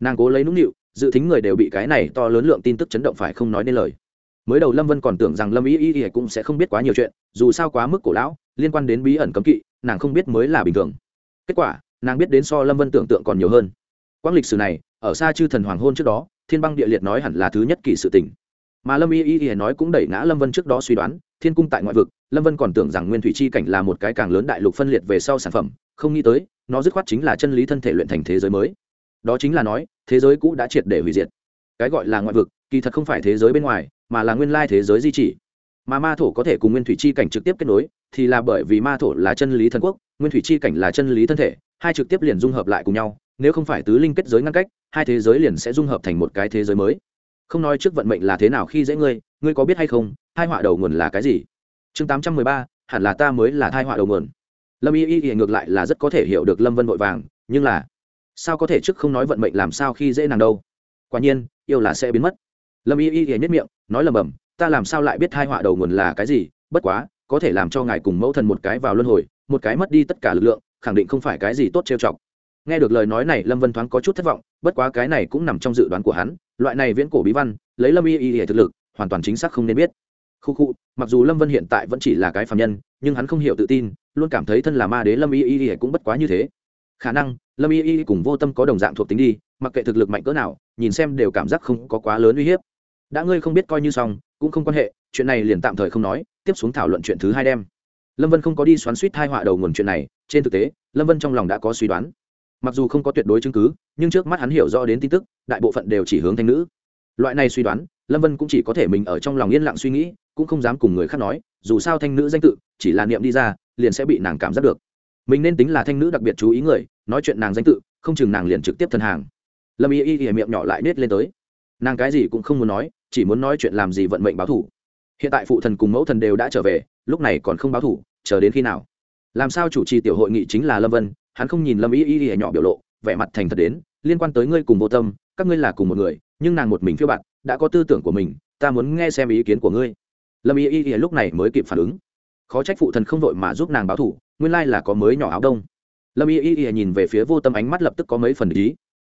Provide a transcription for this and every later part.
nàng cố lấy nũng nịu, dự tính người đều bị cái này to lớn lượng tin tức chấn động phải không nói nên lời. Mới đầu lâm vân còn tưởng rằng lâm y y y cũng sẽ không biết quá nhiều chuyện, dù sao quá mức cổ lão, liên quan đến bí ẩn cấm kỵ, nàng không biết mới là bình thường. Kết quả, nàng biết đến so lâm vân tưởng tượng còn nhiều hơn. Quang lịch sử này, ở xa chư thần hoàng hôn trước đó, thiên băng địa liệt nói hẳn là thứ nhất kỷ sự tỉnh mà lâm y y y nói cũng đẩy ngã lâm vân trước đó suy đoán, thiên cung tại ngoại vực, lâm vân còn tưởng rằng nguyên thủy chi cảnh là một cái càng lớn đại lục phân liệt về sau sản phẩm, không nghĩ tới, nó dứt khoát chính là chân lý thân thể luyện thành thế giới mới đó chính là nói, thế giới cũ đã triệt để hủy diệt. Cái gọi là ngoại vực, kỳ thật không phải thế giới bên ngoài, mà là nguyên lai thế giới di chỉ. Mà ma thổ có thể cùng nguyên thủy chi cảnh trực tiếp kết nối, thì là bởi vì ma thổ là chân lý thần quốc, nguyên thủy chi cảnh là chân lý thân thể, hai trực tiếp liền dung hợp lại cùng nhau, nếu không phải tứ linh kết giới ngăn cách, hai thế giới liền sẽ dung hợp thành một cái thế giới mới. Không nói trước vận mệnh là thế nào khi dễ ngươi ngươi có biết hay không hai họa đầu nguồn là cái gì? Chương tám trăm mười ba, hẳn là ta mới là thai họa đầu nguồn. Lâm y y y ngược lại là rất có thể hiểu được lâm vân vội vàng, nhưng là sao có thể trước không nói vận mệnh làm sao khi dễ nàng đâu? Quả nhiên, yêu là sẽ biến mất. Lâm y y y nhất miệng, nói lầm bầm ta làm sao lại biết hai họa đầu nguồn là cái gì? Bất quá, có thể làm cho ngài cùng mẫu thần một cái vào luân hồi, một cái mất đi tất cả lực lượng, khẳng định không phải cái gì tốt trêu chọc. Nghe được lời nói này, lâm vân thoáng có chút thất vọng, bất quá cái này cũng nằm trong dự đoán của hắn, loại này viễn cổ bí văn, lấy lâm y y y thực lực, hoàn toàn chính xác không nên biết. Khu khu, mặc dù lâm vân hiện tại vẫn chỉ là cái phạm nhân, nhưng hắn không hiểu tự tin, luôn cảm thấy thân là ma đế lâm y y y cũng bất quá như thế khả năng, lâm y y cùng vô tâm có đồng dạng thuộc tính đi, mặc kệ thực lực mạnh cỡ nào, nhìn xem đều cảm giác không có quá lớn uy hiếp. Đã ngươi không biết coi như xong, cũng không quan hệ, chuyện này liền tạm thời không nói, tiếp xuống thảo luận chuyện thứ hai đem. Lâm vân không có đi xoắn suýt hai họa đầu nguồn chuyện này, trên thực tế, lâm vân trong lòng đã có suy đoán. Mặc dù không có tuyệt đối chứng cứ, nhưng trước mắt hắn hiểu rõ đến tin tức, đại bộ phận đều chỉ hướng thanh nữ. Loại này suy đoán, lâm vân cũng chỉ có thể mình ở trong lòng yên lặng suy nghĩ, cũng không dám cùng người khác nói, dù sao thanh nữ danh tự, chỉ là niệm đi ra, liền sẽ bị nàng cảm giác được mình nên tính là thanh nữ đặc biệt chú ý người, nói chuyện nàng danh tự, không chừng nàng liền trực tiếp thân hàng. Lâm y y y miệng nhỏ lại nết lên tới. Nàng cái gì cũng không muốn nói, chỉ muốn nói chuyện làm gì vận mệnh báo thủ. Hiện tại phụ thần cùng mẫu thần đều đã trở về, lúc này còn không báo thủ, chờ đến khi nào? Làm sao chủ trì tiểu hội nghị chính là lâm vân, hắn không nhìn lâm y y y nhỏ biểu lộ, vẻ mặt thành thật đến, liên quan tới ngươi cùng vô tâm, các ngươi là cùng một người, nhưng nàng một mình phiêu bạn đã có tư tưởng của mình, ta muốn nghe xem ý kiến của ngươi. Lâm y y y lúc này mới kịp phản ứng. Khó trách phụ thần không vội mà giúp nàng báo thủ nguyên lai là có mới nhỏ áo đông. Lâm y y y nhìn về phía vô tâm ánh mắt lập tức có mấy phần ý.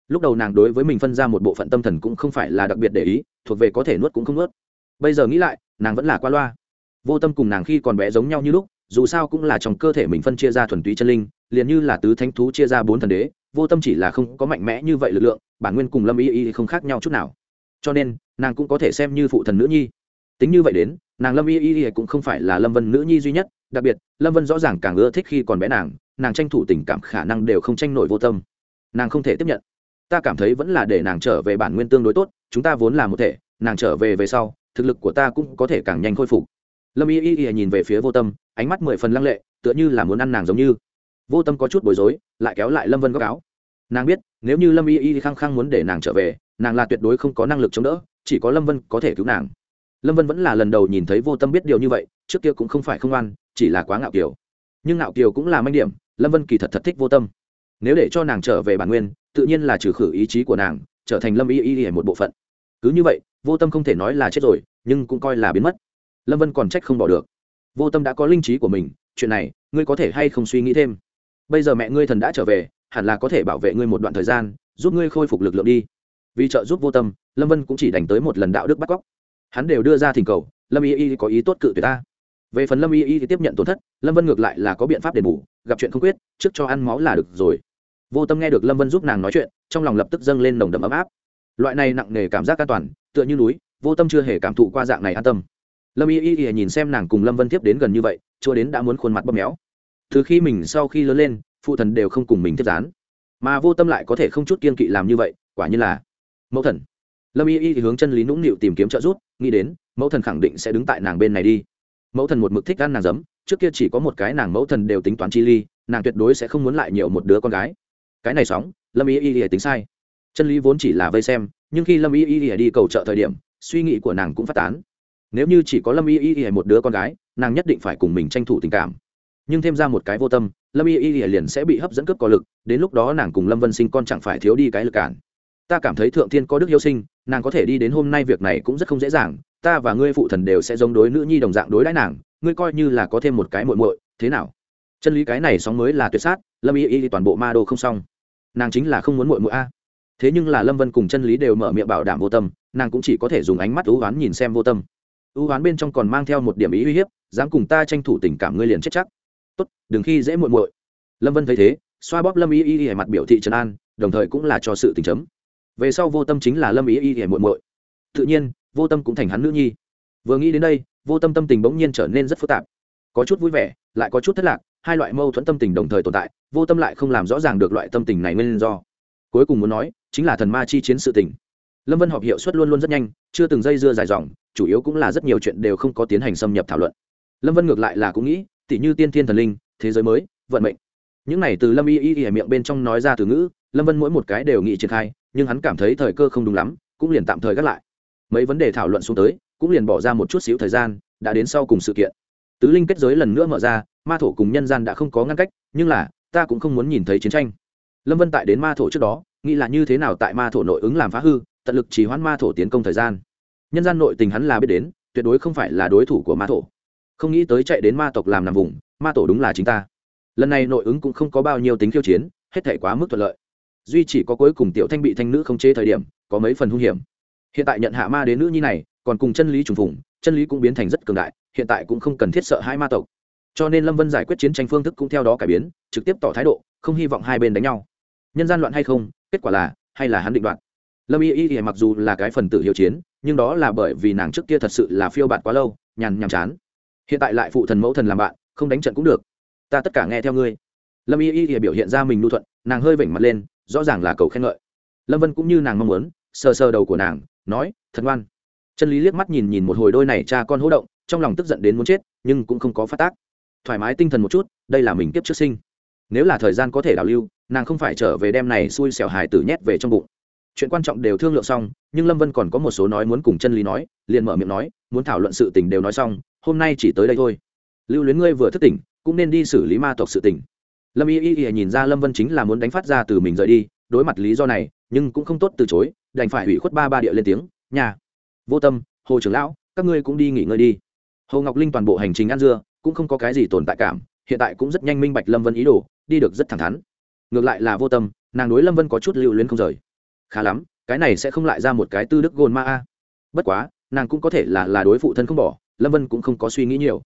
Lúc đầu nàng đối với mình phân ra một bộ phận tâm thần cũng không phải là đặc biệt để ý, thuộc về có thể nuốt cũng không nuốt. Bây giờ nghĩ lại, nàng vẫn là qua loa. Vô tâm cùng nàng khi còn bé giống nhau như lúc, dù sao cũng là trong cơ thể mình phân chia ra thuần túy chân linh, liền như là tứ thánh thú chia ra bốn thần đế, vô tâm chỉ là không có mạnh mẽ như vậy lực lượng, bản nguyên cùng lâm y y không khác nhau chút nào. Cho nên, nàng cũng có thể xem như phụ thần nữ nhi. Tính như vậy đến, nàng lâm y y cũng không phải là lâm vân nữ nhi duy nhất đặc biệt, lâm vân rõ ràng càng ưa thích khi còn bé nàng nàng tranh thủ tình cảm khả năng đều không tranh nổi vô tâm. Nàng không thể tiếp nhận. Ta cảm thấy vẫn là để nàng trở về bản nguyên tương đối tốt, chúng ta vốn là một thể, nàng trở về về sau, thực lực của ta cũng có thể càng nhanh khôi phục. Lâm y y y nhìn về phía vô tâm, ánh mắt mười phần lăng lệ, tựa như là muốn ăn nàng giống như. Vô tâm có chút bối rối, lại kéo lại lâm vân góc áo. Nàng biết, nếu như lâm y y khăng khăng muốn để nàng trở về, nàng là tuyệt đối không có năng lực chống đỡ, chỉ có lâm vân có thể cứu nàng. Lâm vân vẫn là lần đầu nhìn thấy vô tâm biết điều như vậy, trước kia cũng không phải không oan chỉ là quá ngạo kiều. Nhưng ngạo kiều cũng là manh điểm, lâm vân kỳ thật thật thích vô tâm. Nếu để cho nàng trở về bản nguyên, tự nhiên là trừ khử ý chí của nàng, trở thành lâm y y y một bộ phận. Cứ như vậy, vô tâm không thể nói là chết rồi, nhưng cũng coi là biến mất. Lâm vân còn trách không bỏ được. Vô tâm đã có linh trí của mình, chuyện này, ngươi có thể hay không suy nghĩ thêm? Bây giờ mẹ ngươi thần đã trở về, hẳn là có thể bảo vệ ngươi một đoạn thời gian, giúp ngươi khôi phục lực lượng đi. Vì trợ giúp vô tâm, lâm vân cũng chỉ đành tới một lần đạo đức bắt cóc. Hắn đều đưa ra thỉnh cầu, lâm y y có ý tốt cự tuyệt ta về phần lâm y y thì tiếp nhận tổn thất, lâm vân ngược lại là có biện pháp đền bù, gặp chuyện không quyết, trước cho ăn máu là được rồi. Vô tâm nghe được lâm vân giúp nàng nói chuyện, trong lòng lập tức dâng lên nồng đậm ấm áp. Loại này nặng nề cảm giác an toàn, tựa như núi, vô tâm chưa hề cảm thụ qua dạng này an tâm. Lâm y y y nhìn xem nàng cùng lâm vân tiếp đến gần như vậy chưa đến đã muốn khuôn mặt bóp méo. Từ khi mình sau khi lớn lên, phụ thần đều không cùng mình tiếp dán mà vô tâm lại có thể không chút kiên kỵ làm như vậy, quả như là mẫu thần. Lâm y y thì hướng chân lý nũng nịu tìm kiếm trợ giúp, nghĩ đến, mẫu thần khẳng định sẽ đứng tại nàng bên này đi mẫu thần một mực thích ăn nàng giấm, trước kia chỉ có một cái nàng mẫu thần đều tính toán chi ly, nàng tuyệt đối sẽ không muốn lại nhiều một đứa con gái. Cái này sóng, lâm y y y tính sai. Chân lý vốn chỉ là vây xem, nhưng khi lâm y y y đi cầu trợ thời điểm, suy nghĩ của nàng cũng phát tán. Nếu như chỉ có lâm y y y một đứa con gái, nàng nhất định phải cùng mình tranh thủ tình cảm. Nhưng thêm ra một cái vô tâm, lâm y y y liền sẽ bị hấp dẫn cướp có lực, đến lúc đó nàng cùng lâm vân sinh con chẳng phải thiếu đi cái lực cản. Ta cảm thấy thượng thiên có đức yêu sinh, nàng có thể đi đến hôm nay việc này cũng rất không dễ dàng ta và ngươi phụ thần đều sẽ giống đối nữ nhi đồng dạng đối đãi nàng, ngươi coi như là có thêm một cái muội muội, thế nào? Chân lý cái này sóng mới là tuyệt sát, lâm y y toàn bộ ma đô không xong. Nàng chính là không muốn muội muội a. Thế nhưng là lâm vân cùng chân lý đều mở miệng bảo đảm vô tâm, nàng cũng chỉ có thể dùng ánh mắt ưu oán nhìn xem vô tâm. Ưu oán bên trong còn mang theo một điểm ý uy hiếp, dám cùng ta tranh thủ tình cảm ngươi liền chết chắc. Tốt, đừng khi dễ muội muội. Lâm vân thấy thế, xoa bóp lâm Y y y mặt biểu thị trấn an, đồng thời cũng là cho sự tình chấm. Về sau vô tâm chính là lâm Y y y muội muội. Tự nhiên vô tâm cũng thành hắn nữ nhi. Vừa nghĩ đến đây, vô tâm tâm tình bỗng nhiên trở nên rất phức tạp. Có chút vui vẻ, lại có chút thất lạc, hai loại mâu thuẫn tâm tình đồng thời tồn tại, vô tâm lại không làm rõ ràng được loại tâm tình này nguyên do. Cuối cùng muốn nói, chính là thần ma chi chiến sự tình. Lâm vân họp hiệu suất luôn luôn rất nhanh, chưa từng dây dưa dài dòng, chủ yếu cũng là rất nhiều chuyện đều không có tiến hành xâm nhập thảo luận. Lâm vân ngược lại là cũng nghĩ, tỉ như tiên thiên thần linh, thế giới mới, vận mệnh. Những này từ lâm y y y miệng bên trong nói ra từ ngữ, lâm vân mỗi một cái đều nghĩ triển khai, nhưng hắn cảm thấy thời cơ không đúng lắm, cũng liền tạm thời gác lại mấy vấn đề thảo luận xuống tới, cũng liền bỏ ra một chút xíu thời gian, đã đến sau cùng sự kiện. Tứ linh kết giới lần nữa mở ra, ma thổ cùng nhân gian đã không có ngăn cách, nhưng là, ta cũng không muốn nhìn thấy chiến tranh. Lâm vân tại đến ma thổ trước đó, nghĩ là như thế nào tại ma thổ nội ứng làm phá hư, tận lực trì hoãn ma thổ tiến công thời gian. Nhân gian nội tình hắn là biết đến, tuyệt đối không phải là đối thủ của ma thổ. Không nghĩ tới chạy đến ma tộc làm nằm vùng, ma tổ đúng là chính ta. Lần này nội ứng cũng không có bao nhiêu tính khiêu chiến, hết thể quá mức thuận lợi. Duy chỉ có cuối cùng tiểu thanh bị thanh nữ không chế thời điểm, có mấy phần hung hiểm hiện tại nhận hạ ma đến nữ nhi này, còn cùng chân lý trùng phùng, chân lý cũng biến thành rất cường đại, hiện tại cũng không cần thiết sợ hai ma tộc. Cho nên lâm vân giải quyết chiến tranh phương thức cũng theo đó cải biến, trực tiếp tỏ thái độ, không hy vọng hai bên đánh nhau. Nhân gian loạn hay không, kết quả là, hay là hắn định đoạt. Lâm y y thì mặc dù là cái phần tử hiệu chiến, nhưng đó là bởi vì nàng trước kia thật sự là phiêu bạt quá lâu, nhàn nhàm chán. Hiện tại lại phụ thần mẫu thần làm bạn, không đánh trận cũng được. Ta tất cả nghe theo ngươi. Lâm y y thì biểu hiện ra mình lưu thuận, nàng hơi vểnh mặt lên, rõ ràng là cầu khen ngợi. Lâm vân cũng như nàng mong muốn sờ sờ đầu của nàng, nói, thật ngoan. Chân lý liếc mắt nhìn nhìn một hồi đôi này cha con hỗ động, trong lòng tức giận đến muốn chết, nhưng cũng không có phát tác. Thoải mái tinh thần một chút, đây là mình kiếp trước sinh. Nếu là thời gian có thể đào lưu, nàng không phải trở về đem này xui xẻo hài tử nhét về trong bụng. Chuyện quan trọng đều thương lượng xong, nhưng lâm vân còn có một số nói muốn cùng chân lý nói, liền mở miệng nói, muốn thảo luận sự tình đều nói xong, hôm nay chỉ tới đây thôi. Lưu luyến ngươi vừa thức tỉnh, cũng nên đi xử lý ma tộc sự tình. Lâm y y y nhìn ra lâm vân chính là muốn đánh phát ra từ mình rời đi, đối mặt lý do này, nhưng cũng không tốt từ chối đành phải hủy khuất ba ba địa lên tiếng, nhà, vô tâm, hồ trưởng lão, các ngươi cũng đi nghỉ ngơi đi. Hồ ngọc linh toàn bộ hành trình ăn dưa, cũng không có cái gì tồn tại cảm, hiện tại cũng rất nhanh minh bạch lâm vân ý đồ, đi được rất thẳng thắn. Ngược lại là vô tâm, nàng đối lâm vân có chút lưu luyến không rời. Khá lắm, cái này sẽ không lại ra một cái tư đức gồn ma a. Bất quá, nàng cũng có thể là là đối phụ thân không bỏ, lâm vân cũng không có suy nghĩ nhiều.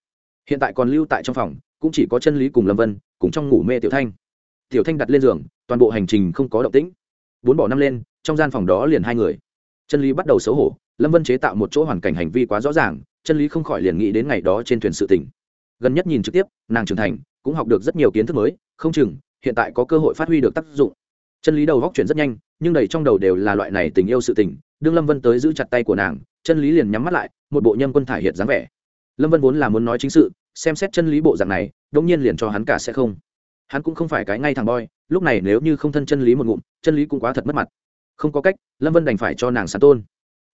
Hiện tại còn lưu tại trong phòng, cũng chỉ có chân lý cùng lâm vân, cùng trong ngủ mê tiểu thanh. Tiểu thanh đặt lên giường, toàn bộ hành trình không có động tĩnh. Bốn bỏ năm lên trong gian phòng đó liền hai người. Chân lý bắt đầu xấu hổ, lâm vân chế tạo một chỗ hoàn cảnh hành vi quá rõ ràng, chân lý không khỏi liền nghĩ đến ngày đó trên thuyền sự tỉnh gần nhất nhìn trực tiếp, nàng trưởng thành, cũng học được rất nhiều kiến thức mới, không chừng, hiện tại có cơ hội phát huy được tác dụng. Chân lý đầu góc chuyển rất nhanh, nhưng đầy trong đầu đều là loại này tình yêu sự tình, đương lâm vân tới giữ chặt tay của nàng, chân lý liền nhắm mắt lại, một bộ nhâm quân thải hiện dáng vẻ. Lâm vân vốn là muốn nói chính sự, xem xét chân lý bộ dạng này đông nhiên liền cho hắn cả sẽ không. Hắn cũng không phải cái ngay thằng boy, lúc này nếu như không thân chân lý một ngụm, chân lý cũng quá thật mất mặt không có cách, lâm vân đành phải cho nàng sán tôn.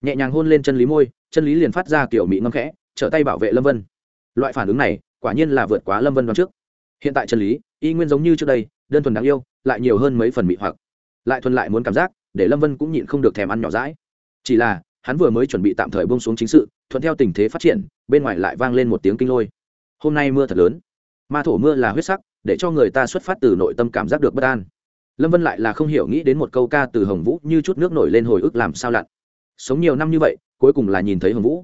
Nhẹ nhàng hôn lên chân lý môi, chân lý liền phát ra kiểu mỹ ngâm khẽ, trở tay bảo vệ lâm vân. Loại phản ứng này, quả nhiên là vượt quá lâm vân đoán trước. Hiện tại chân lý, y nguyên giống như trước đây, đơn thuần đáng yêu, lại nhiều hơn mấy phần mị hoặc. Lại thuần lại muốn cảm giác, để lâm vân cũng nhịn không được thèm ăn nhỏ rãi chỉ là, hắn vừa mới chuẩn bị tạm thời bông xuống chính sự, thuận theo tình thế phát triển, bên ngoài lại vang lên một tiếng kinh lôi. Hôm nay mưa thật lớn. Ma thổ mưa là huyết sắc, để cho người ta xuất phát từ nội tâm cảm giác được bất an lâm vân lại là không hiểu nghĩ đến một câu ca từ hồng vũ như chút nước nổi lên hồi ức làm sao lặn. Sống nhiều năm như vậy, cuối cùng là nhìn thấy hồng vũ.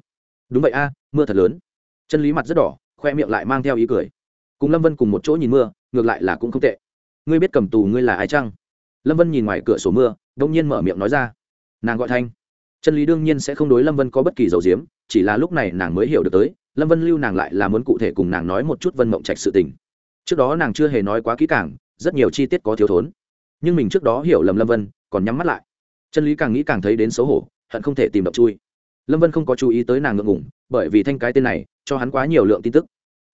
Đúng vậy a, mưa thật lớn. Chân lý mặt rất đỏ, khoe miệng lại mang theo ý cười. Cùng lâm vân cùng một chỗ nhìn mưa, ngược lại là cũng không tệ. Ngươi biết cầm tù ngươi là ai chăng? Lâm vân nhìn ngoài cửa sổ mưa đông nhiên mở miệng nói ra. Nàng gọi thanh. Chân lý đương nhiên sẽ không đối lâm vân có bất kỳ dầu diếm, chỉ là lúc này nàng mới hiểu được tới, lâm vân lưu nàng lại là muốn cụ thể cùng nàng nói một chút vân mộng trạch sự tình. Trước đó nàng chưa hề nói quá kỹ càng, rất nhiều chi tiết có thiếu thốn nhưng mình trước đó hiểu lầm lâm vân, còn nhắm mắt lại. Chân lý càng nghĩ càng thấy đến xấu hổ, hận không thể tìm đập chui. Lâm vân không có chú ý tới nàng ngượng ngủng bởi vì thanh cái tên này, cho hắn quá nhiều lượng tin tức.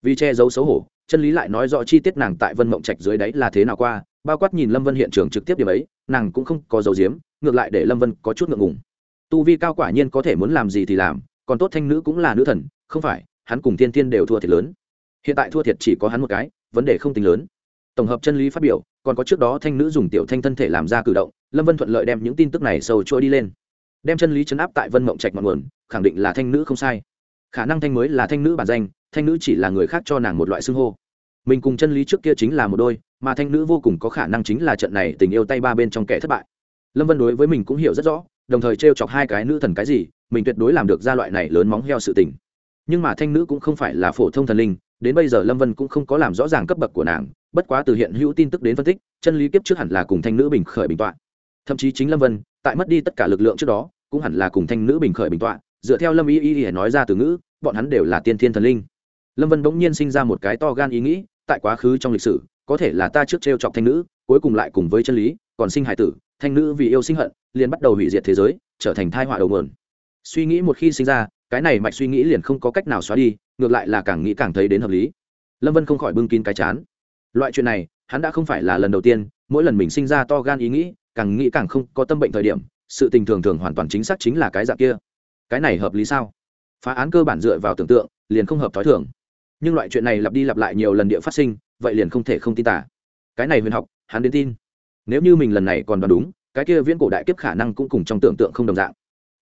Vì che giấu xấu hổ, chân lý lại nói rõ chi tiết nàng tại vân mộng trạch dưới đấy là thế nào qua, bao quát nhìn lâm vân hiện trường trực tiếp điểm ấy, nàng cũng không có dấu diếm ngược lại để lâm vân có chút ngượng ngùng. Tu vi cao quả nhiên có thể muốn làm gì thì làm, còn tốt thanh nữ cũng là nữ thần, không phải, hắn cùng Thiên Thiên đều thua thiệt lớn. Hiện tại thua thiệt chỉ có hắn một cái, vấn đề không tính lớn. Tổng hợp chân lý phát biểu còn có trước đó thanh nữ dùng tiểu thanh thân thể làm ra cử động, lâm vân thuận lợi đem những tin tức này sâu trôi đi lên. Đem chân lý chấn áp tại vân mộng trạch ngọn nguồn, khẳng định là thanh nữ không sai. Khả năng thanh mới là thanh nữ bản danh, thanh nữ chỉ là người khác cho nàng một loại xưng hô. Mình cùng chân lý trước kia chính là một đôi, mà thanh nữ vô cùng có khả năng chính là trận này tình yêu tay ba bên trong kẻ thất bại. Lâm vân đối với mình cũng hiểu rất rõ, đồng thời t r e o chọc hai cái nữ thần cái gì, mình tuyệt đối làm được ra loại này lớn móng heo sự tình. Nhưng mà thanh nữ cũng không phải là phổ thông thần linh, đến bây giờ lâm vân cũng không có làm rõ ràng cấp bậc của nàng bất quá từ hiện hữu tin tức đến phân tích, chân lý kiếp trước hẳn là cùng thanh nữ bình khởi bình tọa. Thậm chí chính lâm vân, tại mất đi tất cả lực lượng trước đó, cũng hẳn là cùng thanh nữ bình khởi bình tọa, dựa theo lâm y y y nói ra từ ngữ, bọn hắn đều là tiên thiên thần linh. Lâm vân bỗng nhiên sinh ra một cái to gan ý nghĩ, tại quá khứ trong lịch sử, có thể là ta trước t r e o chọc thanh nữ, cuối cùng lại cùng với chân lý, còn sinh hải tử, thanh nữ vì yêu sinh hận, liền bắt đầu hủy diệt thế giới, trở thành thai họa đầu mượn suy nghĩ một khi sinh ra, cái này mạch suy nghĩ liền không có cách nào xóa đi, ngược lại là càng nghĩ càng thấy đến hợp lý. Lâm vân không khỏi bưng kín cái chán loại chuyện này, hắn đã không phải là lần đầu tiên, mỗi lần mình sinh ra to gan ý nghĩ, càng nghĩ càng không có tâm bệnh thời điểm, sự tình thường thường hoàn toàn chính xác chính là cái dạng kia. Cái này hợp lý sao? Phá án cơ bản dựa vào tưởng tượng, liền không hợp t h ó i thường. Nhưng loại chuyện này lặp đi lặp lại nhiều lần địa phát sinh, vậy liền không thể không tin tả. Cái này huyền học, hắn đến tin. Nếu như mình lần này còn đoán đúng, cái kia viễn cổ đại kiếp khả năng cũng cùng trong tưởng tượng không đồng dạng.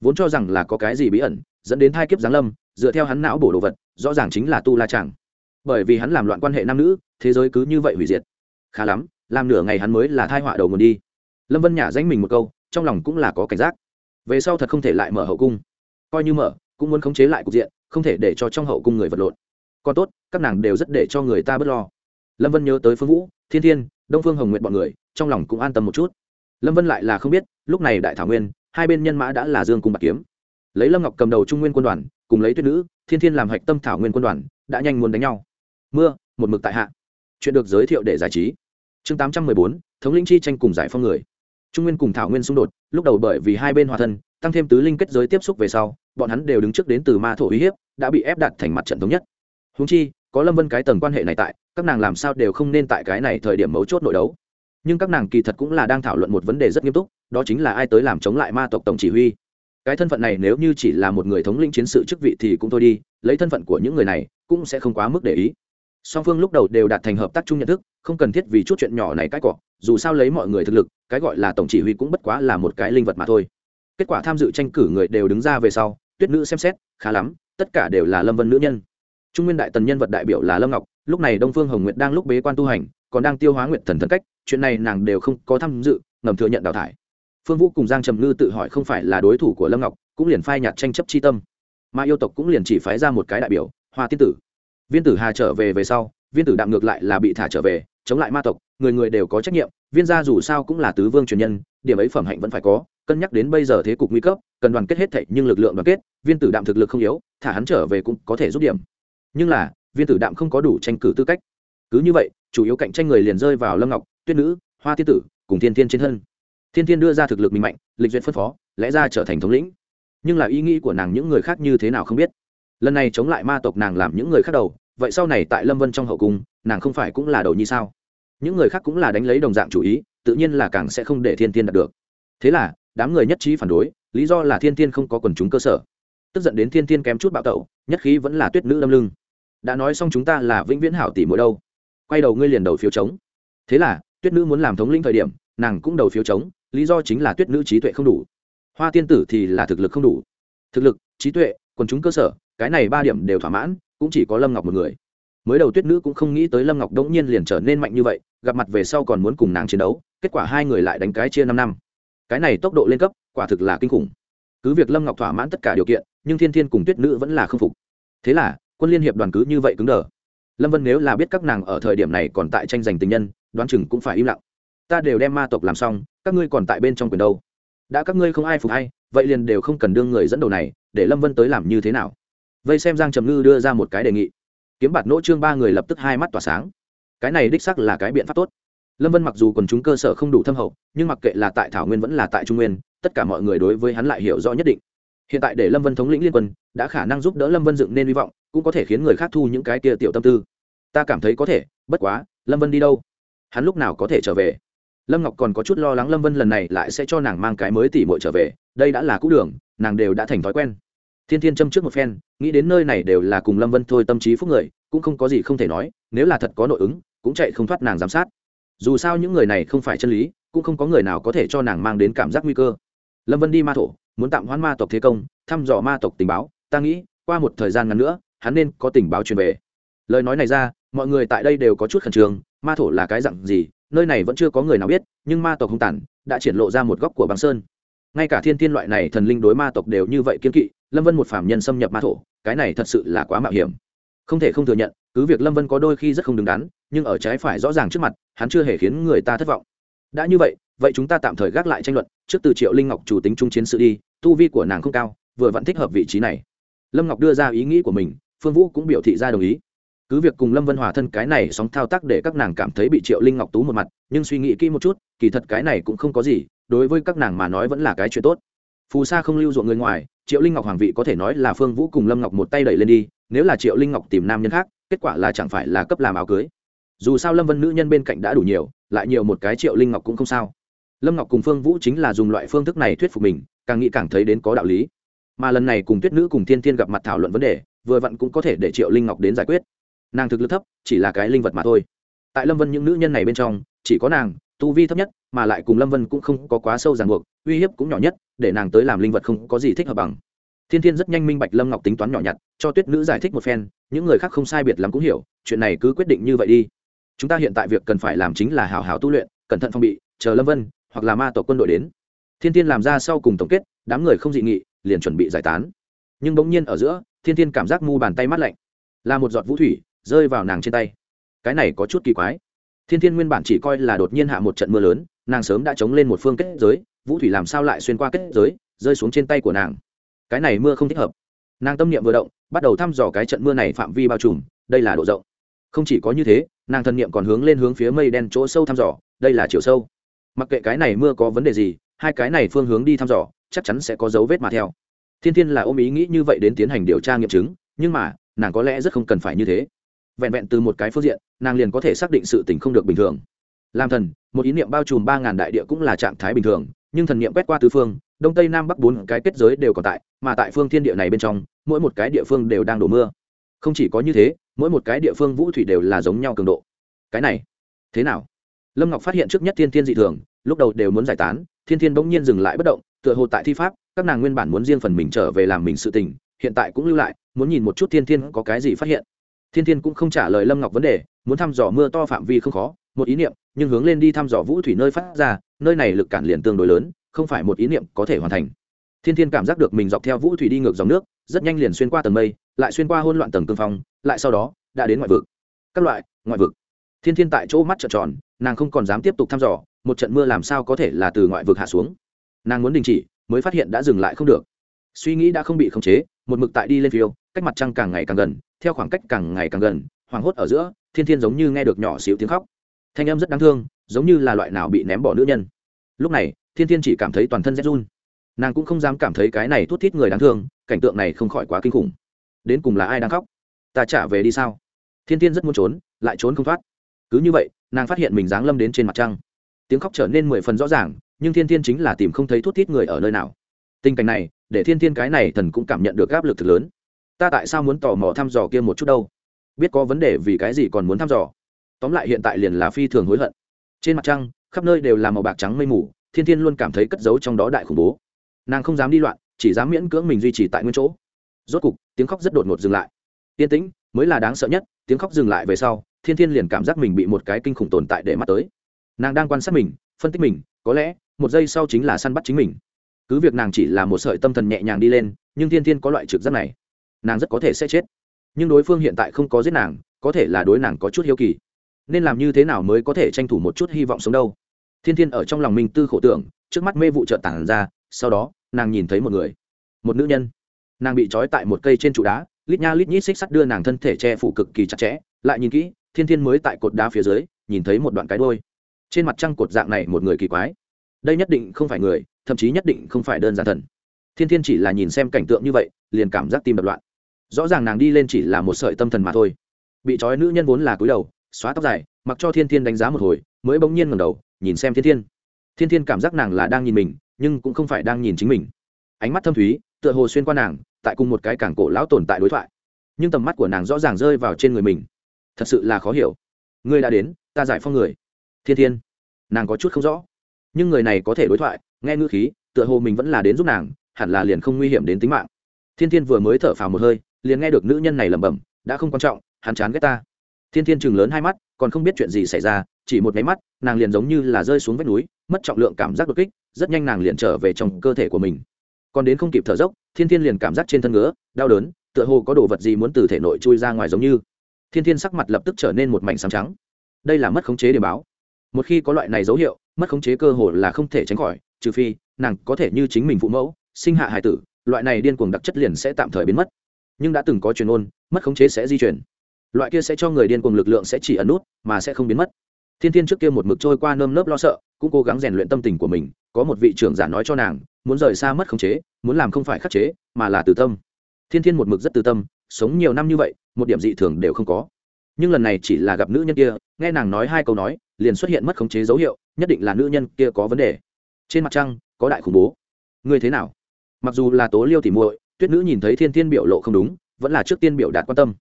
Vốn cho rằng là có cái gì bí ẩn, dẫn đến hai kiếp giáng lâm, dựa theo hắn não bổ đồ vật, rõ ràng chính là tu la chẳng bởi vì hắn làm loạn quan hệ nam nữ, thế giới cứ như vậy hủy diệt. Khá lắm, làm nửa ngày hắn mới là thai họa đầu nguồn đi. Lâm vân nhả danh mình một câu, trong lòng cũng là có cảnh giác. Về sau thật không thể lại mở hậu cung. Coi như mở, cũng muốn khống chế lại cục diện, không thể để cho trong hậu cung người vật lộn. Còn tốt, các nàng đều rất để cho người ta bớt lo. Lâm vân nhớ tới phương vũ, thiên thiên, đông phương hồng nguyện bọn người, trong lòng cũng an tâm một chút. Lâm vân lại là không biết, lúc này đại thảo nguyên, hai bên nhân mã đã là dương cung bạc kiếm. Lấy lâm ngọc cầm đầu trung nguyên quân đoàn, cùng lấy tuyết nữ, thiên thiên làm hạch tâm thảo nguyên quân đoàn, đã nhanh muốn đánh nhau mưa, một mực tại hạ. Chuyện được giới thiệu để giải trí. Chương tám trăm mười bốn, thống lĩnh chi tranh cùng giải phong người. Trung nguyên cùng thảo nguyên xung đột, lúc đầu bởi vì hai bên hòa thân, tăng thêm tứ linh kết giới tiếp xúc về sau, bọn hắn đều đứng trước đến từ ma thổ uy hiếp, đã bị ép đặt thành mặt trận thống nhất. Húng chi, có lâm vân cái tầng quan hệ này tại, các nàng làm sao đều không nên tại cái này thời điểm mấu chốt nội đấu. Nhưng các nàng kỳ thật cũng là đang thảo luận một vấn đề rất nghiêm túc, đó chính là ai tới làm chống lại ma tộc tổng chỉ huy. Cái thân phận này nếu như chỉ là một người thống lĩnh chiến sự chức vị thì cũng thôi đi, lấy thân phận của những người này cũng sẽ không quá mức để ý song phương lúc đầu đều đạt thành hợp tác chung nhận thức, không cần thiết vì chút chuyện nhỏ này cãi cọ, dù sao lấy mọi người thực lực, cái gọi là tổng chỉ huy cũng bất quá là một cái linh vật mà thôi. Kết quả tham dự tranh cử người đều đứng ra về sau, tuyết nữ xem xét, khá lắm, tất cả đều là lâm vân nữ nhân. Trung nguyên đại tần nhân vật đại biểu là lâm ngọc, lúc này đông phương hồng nguyệt đang lúc bế quan tu hành, còn đang tiêu hóa nguyện thần thần cách, chuyện này nàng đều không có tham dự, ngầm thừa nhận đào thải. Phương vũ cùng giang trầm ngư tự hỏi không phải là đối thủ của lâm ngọc, cũng liền phai nhạt tranh chấp chi tâm. Mà yêu tộc cũng liền chỉ phái ra một cái đại biểu, hoa tiên tử viên tử hà trở về về sau, viên tử đạm ngược lại là bị thả trở về, chống lại ma tộc, người người đều có trách nhiệm, viên gia dù sao cũng là tứ vương truyền nhân, điểm ấy phẩm hạnh vẫn phải có, cân nhắc đến bây giờ thế cục nguy cấp, cần đoàn kết hết thảy nhưng lực lượng đoàn kết, viên tử đạm thực lực không yếu, thả hắn trở về cũng có thể giúp điểm. Nhưng là, viên tử đạm không có đủ tranh cử tư cách. Cứ như vậy, chủ yếu cạnh tranh người liền rơi vào lâm ngọc, tuyết nữ, hoa tiên tử, cùng thiên thiên trên thân. Thiên thiên đưa ra thực lực mình mạnh, lịch duyệt phân phó, lẽ ra trở thành thống lĩnh. Nhưng là ý nghĩ của nàng những người khác như thế nào không biết lần này chống lại ma tộc nàng làm những người khác đầu, vậy sau này tại lâm vân trong hậu cung, nàng không phải cũng là đầu như sao? Những người khác cũng là đánh lấy đồng dạng chủ ý, tự nhiên là càng sẽ không để thiên tiên đạt được. Thế là, đám người nhất trí phản đối, lý do là thiên tiên không có quần chúng cơ sở. Tức giận đến thiên tiên kém chút bạo tẩu, nhất khí vẫn là tuyết nữ đâm lưng. Đã nói xong chúng ta là vĩnh viễn hảo tỷ mỗi đâu. Quay đầu ngươi liền đầu phiếu chống. Thế là, tuyết nữ muốn làm thống lĩnh thời điểm, nàng cũng đầu phiếu chống, lý do chính là tuyết nữ trí tuệ không đủ. Hoa tiên tử thì là thực lực không đủ. Thực lực, trí tuệ, quần chúng cơ sở cái này ba điểm đều thỏa mãn, cũng chỉ có lâm ngọc một người. Mới đầu tuyết nữ cũng không nghĩ tới lâm ngọc đống nhiên liền trở nên mạnh như vậy, gặp mặt về sau còn muốn cùng nàng chiến đấu, kết quả hai người lại đánh cái chia năm năm. Cái này tốc độ lên cấp, quả thực là kinh khủng. Cứ việc lâm ngọc thỏa mãn tất cả điều kiện, nhưng thiên thiên cùng tuyết nữ vẫn là k phục. Thế là, quân liên hiệp đoàn cứ như vậy cứng đờ. Lâm vân nếu là biết các nàng ở thời điểm này còn tại tranh giành tình nhân, đoán chừng cũng phải im lặng. Ta đều đem ma tộc làm xong, các ngươi còn tại bên trong quyền đâu? Đã các ngươi không ai phục hay, vậy liền đều không cần đương người dẫn đầu này, để lâm vân tới làm như thế nào? Vây xem giang trầm ngư đưa ra một cái đề nghị. Kiếm bạt nỗ trương ba người lập tức hai mắt tỏa sáng. Cái này đích sắc là cái biện pháp tốt. Lâm vân mặc dù còn chúng cơ sở không đủ thâm hậu, nhưng mặc kệ là tại thảo nguyên vẫn là tại trung nguyên, tất cả mọi người đối với hắn lại hiểu rõ nhất định. Hiện tại để lâm vân thống lĩnh liên quân, đã khả năng giúp đỡ lâm vân dựng nên hy vọng, cũng có thể khiến người khác thu những cái kia tiểu tâm tư. Ta cảm thấy có thể, bất quá, lâm vân đi đâu? Hắn lúc nào có thể trở về? Lâm ngọc còn có chút lo lắng lâm vân lần này lại sẽ cho nàng mang cái mới tỉ mội trở về, đây đã là cũ đường, nàng đều đã thành thói quen thiên thiên châm trước một phen nghĩ đến nơi này đều là cùng lâm vân thôi tâm trí phúc người cũng không có gì không thể nói nếu là thật có nội ứng cũng chạy không thoát nàng giám sát. Dù sao những người này không phải chân lý cũng không có người nào có thể cho nàng mang đến cảm giác nguy cơ. Lâm vân đi ma thổ muốn tạm hoãn ma tộc thế công thăm dò ma tộc tình báo ta nghĩ qua một thời gian ngắn nữa hắn nên có tình báo truyền về. Lời nói này ra mọi người tại đây đều có chút khẩn trương ma thổ là cái dặn gì nơi này vẫn chưa có người nào biết nhưng ma tộc hung tản, đã triển lộ ra một góc của băng sơn. Ngay cả thiên Thiên loại này thần linh đối ma tộc đều như vậy kiên kỵ lâm vân một phạm nhân xâm nhập ma thổ, cái này thật sự là quá mạo hiểm. Không thể không thừa nhận, cứ việc lâm vân có đôi khi rất không đứng đắn, nhưng ở trái phải rõ ràng trước mặt, hắn chưa hề khiến người ta thất vọng. Đã như vậy vậy chúng ta tạm thời gác lại tranh luận, trước từ triệu linh ngọc chủ tính trung chiến sự đi, tu vi của nàng không cao, vừa vẫn thích hợp vị trí này. Lâm ngọc đưa ra ý nghĩ của mình, phương vũ cũng biểu thị ra đồng ý. Cứ việc cùng lâm vân hòa thân cái này sóng thao tác để các nàng cảm thấy bị triệu linh ngọc tú một mặt, nhưng suy nghĩ kỹ một chút, kỳ thật cái này cũng không có gì, đối với các nàng mà nói vẫn là cái chuyện tốt phù sa không lưu ruộng người ngoài, triệu linh ngọc hoàng vị có thể nói là phương vũ cùng lâm ngọc một tay đẩy lên đi, nếu là triệu linh ngọc tìm nam nhân khác, kết quả là chẳng phải là cấp làm áo cưới. Dù sao lâm vân nữ nhân bên cạnh đã đủ nhiều, lại nhiều một cái triệu linh ngọc cũng không sao. Lâm ngọc cùng phương vũ chính là dùng loại phương thức này thuyết phục mình, càng nghĩ càng thấy đến có đạo lý. Mà lần này cùng tuyết nữ cùng thiên thiên gặp mặt thảo luận vấn đề, vừa vặn cũng có thể để triệu linh ngọc đến giải quyết. Nàng thực lực thấp, chỉ là cái linh vật mà thôi. Tại lâm vân những nữ nhân này bên trong, chỉ có nàng tu vi thấp nhất, mà lại cùng lâm vân cũng không có quá sâu ràng buộc, uy hiếp cũng nhỏ nhất, để nàng tới làm linh vật không có gì thích hợp bằng. Thiên thiên rất nhanh minh bạch lâm ngọc tính toán nhỏ nhặt, cho tuyết nữ giải thích một phen, những người khác không sai biệt lắm cũng hiểu, chuyện này cứ quyết định như vậy đi. Chúng ta hiện tại việc cần phải làm chính là hào hào tu luyện, cẩn thận phong bị, chờ lâm vân, hoặc là ma tổ quân đội đến. Thiên thiên làm ra sau cùng tổng kết, đám người không dị nghị, liền chuẩn bị giải tán. Nhưng bỗng nhiên ở giữa, thiên thiên cảm giác mu bàn tay mát lạnh. Là một giọt vũ thủy, rơi vào nàng trên tay. Cái này có chút kỳ quái thiên thiên nguyên bản chỉ coi là đột nhiên hạ một trận mưa lớn, nàng sớm đã chống lên một phương kết giới, vũ thủy làm sao lại xuyên qua kết giới, rơi xuống trên tay của nàng. Cái này mưa không thích hợp. Nàng tâm niệm vừa động, bắt đầu thăm dò cái trận mưa này phạm vi bao trùm, đây là độ rộng. Không chỉ có như thế, nàng thần niệm còn hướng lên hướng phía mây đen chỗ sâu thăm dò, đây là chiều sâu. Mặc kệ cái này mưa có vấn đề gì, hai cái này phương hướng đi thăm dò, chắc chắn sẽ có dấu vết mà theo. Thiên thiên là ôm ý nghĩ như vậy đến tiến hành điều tra nghiệm chứng, nhưng mà, nàng có lẽ rất không cần phải như thế vẹn vẹn từ một cái phương diện, nàng liền có thể xác định sự tình không được bình thường. Làm thần, một ý niệm bao trùm ba ngàn đại địa cũng là trạng thái bình thường, nhưng thần niệm quét qua tứ phương, đông tây nam bắc bốn cái kết giới đều còn tại, mà tại phương thiên địa này bên trong, mỗi một cái địa phương đều đang đổ mưa. Không chỉ có như thế, mỗi một cái địa phương vũ thủy đều là giống nhau cường độ. Cái này, thế nào? Lâm ngọc phát hiện trước nhất thiên thiên dị thường, lúc đầu đều muốn giải tán, thiên thiên bỗng nhiên dừng lại bất động, tựa hồ tại thi pháp, các nàng nguyên bản muốn riêng phần mình trở về làm mình sự tình, hiện tại cũng lưu lại, muốn nhìn một chút thiên thiên có cái gì phát hiện thiên thiên cũng không trả lời lâm ngọc vấn đề, muốn thăm dò mưa to phạm vi không khó, một ý niệm, nhưng hướng lên đi thăm dò vũ thủy nơi phát ra, nơi này lực cản liền tương đối lớn, không phải một ý niệm có thể hoàn thành. Thiên thiên cảm giác được mình dọc theo vũ thủy đi ngược dòng nước, rất nhanh liền xuyên qua tầng mây, lại xuyên qua hôn loạn tầng cương phong, lại sau đó, đã đến ngoại vực. Các loại, ngoại vực. Thiên thiên tại chỗ mắt trợn tròn, nàng không còn dám tiếp tục thăm dò, một trận mưa làm sao có thể là từ ngoại vực hạ xuống. Nàng muốn đình chỉ, mới phát hiện đã dừng lại không được. Suy nghĩ đã không bị khống chế, một mực tại đi lên phiêu cách mặt trăng càng ngày càng gần, theo khoảng cách càng ngày càng gần, hoảng hốt ở giữa, thiên thiên giống như nghe được nhỏ xíu tiếng khóc. Thanh âm rất đáng thương, giống như là loại nào bị ném bỏ nữ nhân. Lúc này, thiên thiên chỉ cảm thấy toàn thân rét run. Nàng cũng không dám cảm thấy cái này thút thít người đáng thương, cảnh tượng này không khỏi quá kinh khủng. Đến cùng là ai đang khóc? Ta trả về đi sao? Thiên thiên rất muốn trốn, lại trốn không thoát. Cứ như vậy, nàng phát hiện mình giáng lâm đến trên mặt trăng. Tiếng khóc trở nên mười phần rõ ràng, nhưng thiên thiên chính là tìm không thấy thút thít người ở nơi nào. Tình cảnh này, để thiên thiên cái này thần cũng cảm nhận được áp lực thực lớn ta tại sao muốn tò mò thăm dò kia một chút đâu? Biết có vấn đề vì cái gì còn muốn thăm dò? Tóm lại hiện tại liền là phi thường hối hận. Trên mặt trăng, khắp nơi đều là màu bạc trắng mây mù, thiên thiên luôn cảm thấy cất giấu trong đó đại khủng bố. Nàng không dám đi loạn, chỉ dám miễn cưỡng mình duy trì tại nguyên chỗ. Rốt cục, tiếng khóc rất đột ngột dừng lại. Yên tĩnh, mới là đáng sợ nhất, tiếng khóc dừng lại về sau, thiên thiên liền cảm giác mình bị một cái kinh khủng tồn tại để mắt tới. Nàng đang quan sát mình, phân tích mình, có lẽ, một giây sau chính là săn bắt chính mình. Cứ việc nàng chỉ là một sợi tâm thần nhẹ nhàng đi lên, nhưng thiên thiên có loại trực giác này nàng rất có thể sẽ chết. Nhưng đối phương hiện tại không có giết nàng, có thể là đối nàng có chút hiếu kỳ. Nên làm như thế nào mới có thể tranh thủ một chút hy vọng sống đâu? Thiên thiên ở trong lòng mình tư khổ tưởng, trước mắt mê vụ trợ tản ra, sau đó, nàng nhìn thấy một người. Một nữ nhân. Nàng bị trói tại một cây trên trụ đá, lít nha lít nhít xích sắt đưa nàng thân thể che phủ cực kỳ chặt chẽ. Lại nhìn kỹ, thiên thiên mới tại cột đá phía dưới, nhìn thấy một đoạn cái đôi trên mặt trăng cột dạng này một người kỳ quái. Đây nhất định không phải người, thậm chí nhất định không phải đơn giản thần. Thiên thiên chỉ là nhìn xem cảnh tượng như vậy, liền cảm giác tim đập loạn rõ ràng nàng đi lên chỉ là một sợi tâm thần mà thôi. Bị trói nữ nhân vốn là cúi đầu, xóa tóc dài, mặc cho thiên thiên đánh giá một hồi, mới bỗng nhiên ngầm đầu, nhìn xem thiên thiên. Thiên thiên cảm giác nàng là đang nhìn mình, nhưng cũng không phải đang nhìn chính mình. Ánh mắt thâm thúy, tựa hồ xuyên qua nàng, tại cùng một cái cảng cổ lão tồn tại đối thoại. Nhưng tầm mắt của nàng rõ ràng rơi vào trên người mình. Thật sự là khó hiểu. Ngươi đã đến, ta giải phong người. Thiên thiên, nàng có chút không rõ. Nhưng người này có thể đối thoại, nghe ngữ khí, tựa hồ mình vẫn là đến giúp nàng, hẳn là liền không nguy hiểm đến tính mạng. Thiên thiên vừa mới thở phào một hơi liền nghe được nữ nhân này lẩm bẩm, đã không quan trọng, hắn chán ghét ta. Thiên thiên chừng lớn hai mắt, còn không biết chuyện gì xảy ra, chỉ một máy mắt, nàng liền giống như là rơi xuống vách núi, mất trọng lượng cảm giác đột kích, rất nhanh nàng liền trở về trong cơ thể của mình. Còn đến không kịp thở dốc, thiên thiên liền cảm giác trên thân ngứa, đau đớn, tựa hồ có đồ vật gì muốn từ thể nội chui ra ngoài giống như. Thiên thiên sắc mặt lập tức trở nên một mảnh sáng trắng. Đây là mất khống chế điểm báo. Một khi có loại này dấu hiệu, mất khống chế cơ hồ là không thể tránh khỏi, trừ phi nàng có thể như chính mình phụ mẫu, sinh hạ hải tử, loại này điên cuồng đặc chất liền sẽ tạm thời biến mất nhưng đã từng có truyền ôn, mất khống chế sẽ di chuyển. Loại kia sẽ cho người điên cùng lực lượng sẽ chỉ ẩn nút, mà sẽ không biến mất. Thiên thiên trước kia một mực trôi qua nơm nớp lo sợ, cũng cố gắng rèn luyện tâm tình của mình, có một vị trưởng giả nói cho nàng, muốn rời xa mất khống chế, muốn làm không phải khắc chế, mà là từ tâm. Thiên thiên một mực rất từ tâm, sống nhiều năm như vậy, một điểm dị thường đều không có. Nhưng lần này chỉ là gặp nữ nhân kia, nghe nàng nói hai câu nói, liền xuất hiện mất khống chế dấu hiệu, nhất định là nữ nhân kia có vấn đề. Trên mặt trăng, có đại khủng bố. Ngươi thế nào? Mặc dù là tố liêu thì muội tuyết nữ nhìn thấy thiên thiên biểu lộ không đúng, vẫn là trước tiên biểu đạt quan tâm.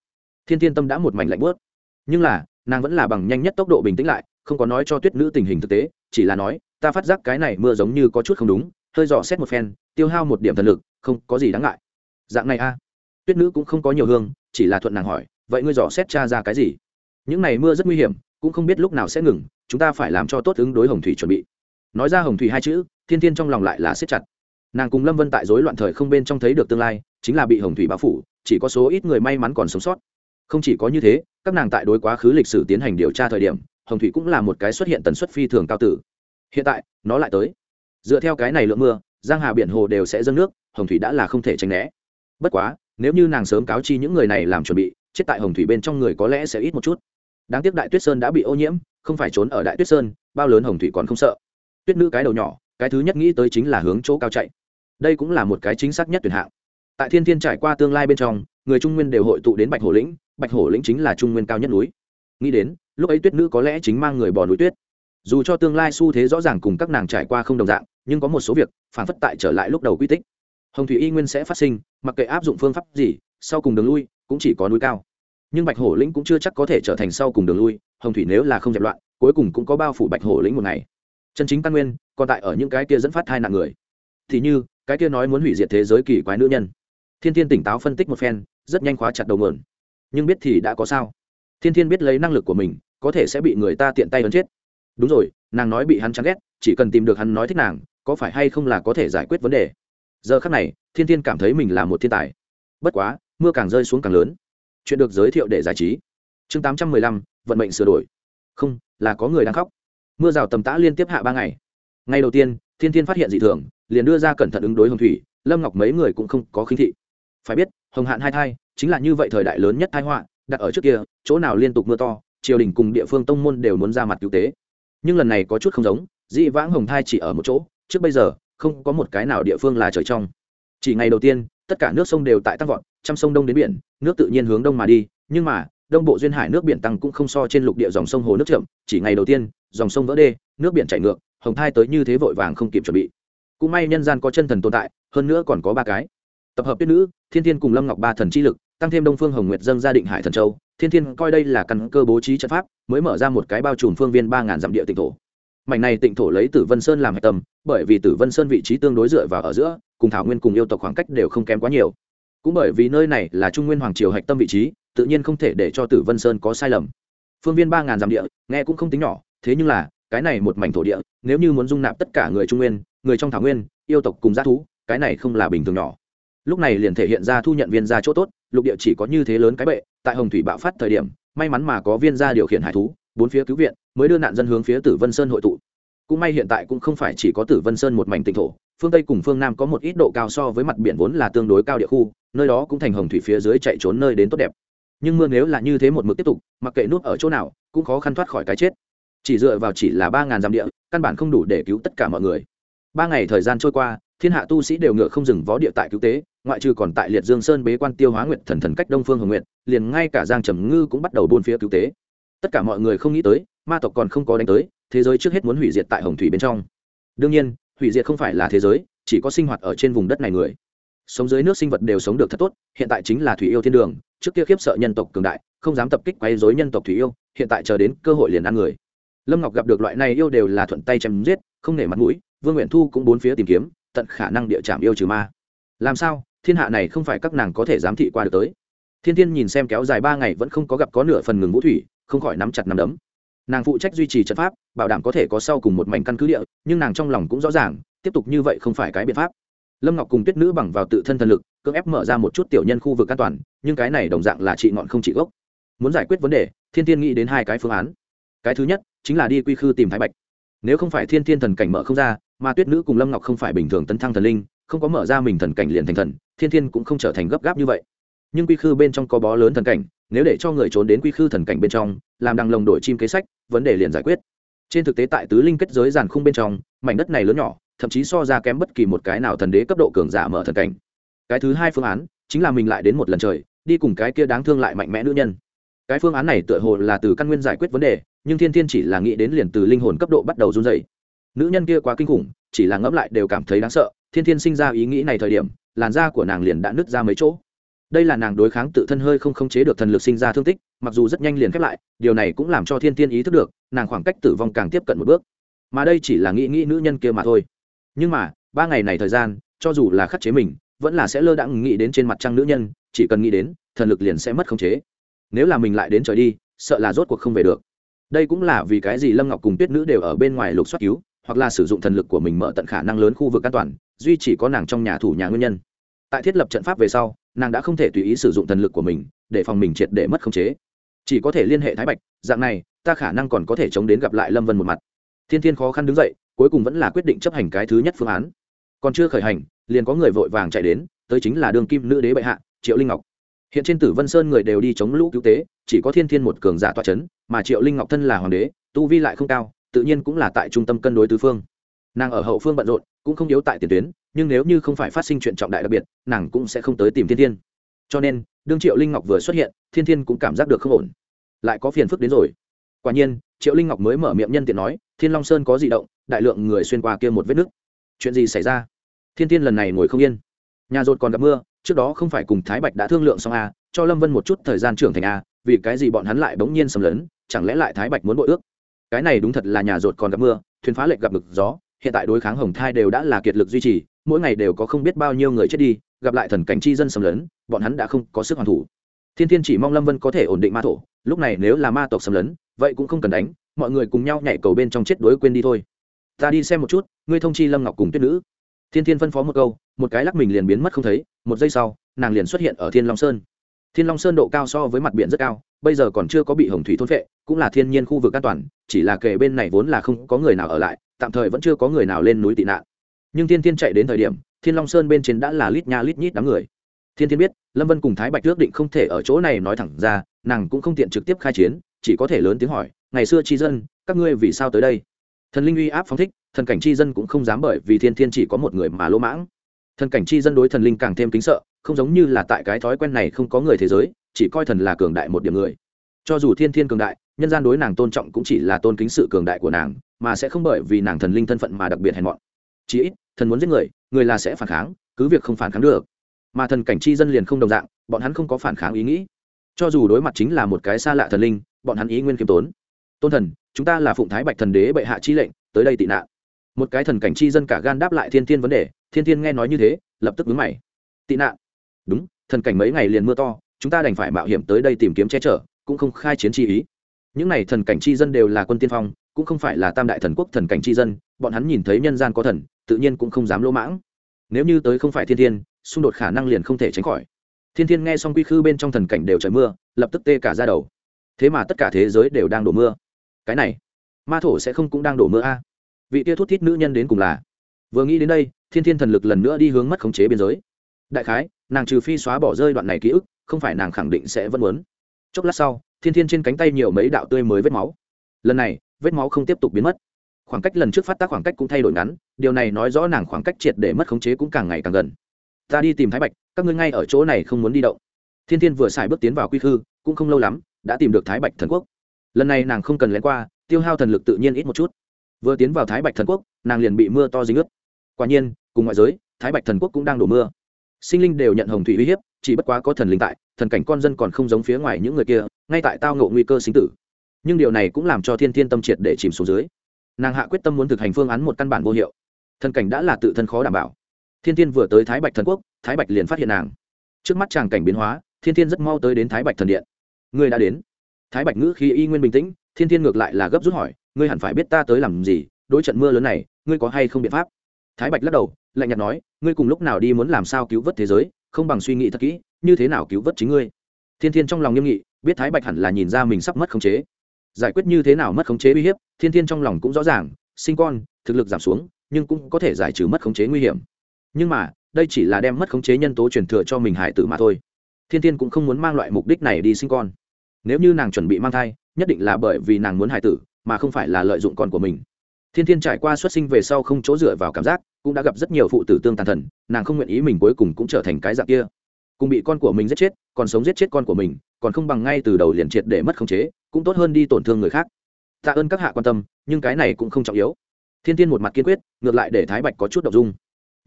Thiên thiên tâm đã một mảnh lạnh bớt nhưng là, nàng vẫn là bằng nhanh nhất tốc độ bình tĩnh lại, không có nói cho tuyết nữ tình hình thực tế, chỉ là nói, ta phát giác cái này mưa giống như có chút không đúng, hơi dò xét một phen, tiêu hao một điểm thần lực, không có gì đáng ngại. Dạng này a. Tuyết nữ cũng không có nhiều hương, chỉ là thuận nàng hỏi, vậy ngươi dò xét cha ra cái gì? Những này mưa rất nguy hiểm, cũng không biết lúc nào sẽ ngừng, chúng ta phải làm cho tốt ứng đối hồng thủy chuẩn bị. Nói ra hồng thủy hai chữ, thiên thiên trong lòng lại là siết chặt nàng cùng lâm vân tại dối loạn thời không bên trong thấy được tương lai chính là bị hồng thủy bao phủ chỉ có số ít người may mắn còn sống sót không chỉ có như thế các nàng tại đối quá khứ lịch sử tiến hành điều tra thời điểm hồng thủy cũng là một cái xuất hiện tần suất phi thường cao tử hiện tại nó lại tới dựa theo cái này lượng mưa giang hà biển hồ đều sẽ dâng nước hồng thủy đã là không thể tránh né bất quá nếu như nàng sớm cáo chi những người này làm chuẩn bị chết tại hồng thủy bên trong người có lẽ sẽ ít một chút đáng tiếc đại tuyết sơn đã bị ô nhiễm không phải trốn ở đại tuyết sơn bao lớn hồng thủy còn không sợ tuyết nữ cái đầu nhỏ cái thứ nhất nghĩ tới chính là hướng chỗ cao chạy đây cũng là một cái chính xác nhất tuyển hạng. Tại thiên thiên trải qua tương lai bên trong, người trung nguyên đều hội tụ đến bạch hổ lĩnh, bạch hổ lĩnh chính là trung nguyên cao nhất núi. Nghĩ đến, lúc ấy tuyết nữ có lẽ chính mang người bò núi tuyết. Dù cho tương lai xu thế rõ ràng cùng các nàng trải qua không đồng dạng, nhưng có một số việc, phản phất tại trở lại lúc đầu quy tích. Hồng thủy y nguyên sẽ phát sinh, mặc kệ áp dụng phương pháp gì, sau cùng đường lui, cũng chỉ có núi cao. Nhưng bạch hổ lĩnh cũng chưa chắc có thể trở thành sau cùng đường lui, hồng thủy nếu là không dẹp loạn, cuối cùng cũng có bao phủ bạch hổ lĩnh một ngày. Chân chính căn nguyên, còn tại ở những cái kia dẫn phát hai nạn người. Thì như cái kia nói muốn hủy diệt thế giới kỳ quái nữ nhân. Thiên thiên tỉnh táo phân tích một phen, rất nhanh khóa chặt đầu mượn nhưng biết thì đã có sao? Thiên thiên biết lấy năng lực của mình, có thể sẽ bị người ta tiện tay ấn chết. Đúng rồi, nàng nói bị hắn chán ghét, chỉ cần tìm được hắn nói thích nàng, có phải hay không là có thể giải quyết vấn đề? Giờ khắc này, thiên thiên cảm thấy mình là một thiên tài. Bất quá, mưa càng rơi xuống càng lớn. Chuyện được giới thiệu để giải trí. Chương tám trăm mười lăm, vận mệnh sửa đổi. Không, là có người đang khóc. Mưa rào tầm tã liên tiếp hạ ba ngày. Ngày đầu tiên thiên thiên phát hiện dị thường, liền đưa ra cẩn thận ứng đối hồng thủy, lâm ngọc mấy người cũng không có khinh thị. Phải biết, hồng hạn hai thai chính là như vậy thời đại lớn nhất thái họa, đặt ở trước kia, chỗ nào liên tục mưa to, triều đình cùng địa phương tông môn đều muốn ra mặt cứu tế. Nhưng lần này có chút không giống, dị vãng hồng thai chỉ ở một chỗ, trước bây giờ, không có một cái nào địa phương là trời trong. Chỉ ngày đầu tiên, tất cả nước sông đều tại tăng vọt, trăm sông đông đến biển, nước tự nhiên hướng đông mà đi, nhưng mà, đông bộ duyên hải nước biển tăng cũng không so trên lục địa dòng sông hồ nước chậm, chỉ ngày đầu tiên, dòng sông vỡ đê, nước biển chảy ngược hồng thai tới như thế vội vàng không kịp chuẩn bị. Cũng may nhân gian có chân thần tồn tại, hơn nữa còn có ba cái. Tập hợp tuyết nữ, thiên thiên cùng lâm ngọc ba thần chi lực, tăng thêm đông phương hồng nguyệt dâng gia định hải thần châu. Thiên thiên coi đây là căn cơ bố trí trận pháp, mới mở ra một cái bao trùm phương viên ba ngàn dặm địa tịnh thổ. Mảnh này tịnh thổ lấy tử vân sơn làm hạch tâm, bởi vì tử vân sơn vị trí tương đối dựa vào ở giữa, cùng thảo nguyên cùng yêu tộc khoảng cách đều không kém quá nhiều. Cũng bởi vì nơi này là trung nguyên hoàng triều hạch tâm vị trí, tự nhiên không thể để cho tử vân sơn có sai lầm. Phương viên ba ngàn dặm địa, nghe cũng không tính nhỏ, thế nhưng là cái này một mảnh thổ địa, nếu như muốn dung nạp tất cả người trung nguyên, người trong thảo nguyên, yêu tộc cùng g thú, cái này không là bình thường nhỏ. Lúc này liền thể hiện ra thu nhận viên gia chỗ tốt, lục địa chỉ có như thế lớn cái bệ, tại hồng thủy bạo phát thời điểm, may mắn mà có viên gia điều khiển hải thú, bốn phía cứu viện, mới đưa nạn dân hướng phía tử vân sơn hội tụ. Cũng may hiện tại cũng không phải chỉ có tử vân sơn một mảnh tỉnh thổ, phương tây cùng phương nam có một ít độ cao so với mặt biển vốn là tương đối cao địa khu, nơi đó cũng thành hồng thủy phía dưới chạy trốn nơi đến tốt đẹp. Nhưng mưa nếu là như thế một mực tiếp tục, mặc kệ nút ở chỗ nào, cũng khó khăn thoát khỏi cái chết chỉ dựa vào chỉ là ba ngàn dặm địa, căn bản không đủ để cứu tất cả mọi người. Ba ngày thời gian trôi qua, thiên hạ tu sĩ đều ngựa không dừng vó địa tại cứu tế, ngoại trừ còn tại liệt dương sơn bế quan tiêu hóa nguyệt thần thần cách đông phương hồng nguyệt, liền ngay cả giang trầm ngư cũng bắt đầu buôn phía cứu tế. Tất cả mọi người không nghĩ tới, ma tộc còn không có đánh tới, thế giới trước hết muốn hủy diệt tại hồng thủy bên trong. Đương nhiên, hủy diệt không phải là thế giới, chỉ có sinh hoạt ở trên vùng đất này người. Sống dưới nước sinh vật đều sống được thật tốt, hiện tại chính là thủy yêu thiên đường, trước kia khiếp sợ nhân tộc cường đại, không dám tập kích quấy dối nhân tộc thủy yêu, hiện tại chờ đến cơ hội liền ăn người lâm ngọc gặp được loại này yêu đều là thuận tay chém giết, không nể mặt mũi, vương nguyện thu cũng bốn phía tìm kiếm, tận khả năng địa chạm yêu trừ ma. Làm sao, thiên hạ này không phải các nàng có thể giám thị qua được tới? Thiên thiên nhìn xem kéo dài ba ngày vẫn không có gặp có nửa phần ngừng vũ thủy, không khỏi nắm chặt nắm đấm. Nàng phụ trách duy trì trận pháp, bảo đảm có thể có sau cùng một mảnh căn cứ địa, nhưng nàng trong lòng cũng rõ ràng, tiếp tục như vậy không phải cái biện pháp. Lâm ngọc cùng tuyết nữ bằng vào tự thân thần lực, cưỡng ép mở ra một chút tiểu nhân khu vực an toàn, nhưng cái này đồng dạng là trị ngọn không trị gốc. Muốn giải quyết vấn đề, thiên tiên nghĩ đến hai cái phương án cái thứ nhất chính là đi quy khư tìm thái bạch nếu không phải thiên thiên thần cảnh mở không ra mà tuyết nữ cùng lâm ngọc không phải bình thường tấn thăng thần linh không có mở ra mình thần cảnh liền thành thần thiên thiên cũng không trở thành gấp gáp như vậy nhưng quy khư bên trong có bó lớn thần cảnh nếu để cho người trốn đến quy khư thần cảnh bên trong làm đằng lồng đổi chim kế sách vấn đề liền giải quyết trên thực tế tại tứ linh kết giới giàn khung bên trong mảnh đất này lớn nhỏ thậm chí so ra kém bất kỳ một cái nào thần đế cấp độ cường giả mở thần cảnh cái thứ hai phương án chính là mình lại đến một lần trời đi cùng cái kia đáng thương lại mạnh mẽ nữ nhân cái phương án này tựa hồ là từ căn nguyên giải quyết vấn đề nhưng thiên thiên chỉ là nghĩ đến liền từ linh hồn cấp độ bắt đầu run dày nữ nhân kia quá kinh khủng, chỉ là ngẫm lại đều cảm thấy đáng sợ, thiên thiên sinh ra ý nghĩ này thời điểm, làn da của nàng liền đã nứt ra mấy chỗ. Đây là nàng đối kháng tự thân hơi không khống chế được thần lực sinh ra thương tích, mặc dù rất nhanh liền khép lại, điều này cũng làm cho thiên thiên ý thức được, nàng khoảng cách tử vong càng tiếp cận một bước. Mà đây chỉ là nghĩ nghĩ nữ nhân kia mà thôi. Nhưng mà, ba ngày này thời gian, cho dù là khắc chế mình, vẫn là sẽ lơ đãng nghĩ đến trên mặt trăng nữ nhân, chỉ cần nghĩ đến, thần lực liền sẽ mất khống chế. Nếu là mình lại đến trời đi, sợ là rốt cuộc không về được đây cũng là vì cái gì lâm ngọc cùng tuyết nữ đều ở bên ngoài lục soát cứu, hoặc là sử dụng thần lực của mình mở tận khả năng lớn khu vực an toàn, duy chỉ có nàng trong nhà thủ nhà nguyên nhân. Tại thiết lập trận pháp về sau, nàng đã không thể tùy ý sử dụng thần lực của mình, để phòng mình triệt để mất khống chế. Chỉ có thể liên hệ thái bạch, dạng này, ta khả năng còn có thể chống đến gặp lại lâm vân một mặt. Thiên thiên khó khăn đứng dậy, cuối cùng vẫn là quyết định chấp hành cái thứ nhất phương án. Còn chưa khởi hành, liền có người vội vàng chạy đến, tới chính là đường kim nữ đế bệ hạ, triệu linh ngọc hiện trên tử vân sơn người đều đi chống lũ cứu tế, chỉ có thiên thiên một cường giả toa c h ấ n mà triệu linh ngọc thân là hoàng đế, tu vi lại không cao, tự nhiên cũng là tại trung tâm cân đối tứ phương. Nàng ở hậu phương bận rộn, cũng không yếu tại tiền tuyến, nhưng nếu như không phải phát sinh chuyện trọng đại đặc biệt, nàng cũng sẽ không tới tìm thiên thiên. Cho nên, đương triệu linh ngọc vừa xuất hiện, thiên thiên cũng cảm giác được không ổn. Lại có phiền phức đến rồi. Quả nhiên, triệu linh ngọc mới mở miệng nhân tiện nói, thiên long sơn có di động, đại lượng người xuyên qua kia một vết nứt. Chuyện gì xảy ra? Thiên thiên lần này ngồi không yên. Nhà rột còn gặp mưa trước đó không phải cùng thái bạch đã thương lượng xong a à, cho lâm vân một chút thời gian trưởng thành a à, vì cái gì bọn hắn lại bỗng nhiên sầm lấn chẳng lẽ lại thái bạch muốn bội ước? Cái này đúng thật là nhà rột còn gặp mưa thuyền phá lệch gặp ngực gió hiện tại đối kháng hồng thai đều đã là kiệt lực duy trì mỗi ngày đều có không biết bao nhiêu người chết đi gặp lại thần cảnh chi dân sầm lấn bọn hắn đã không có sức hoàn thủ. Thiên thiên chỉ mong lâm vân có thể ổn định ma thổ lúc này nếu là ma tộc sầm lấn vậy cũng không cần đánh mọi người cùng nhau nhảy cầu bên trong chết đối quên đi thôi. Ta đi xem một chút ngươi thông chi lâm ngọc cùng tuyết nữ thiên thiên phân phó một câu, một cái lắc mình liền biến mất không thấy, một giây sau, nàng liền xuất hiện ở thiên long sơn. Thiên long sơn độ cao so với mặt biển rất cao, bây giờ còn chưa có bị hồng thủy thôn vệ cũng là thiên nhiên khu vực an toàn, chỉ là kề bên này vốn là không có người nào ở lại, tạm thời vẫn chưa có người nào lên núi tị nạn. Nhưng thiên thiên chạy đến thời điểm, thiên long sơn bên trên đã là lít nha lít nhít đám người. Thiên thiên biết, lâm vân cùng thái bạch ước định không thể ở chỗ này nói thẳng ra, nàng cũng không tiện trực tiếp khai chiến, chỉ có thể lớn tiếng hỏi, ngày xưa tri dân, các ngươi vì sao tới đây? Thần linh uy áp phóng thích thần cảnh chi dân cũng không dám bởi vì thiên thiên chỉ có một người mà lỗ mãng. Thần cảnh chi dân đối thần linh càng thêm kính sợ, không giống như là tại cái thói quen này không có người thế giới, chỉ coi thần là cường đại một điểm người. Cho dù thiên thiên cường đại, nhân gian đối nàng tôn trọng cũng chỉ là tôn kính sự cường đại của nàng, mà sẽ không bởi vì nàng thần linh thân phận mà đặc biệt hèn mọn. Chí ít, thần muốn giết người người là sẽ phản kháng, cứ việc không phản kháng được. Mà thần cảnh chi dân liền không đồng dạng, bọn hắn không có phản kháng ý nghĩ. Cho dù đối mặt chính là một cái xa lạ thần linh, bọn hắn ý nguyên kiêm tốn. Tôn thần, chúng ta là phụng thái bạch thần đế bệ hạ chi lệnh, tới đây tị nạn một cái thần cảnh chi dân cả gan đáp lại thiên thiên vấn đề, thiên thiên nghe nói như thế, lập tức vướng mày. Tị nạn. Đúng, thần cảnh mấy ngày liền mưa to, chúng ta đành phải mạo hiểm tới đây tìm kiếm che chở, cũng không khai chiến chi ý. Những n à y thần cảnh chi dân đều là quân tiên phong, cũng không phải là tam đại thần quốc thần cảnh chi dân, bọn hắn nhìn thấy nhân gian có thần, tự nhiên cũng không dám lỗ mãng. Nếu như tới không phải thiên thiên, xung đột khả năng liền không thể tránh khỏi. Thiên thiên nghe xong quy khư bên trong thần cảnh đều trời mưa, lập tức tê cả ra đầu. Thế mà tất cả thế giới đều đang đổ mưa. Cái này, ma thổ sẽ không cũng đang đổ mưa a? Vị tia thút thít nữ nhân đến cùng là. Vừa nghĩ đến đây, thiên thiên thần lực lần nữa đi hướng mất khống chế biên giới. Đại khái, nàng trừ phi xóa bỏ rơi đoạn này ký ức, không phải nàng khẳng định sẽ vẫn muốn. Chốc lát sau, thiên thiên trên cánh tay nhiều mấy đạo tươi mới vết máu. Lần này, vết máu không tiếp tục biến mất. Khoảng cách lần trước phát tác khoảng cách cũng thay đổi ngắn, điều này nói rõ nàng khoảng cách triệt để mất khống chế cũng càng ngày càng gần. Ta đi tìm thái bạch, các ngươi ngay ở chỗ này không muốn đi động. Thiên thiên vừa xài bước tiến vào quy khư, cũng không lâu lắm, đã tìm được thái bạch thần quốc. Lần này nàng không cần lén qua, tiêu hao thần lực tự nhiên ít một chút vừa tiến vào thái bạch thần quốc, nàng liền bị mưa to dính ướt. Quả nhiên, cùng ngoại giới, thái bạch thần quốc cũng đang đổ mưa. Sinh linh đều nhận hồng thủy uy hiếp, chỉ bất quá có thần linh tại, thần cảnh con dân còn không giống phía ngoài những người kia, ngay tại tao ngộ nguy cơ sinh tử. Nhưng điều này cũng làm cho thiên thiên tâm triệt để chìm xuống dưới. Nàng hạ quyết tâm muốn thực hành phương án một căn bản vô hiệu. Thần cảnh đã là tự thân khó đảm bảo. Thiên thiên vừa tới thái bạch thần quốc, thái bạch liền phát hiện nàng. Trước mắt chàng cảnh biến hóa, thiên thiên rất mau tới đến thái bạch thần điện. Người đã đến. Thái bạch ngữ khi y nguyên bình tĩnh, thiên thiên ngược lại là gấp rút hỏi ngươi hẳn phải biết ta tới làm gì, đối trận mưa lớn này, ngươi có hay không biện pháp? Thái bạch lắc đầu, lạnh nhạt nói, ngươi cùng lúc nào đi muốn làm sao cứu vớt thế giới, không bằng suy nghĩ thật kỹ, như thế nào cứu vớt chính ngươi? Thiên thiên trong lòng nghiêm nghị, biết thái bạch hẳn là nhìn ra mình sắp mất khống chế. Giải quyết như thế nào mất khống chế uy hiếp, thiên thiên trong lòng cũng rõ ràng, sinh con, thực lực giảm xuống, nhưng cũng có thể giải trừ mất khống chế nguy hiểm. Nhưng mà, đây chỉ là đem mất khống chế nhân tố truyền thừa cho mình hải tử mà thôi. Thiên thiên cũng không muốn mang loại mục đích này đi sinh con. Nếu như nàng chuẩn bị mang thai, nhất định là bởi vì nàng muốn hải tử mà không phải là lợi dụng con của mình. Thiên thiên trải qua xuất sinh về sau không chỗ dựa vào cảm giác, cũng đã gặp rất nhiều phụ tử tương tàn thần, nàng không nguyện ý mình cuối cùng cũng trở thành cái dạng kia. Cùng bị con của mình giết chết, còn sống giết chết con của mình, còn không bằng ngay từ đầu liền triệt để mất khống chế, cũng tốt hơn đi tổn thương người khác. Tạ ơn các hạ quan tâm, nhưng cái này cũng không trọng yếu. Thiên Thiên một mặt kiên quyết, ngược lại để thái bạch có chút đ ộ n g dung.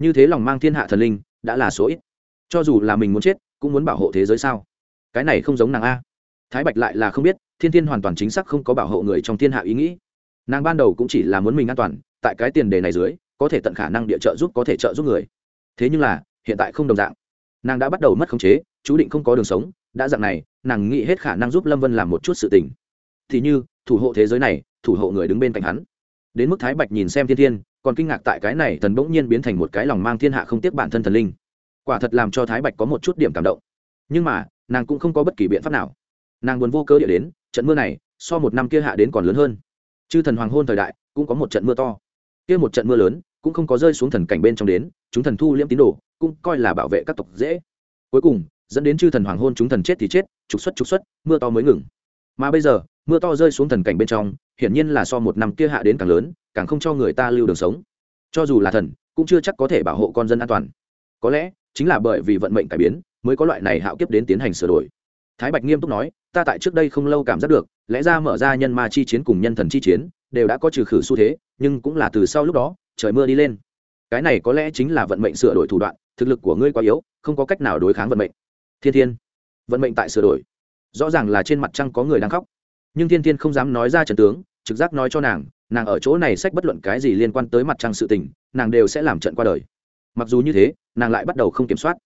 Như thế lòng mang thiên hạ thần linh, đã là số ít. Cho dù là mình muốn chết, cũng muốn bảo hộ thế giới sao? Cái này không giống nàng a. Thái bạch lại là không biết thiên Thiên hoàn toàn chính xác không có bảo hộ người trong thiên hạ ý nghĩ. Nàng ban đầu cũng chỉ là muốn mình an toàn, tại cái tiền đề này dưới, có thể tận khả năng địa trợ giúp, có thể trợ giúp người. Thế nhưng là, hiện tại không đồng dạng. Nàng đã bắt đầu mất khống chế, chú định không có đường sống, đã dạng này, nàng nghĩ hết khả năng giúp lâm vân làm một chút sự tình. Thì như, thủ hộ thế giới này, thủ hộ người đứng bên cạnh hắn. Đến mức thái bạch nhìn xem thiên thiên, còn kinh ngạc tại cái này thần bỗng nhiên biến thành một cái lòng mang thiên hạ không tiếc bản thân thần linh. Quả thật làm cho thái bạch có một chút điểm cảm động. Nhưng mà, nàng cũng không có bất kỳ biện pháp nào. Nàng buồn vô cơ địa đến trận mưa này, so một năm kia hạ đến còn lớn hơn. Chư thần hoàng hôn thời đại, cũng có một trận mưa to. Kia một trận mưa lớn, cũng không có rơi xuống thần cảnh bên trong đến, chúng thần thu liễm tín đồ, cũng coi là bảo vệ các tộc dễ. Cuối cùng, dẫn đến chư thần hoàng hôn chúng thần chết thì chết, trục xuất trục xuất, mưa to mới ngừng. Mà bây giờ, mưa to rơi xuống thần cảnh bên trong, hiển nhiên là so một năm kia hạ đến càng lớn, càng không cho người ta lưu đường sống. Cho dù là thần, cũng chưa chắc có thể bảo hộ con dân an toàn. Có lẽ, chính là bởi vì vận mệnh cải biến, mới có loại này hạo kiếp đến tiến hành sửa đổi thái bạch nghiêm túc nói, ta tại trước đây không lâu cảm giác được, lẽ ra mở ra nhân ma chi chiến cùng nhân thần chi chiến, đều đã có trừ khử xu thế, nhưng cũng là từ sau lúc đó, trời mưa đi lên. Cái này có lẽ chính là vận mệnh sửa đổi thủ đoạn, thực lực của ngươi quá yếu, không có cách nào đối kháng vận mệnh. Thiên thiên, vận mệnh tại sửa đổi. Rõ ràng là trên mặt trăng có người đang khóc. Nhưng thiên thiên không dám nói ra trần tướng, trực giác nói cho nàng nàng ở chỗ này sách bất luận cái gì liên quan tới mặt trăng sự tình, nàng đều sẽ làm trận qua đời. Mặc dù như thế, nàng lại bắt đầu không kiểm soát.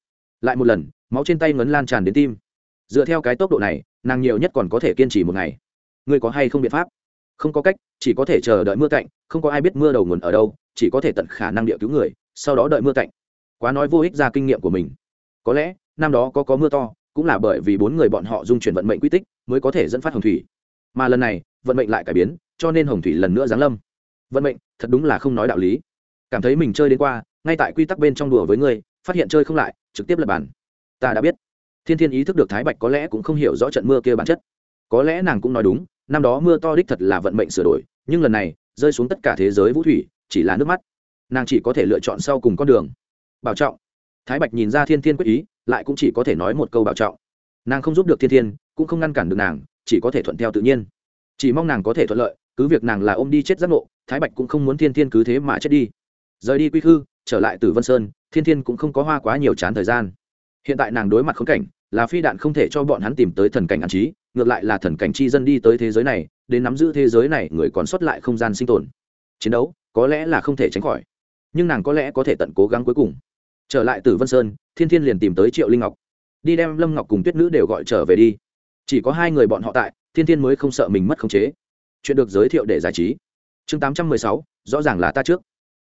Lại một lần, máu trên tay ngấn lan tràn đến tim dựa theo cái tốc độ này, nàng nhiều nhất còn có thể kiên trì một ngày. Ngươi có hay không biện pháp? Không có cách, chỉ có thể chờ đợi mưa cạnh, không có ai biết mưa đầu nguồn ở đâu, chỉ có thể tận khả năng địa cứu người, sau đó đợi mưa cạnh. Quá nói vô ích ra kinh nghiệm của mình. Có lẽ, năm đó có có mưa to, cũng là bởi vì bốn người bọn họ dung chuyển vận mệnh quy tích mới có thể dẫn phát hồng thủy. Mà lần này, vận mệnh lại cải biến, cho nên hồng thủy lần nữa giáng lâm. Vận mệnh, thật đúng là không nói đạo lý. Cảm thấy mình chơi đến qua, ngay tại quy tắc bên trong đùa với ngươi, phát hiện chơi không lại, trực tiếp lập bàn. Ta đã biết thiên thiên ý thức được thái bạch có lẽ cũng không hiểu rõ trận mưa kia bản chất. Có lẽ nàng cũng nói đúng, năm đó mưa to đích thật là vận mệnh sửa đổi, nhưng lần này, rơi xuống tất cả thế giới vũ thủy, chỉ là nước mắt. Nàng chỉ có thể lựa chọn sau cùng con đường. Bảo trọng. Thái bạch nhìn ra thiên thiên quyết ý, lại cũng chỉ có thể nói một câu bảo trọng. Nàng không giúp được thiên thiên, cũng không ngăn cản được nàng, chỉ có thể thuận theo tự nhiên. Chỉ mong nàng có thể thuận lợi, cứ việc nàng là ôm đi chết giác ngộ, thái bạch cũng không muốn thiên thiên cứ thế mà chết đi. Rời đi quy khư, trở lại từ vân sơn, thiên thiên cũng không có hoa quá nhiều chán thời gian hiện tại nàng đối mặt khốn cảnh, là phi đạn không thể cho bọn hắn tìm tới thần cảnh an trí, ngược lại là thần cảnh chi dân đi tới thế giới này, đến nắm giữ thế giới này, người còn sót lại không gian sinh tồn. Chiến đấu, có lẽ là không thể tránh khỏi, nhưng nàng có lẽ có thể tận cố gắng cuối cùng. Trở lại từ vân sơn, thiên thiên liền tìm tới triệu linh ngọc. Đi đem lâm ngọc cùng tuyết nữ đều gọi trở về đi. Chỉ có hai người bọn họ tại, thiên thiên mới không sợ mình mất khống chế. Chuyện được giới thiệu để giải trí. Chương tám trăm mười sáu, rõ ràng là ta trước.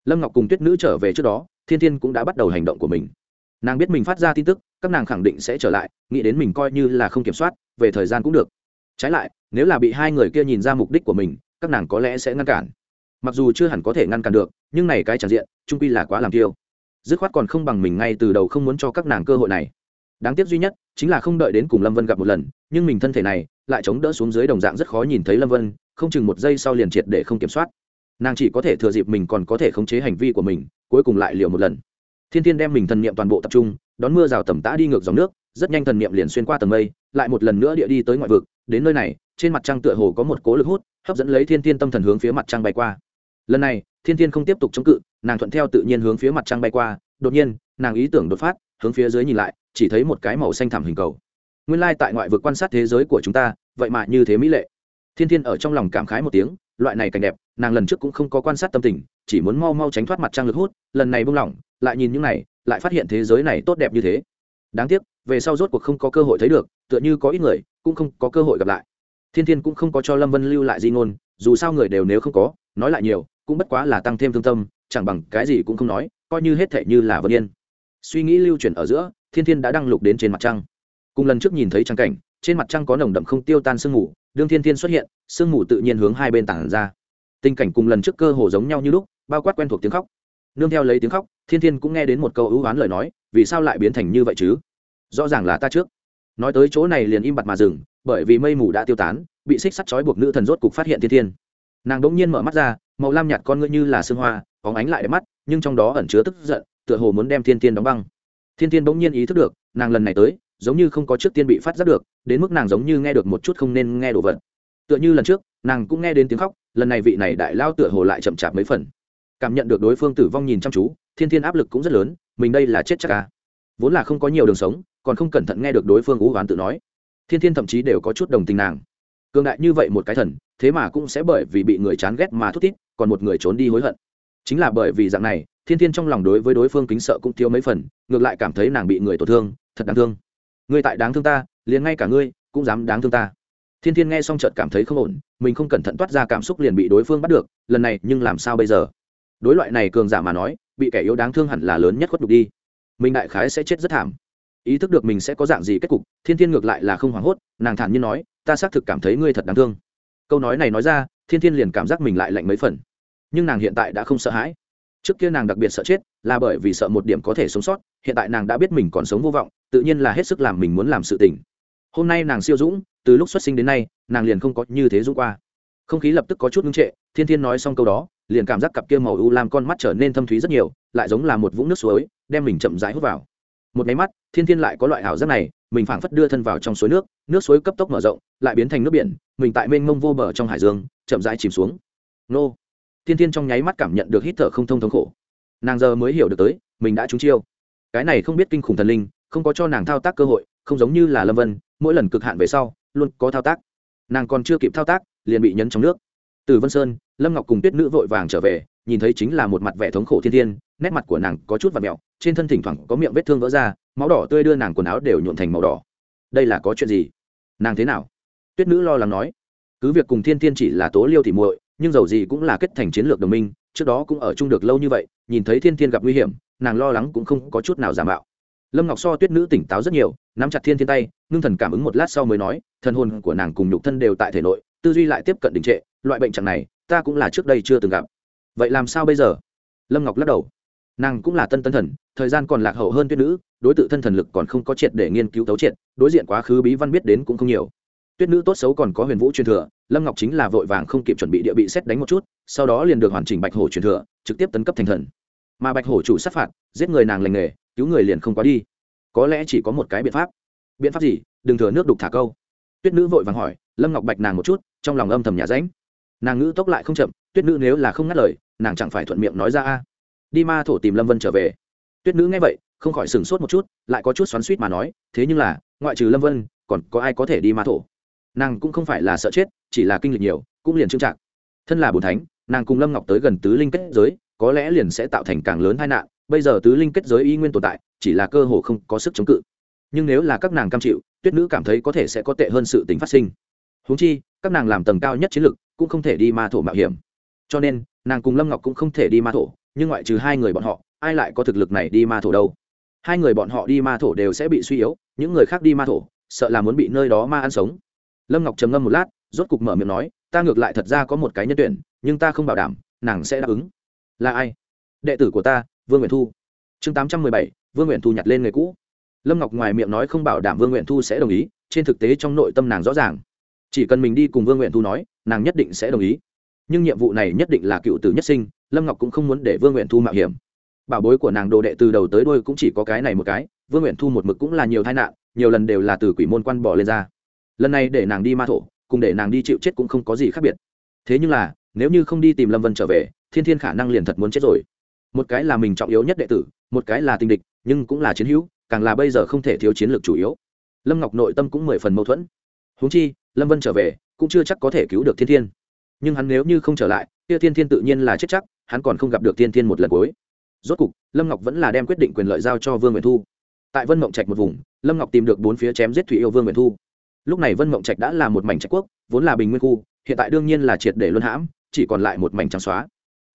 Lâm ngọc cùng tuyết nữ trở về trước đó, thiên thiên cũng đã bắt đầu hành động của mình nàng biết mình phát ra tin tức, các nàng khẳng định sẽ trở lại, nghĩ đến mình coi như là không kiểm soát, về thời gian cũng được. Trái lại, nếu là bị hai người kia nhìn ra mục đích của mình, các nàng có lẽ sẽ ngăn cản. Mặc dù chưa hẳn có thể ngăn cản được, nhưng này cái tràn diện, trung quy là quá làm tiêu. Dứt khoát còn không bằng mình ngay từ đầu không muốn cho các nàng cơ hội này. Đáng tiếc duy nhất, chính là không đợi đến cùng lâm vân gặp một lần, nhưng mình thân thể này, lại chống đỡ xuống dưới đồng dạng rất khó nhìn thấy lâm vân, không chừng một giây sau liền triệt để không kiểm soát. Nàng chỉ có thể thừa dịp mình còn có thể khống chế hành vi của mình, cuối cùng lại liều một lần thiên thiên đem mình thần niệm toàn bộ tập trung, đón mưa rào tầm tã đi ngược dòng nước, rất nhanh thần niệm liền xuyên qua tầng mây, lại một lần nữa địa đi tới ngoại vực. Đến nơi này, trên mặt trăng tựa hồ có một cố lực hút, hấp dẫn lấy thiên thiên tâm thần hướng phía mặt trăng bay qua. Lần này, thiên thiên không tiếp tục chống cự, nàng thuận theo tự nhiên hướng phía mặt trăng bay qua. Đột nhiên, nàng ý tưởng đột phát, hướng phía dưới nhìn lại, chỉ thấy một cái màu xanh thẳm hình cầu. Nguyên lai tại ngoại vực quan sát thế giới của chúng ta, vậy mà như thế mỹ lệ. Thiên thiên ở trong lòng cảm khái một tiếng, loại này cảnh đẹp, nàng lần trước cũng không có quan sát tâm tình, chỉ muốn mau mau tránh thoát mặt trăng lực hút, lần này buông lỏng lại nhìn những này, lại phát hiện thế giới này tốt đẹp như thế. Đáng tiếc, về sau rốt cuộc không có cơ hội thấy được, tựa như có ít người cũng không có cơ hội gặp lại. Thiên thiên cũng không có cho lâm vân lưu lại di ngôn, dù sao người đều nếu không có, nói lại nhiều, cũng bất quá là tăng thêm thương tâm, chẳng bằng cái gì cũng không nói, coi như hết thể như là vân yên. Suy nghĩ lưu chuyển ở giữa, thiên thiên đã đăng lục đến trên mặt trăng. Cùng lần trước nhìn thấy trăng cảnh, trên mặt trăng có nồng đậm không tiêu tan sương mù, đương thiên thiên xuất hiện, sương mù tự nhiên hướng hai bên tảng ra. Tình cảnh cùng lần trước cơ hồ giống nhau như lúc, bao quát quen thuộc tiếng khóc. Nương theo lấy tiếng khóc thiên thiên cũng nghe đến một câu ưu oán lời nói, vì sao lại biến thành như vậy chứ? Rõ ràng là ta trước. Nói tới chỗ này liền im bặt mà dừng, bởi vì mây mù đã tiêu tán, bị xích sắt trói buộc nữ thần rốt cục phát hiện thiên thiên. Nàng đ ỗ n g nhiên mở mắt ra, màu lam nhạt con ngươi như là sương hoa bóng ánh lại đẹp mắt, nhưng trong đó ẩn chứa tức giận, tựa hồ muốn đem thiên thiên đóng băng. Thiên thiên bỗng nhiên ý thức được, nàng lần này tới, giống như không có trước tiên bị phát giác được, đến mức nàng giống như nghe được một chút không nên nghe đồ vật. Tựa như lần trước, nàng cũng nghe đến tiếng khóc, lần này vị này đại lao tựa hồ lại chậm chạp mấy phần. Cảm nhận được đối phương tử vong nhìn chăm chú thiên thiên áp lực cũng rất lớn, mình đây là chết chắc ca vốn là không có nhiều đường sống, còn không cẩn thận nghe được đối phương ú oán tự nói. Thiên thiên thậm chí đều có chút đồng tình nàng. Cường đại như vậy một cái thần, thế mà cũng sẽ bởi vì bị người chán ghét mà thút thít, còn một người trốn đi hối hận. Chính là bởi vì dạng này, thiên thiên trong lòng đối với đối phương kính sợ cũng thiếu mấy phần, ngược lại cảm thấy nàng bị người tổn thương, thật đáng thương. Ngươi tại đáng thương ta, liền ngay cả ngươi cũng dám đáng thương ta. Thiên thiên nghe xong chợt cảm thấy không ổn, mình không cẩn thận toát ra cảm xúc liền bị đối phương bắt được, lần này nhưng làm sao bây giờ? Đối loại này cường giả mà nói, bị kẻ yếu đáng thương hẳn là lớn nhất khuất nhục đi. Mình đại khái sẽ chết rất thảm. Ý thức được mình sẽ có dạng gì kết cục, thiên thiên ngược lại là không hoảng hốt, nàng thản nhiên nói, ta xác thực cảm thấy ngươi thật đáng thương. Câu nói này nói ra, thiên thiên liền cảm giác mình lại lạnh mấy phần. Nhưng nàng hiện tại đã không sợ hãi. Trước kia nàng đặc biệt sợ chết, là bởi vì sợ một điểm có thể sống sót, hiện tại nàng đã biết mình còn sống vô vọng, tự nhiên là hết sức làm mình muốn làm sự tình. Hôm nay nàng siêu dũng, từ lúc xuất sinh đến nay, nàng liền không có như thế dũng qua. Không khí lập tức có chút ngưng trệ, thiên thiên nói xong câu đó liền cảm giác cặp kia màu u làm con mắt trở nên thâm thúy rất nhiều, lại giống là một vũng nước suối, đem mình chậm rãi hút vào. Một máy mắt, thiên thiên lại có loại ảo giác này, mình phảng phất đưa thân vào trong suối nước nước suối cấp tốc mở rộng, lại biến thành nước biển, mình tại mênh mông vô bờ trong hải dương, chậm rãi chìm xuống. Nô! Thiên thiên trong nháy mắt cảm nhận được hít thở không thông thống khổ. Nàng giờ mới hiểu được tới, mình đã trúng chiêu. Cái này không biết kinh khủng thần linh, không có cho nàng thao tác cơ hội, không giống như là lâm vân, mỗi lần cực hạn về sau, luôn có thao tác. Nàng còn chưa kịp thao tác, liền bị nhấn trong nước. Từ vân sơn lâm ngọc cùng tuyết nữ vội vàng trở về, nhìn thấy chính là một mặt vẻ thống khổ thiên thiên, nét mặt của nàng có chút và mẹo, trên thân thỉnh thoảng có miệng vết thương vỡ ra, máu đỏ tươi đưa nàng quần áo đều nhuộn thành màu đỏ. Đây là có chuyện gì? Nàng thế nào? Tuyết nữ lo lắng nói. Cứ việc cùng thiên thiên chỉ là tố liêu thì muội, nhưng dầu gì cũng là kết thành chiến lược đồng minh, trước đó cũng ở chung được lâu như vậy, nhìn thấy thiên thiên gặp nguy hiểm, nàng lo lắng cũng không có chút nào giả mạo. Lâm ngọc so tuyết nữ tỉnh táo rất nhiều, nắm chặt thiên thiên tay, ngưng thần cảm ứng một lát sau mới nói, thần hồn của nàng cùng nhục thân đều tại thể nội, tư duy lại tiếp cận đình trệ, loại bệnh trạng này ta cũng là trước đây chưa từng gặp. Vậy làm sao bây giờ? Lâm ngọc lắc đầu. Nàng cũng là tân tân thần, thời gian còn lạc hậu hơn tuyết nữ, đối t thân thần lực còn không có triệt để nghiên cứu tấu triệt, đối diện quá khứ bí văn biết đến cũng không nhiều. Tuyết nữ tốt xấu còn có huyền vũ truyền thừa, lâm ngọc chính là vội vàng không kịp chuẩn bị địa bị xét đánh một chút, sau đó liền được hoàn chỉnh bạch hổ truyền thừa, trực tiếp tấn cấp thành thần. Mà bạch hổ chủ sát phạt, giết người nàng lành nghề, cứu người liền không quá đi. Có lẽ chỉ có một cái biện pháp. Biện pháp gì? Đừng thừa nước đục thả câu. Tuyết nữ vội vàng hỏi, lâm ngọc bạch nàng một chút, trong lòng âm thầm nhà ránh nàng ngữ tốc lại không chậm, tuyết nữ nếu là không ngắt lời, nàng chẳng phải thuận miệng nói ra a. Đi ma thổ tìm lâm vân trở về. Tuyết nữ nghe vậy, không khỏi sửng sốt một chút, lại có chút xoắn suýt mà nói, thế nhưng là, ngoại trừ lâm vân, còn có ai có thể đi ma thổ? Nàng cũng không phải là sợ chết, chỉ là kinh lịch nhiều, cũng liền trưng trạc thân là bồn thánh, nàng cùng lâm ngọc tới gần tứ linh kết giới, có lẽ liền sẽ tạo thành càng lớn tai nạn, bây giờ tứ linh kết giới y nguyên tồn tại, chỉ là cơ hồ không có sức chống cự. Nhưng nếu là các nàng cam chịu, tuyết nữ cảm thấy có thể sẽ có tệ hơn sự tính phát sinh. Húng chi, các nàng làm tầng cao nhất chiến lực cũng không thể đi ma thổ mạo hiểm. Cho nên, nàng cùng lâm ngọc cũng không thể đi ma thổ, nhưng ngoại trừ hai người bọn họ, ai lại có thực lực này đi ma thổ đâu? Hai người bọn họ đi ma thổ đều sẽ bị suy yếu, những người khác đi ma thổ, sợ là muốn bị nơi đó ma ăn sống. Lâm ngọc trầm ngâm một lát, rốt cục mở miệng nói, ta ngược lại thật ra có một cái nhân tuyển, nhưng ta không bảo đảm, nàng sẽ đáp ứng. Là ai? Đệ tử của ta, vương nguyện thu. Chương tám trăm mười bảy, vương nguyện thu nhặt lên người cũ. Lâm ngọc ngoài miệng nói không bảo đảm vương nguyện thu sẽ đồng ý, trên thực tế trong nội tâm nàng rõ ràng. Chỉ cần mình đi cùng vương nguyện thu nói nàng nhất định sẽ đồng ý. Nhưng nhiệm vụ này nhất định là cựu tử nhất sinh, lâm ngọc cũng không muốn để vương nguyện thu mạo hiểm. Bảo bối của nàng đồ đệ từ đầu tới đôi cũng chỉ có cái này một cái, vương nguyện thu một mực cũng là nhiều tai nạn, nhiều lần đều là từ quỷ môn quan bỏ lên ra. Lần này để nàng đi ma thổ, cùng để nàng đi chịu chết cũng không có gì khác biệt. Thế nhưng là, nếu như không đi tìm lâm vân trở về, thiên thiên khả năng liền thật muốn chết rồi. Một cái là mình trọng yếu nhất đệ tử, một cái là tình địch, nhưng cũng là chiến hữu, càng là bây giờ không thể thiếu chiến lược chủ yếu. Lâm ngọc nội tâm cũng mười phần mâu thuẫn. Húng chi, lâm vân trở về cũng chưa chắc có thể cứu được thiên thiên. Nhưng hắn nếu như không trở lại, kia thiên thiên tự nhiên là chết chắc, hắn còn không gặp được thiên thiên một lần cuối. Rốt cục, lâm ngọc vẫn là đem quyết định quyền lợi giao cho vương nguyện thu. Tại vân mộng trạch một vùng, lâm ngọc tìm được bốn phía chém giết thủy yêu vương nguyện thu. Lúc này vân mộng trạch đã là một mảnh trạch quốc, vốn là bình nguyên khu, hiện tại đương nhiên là triệt để luân hãm, chỉ còn lại một mảnh trắng xóa.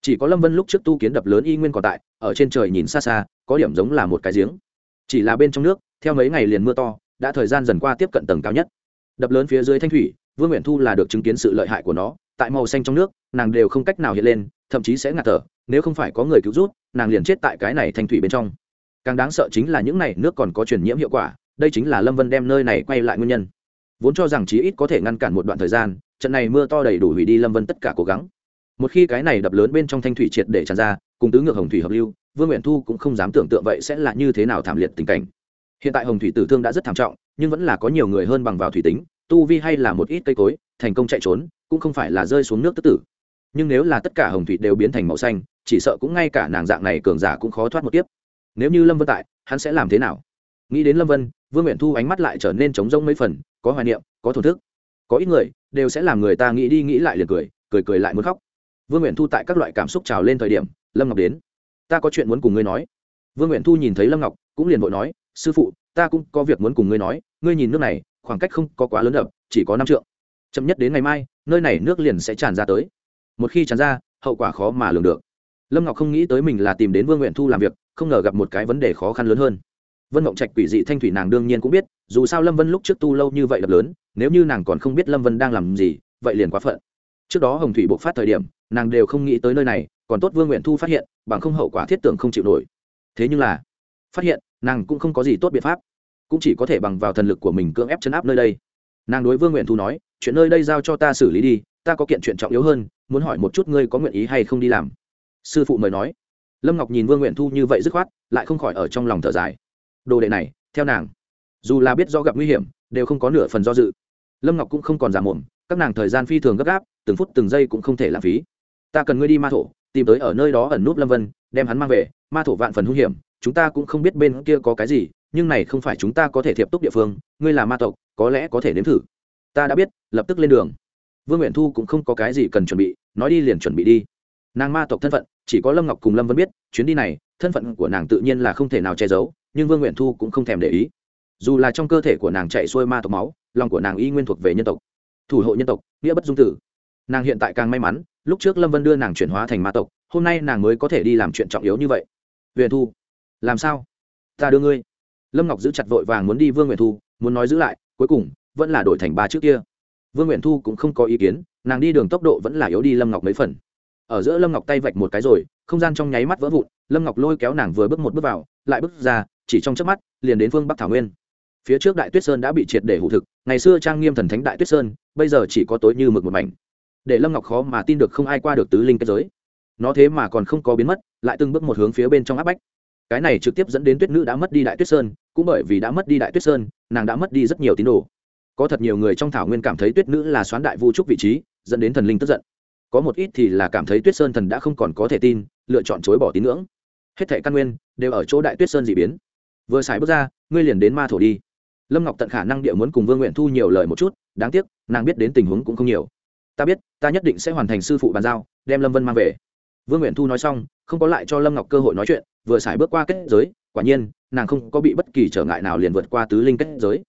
Chỉ có lâm vân lúc trước tu kiến đập lớn y nguyên còn tại, ở trên trời nhìn xa xa, có điểm giống là một cái giếng. Chỉ là bên trong nước, theo mấy ngày liền mưa to, đã thời gian dần qua tiếp cận tầng cao nhất. Đập lớn phía dưới thanh thủy vương nguyện thu là được chứng kiến sự lợi hại của nó, tại màu xanh trong nước, nàng đều không cách nào hiện lên, thậm chí sẽ ngạt thở, nếu không phải có người cứu rút, nàng liền chết tại cái này thanh thủy bên trong. Càng đáng sợ chính là những này nước còn có truyền nhiễm hiệu quả, đây chính là lâm vân đem nơi này quay lại nguyên nhân. Vốn cho rằng chí ít có thể ngăn cản một đoạn thời gian, trận này mưa to đầy đủ hủy đi lâm vân tất cả cố gắng. Một khi cái này đập lớn bên trong thanh thủy triệt để tràn ra, cùng tứ ngược hồng thủy hợp lưu, vương nguyện thu cũng không dám tưởng tượng vậy sẽ là như thế nào thảm liệt tình cảnh. Hiện tại hồng thủy tử thương đã rất thảm trọng, nhưng vẫn là có nhiều người hơn bằng vào thủy tính tu vi hay là một ít cây cối, thành công chạy trốn, cũng không phải là rơi xuống nước tức tử. Nhưng nếu là tất cả hồng thủy đều biến thành màu xanh, chỉ sợ cũng ngay cả nàng dạng này cường giả cũng khó thoát một tiếp nếu như lâm vân tại, hắn sẽ làm thế nào? Nghĩ đến lâm vân, vương nguyện thu ánh mắt lại trở nên trống rông mấy phần, có hoài niệm, có thổn thức. Có ít người đều sẽ làm người ta nghĩ đi nghĩ lại liền cười cười cười lại muốn khóc. Vương nguyện thu tại các loại cảm xúc trào lên thời điểm, lâm ngọc đến. Ta có chuyện muốn cùng ngươi nói. Vương nguyện thu nhìn thấy lâm ngọc, cũng liền vội nói, sư phụ, ta cũng có việc muốn cùng ngươi nói, ngươi nhìn nước này khoảng cách không có quá lớn đập chỉ có năm trượng. Chậm nhất đến ngày mai, nơi này nước liền sẽ tràn ra tới. Một khi tràn ra, hậu quả khó mà lường được. Lâm ngọc không nghĩ tới mình là tìm đến vương nguyện thu làm việc, không ngờ gặp một cái vấn đề khó khăn lớn hơn. Vân mộng trạch quỷ dị thanh thủy nàng đương nhiên cũng biết, dù sao lâm vân lúc trước tu lâu như vậy đập lớn, nếu như nàng còn không biết lâm vân đang làm gì, vậy liền quá phận. Trước đó hồng thủy bộc phát thời điểm, nàng đều không nghĩ tới nơi này, còn tốt vương nguyện thu phát hiện, bằng không hậu quả thiết tưởng không chịu nổi. Thế nhưng là, phát hiện, nàng cũng không có gì tốt biện pháp cũng chỉ có thể bằng vào thần lực của mình cưỡng ép chấn áp nơi đây. Nàng đối vương nguyện thu nói, chuyện nơi đây giao cho ta xử lý đi, ta có kiện chuyện trọng yếu hơn, muốn hỏi một chút ngươi có nguyện ý hay không đi làm. Sư phụ mời nói. Lâm ngọc nhìn vương nguyện thu như vậy dứt khoát, lại không khỏi ở trong lòng thở dài. Đồ đệ này, theo nàng. Dù là biết do gặp nguy hiểm, đều không có nửa phần do dự. Lâm ngọc cũng không còn giả mồm, các nàng thời gian phi thường gấp gáp, từng phút từng giây cũng không thể lãng phí. Ta cần ngươi đi ma thổ, tìm tới ở nơi đó ẩn núp lâm vân, đem hắn mang về, ma thổ vạn phần hung hiểm, chúng ta cũng không biết bên kia có cái gì nhưng này không phải chúng ta có thể thiệp túc địa phương, ngươi là ma tộc, có lẽ có thể nếm thử. Ta đã biết, lập tức lên đường. Vương nguyện thu cũng không có cái gì cần chuẩn bị, nói đi liền chuẩn bị đi. Nàng ma tộc thân phận, chỉ có lâm ngọc cùng lâm vân biết, chuyến đi này, thân phận của nàng tự nhiên là không thể nào che giấu, nhưng vương nguyện thu cũng không thèm để ý. Dù là trong cơ thể của nàng chạy xuôi ma tộc máu, lòng của nàng y nguyên thuộc về nhân tộc. Thủ hộ nhân tộc, nghĩa bất dung tử. Nàng hiện tại càng may mắn, lúc trước lâm vân đưa nàng chuyển hóa thành ma tộc, hôm nay nàng mới có thể đi làm chuyện trọng yếu như vậy. Huyền thu, làm sao? Ta đưa ngươi lâm ngọc giữ chặt vội vàng muốn đi vương nguyện thu, muốn nói giữ lại, cuối cùng, vẫn là đổi thành ba trước kia. Vương nguyện thu cũng không có ý kiến, nàng đi đường tốc độ vẫn là yếu đi lâm ngọc mấy phần. Ở giữa lâm ngọc tay vạch một cái rồi, không gian trong nháy mắt vỡ vụn, lâm ngọc lôi kéo nàng vừa bước một bước vào, lại bước ra, chỉ trong chớp mắt, liền đến phương bắc thảo nguyên. Phía trước đại tuyết sơn đã bị triệt để hủ thực, ngày xưa trang nghiêm thần thánh đại tuyết sơn, bây giờ chỉ có tối như mực một mảnh. Để lâm ngọc khó mà tin được không ai qua được tứ linh kết giới. Nó thế mà còn không có biến mất, lại từng bước một hướng phía bên trong áp bách. Cái này trực tiếp dẫn đến tuyết nữ đã mất đi đại tuyết sơn cũng bởi vì đã mất đi đại tuyết sơn, nàng đã mất đi rất nhiều tín đồ. Có thật nhiều người trong thảo nguyên cảm thấy tuyết nữ là xoán đại vu trúc vị trí, dẫn đến thần linh tức giận. Có một ít thì là cảm thấy tuyết sơn thần đã không còn có thể tin, lựa chọn chối bỏ tín ngưỡng. Hết thệ căn nguyên đều ở chỗ đại tuyết sơn d ị biến. Vừa xài bước ra, ngươi liền đến ma thổ đi. Lâm ngọc tận khả năng địa muốn cùng vương nguyện thu nhiều lời một chút, đáng tiếc, nàng biết đến tình huống cũng không nhiều. Ta biết, ta nhất định sẽ hoàn thành sư phụ bàn giao, đem lâm vân mang về. Vương nguyện thu nói xong, không có lại cho lâm ngọc cơ hội nói chuyện, vừa xài bước qua kết giới, quả nhiên nàng không có bị bất kỳ trở ngại nào liền vượt qua tứ linh kết giới.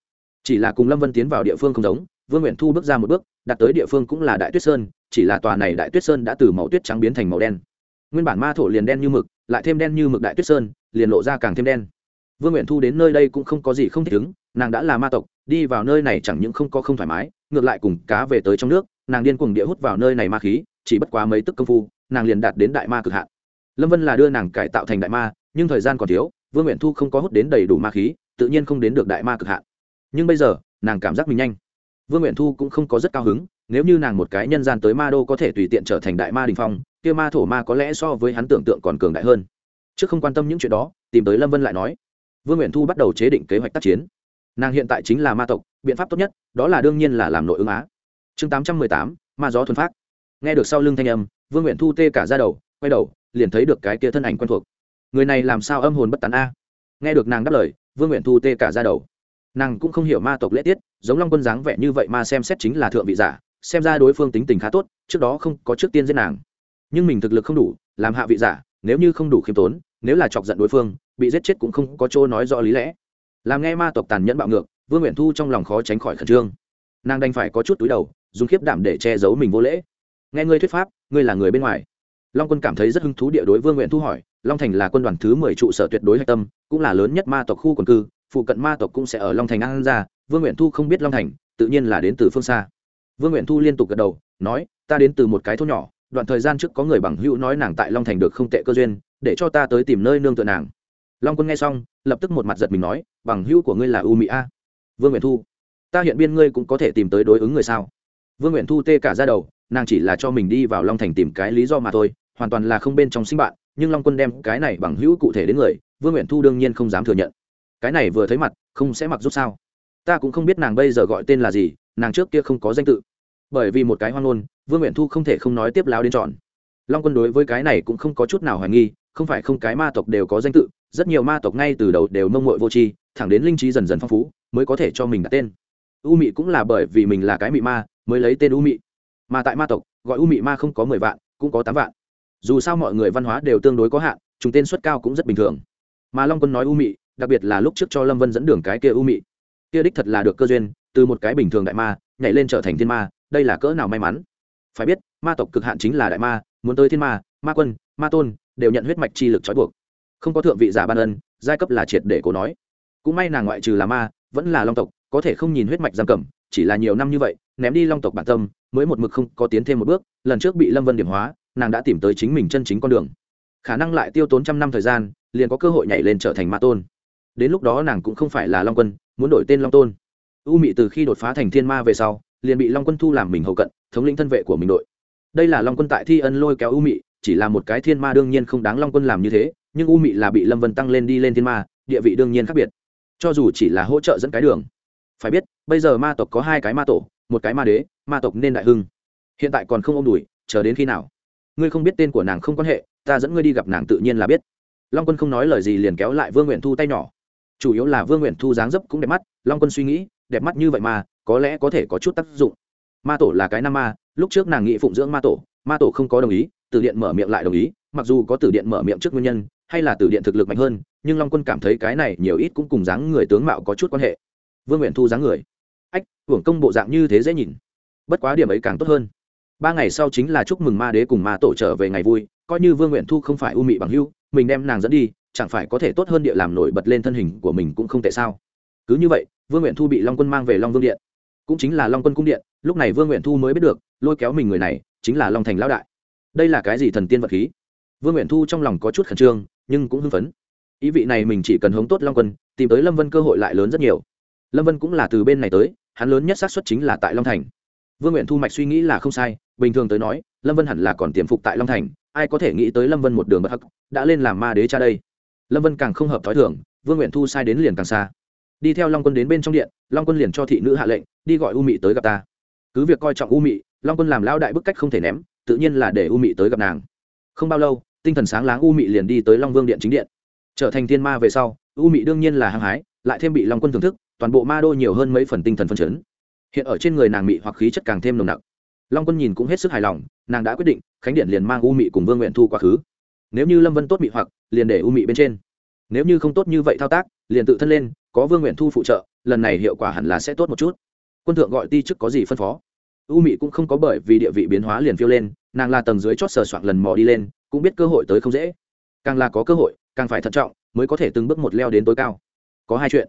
Chỉ là cùng lâm vân tiến vào địa phương không giống, vương nguyện thu bước ra một bước, đặt tới địa phương cũng là đại tuyết sơn, chỉ là tòa này đại tuyết sơn đã từ màu tuyết trắng biến thành màu đen. Nguyên bản ma thổ liền đen như mực, lại thêm đen như mực đại tuyết sơn, liền lộ ra càng thêm đen. Vương nguyện thu đến nơi đây cũng không có gì không thích ứng, nàng đã là ma tộc, đi vào nơi này chẳng những không có không thoải mái, ngược lại cùng cá về tới trong nước, nàng điên cuồng địa hút vào nơi này ma khí, chỉ bất quá mấy tức công phu, nàng liền đạt đến đại ma cực hạn. Lâm vân là đưa nàng cải tạo thành đại ma, nhưng thời gian còn thiếu vương nguyện thu không có hút đến đầy đủ ma khí, tự nhiên không đến được đại ma cực hạn. Nhưng bây giờ, nàng cảm giác mình nhanh. Vương nguyện thu cũng không có rất cao hứng, nếu như nàng một cái nhân gian tới ma đô có thể tùy tiện trở thành đại ma đình phong, kia ma thổ ma có lẽ so với hắn tưởng tượng còn cường đại hơn. Trước không quan tâm những chuyện đó, tìm tới lâm vân lại nói. Vương nguyện thu bắt đầu chế định kế hoạch tác chiến. Nàng hiện tại chính là ma tộc, biện pháp tốt nhất, đó là đương nhiên là làm nội ứng á. Chương tám trăm mười tám, ma gió thuần phát. Nghe được sau lưng thanh âm, vương nguyện thu tê cả ra đầu, quay đầu, liền thấy được cái kia thân ảnh quen thuộc người này làm sao âm hồn bất tán a? Nghe được nàng đáp lời, vương nguyện thu tê cả ra đầu. Nàng cũng không hiểu ma tộc lễ tiết, giống long quân dáng vẻ như vậy mà xem xét chính là thượng vị giả, xem ra đối phương tính tình khá tốt, trước đó không có trước tiên giết nàng. Nhưng mình thực lực không đủ, làm hạ vị giả, nếu như không đủ khiêm tốn, nếu là chọc giận đối phương, bị giết chết cũng không có chỗ nói rõ lý lẽ. Làm nghe ma tộc tàn nhẫn bạo ngược, vương nguyện thu trong lòng khó tránh khỏi khẩn trương. Nàng đành phải có chút túi đầu, dùng khiếp đảm để che giấu mình vô lễ. Nghe ngươi thuyết pháp, ngươi là người bên ngoài long quân cảm thấy rất hứng thú địa đối vương nguyện thu hỏi, long thành là quân đoàn thứ mười trụ sở tuyệt đối hạch tâm, cũng là lớn nhất ma tộc khu quần cư, phụ cận ma tộc cũng sẽ ở long thành an ra, vương nguyện thu không biết long thành, tự nhiên là đến từ phương xa. Vương nguyện thu liên tục gật đầu, nói, ta đến từ một cái thôn nhỏ, đoạn thời gian trước có người bằng hữu nói nàng tại long thành được không tệ cơ duyên, để cho ta tới tìm nơi nương tựa nàng. Long quân nghe xong, lập tức một mặt giật mình nói, bằng hữu của ngươi là u mỹ a. Vương nguyện thu, ta hiện biên ngươi cũng có thể tìm tới đối ứng người sao? Vương nguyện thu tê cả ra đầu, nàng chỉ là cho mình đi vào long thành tìm cái lý do mà thôi hoàn toàn là không bên trong sinh bạn, nhưng long quân đem cái này bằng hữu cụ thể đến người, vương nguyện thu đương nhiên không dám thừa nhận. Cái này vừa thấy mặt, không sẽ mặc rút sao? Ta cũng không biết nàng bây giờ gọi tên là gì, nàng trước kia không có danh tự. Bởi vì một cái hoang ngôn, vương nguyện thu không thể không nói tiếp láo đến trọn long quân đối với cái này cũng không có chút nào hoài nghi, không phải không cái ma tộc đều có danh tự, rất nhiều ma tộc ngay từ đầu đều mông mội vô tri, thẳng đến linh trí dần dần phong phú, mới có thể cho mình đặt tên. U mị cũng là bởi vì mình là cái mị ma, mới lấy tên u mị. Mà tại ma tộc, gọi u mị ma không có mười vạn, cũng có tám vạn dù sao mọi người văn hóa đều tương đối có hạn chúng tên suất cao cũng rất bình thường. Mà long quân nói u mị, đặc biệt là lúc trước cho lâm vân dẫn đường cái kia u mị. Kia đích thật là được cơ duyên, từ một cái bình thường đại ma, nhảy lên trở thành thiên ma, đây là cỡ nào may mắn. Phải biết, ma tộc cực hạn chính là đại ma, muốn tới thiên ma ma quân, ma tôn, đều nhận huyết mạch chi lực trói buộc. Không có thượng vị giả ban ân, giai cấp là triệt để cố nói. Cũng may nàng ngoại trừ là ma, vẫn là long tộc, có thể không nhìn huyết mạch giam cầm, chỉ là nhiều năm như vậy, ném đi long tộc bản tâm, mới một mực không có tiến thêm một bước, lần trước bị lâm vân điểm hóa nàng đã tìm tới chính mình chân chính con đường. Khả năng lại tiêu tốn trăm năm thời gian, liền có cơ hội nhảy lên trở thành ma tôn. Đến lúc đó nàng cũng không phải là long quân, muốn đổi tên long tôn. U mị từ khi đột phá thành thiên ma về sau, liền bị long quân thu làm mình hậu cận, thống lĩnh thân vệ của mình đội. Đây là long quân tại thi ân lôi kéo u mị, chỉ là một cái thiên ma đương nhiên không đáng long quân làm như thế, nhưng u mị là bị lâm vân tăng lên đi lên thiên ma, địa vị đương nhiên khác biệt. Cho dù chỉ là hỗ trợ dẫn cái đường. Phải biết, bây giờ ma tộc có hai cái ma tổ, một cái ma đế, ma tộc nên đại hưng. Hiện tại còn không ôm đùi chờ đến khi nào? Ngươi không biết tên của nàng không quan hệ, ta dẫn ngươi đi gặp nàng tự nhiên là biết. Long quân không nói lời gì liền kéo lại vương nguyện thu tay nhỏ. Chủ yếu là vương nguyện thu dáng dấp cũng đẹp mắt, long quân suy nghĩ, đẹp mắt như vậy mà, có lẽ có thể có chút tác dụng. Ma tổ là cái nam ma, lúc trước nàng nghĩ phụng dưỡng ma tổ ma tổ không có đồng ý từ điện mở miệng lại đồng ý, mặc dù có từ điện mở miệng trước nguyên nhân, hay là từ điện thực lực mạnh hơn, nhưng long quân cảm thấy cái này nhiều ít cũng cùng dáng người tướng mạo có chút quan hệ. Vương nguyện thu dáng người. Ách, hưởng công bộ dạng như thế dễ nhìn. Bất quá điểm ấy càng tốt hơn ba ngày sau chính là chúc mừng ma đế cùng ma tổ trở về ngày vui, coi như vương nguyện thu không phải u mị bằng hưu mình đem nàng dẫn đi, chẳng phải có thể tốt hơn địa làm nổi bật lên thân hình của mình cũng không tệ sao? Cứ như vậy, vương nguyện thu bị long quân mang về long vương điện. Cũng chính là long quân cung điện, lúc này vương nguyện thu mới biết được, lôi kéo mình người này, chính là long thành lão đại. Đây là cái gì thần tiên vật khí? Vương nguyện thu trong lòng có chút khẩn trương, nhưng cũng hưng phấn. Ý vị này mình chỉ cần hống tốt long quân, tìm tới lâm vân cơ hội lại lớn rất nhiều. Lâm vân cũng là từ bên này tới, hắn lớn nhất xác suất chính là tại long thành. Vương nguyện thu mạch suy nghĩ là không sai bình thường tới nói, lâm vân hẳn là còn tiềm phục tại long thành, ai có thể nghĩ tới lâm vân một đường bất hắc, đã lên làm ma đế cha đây. Lâm vân càng không hợp t h ó i thưởng vương nguyện thu sai đến liền càng xa. Đi theo long quân đến bên trong điện, long quân liền cho thị nữ hạ lệnh, đi gọi u mị tới gặp ta. Cứ việc coi trọng u mị, long quân làm lao đại bức cách không thể ném, tự nhiên là để u mị tới gặp nàng. Không bao lâu, tinh thần sáng láng u mị liền đi tới long vương điện chính điện. Trở thành thiên ma về sau, u mị đương nhiên là hăng hái, lại thêm bị long quân thưởng thức, toàn bộ ma đô nhiều hơn mấy phần tinh thần phân chấn. Hiện ở trên người nàng mị hoặc khí chất càng thêm nồng nặc long quân nhìn cũng hết sức hài lòng, nàng đã quyết định, khánh điện liền mang u mị cùng vương nguyện thu quá khứ. Nếu như lâm vân tốt mị hoặc, liền để u mị bên trên. Nếu như không tốt như vậy thao tác, liền tự thân lên, có vương nguyện thu phụ trợ, lần này hiệu quả hẳn là sẽ tốt một chút. Quân thượng gọi ti chức có gì phân phó? U mị cũng không có bởi vì địa vị biến hóa liền phiêu lên, nàng là tầng dưới chót sờ soạn lần mò đi lên, cũng biết cơ hội tới không dễ. Càng là có cơ hội, càng phải thận trọng, mới có thể từng bước một leo đến tối cao. Có hai chuyện.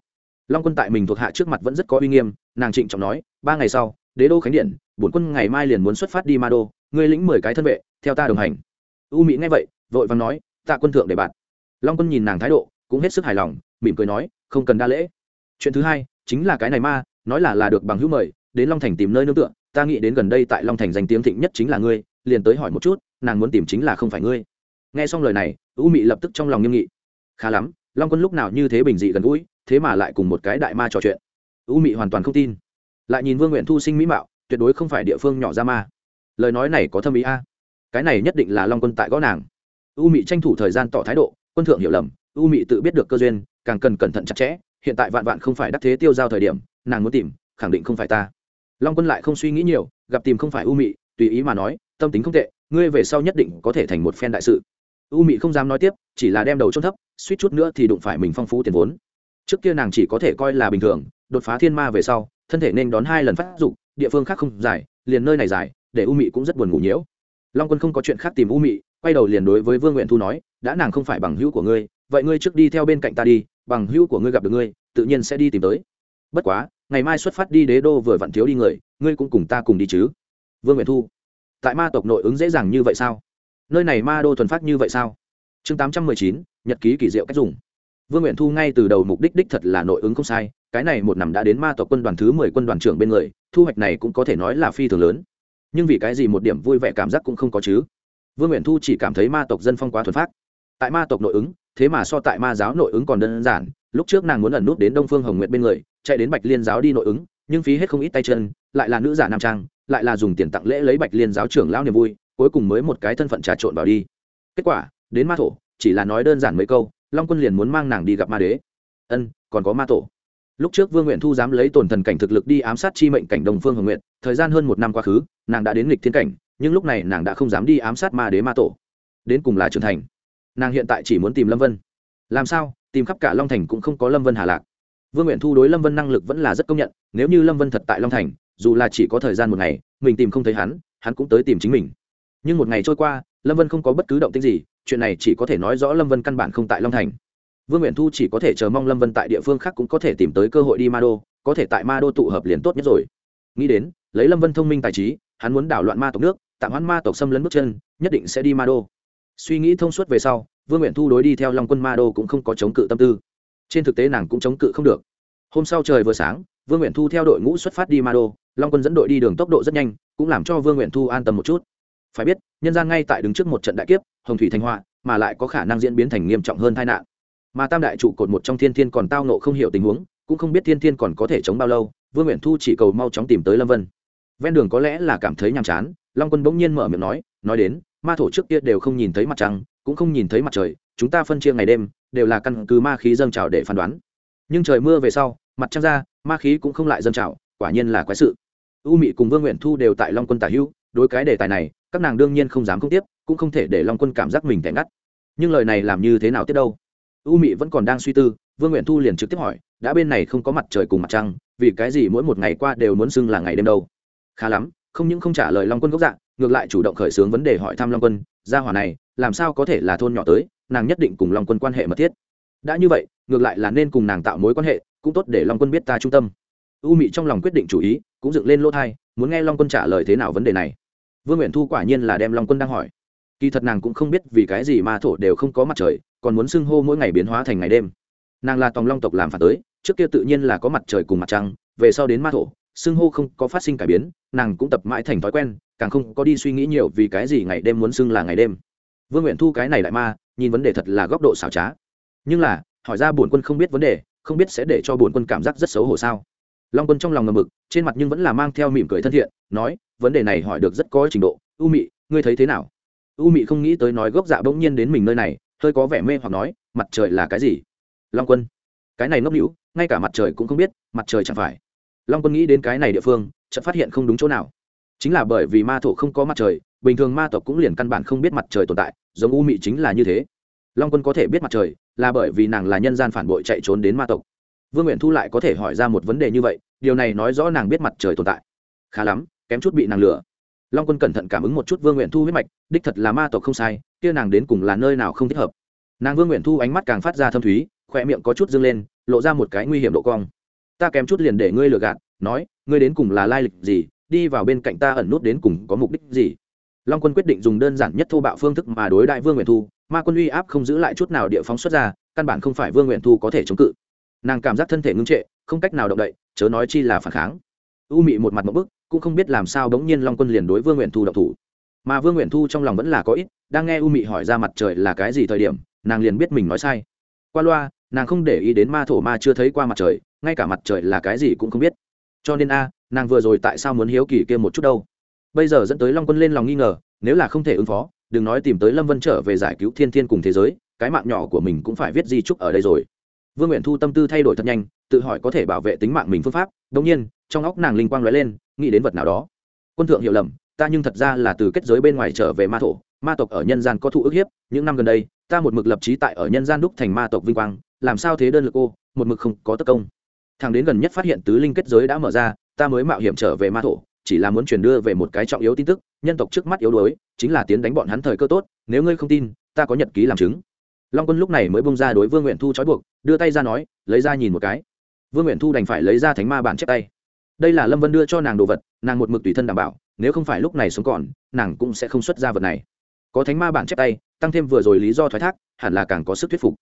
Long quân tại mình thuộc hạ trước mặt vẫn rất có uy nghiêm, nàng trịnh trọng nói, ba ngày sau đế đô khánh điện, bổn quân ngày mai liền muốn xuất phát đi ma đô ngươi lĩnh mười cái thân vệ, theo ta đồng hành. U mỹ nghe vậy, vội vàng nói, tạ quân thượng để bạn. Long quân nhìn nàng thái độ, cũng hết sức hài lòng, mỉm cười nói, không cần đa lễ. Chuyện thứ hai, chính là cái này ma, nói là là được bằng hữu mời, đến long thành tìm nơi nương tựa, ta nghĩ đến gần đây tại long thành danh tiếng thịnh nhất chính là ngươi, liền tới hỏi một chút, nàng muốn tìm chính là không phải ngươi. Nghe xong lời này, u mị lập tức trong lòng nghiêm nghị. Khá lắm, long quân lúc nào như thế bình dị gần gũi, thế mà lại cùng một cái đại ma trò chuyện. U mị hoàn toàn không tin lại nhìn vương nguyện thu sinh mỹ mạo, tuyệt đối không phải địa phương nhỏ ra ma. Lời nói này có thâm ý a. Cái này nhất định là long quân tại gõ nàng. U mị tranh thủ thời gian tỏ thái độ, quân thượng hiểu lầm, u mị tự biết được cơ duyên, càng cần cẩn thận chặt chẽ, hiện tại vạn vạn không phải đắc thế tiêu giao thời điểm, nàng muốn tìm, khẳng định không phải ta. Long quân lại không suy nghĩ nhiều, gặp tìm không phải u mị, tùy ý mà nói, tâm tính không tệ, ngươi về sau nhất định có thể thành một phen đại sự. U mị không dám nói tiếp, chỉ là đem đầu trôn thấp, suýt chút nữa thì đụng phải mình phong phú tiền vốn. Trước kia nàng chỉ có thể coi là bình thường, đột phá thiên ma về sau thân thể nên đón hai lần phát dục, địa phương khác không dài, liền nơi này dài, để u mị cũng rất buồn ngủ nhiễu. Long quân không có chuyện khác tìm u mị, quay đầu liền đối với vương nguyện thu nói, đã nàng không phải bằng hữu của ngươi, vậy ngươi trước đi theo bên cạnh ta đi, bằng hữu của ngươi gặp được ngươi, tự nhiên sẽ đi tìm tới. Bất quá, ngày mai xuất phát đi đế đô vừa vặn thiếu đi người, ngươi cũng cùng ta cùng đi chứ. Vương nguyện thu, tại ma tộc nội ứng dễ dàng như vậy sao? Nơi này ma đô thuần phát như vậy sao? Chương tám trăm mười chín, nhật ký kỳ diệu cách dùng. Vương nguyện thu ngay từ đầu mục đích đích thật là nội ứng không sai cái này một năm đã đến ma tộc quân đoàn thứ mười quân đoàn trưởng bên người, thu hoạch này cũng có thể nói là phi thường lớn. Nhưng vì cái gì một điểm vui vẻ cảm giác cũng không có chứ? Vương nguyện thu chỉ cảm thấy ma tộc dân phong quá thuần phát tại ma tộc nội ứng, thế mà so tại ma giáo nội ứng còn đơn giản. Lúc trước nàng muốn ẩn nút đến đông phương hồng nguyện bên người, chạy đến bạch liên giáo đi nội ứng, nhưng phí hết không ít tay chân, lại là nữ giả nam trang, lại là dùng tiền tặng lễ lấy bạch liên giáo trưởng lão niềm vui, cuối cùng mới một cái thân phận trà trộn vào đi. Kết quả, đến ma thổ, chỉ là nói đơn giản mấy câu, long quân liền muốn mang nàng đi gặp ma đế. Ân, còn có ma tổ lúc trước vương nguyện thu dám lấy tổn thần cảnh thực lực đi ám sát chi mệnh cảnh đồng phương hồng nguyện thời gian hơn một năm quá khứ, nàng đã đến lịch thiên cảnh, nhưng lúc này nàng đã không dám đi ám sát ma đế ma tổ. Đến cùng là trưởng thành. Nàng hiện tại chỉ muốn tìm lâm vân. Làm sao? Tìm khắp cả long thành cũng không có lâm vân hà lạc. Vương nguyện thu đối lâm vân năng lực vẫn là rất công nhận, nếu như lâm vân thật tại long thành, dù là chỉ có thời gian một ngày, mình tìm không thấy hắn hắn cũng tới tìm chính mình. Nhưng một ngày trôi qua, lâm vân không có bất cứ động tích gì, chuyện này chỉ có thể nói rõ lâm vân căn bản không tại long thành vương nguyện thu chỉ có thể chờ mong lâm vân tại địa phương khác cũng có thể tìm tới cơ hội đi ma đô, có thể tại ma đô tụ hợp liền tốt nhất rồi. Nghĩ đến, lấy lâm vân thông minh tài trí, hắn muốn đảo loạn ma tộc nước, tạm hoãn ma tộc xâm lấn bước chân, nhất định sẽ đi ma đô. Suy nghĩ thông suốt về sau, vương nguyện thu đối đi theo long quân ma đô cũng không có chống cự tâm tư. Trên thực tế nàng cũng chống cự không được. Hôm sau trời vừa sáng, vương nguyện thu theo đội ngũ xuất phát đi ma đô, long quân dẫn đội đi đường tốc độ rất nhanh, cũng làm cho vương nguyện thu an tâm một chút. Phải biết, nhân gian ngay tại đứng trước một trận đại kiếp, hồng thủy thanh họa, mà lại có khả năng diễn biến thành nghiêm trọng hơn tai nạn mà tam đại trụ cột một trong thiên thiên còn tao nộ không hiểu tình huống, cũng không biết thiên thiên còn có thể chống bao lâu, vương nguyện thu chỉ cầu mau chóng tìm tới lâm vân. Ven đường có lẽ là cảm thấy nhàm chán, long quân bỗng nhiên mở miệng nói nói đến, ma thổ trước kia đều không nhìn thấy mặt trăng, cũng không nhìn thấy mặt trời, chúng ta phân chia ngày đêm, đều là căn cứ ma khí dâng trào để phán đoán. Nhưng trời mưa về sau, mặt trăng ra, ma khí cũng không lại dâng trào, quả nhiên là quái sự. U mị cùng vương nguyện thu đều tại long quân tả hữu, đối cái đề tài này, các nàng đương nhiên không dám không tiếp, cũng không thể để long quân cảm giác mình tẻ ngắt. Nhưng lời này làm như thế nào tiếp đâu? U mị vẫn còn đang suy tư, vương nguyện thu liền trực tiếp hỏi, đã bên này không có mặt trời cùng mặt trăng, vì cái gì mỗi một ngày qua đều muốn xưng là ngày đêm đâu? Khá lắm, không những không trả lời long quân gốc dạng ngược lại chủ động khởi xướng vấn đề hỏi thăm long quân, gia hỏa này, làm sao có thể là thôn nhỏ tới, nàng nhất định cùng long quân quan hệ mật thiết. Đã như vậy, ngược lại là nên cùng nàng tạo mối quan hệ, cũng tốt để long quân biết ta trung tâm. U mị trong lòng quyết định chủ ý, cũng dựng lên lỗ thai, muốn nghe long quân trả lời thế nào vấn đề này. Vương nguyện thu quả nhiên là đem long quân đang hỏi. Kỳ thật nàng cũng không biết vì cái gì ma thổ đều không có mặt trời còn muốn xưng hô mỗi ngày biến hóa thành ngày đêm. Nàng là tòng long tộc làm phản tới, trước kia tự nhiên là có mặt trời cùng mặt trăng, về sau đến ma thổ, xưng hô không có phát sinh cải biến, nàng cũng tập mãi thành thói quen, càng không có đi suy nghĩ nhiều vì cái gì ngày đêm muốn xưng là ngày đêm. Vương nguyện thu cái này lại ma, nhìn vấn đề thật là góc độ xảo trá. Nhưng là, hỏi ra bổn quân không biết vấn đề, không biết sẽ để cho bổn quân cảm giác rất xấu hổ sao? Long quân trong lòng ngầm mực, trên mặt nhưng vẫn là mang theo mỉm cười thân thiện, nói, vấn đề này hỏi được rất có trình độ, u mị, ngươi thấy thế nào? U mị không nghĩ tới nói gốc dạ bỗng nhiên đến mình nơi này hơi có vẻ mê hoặc nói, mặt trời là cái gì? Long quân. Cái này ngốc hữu ngay cả mặt trời cũng không biết, mặt trời chẳng phải. Long quân nghĩ đến cái này địa phương, chợt phát hiện không đúng chỗ nào. Chính là bởi vì ma thổ không có mặt trời, bình thường ma tộc cũng liền căn bản không biết mặt trời tồn tại, giống u mị chính là như thế. Long quân có thể biết mặt trời, là bởi vì nàng là nhân gian phản bội chạy trốn đến ma tộc. Vương nguyện thu lại có thể hỏi ra một vấn đề như vậy, điều này nói rõ nàng biết mặt trời tồn tại. Khá lắm, kém chút bị nàng lừa. Long quân cẩn thận cảm ứng một chút vương nguyện thu huyết mạch, đích thật là ma tộc không sai kia nàng đến cùng là nơi nào không thích hợp. Nàng vương nguyện thu ánh mắt càng phát ra thâm thúy khoe miệng có chút dâng lên, lộ ra một cái nguy hiểm độ cong. Ta kém chút liền để ngươi lừa gạt, nói, ngươi đến cùng là lai lịch gì, đi vào bên cạnh ta ẩn nút đến cùng có mục đích gì? Long quân quyết định dùng đơn giản nhất thô bạo phương thức mà đối đại vương nguyện thu, ma quân uy áp không giữ lại chút nào địa phóng xuất ra, căn bản không phải vương nguyện thu có thể chống cự. Nàng cảm giác thân thể ngưng trệ, không cách nào động đậy, chớ nói chi là phản kháng. U mị một mặt một bức, cũng không biết làm sao đống nhiên long quân liền đối vương nguyện thu độc thủ. Mà vương nguyện thu trong lòng vẫn là có ít đang nghe u mị hỏi ra mặt trời là cái gì thời điểm, nàng liền biết mình nói sai. Qua loa, nàng không để ý đến ma thổ ma chưa thấy qua mặt trời, ngay cả mặt trời là cái gì cũng không biết. Cho nên a, nàng vừa rồi tại sao muốn hiếu kỳ kia một chút đâu? Bây giờ dẫn tới long quân lên lòng nghi ngờ, nếu là không thể ứng phó, đừng nói tìm tới lâm vân trở về giải cứu thiên thiên cùng thế giới, cái mạng nhỏ của mình cũng phải viết di trúc ở đây rồi. Vương nguyện thu tâm tư thay đổi thật nhanh, tự hỏi có thể bảo vệ tính mạng mình phương pháp. Đông nhiên, trong óc nàng linh quang lóe lên, nghĩ đến vật nào đó. Quân thượng hiểu lầm ta nhưng thật ra là từ kết giới bên ngoài trở về ma thổ, ma tộc ở nhân gian có thụ ức hiếp, những năm gần đây, ta một mực lập trí tại ở nhân gian đúc thành ma tộc vinh quang, làm sao thế đơn lực cô một mực không có tất công. Thằng đến gần nhất phát hiện tứ linh kết giới đã mở ra, ta mới mạo hiểm trở về ma thổ, chỉ là muốn truyền đưa về một cái trọng yếu tin tức, nhân tộc trước mắt yếu đuối, chính là tiến đánh bọn hắn thời cơ tốt, nếu ngươi không tin, ta có nhật ký làm chứng. Long quân lúc này mới bông ra đối vương nguyện thu trói buộc, đưa tay ra nói, lấy ra nhìn một cái. Vương nguyện thu đành phải lấy ra thánh ma bản chép tay. Đây là lâm vân đưa cho nàng đồ vật, nàng một mực tùy thân đảm bảo nếu không phải lúc này sống còn, nàng cũng sẽ không xuất ra vật này. Có thánh ma bản chép tay, tăng thêm vừa rồi lý do thoái thác, hẳn là càng có sức thuyết phục.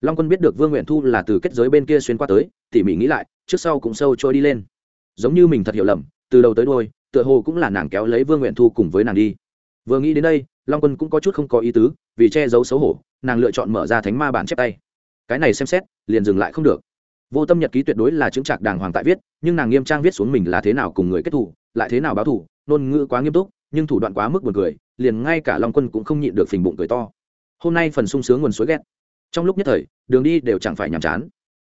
Long quân biết được vương nguyện thu là từ kết giới bên kia xuyên qua tới, tỉ mỉ nghĩ lại, trước sau cũng sâu trôi đi lên. Giống như mình thật hiểu lầm, từ đầu tới đôi tựa hồ cũng là nàng kéo lấy vương nguyện thu cùng với nàng đi. Vừa nghĩ đến đây, long quân cũng có chút không có ý tứ, vì che giấu xấu hổ, nàng lựa chọn mở ra thánh ma bản chép tay. Cái này xem xét, liền dừng lại không được. Vô tâm nhật ký tuyệt đối là chứng trạc đàng hoàng tại viết, nhưng nàng nghiêm trang viết xuống mình là thế nào cùng người kết thủ lại thế nào báo thủ ngôn ngữ quá nghiêm túc, nhưng thủ đoạn quá mức buồn cười, liền ngay cả long quân cũng không nhịn được phình bụng cười to. Hôm nay phần sung sướng nguồn suối ghét. Trong lúc nhất thời, đường đi đều chẳng phải nhàm chán.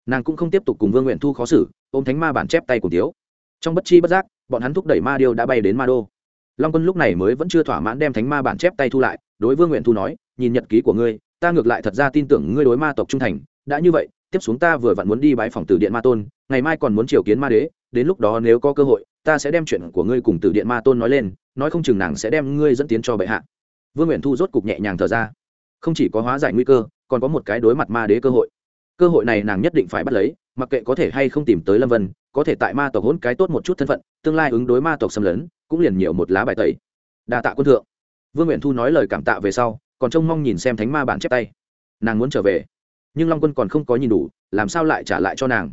Nàng cũng không tiếp tục cùng vương nguyện thu khó xử, ôm thánh ma bản chép tay cùng tiếu. Trong bất chi bất giác, bọn hắn thúc đẩy ma điêu đã bay đến ma đô. Long quân lúc này mới vẫn chưa thỏa mãn đem thánh ma bản chép tay thu lại, đối vương nguyện thu nói, nhìn nhật ký của ngươi, ta ngược lại thật ra tin tưởng ngươi đối ma tộc trung thành. Đã như vậy, tiếp xuống ta vừa vặn muốn đi bãi phòng tử điện ma tôn, ngày mai còn muốn triều kiến ma đế đến lúc đó nếu có cơ hội, ta sẽ đem chuyện của ngươi cùng tử điện ma tôn nói lên, nói không chừng nàng sẽ đem ngươi dẫn tiến cho bệ hạ. Vương nguyện thu rốt cục nhẹ nhàng thở ra. Không chỉ có hóa giải nguy cơ, còn có một cái đối mặt ma đế cơ hội. Cơ hội này nàng nhất định phải bắt lấy, mặc kệ có thể hay không tìm tới lâm vân, có thể tại ma tộc hỗn cái tốt một chút thân phận, tương lai ứng đối ma tộc xâm lấn, cũng liền nhiều một lá bài tẩy. Đa tạ quân thượng. Vương nguyện thu nói lời cảm tạ về sau, còn trông mong nhìn xem thánh ma bản chép tay. Nàng muốn trở về, nhưng long quân còn không có nhìn đủ, làm sao lại trả lại cho nàng?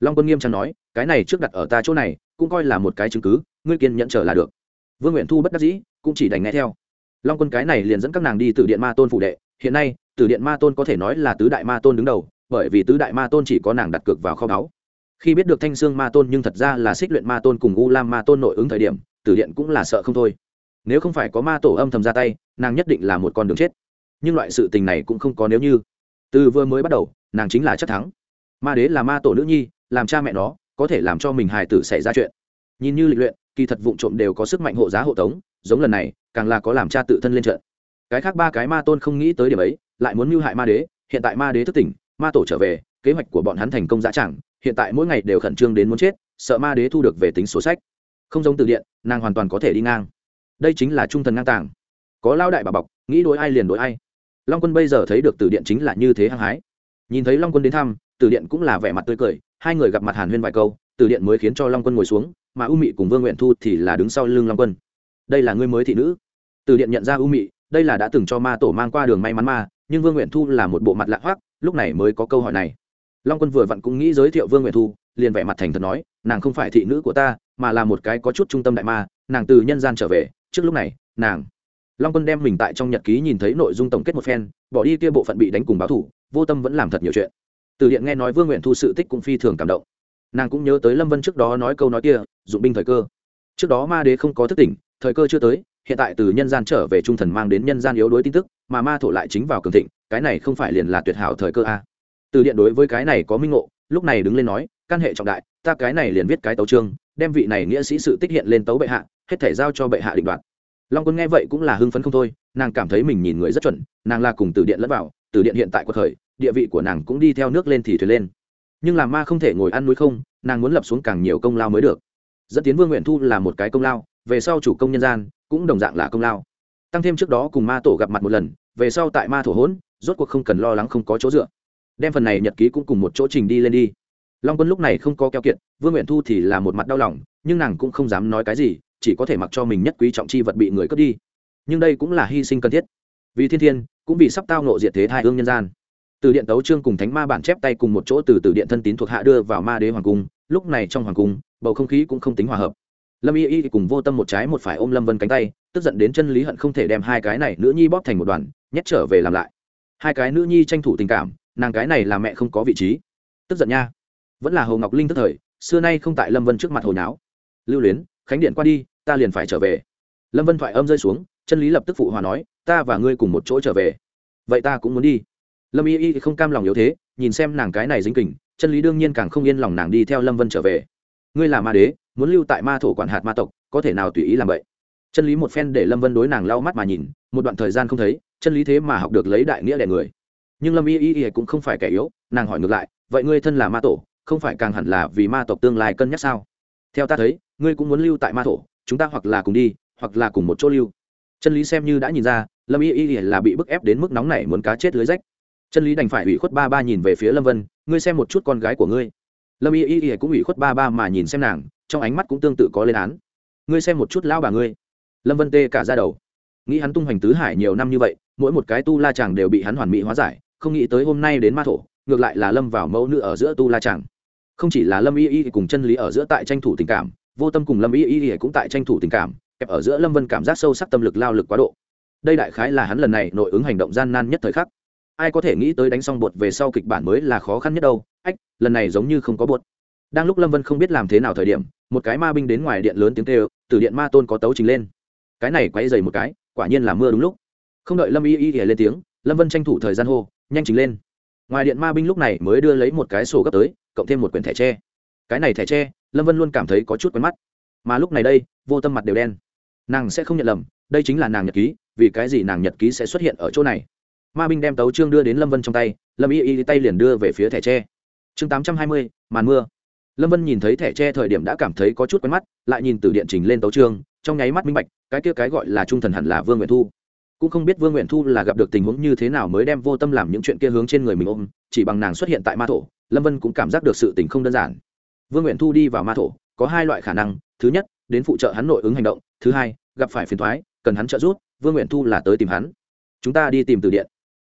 Long quân nghiêm trang nói cái này trước đặt ở ta chỗ này, cũng coi là một cái chứng cứ, ngươi kiên nhận trở là được. Vương nguyện thu bất đắc dĩ, cũng chỉ đành nghe theo. Long quân cái này liền dẫn các nàng đi từ điện ma tôn phụ đệ, hiện nay từ điện ma tôn có thể nói là tứ đại ma tôn đứng đầu, bởi vì tứ đại ma tôn chỉ có nàng đặt cược vào kho báu. Khi biết được thanh sương ma tôn nhưng thật ra là xích luyện ma tôn cùng u lam ma tôn nội ứng thời điểm, tử điện cũng là sợ không thôi. Nếu không phải có ma tổ âm thầm ra tay, nàng nhất định là một con đường chết. Nhưng loại sự tình này cũng không có nếu như. Từ vừa mới bắt đầu, nàng chính là chắc thắng. Ma đế là ma tổ nữ nhi, làm cha mẹ nó có thể làm cho mình hài tử xảy ra chuyện. Nhìn như lịch luyện, kỳ thật vụ trộm đều có sức mạnh hộ giá hộ tống, giống lần này, càng là có làm cha tự thân lên trận. Cái khác ba cái ma tôn không nghĩ tới điểm ấy, lại muốn mưu hại ma đế, hiện tại ma đế thức tỉnh, ma tổ trở về, kế hoạch của bọn hắn thành công dã chẳng hiện tại mỗi ngày đều khẩn trương đến muốn chết, sợ ma đế thu được về tính số sách. Không giống từ điện, nàng hoàn toàn có thể đi ngang. Đây chính là trung thần ngang tàng. Có lao đại bà bọc, nghĩ đối ai liền đối ai. Long quân bây giờ thấy được từ điện chính là như thế hăng hái. Nhìn thấy long quân đến thăm, từ điện cũng là vẻ mặt tươi cười hai người gặp mặt hàn huyên vài câu từ điện mới khiến cho long quân ngồi xuống mà u mị cùng vương nguyện thu thì là đứng sau lưng long quân đây là người mới thị nữ từ điện nhận ra u mị đây là đã từng cho ma tổ mang qua đường may mắn ma nhưng vương nguyện thu là một bộ mặt lạ hoắc lúc này mới có câu hỏi này long quân vừa vặn cũng nghĩ giới thiệu vương nguyện thu liền vẻ mặt thành thật nói nàng không phải thị nữ của ta mà là một cái có chút trung tâm đại ma nàng từ nhân gian trở về trước lúc này nàng long quân đem mình tại trong nhật ký nhìn thấy nội dung tổng kết một phen bỏ đi kia bộ phận bị đánh cùng báo thủ vô tâm vẫn làm thật nhiều chuyện từ điện nghe nói vương nguyện thu sự tích cũng phi thường cảm động. Nàng cũng nhớ tới lâm vân trước đó nói câu nói kia, dụng binh thời cơ. Trước đó ma đế không có thức tỉnh, thời cơ chưa tới, hiện tại từ nhân gian trở về trung thần mang đến nhân gian yếu đuối tin tức, mà ma thổ lại chính vào cường thịnh, cái này không phải liền là tuyệt hảo thời cơ a? À. từ điện đối với cái này có minh ngộ, lúc này đứng lên nói căn hệ trọng đại, ta cái này liền viết cái tấu trương đem vị này nghĩa sĩ sự tích hiện lên tấu bệ hạ, hết thể giao cho bệ hạ định đoạt. Long quân nghe vậy cũng là hưng phấn không thôi, nàng cảm thấy mình nhìn người rất chuẩn, nàng là cùng từ điện lẫn vào, từ điện hiện tại có thời địa vị của nàng cũng đi theo nước lên thì thuyền lên. Nhưng làm ma không thể ngồi ăn núi không, nàng muốn lập xuống càng nhiều công lao mới được. Dẫn tiến vương nguyện thu là một cái công lao, về sau chủ công nhân gian cũng đồng dạng là công lao. Tăng thêm trước đó cùng ma tổ gặp mặt một lần, về sau tại ma thổ hỗn, rốt cuộc không cần lo lắng không có chỗ dựa. Đem phần này nhật ký cũng cùng một chỗ trình đi lên đi. Long quân lúc này không có keo kiện vương nguyện thu thì là một mặt đau lòng, nhưng nàng cũng không dám nói cái gì, chỉ có thể mặc cho mình nhất quý trọng chi vật bị người cướp đi. Nhưng đây cũng là hy sinh cần thiết. Vì thiên thiên, cũng vì sắp tao nộ diệt thế thai hương nhân gian từ điện tấu trương cùng thánh ma bản chép tay cùng một chỗ từ từ điện thân tín thuộc hạ đưa vào ma đế hoàng cung, lúc này trong hoàng cung, bầu không khí cũng không tính hòa hợp. Lâm y y cùng vô tâm một trái một phải ôm lâm vân cánh tay, tức giận đến chân lý hận không thể đem hai cái này nữ nhi bóp thành một đoàn, nhét trở về làm lại. Hai cái nữ nhi tranh thủ tình cảm, nàng cái này là mẹ không có vị trí. Tức giận nha. Vẫn là hồ ngọc linh tức thời, xưa nay không tại lâm vân trước mặt hồi náo. Lưu luyến, khánh điện qua đi, ta liền phải trở về. Lâm vân thoại âm rơi xuống, chân lý lập tức phụ hòa nói, ta và ngươi cùng một chỗ trở về. Vậy ta cũng muốn đi lâm y y không cam lòng yếu thế, nhìn xem nàng cái này dính kình, chân lý đương nhiên càng không yên lòng nàng đi theo lâm vân trở về. Ngươi là ma đế, muốn lưu tại ma thổ quản hạt ma tộc, có thể nào tùy ý làm vậy? Chân lý một phen để lâm vân đối nàng lau mắt mà nhìn, một đoạn thời gian không thấy, chân lý thế mà học được lấy đại nghĩa đẻ người. Nhưng lâm y y y cũng không phải kẻ yếu, nàng hỏi ngược lại, vậy ngươi thân là ma tổ, không phải càng hẳn là vì ma tộc tương lai cân nhắc sao? Theo ta thấy, ngươi cũng muốn lưu tại ma thổ, chúng ta hoặc là cùng đi, hoặc là cùng một chỗ lưu. Chân lý xem như đã nhìn ra, lâm y y là bị bức ép đến mức nóng này muốn cá chết lưới rách chân lý đành phải ủy khuất ba ba nhìn về phía lâm vân, ngươi xem một chút con gái của ngươi. Lâm y y cũng ủy khuất ba ba mà nhìn xem nàng, trong ánh mắt cũng tương tự có lên án. Ngươi xem một chút lão bà ngươi. Lâm vân tê cả ra đầu. Nghĩ hắn tung hoành tứ hải nhiều năm như vậy, mỗi một cái tu la chàng đều bị hắn hoàn mỹ hóa giải, không nghĩ tới hôm nay đến ma thổ, ngược lại là lâm vào mẫu nữ ở giữa tu la chàng. Không chỉ là lâm y y cùng chân lý ở giữa tại tranh thủ tình cảm, vô tâm cùng lâm y y cũng tại tranh thủ tình cảm, kẹp ở giữa lâm vân cảm giác sâu sắc tâm lực lao lực quá độ. Đây đại khái là hắn lần này nội ứng hành động gian nan nhất thời khắc ai có thể nghĩ tới đánh xong bột về sau kịch bản mới là khó khăn nhất đâu. Ách, lần này giống như không có bột. Đang lúc lâm vân không biết làm thế nào thời điểm, một cái ma binh đến ngoài điện lớn tiếng kêu, từ điện ma tôn có tấu trình lên. Cái này quay dày một cái, quả nhiên là mưa đúng lúc. Không đợi lâm y y lên tiếng, lâm vân tranh thủ thời gian hô, nhanh trình lên. Ngoài điện ma binh lúc này mới đưa lấy một cái sổ gấp tới, cộng thêm một quyển thẻ tre. Cái này thẻ tre, lâm vân luôn cảm thấy có chút quen mắt. Mà lúc này đây, vô tâm mặt đều đen. Nàng sẽ không nhận lầm, đây chính là nàng nhật ký, vì cái gì nàng nhật ký sẽ xuất hiện ở chỗ này? Ma binh đem tấu trương đưa đến lâm vân trong tay, lâm y y tay liền đưa về phía thẻ tre. Chương tám trăm hai mươi, màn mưa. Lâm vân nhìn thấy thẻ tre thời điểm đã cảm thấy có chút quen mắt, lại nhìn từ điện trình lên tấu trương trong nháy mắt minh bạch, cái kia cái gọi là trung thần hẳn là vương nguyện thu. Cũng không biết vương nguyện thu là gặp được tình huống như thế nào mới đem vô tâm làm những chuyện kia hướng trên người mình ôm, chỉ bằng nàng xuất hiện tại ma thổ, lâm vân cũng cảm giác được sự tình không đơn giản. Vương nguyện thu đi vào ma thổ, có hai loại khả năng, thứ nhất, đến phụ trợ hắn nội ứng hành động, thứ hai, gặp phải phiền thoái cần hắn trợ giúp, vương nguyện thu là tới tìm hắn. Chúng ta đi tìm từ điện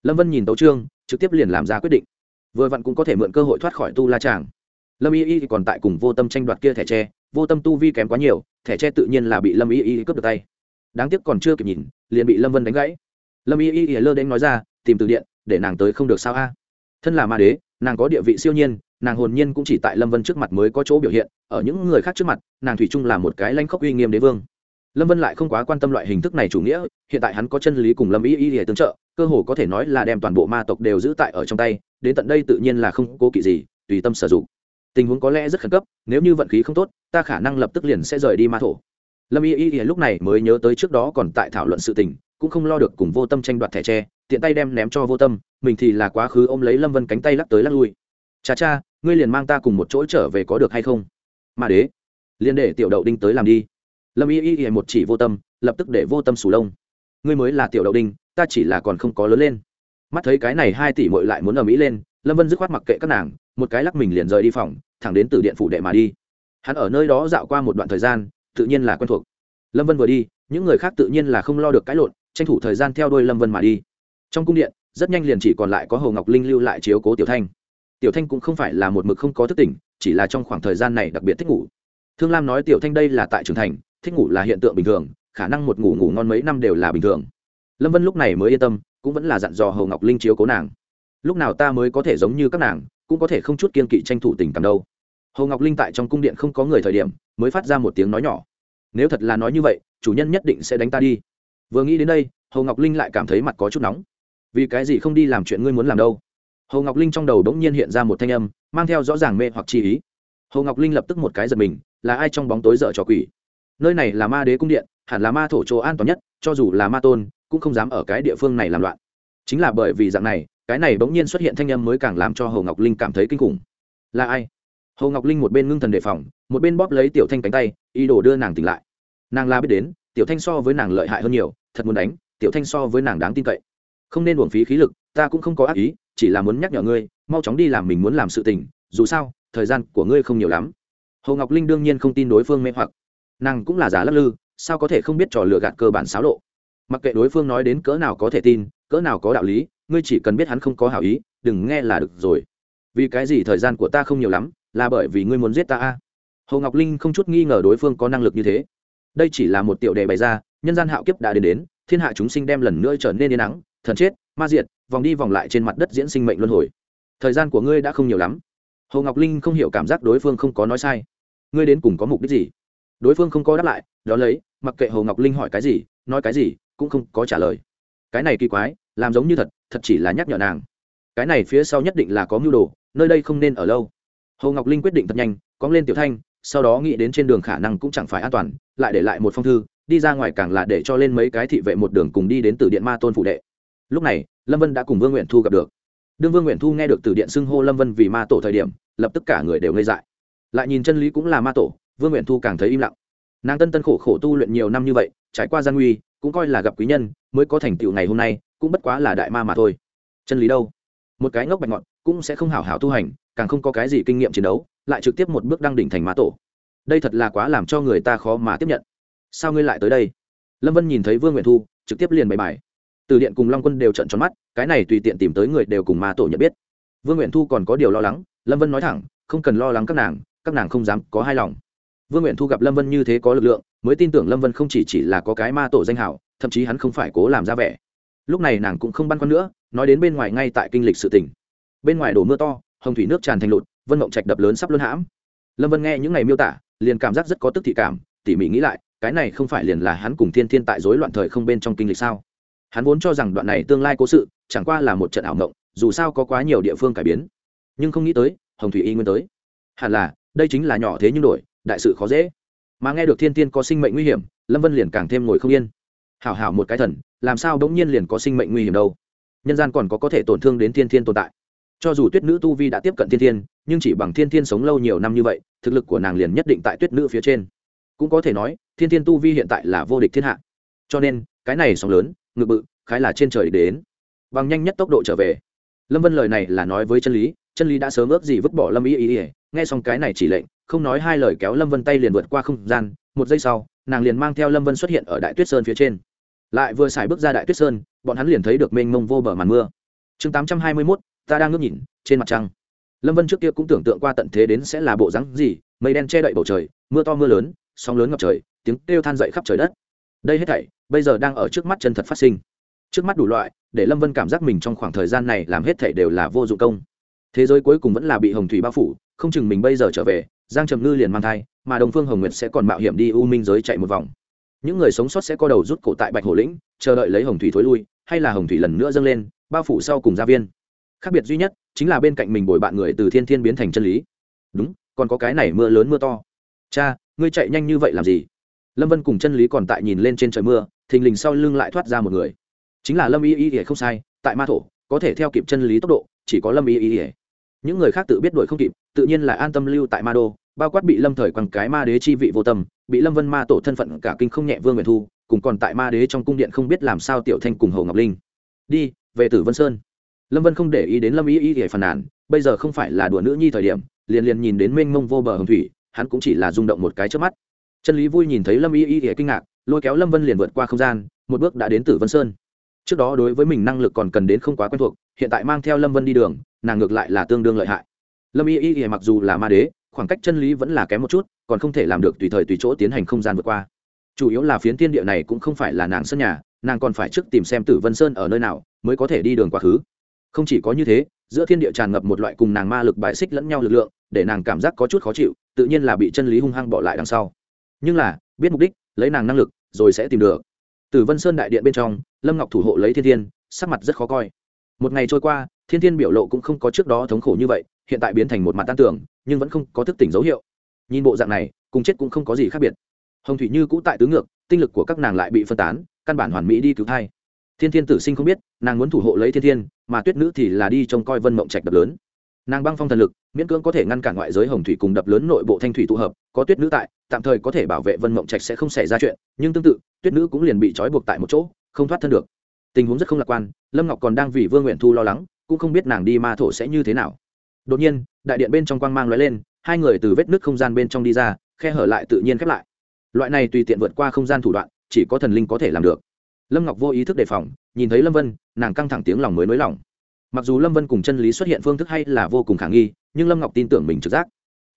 lâm vân nhìn tấu trương, trực tiếp liền làm ra quyết định. Vừa vặn cũng có thể mượn cơ hội thoát khỏi tu la tràng. Lâm y y còn tại cùng vô tâm tranh đoạt kia thẻ tre, vô tâm tu vi kém quá nhiều, thẻ tre tự nhiên là bị lâm y y cướp được tay. Đáng tiếc còn chưa kịp nhìn, liền bị lâm vân đánh gãy. Lâm y y lơ đến nói ra, tìm từ điện, để nàng tới không được sao a? Thân là ma đế, nàng có địa vị siêu nhiên, nàng hồn nhiên cũng chỉ tại lâm vân trước mặt mới có chỗ biểu hiện, ở những người khác trước mặt, nàng thủy chung là một cái lanh khóc uy nghiêm đế vương lâm vân lại không quá quan tâm loại hình thức này chủ nghĩa, hiện tại hắn có chân lý cùng lâm y y để tương trợ, cơ hồ có thể nói là đem toàn bộ ma tộc đều giữ tại ở trong tay, đến tận đây tự nhiên là không cố kỵ gì, tùy tâm sử dụng. Tình huống có lẽ rất khẩn cấp, nếu như vận khí không tốt, ta khả năng lập tức liền sẽ rời đi ma thổ. Lâm y y lúc này mới nhớ tới trước đó còn tại thảo luận sự tình, cũng không lo được cùng vô tâm tranh đoạt thẻ tre, tiện tay đem ném cho vô tâm, mình thì là quá khứ ôm lấy lâm vân cánh tay lắc tới lắc lui. Cha cha, ngươi liền mang ta cùng một chỗ trở về có được hay không? Mà đế, liền để tiểu đậu đinh tới làm đi lâm y y một chỉ vô tâm, lập tức để vô tâm sù lông. Ngươi mới là tiểu đậu đinh, ta chỉ là còn không có lớn lên. Mắt thấy cái này hai tỷ mội lại muốn ở mỹ lên, lâm vân dứt khoát mặc kệ các nàng, một cái lắc mình liền rời đi phòng, thẳng đến từ điện phủ đệ mà đi. Hắn ở nơi đó dạo qua một đoạn thời gian, tự nhiên là quen thuộc. Lâm vân vừa đi, những người khác tự nhiên là không lo được cãi lộn, tranh thủ thời gian theo đôi lâm vân mà đi. Trong cung điện, rất nhanh liền chỉ còn lại có hồ ngọc linh lưu lại chiếu cố tiểu thanh. Tiểu thanh cũng không phải là một mực không có thức tỉnh, chỉ là trong khoảng thời gian này đặc biệt thích ngủ. Thương lam nói tiểu thanh đây là tại trường thành thích ngủ là hiện tượng bình thường, khả năng một ngủ ngủ ngon mấy năm đều là bình thường. Lâm vân lúc này mới yên tâm, cũng vẫn là dặn dò hồ ngọc linh chiếu cố nàng. Lúc nào ta mới có thể giống như các nàng, cũng có thể không chút kiên kỵ tranh thủ tình cảm đâu. Hồ ngọc linh tại trong cung điện không có người thời điểm, mới phát ra một tiếng nói nhỏ. Nếu thật là nói như vậy, chủ nhân nhất định sẽ đánh ta đi. Vừa nghĩ đến đây, hồ ngọc linh lại cảm thấy mặt có chút nóng. Vì cái gì không đi làm chuyện ngươi muốn làm đâu? Hồ ngọc linh trong đầu đ ố n g nhiên hiện ra một thanh âm, mang theo rõ ràng mê hoặc chi ý. Hồ ngọc linh lập tức một cái giật mình, là ai trong bóng tối dở trò quỷ? Nơi này là ma đế cung điện, hẳn là ma thổ chỗ an toàn nhất, cho dù là ma tôn, cũng không dám ở cái địa phương này làm loạn. Chính là bởi vì dạng này, cái này bỗng nhiên xuất hiện thanh âm mới càng làm cho hồ ngọc linh cảm thấy kinh khủng. Là ai? Hồ ngọc linh một bên ngưng thần đề phòng, một bên bóp lấy tiểu thanh cánh tay, ý đồ đưa nàng tỉnh lại. Nàng la biết đến, tiểu thanh so với nàng lợi hại hơn nhiều, thật muốn đánh, tiểu thanh so với nàng đáng tin cậy. Không nên uổng phí khí lực, ta cũng không có ác ý, chỉ là muốn nhắc nhở ngươi, mau chóng đi làm mình muốn làm sự tình, dù sao, thời gian của ngươi không nhiều lắm. Hồ ngọc linh đương nhiên không tin đối phương mê hoặc nàng cũng là giả lắc lư, sao có thể không biết trò lừa gạt cơ bản xáo lộ? Mặc kệ đối phương nói đến cỡ nào có thể tin, cỡ nào có đạo lý, ngươi chỉ cần biết hắn không có hảo ý, đừng nghe là được rồi. Vì cái gì thời gian của ta không nhiều lắm, là bởi vì ngươi muốn giết ta a? Hồ ngọc linh không chút nghi ngờ đối phương có năng lực như thế. Đây chỉ là một tiểu đề bày ra, nhân gian hạo kiếp đã đến đến, thiên hạ chúng sinh đem lần nữa trở nên yên nắng thần chết, ma diệt, vòng đi vòng lại trên mặt đất diễn sinh mệnh luân hồi. Thời gian của ngươi đã không nhiều lắm. Hồ ngọc linh không hiểu cảm giác đối phương không có nói sai. Ngươi đến cùng có mục đích gì? Đối phương không có đáp lại đó lấy, mặc kệ hồ ngọc linh hỏi cái gì, nói cái gì, cũng không có trả lời. Cái này kỳ quái, làm giống như thật thật chỉ là nhắc nhở nàng. Cái này phía sau nhất định là có mưu đồ, nơi đây không nên ở lâu. Hồ ngọc linh quyết định thật nhanh, cóng lên tiểu thanh, sau đó nghĩ đến trên đường khả năng cũng chẳng phải an toàn, lại để lại một phong thư, đi ra ngoài càng là để cho lên mấy cái thị vệ một đường cùng đi đến từ điện ma tôn phụ đệ. Lúc này, lâm vân đã cùng vương nguyện thu gặp được. Đương vương nguyện thu nghe được từ điện xưng hô lâm vân vì ma tổ thời điểm, lập tức cả người đều ngây dại. Lại nhìn chân lý cũng là ma tổ vương nguyện thu càng thấy im lặng. Nàng tân tân khổ khổ tu luyện nhiều năm như vậy, trải qua gian nguy, cũng coi là gặp quý nhân, mới có thành tựu ngày hôm nay, cũng bất quá là đại ma mà thôi. Chân lý đâu? Một cái ngốc bạch ngọn, cũng sẽ không hảo hảo tu hành, càng không có cái gì kinh nghiệm chiến đấu, lại trực tiếp một bước đăng đỉnh thành ma tổ. Đây thật là quá làm cho người ta khó mà tiếp nhận. Sao ngươi lại tới đây? Lâm vân nhìn thấy vương nguyện thu, trực tiếp liền bày bài. Từ điện cùng long quân đều trận tròn mắt, cái này tùy tiện tìm tới người đều cùng ma tổ nhận biết. Vương nguyện thu còn có điều lo lắng, lâm vân nói thẳng, không cần lo lắng các nàng các nàng không dám có hai lòng vương nguyện thu gặp lâm vân như thế có lực lượng, mới tin tưởng lâm vân không chỉ chỉ là có cái ma tổ danh hảo, thậm chí hắn không phải cố làm ra vẻ. Lúc này nàng cũng không băn khoăn nữa, nói đến bên ngoài ngay tại kinh lịch sự tỉnh bên ngoài đổ mưa to, hồng thủy nước tràn thành lụt, vân mộng trạch đập lớn sắp luân hãm. Lâm vân nghe những ngày miêu tả, liền cảm giác rất có tức thị cảm, tỉ mỉ nghĩ lại, cái này không phải liền là hắn cùng thiên thiên tại dối loạn thời không bên trong kinh lịch sao? Hắn vốn cho rằng đoạn này tương lai cố sự, chẳng qua là một trận ảo ngộng dù sao có quá nhiều địa phương cải biến. Nhưng không nghĩ tới, hồng thủy y nguyên tới. Hẳn là, đây chính là nhỏ thế nhưng đổi đại sự khó dễ. Mà nghe được thiên thiên có sinh mệnh nguy hiểm, lâm vân liền càng thêm ngồi không yên. Hảo hảo một cái thần, làm sao đ ố n g nhiên liền có sinh mệnh nguy hiểm đâu? Nhân gian còn có có thể tổn thương đến thiên thiên tồn tại. Cho dù tuyết nữ tu vi đã tiếp cận thiên thiên, nhưng chỉ bằng thiên thiên sống lâu nhiều năm như vậy, thực lực của nàng liền nhất định tại tuyết nữ phía trên. Cũng có thể nói, thiên thiên tu vi hiện tại là vô địch thiên hạ. Cho nên, cái này sóng lớn, ngự bự, khái là trên trời đến. Bằng nhanh nhất tốc độ trở về. Lâm vân lời này là nói với chân lý chân lý đã sớm ước gì vứt bỏ lâm ý ý ỉa nghe xong cái này chỉ lệnh không nói hai lời kéo lâm vân tay liền vượt qua không gian, một giây sau, nàng liền mang theo lâm vân xuất hiện ở đại tuyết sơn phía trên. Lại vừa xài bước ra đại tuyết sơn, bọn hắn liền thấy được mênh mông vô bờ màn mưa. Chương tám trăm hai mươi mốt, ta đang ngước nhìn, trên mặt trăng. Lâm vân trước kia cũng tưởng tượng qua tận thế đến sẽ là bộ rắn gì, mây đen che đậy bầu trời, mưa to mưa lớn, sóng lớn ngập trời, tiếng kêu than dậy khắp trời đất. Đây hết thảy, bây giờ đang ở trước mắt chân thật phát sinh. Trước mắt đủ loại, để lâm vân cảm giác mình trong khoảng thời gian này làm hết thảy đều là vô dụng công. Thế giới cuối cùng vẫn là bị hồng thủy bao phủ, không chừng mình bây giờ trở về giang trầm ngư liền mang thai, mà đồng phương hồng nguyệt sẽ còn mạo hiểm đi u minh giới chạy một vòng. Những người sống sót sẽ co đầu rút cổ tại bạch hồ lĩnh, chờ đợi lấy hồng thủy thối lui, hay là hồng thủy lần nữa dâng lên, bao phủ sau cùng gia viên. Khác biệt duy nhất, chính là bên cạnh mình bồi bạn người từ thiên thiên biến thành chân lý. Đúng, còn có cái này mưa lớn mưa to. Cha, ngươi chạy nhanh như vậy làm gì? Lâm vân cùng chân lý còn tại nhìn lên trên trời mưa, thình lình sau lưng lại thoát ra một người. Chính là lâm y y ỉa không sai, tại ma thổ, có thể theo kịp chân lý tốc độ, chỉ có lâm y y ỉa những người khác tự biết đuổi không kịp tự nhiên là an tâm lưu tại ma đô, bao quát bị lâm thời quăng cái ma đế chi vị vô tâm, bị lâm vân ma tổ thân phận cả kinh không nhẹ vương nguyện thu, cùng còn tại ma đế trong cung điện không biết làm sao tiểu thanh cùng hồ ngọc linh. Đi, về tử vân sơn. Lâm vân không để ý đến lâm y y để phàn nàn, bây giờ không phải là đùa nữ nhi thời điểm, liền liền nhìn đến mênh mông vô bờ hồng thủy, hắn cũng chỉ là rung động một cái trước mắt. Chân lý vui nhìn thấy lâm y y để kinh ngạc, lôi kéo lâm vân liền vượt qua không gian, một bước đã đến tử vân sơn. Trước đó đối với mình năng lực còn cần đến không quá quen thuộc, hiện tại mang theo lâm vân đi đường, nàng ngược lại là tương đương lợi hại lâm y y mặc dù là ma đế, khoảng cách chân lý vẫn là kém một chút, còn không thể làm được tùy thời tùy chỗ tiến hành không gian vượt qua. Chủ yếu là phiến thiên địa này cũng không phải là nàng sân nhà, nàng còn phải trước tìm xem tử vân sơn ở nơi nào mới có thể đi đường quá khứ. Không chỉ có như thế, giữa thiên địa tràn ngập một loại cùng nàng ma lực bại xích lẫn nhau lực lượng, để nàng cảm giác có chút khó chịu, tự nhiên là bị chân lý hung hăng bỏ lại đằng sau. Nhưng là, biết mục đích, lấy nàng năng lực, rồi sẽ tìm được. Tử vân sơn đại điện bên trong, lâm ngọc thủ hộ lấy thiên thiên, sắc mặt rất khó coi. Một ngày trôi qua, thiên thiên biểu lộ cũng không có trước đó thống khổ như vậy hiện tại biến thành một mặt tan tưởng nhưng vẫn không có thức tỉnh dấu hiệu. Nhìn bộ dạng này, cùng chết cũng không có gì khác biệt. Hồng thủy như cũ tại tứ ngược, tinh lực của các nàng lại bị phân tán, căn bản hoàn mỹ đi cứu thai. Thiên thiên tử sinh không biết, nàng muốn thủ hộ lấy thiên thiên, mà tuyết nữ thì là đi trông coi vân mộng trạch đập lớn. Nàng băng phong thần lực, miễn cưỡng có thể ngăn cản ngoại giới hồng thủy cùng đập lớn nội bộ thanh thủy tụ hợp, có tuyết nữ tại, tạm thời có thể bảo vệ vân mộng trạch sẽ không xảy ra chuyện, nhưng tương tự, tuyết nữ cũng liền bị trói buộc tại một chỗ, không thoát thân được. Tình huống rất không lạc quan, lâm ngọc còn đang vì vương nguyện thu lo lắng, cũng không biết nàng đi ma thổ sẽ như thế nào đột nhiên, đại điện bên trong quang mang lóe lên, hai người từ vết nứt không gian bên trong đi ra, khe hở lại tự nhiên khép lại. Loại này tùy tiện vượt qua không gian thủ đoạn, chỉ có thần linh có thể làm được. Lâm ngọc vô ý thức đề phòng, nhìn thấy lâm vân, nàng căng thẳng tiếng lòng mới nới lỏng mặc dù lâm vân cùng chân lý xuất hiện phương thức hay là vô cùng khả nghi, nhưng lâm ngọc tin tưởng mình trực giác.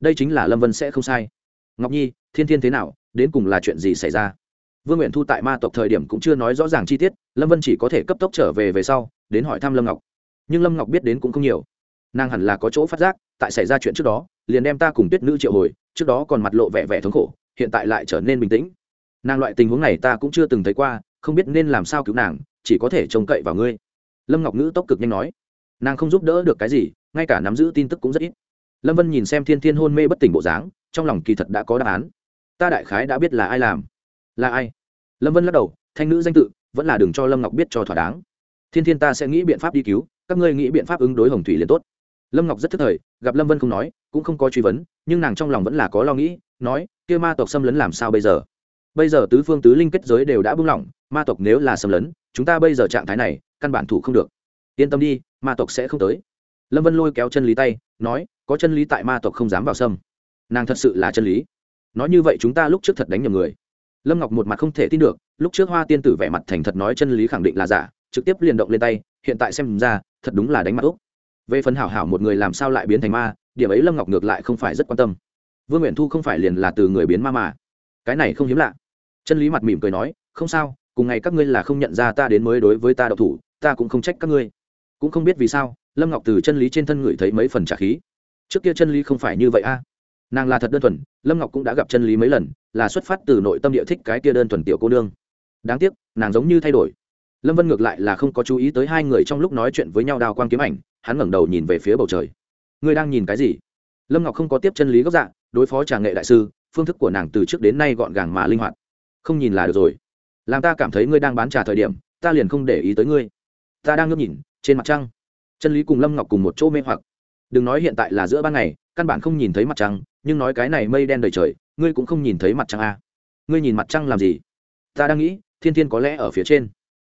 Đây chính là lâm vân sẽ không sai. Ngọc nhi, thiên thiên thế nào, đến cùng là chuyện gì xảy ra? Vương nguyện thu tại ma tộc thời điểm cũng chưa nói rõ ràng chi tiết, lâm vân chỉ có thể cấp tốc trở về về sau, đến hỏi thăm lâm ngọc. Nhưng lâm ngọc biết đến cũng không nhiều nàng hẳn là có chỗ phát giác, tại xảy ra chuyện trước đó, liền đem ta cùng tuyết nữ triệu hồi, trước đó còn mặt lộ vẻ vẻ thống khổ, hiện tại lại trở nên bình tĩnh. Nàng loại tình huống này ta cũng chưa từng thấy qua, không biết nên làm sao cứu nàng, chỉ có thể trông cậy vào ngươi. Lâm ngọc ngữ tốc cực nhanh nói. Nàng không giúp đỡ được cái gì, ngay cả nắm giữ tin tức cũng rất ít. Lâm vân nhìn xem thiên thiên hôn mê bất tỉnh bộ dáng, trong lòng kỳ thật đã có đáp án. Ta đại khái đã biết là ai làm. Là ai? Lâm vân lắc đầu, thanh nữ danh tự, vẫn là đừng cho lâm ngọc biết cho thỏa đáng. Thiên thiên ta sẽ nghĩ biện pháp đi cứu, các ngươi nghĩ biện pháp ứng đối hồng thủy liền tốt lâm ngọc rất thức thời, gặp lâm vân không nói, cũng không có truy vấn, nhưng nàng trong lòng vẫn là có lo nghĩ, nói, kia ma tộc xâm lấn làm sao bây giờ? Bây giờ tứ phương tứ linh kết giới đều đã buông lỏng, ma tộc nếu là xâm lấn, chúng ta bây giờ trạng thái này, căn bản thủ không được. Yên tâm đi, ma tộc sẽ không tới. Lâm vân lôi kéo chân lý tay, nói, có chân lý tại ma tộc không dám vào sâm nàng thật sự là chân lý. Nói như vậy chúng ta lúc trước thật đánh nhầm người. Lâm ngọc một mặt không thể tin được, lúc trước hoa tiên tử vẻ mặt thành thật nói chân lý khẳng định là giả, trực tiếp liền động lên tay, hiện tại xem ra, thật đúng là đánh mặt úc về phần hảo hảo một người làm sao lại biến thành ma, điểm ấy lâm ngọc ngược lại không phải rất quan tâm. Vương nguyện thu không phải liền là từ người biến ma mà. Cái này không hiếm lạ. Chân lý mặt mỉm cười nói, không sao, cùng ngày các ngươi là không nhận ra ta đến mới đối với ta đậu thủ, ta cũng không trách các ngươi. Cũng không biết vì sao, lâm ngọc từ chân lý trên thân ngửi thấy mấy phần trả khí. Trước kia chân lý không phải như vậy a. À. Nàng là thật đơn thuần, lâm ngọc cũng đã gặp chân lý mấy lần, là xuất phát từ nội tâm địa thích cái kia đơn thuần tiểu cô nương. Đáng tiếc, nàng giống như thay đổi. Lâm vân ngược lại là không có chú ý tới hai người trong lúc nói chuyện với nhau đào quan kiếm ảnh hắn ngẩng đầu nhìn về phía bầu trời. Ngươi đang nhìn cái gì? Lâm ngọc không có tiếp chân lý gốc dạ đối phó trà nghệ đại sư, phương thức của nàng từ trước đến nay gọn gàng mà linh hoạt. Không nhìn là được rồi. Làm ta cảm thấy ngươi đang bán trà thời điểm, ta liền không để ý tới ngươi. Ta đang ngước nhìn, trên mặt trăng. Chân lý cùng lâm ngọc cùng một chỗ mê hoặc. Đừng nói hiện tại là giữa ban ngày, căn bản không nhìn thấy mặt trăng, nhưng nói cái này mây đen đầy trời, ngươi cũng không nhìn thấy mặt trăng a à. ngươi nhìn mặt trăng làm gì? Ta đang nghĩ, thiên thiên có lẽ ở phía trên.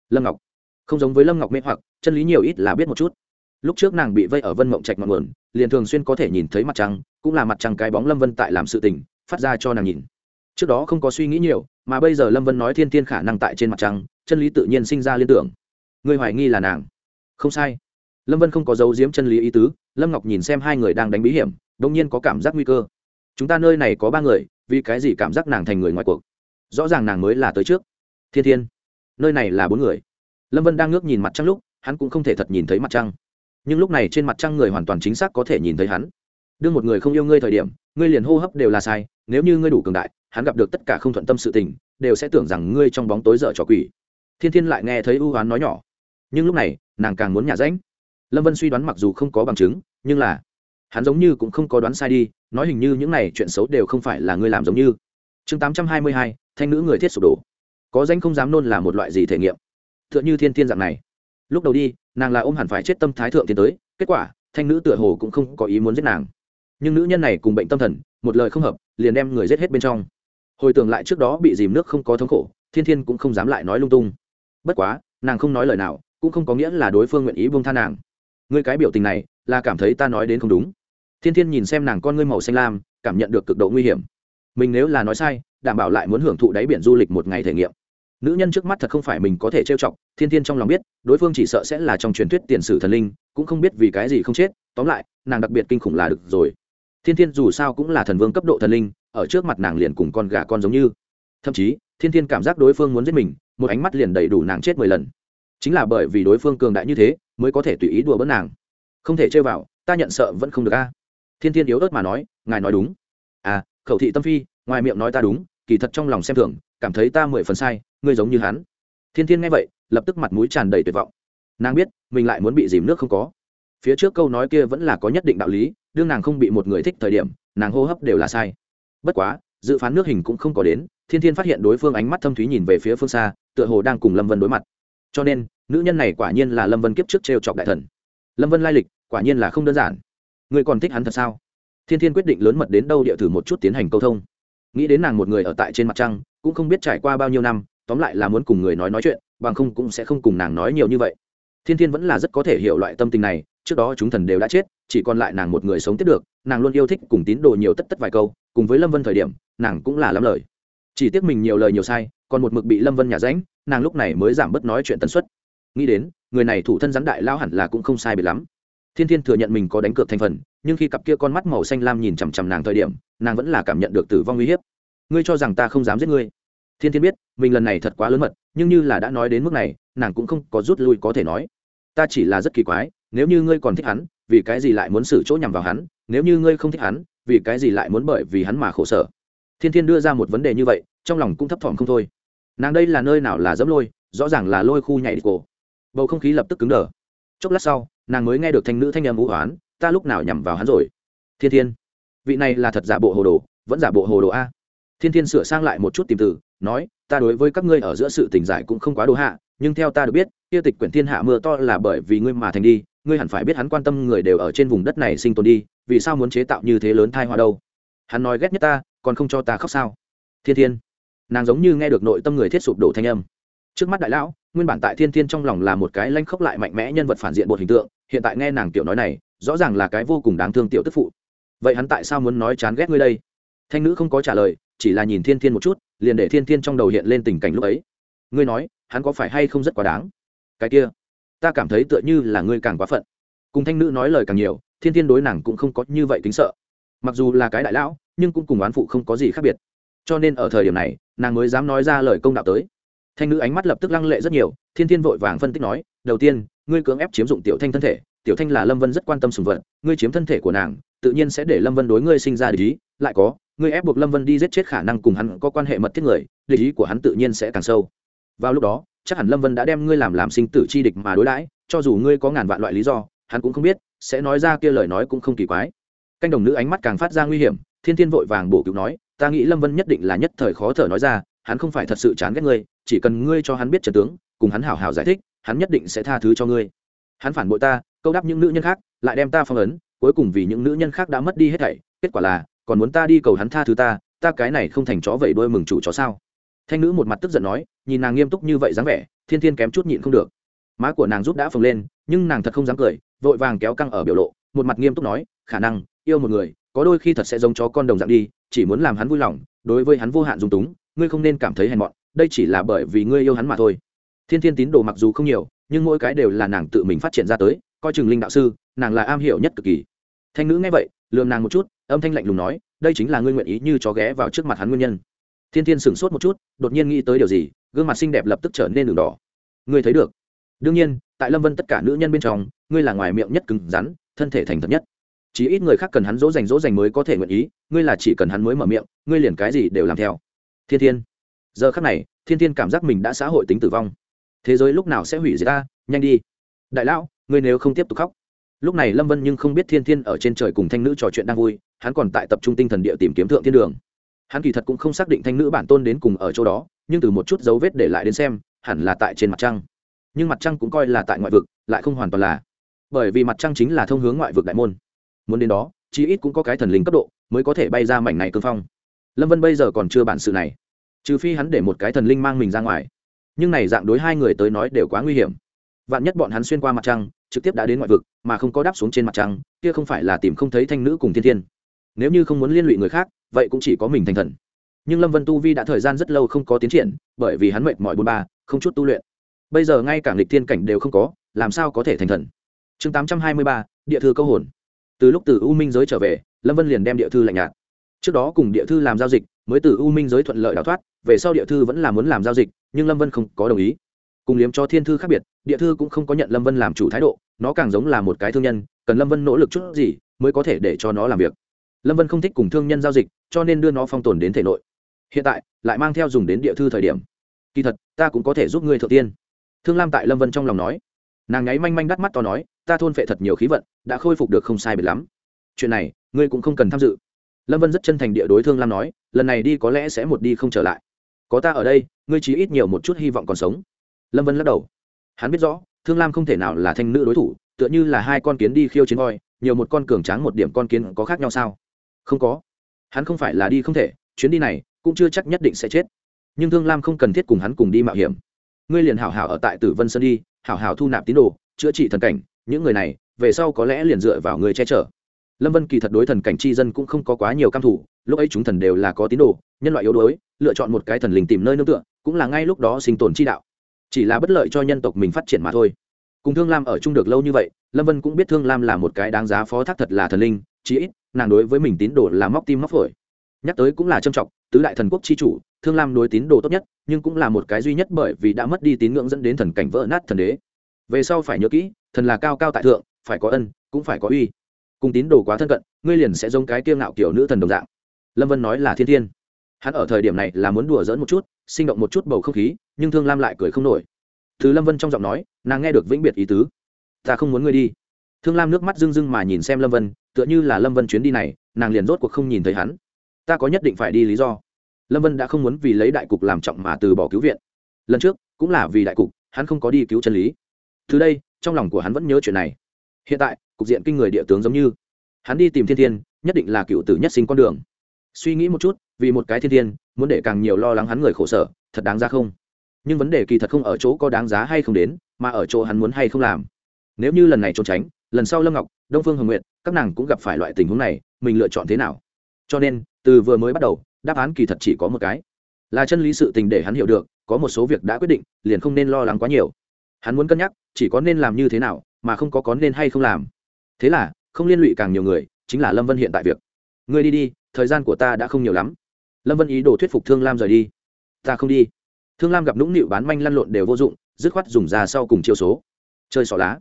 Lâm ngọc. Không giống với lâm ngọc mê hoặc, chân lý nhiều ít là biết một chút lúc trước nàng bị vây ở vân mộng trạch ngọn nguồn, liền thường xuyên có thể nhìn thấy mặt trăng, cũng là mặt trăng cái bóng lâm vân tại làm sự tình, phát ra cho nàng nhìn. Trước đó không có suy nghĩ nhiều, mà bây giờ lâm vân nói thiên thiên khả năng tại trên mặt trăng, chân lý tự nhiên sinh ra liên tưởng. Người hoài nghi là nàng. Không sai. Lâm vân không có dấu diếm chân lý ý tứ, lâm ngọc nhìn xem hai người đang đánh bí hiểm đông nhiên có cảm giác nguy cơ. Chúng ta nơi này có ba người, vì cái gì cảm giác nàng thành người ngoài cuộc? Rõ ràng nàng mới là tới trước. Thiên thiên, nơi này là bốn người. Lâm vân đang ngước nhìn mặt trăng lúc, hắn cũng không thể thật nhìn thấy mặt trăng nhưng lúc này trên mặt trăng người hoàn toàn chính xác có thể nhìn thấy hắn. Đương một người không yêu ngươi thời điểm, ngươi liền hô hấp đều là sai, nếu như ngươi đủ cường đại, hắn gặp được tất cả không thuận tâm sự tình, đều sẽ tưởng rằng ngươi trong bóng tối dở trò quỷ. Thiên thiên lại nghe thấy ưu hoán nói nhỏ. Nhưng lúc này, nàng càng muốn nhả rãnh lâm vân suy đoán mặc dù không có bằng chứng, nhưng là hắn giống như cũng không có đoán sai đi, nói hình như những này chuyện xấu đều không phải là ngươi làm giống như. Chương tám trăm hai mươi hai, thanh nữ người thiết sụp đổ. Có danh không dám nôn là một loại gì thể nghiệm. T h ư ợ n h ư thiên thiên dạng này lúc đầu đi, nàng là ôm hẳn phải chết tâm thái thượng tiến tới, kết quả, thanh nữ tựa hồ cũng không có ý muốn giết nàng. Nhưng nữ nhân này cùng bệnh tâm thần, một lời không hợp, liền đem người giết hết bên trong. Hồi tưởng lại trước đó bị dìm nước không có thống khổ, thiên thiên cũng không dám lại nói lung tung. Bất quá, nàng không nói lời nào, cũng không có nghĩa là đối phương nguyện ý buông tha nàng. Ngươi cái biểu tình này, là cảm thấy ta nói đến không đúng. Thiên thiên nhìn xem nàng con ngươi màu xanh lam, cảm nhận được cực độ nguy hiểm. Mình nếu là nói sai, đảm bảo lại muốn hưởng thụ đáy biển du lịch một ngày thể nghiệm nữ nhân trước mắt thật không phải mình có thể trêu chọc, thiên thiên trong lòng biết, đối phương chỉ sợ sẽ là trong truyền thuyết tiền sử thần linh, cũng không biết vì cái gì không chết, tóm lại, nàng đặc biệt kinh khủng là được rồi. Thiên thiên dù sao cũng là thần vương cấp độ thần linh, ở trước mặt nàng liền cùng con gà con giống như. Thậm chí, thiên thiên cảm giác đối phương muốn giết mình, một ánh mắt liền đầy đủ nàng chết mười lần. Chính là bởi vì đối phương cường đại như thế, mới có thể tùy ý đùa bỡn nàng. Không thể chơi vào, ta nhận sợ vẫn không được a. Thiên thiên yếu ớt mà nói, ngài nói đúng. À khẩu thị tâm phi, ngoài miệng nói ta đúng, kỳ thật trong lòng xem thường, cảm thấy ta mười phần sai ngươi giống như hắn. Thiên thiên nghe vậy, lập tức mặt mũi tràn đầy tuyệt vọng. Nàng biết, mình lại muốn bị dìm nước không có. Phía trước câu nói kia vẫn là có nhất định đạo lý, đương nàng không bị một người thích thời điểm, nàng hô hấp đều là sai. Bất quá, dự phán nước hình cũng không có đến, thiên thiên phát hiện đối phương ánh mắt thâm thúy nhìn về phía phương xa, tựa hồ đang cùng lâm vân đối mặt. Cho nên, nữ nhân này quả nhiên là lâm vân kiếp trước t r e o chọc đại thần. Lâm vân lai lịch, quả nhiên là không đơn giản. Người còn thích hắn thật sao? Thiên thiên quyết định lớn mật đến đâu địa thử một chút tiến hành câu thông. Nghĩ đến nàng một người ở tại trên mặt trăng, cũng không biết trải qua bao nhiêu năm tóm lại là muốn cùng người nói nói chuyện, bằng không cũng sẽ không cùng nàng nói nhiều như vậy. Thiên thiên vẫn là rất có thể hiểu loại tâm tình này, trước đó chúng thần đều đã chết, chỉ còn lại nàng một người sống tiếp được, nàng luôn yêu thích cùng tín đồ nhiều tất tất vài câu, cùng với lâm vân thời điểm, nàng cũng là lắm lời. Chỉ tiếc mình nhiều lời nhiều sai, còn một mực bị lâm vân nhà ránh nàng lúc này mới giảm bớt nói chuyện tần suất. Nghĩ đến, người này thủ thân rắn đại lao hẳn là cũng không sai biệt lắm. Thiên thiên thừa nhận mình có đánh cược thành phần, nhưng khi cặp kia con mắt màu xanh lam nhìn chằm chằm nàng thời điểm, nàng vẫn là cảm nhận được tử vong uy hiếp. Ngươi cho rằng ta không dám giết ngươi? Thiên thiên biết, mình lần này thật quá lớn mật, nhưng như là đã nói đến mức này, nàng cũng không có rút lui có thể nói. Ta chỉ là rất kỳ quái, nếu như ngươi còn thích hắn, vì cái gì lại muốn xử chỗ nhằm vào hắn? Nếu như ngươi không thích hắn, vì cái gì lại muốn bởi vì hắn mà khổ sở? Thiên thiên đưa ra một vấn đề như vậy, trong lòng cũng thấp thỏm không thôi. Nàng đây là nơi nào là dẫm lôi, rõ ràng là lôi khu nhảy đi cổ. Bầu không khí lập tức cứng đờ. Chốc lát sau, nàng mới nghe được thanh nữ thanh âm vũ hoán, ta lúc nào nhằm vào hắn rồi? Thiên thiên, vị này là thật giả bộ hồ đồ, vẫn giả bộ hồ đồ a thiên thiên sửa sang lại một chút tìm từ, nói, ta đối với các ngươi ở giữa sự tình giải cũng không quá đồ hạ, nhưng theo ta được biết, kia tịch quyển thiên hạ mưa to là bởi vì ngươi mà thành đi, ngươi hẳn phải biết hắn quan tâm người đều ở trên vùng đất này sinh tồn đi, vì sao muốn chế tạo như thế lớn thai hoa đâu? Hắn nói ghét nhất ta, còn không cho ta khóc sao? Thiên thiên. Nàng giống như nghe được nội tâm người thiết sụp đổ thanh âm. Trước mắt đại lão, nguyên bản tại thiên thiên trong lòng là một cái lanh khốc lại mạnh mẽ nhân vật phản diện bột hình tượng, hiện tại nghe nàng tiểu nói này, rõ ràng là cái vô cùng đáng thương tiểu tức phụ. Vậy hắn tại sao muốn nói chán ghét ngươi đây? Thanh nữ không có trả lời chỉ là nhìn thiên thiên một chút, liền để thiên thiên trong đầu hiện lên tình cảnh lúc ấy. Ngươi nói, hắn có phải hay không rất quá đáng? Cái kia, ta cảm thấy tựa như là ngươi càng quá phận. Cùng thanh nữ nói lời càng nhiều, thiên thiên đối nàng cũng không có như vậy tính sợ. Mặc dù là cái đại lão, nhưng cũng cùng oán phụ không có gì khác biệt. Cho nên ở thời điểm này, nàng mới dám nói ra lời công đạo tới. Thanh nữ ánh mắt lập tức lăng lệ rất nhiều, thiên thiên vội vàng phân tích nói, đầu tiên, ngươi cưỡng ép chiếm dụng tiểu thanh thân thể, tiểu thanh là lâm vân rất quan tâm sùng vật, ngươi chiếm thân thể của nàng, tự nhiên sẽ để lâm vân đối ngươi sinh ra lý lại có ngươi ép buộc lâm vân đi giết chết khả năng cùng hắn có quan hệ mật thiết người lý ý của hắn tự nhiên sẽ càng sâu. Vào lúc đó, chắc hẳn lâm vân đã đem ngươi làm làm sinh tử chi địch mà đối đãi, cho dù ngươi có ngàn vạn loại lý do, hắn cũng không biết, sẽ nói ra kia lời nói cũng không kỳ quái. Canh đồng nữ ánh mắt càng phát ra nguy hiểm, thiên thiên vội vàng bổ cứu nói, ta nghĩ lâm vân nhất định là nhất thời khó thở nói ra, hắn không phải thật sự chán ghét ngươi, chỉ cần ngươi cho hắn biết trần tướng, cùng hắn hảo hảo giải thích, hắn nhất định sẽ tha thứ cho ngươi. Hắn phản bội ta, câu đáp những nữ nhân khác, lại đem ta phong ấn, cuối cùng vì những nữ nhân khác đã mất đi hết thảy, kết quả là còn muốn ta đi cầu hắn tha thứ ta ta cái này không thành chó vẩy đôi mừng chủ chó sao? Thanh nữ một mặt tức giận nói, nhìn nàng nghiêm túc như vậy dáng vẻ, thiên thiên kém chút nhịn không được. Má của nàng giúp đã phồng lên, nhưng nàng thật không dám cười, vội vàng kéo căng ở biểu lộ, một mặt nghiêm túc nói, khả năng, yêu một người, có đôi khi thật sẽ giống chó con đồng dạng đi, chỉ muốn làm hắn vui lòng, đối với hắn vô hạn dung túng, ngươi không nên cảm thấy hèn mọn, đây chỉ là bởi vì ngươi yêu hắn mà thôi. Thiên thiên tín đồ mặc dù không nhiều, nhưng mỗi cái đều là nàng tự mình phát triển ra tới, coi chừng linh đạo sư, nàng là am hiểu nhất cực kỳ. Thanh nữ nghe vậy, lườm nàng một chút âm thanh lạnh lùng nói, đây chính là ngươi nguyện ý như chó ghé vào trước mặt hắn nguyên nhân. Thiên thiên sửng sốt một chút, đột nhiên nghĩ tới điều gì, gương mặt xinh đẹp lập tức trở nên đường đỏ. Ngươi thấy được. Đương nhiên, tại lâm vân tất cả nữ nhân bên trong, ngươi là ngoài miệng nhất cứng rắn, thân thể thành thật nhất. Chỉ ít người khác cần hắn dỗ dành dỗ dành mới có thể nguyện ý, ngươi là chỉ cần hắn mới mở miệng, ngươi liền cái gì đều làm theo. Thiên thiên. Giờ khắc này, thiên thiên cảm giác mình đã xã hội tính tử vong. Thế giới lúc nào sẽ hủy diệt ta? Nhanh đi. Đại lão, ngươi nếu không tiếp tục khóc lúc này lâm vân nhưng không biết thiên thiên ở trên trời cùng thanh nữ trò chuyện đang vui, hắn còn tại tập trung tinh thần địa tìm kiếm thượng thiên đường. Hắn kỳ thật cũng không xác định thanh nữ bản tôn đến cùng ở chỗ đó, nhưng từ một chút dấu vết để lại đến xem, hẳn là tại trên mặt trăng. Nhưng mặt trăng cũng coi là tại ngoại vực, lại không hoàn toàn là. Bởi vì mặt trăng chính là thông hướng ngoại vực đại môn. Muốn đến đó, chí ít cũng có cái thần linh cấp độ, mới có thể bay ra mảnh này cương phong. Lâm vân bây giờ còn chưa bản sự này. Trừ phi hắn để một cái thần linh mang mình ra ngoài. Nhưng này dạng đối hai người tới nói đều quá nguy hiểm. Vạn nhất bọn hắn xuyên qua mặt trăng trực tiếp đã đến ngoại vực, mà không có đáp xuống trên mặt trăng, kia không phải là tìm không thấy thanh nữ cùng thiên thiên. Nếu như không muốn liên lụy người khác, vậy cũng chỉ có mình thành thần. Nhưng lâm vân tu vi đã thời gian rất lâu không có tiến triển, bởi vì hắn mệt mỏi bôn ba, không chút tu luyện. Bây giờ ngay cả nghịch thiên cảnh đều không có, làm sao có thể thành thần? Chương tám trăm hai mươi ba, địa thư câu hồn. Từ lúc từ u minh giới trở về, lâm vân liền đem địa thư lạnh nhạt. Trước đó cùng địa thư làm giao dịch, mới từ u minh giới thuận lợi đào thoát, về sau địa thư vẫn là muốn làm giao dịch, nhưng lâm vân không có đồng ý cùng liếm cho thiên thư khác biệt, địa thư cũng không có nhận lâm vân làm chủ thái độ, nó càng giống là một cái thương nhân, cần lâm vân nỗ lực chút gì mới có thể để cho nó làm việc. Lâm vân không thích cùng thương nhân giao dịch, cho nên đưa nó phong tồn đến thể nội. Hiện tại, lại mang theo dùng đến địa thư thời điểm. Kỳ thật, ta cũng có thể giúp ngươi thượng tiên. Thương lam tại lâm vân trong lòng nói. Nàng nháy manh manh đắt mắt to nói, ta thôn phệ thật nhiều khí vận, đã khôi phục được không sai biệt lắm. Chuyện này, ngươi cũng không cần tham dự. Lâm vân rất chân thành địa đối thương lam nói, lần này đi có lẽ sẽ một đi không trở lại. Có ta ở đây, ngươi chỉ ít nhiều một chút hy vọng còn sống lâm vân lắc đầu. Hắn biết rõ, thương lam không thể nào là thanh nữ đối thủ, tựa như là hai con kiến đi khiêu chiến voi, nhiều một con cường tráng một điểm con kiến có khác nhau sao? Không có. Hắn không phải là đi không thể, chuyến đi này cũng chưa chắc nhất định sẽ chết. Nhưng thương lam không cần thiết cùng hắn cùng đi mạo hiểm. Ngươi liền hảo hảo ở tại tử vân sơn đi, hảo hảo thu nạp tín đồ, chữa trị thần cảnh, những người này, về sau có lẽ liền dựa vào người che chở. Lâm vân kỳ thật đối thần cảnh chi dân cũng không có quá nhiều cam thủ lúc ấy chúng thần đều là có tín đồ, nhân loại yếu đuối, lựa chọn một cái thần linh tìm nơi nương tựa, cũng là ngay lúc đó sinh tồn chi đạo chỉ là bất lợi cho nhân tộc mình phát triển mà thôi. Cùng thương lam ở chung được lâu như vậy, lâm vân cũng biết thương lam là một cái đáng giá phó thác thật là thần linh, chí ít, nàng đối với mình tín đồ là móc tim móc phổi. Nhắc tới cũng là trâm trọng, tứ đại thần quốc chi chủ, thương lam đối tín đồ tốt nhất, nhưng cũng là một cái duy nhất bởi vì đã mất đi tín ngưỡng dẫn đến thần cảnh vỡ nát thần đế. Về sau phải nhớ kỹ, thần là cao cao tại thượng, phải có ân, cũng phải có uy. Cùng tín đồ quá thân cận, ngươi liền sẽ giống cái kiêng ngạo kiểu nữ thần đồng dạng. Lâm vân nói là thiên thiên hắn ở thời điểm này là muốn đùa dỡn một chút, sinh động một chút bầu không khí, nhưng thương lam lại cười không nổi. Thứ lâm vân trong giọng nói, nàng nghe được vĩnh biệt ý tứ. Ta không muốn ngươi đi. Thương lam nước mắt rưng rưng mà nhìn xem lâm vân, tựa như là lâm vân chuyến đi này, nàng liền rốt cuộc không nhìn thấy hắn. Ta có nhất định phải đi lý do. Lâm vân đã không muốn vì lấy đại cục làm trọng mà từ bỏ cứu viện. Lần trước, cũng là vì đại cục, hắn không có đi cứu chân lý. Từ đây, trong lòng của hắn vẫn nhớ chuyện này. Hiện tại, cục diện kinh người địa tướng giống như. Hắn đi tìm thiên thiên, nhất định là cựu tử nhất sinh con đường. Suy nghĩ một chút vì một cái thiên thiên, muốn để càng nhiều lo lắng hắn người khổ sở, thật đáng ra không? Nhưng vấn đề kỳ thật không ở chỗ có đáng giá hay không đến, mà ở chỗ hắn muốn hay không làm. Nếu như lần này trốn tránh, lần sau lâm ngọc, đông phương hồng nguyện các nàng cũng gặp phải loại tình huống này, mình lựa chọn thế nào? Cho nên, từ vừa mới bắt đầu, đáp án kỳ thật chỉ có một cái. Là chân lý sự tình để hắn hiểu được, có một số việc đã quyết định, liền không nên lo lắng quá nhiều. Hắn muốn cân nhắc, chỉ có nên làm như thế nào, mà không có có nên hay không làm. Thế là, không liên lụy càng nhiều người, chính là lâm vân hiện tại việc. Ngươi đi đi, thời gian của ta đã không nhiều lắm lâm vân ý đồ thuyết phục thương lam rời đi. Ta không đi. Thương lam gặp nũng nịu bán manh lăn lộn đều vô dụng, dứt khoát dùng ra sau cùng chiêu số. Chơi xỏ lá.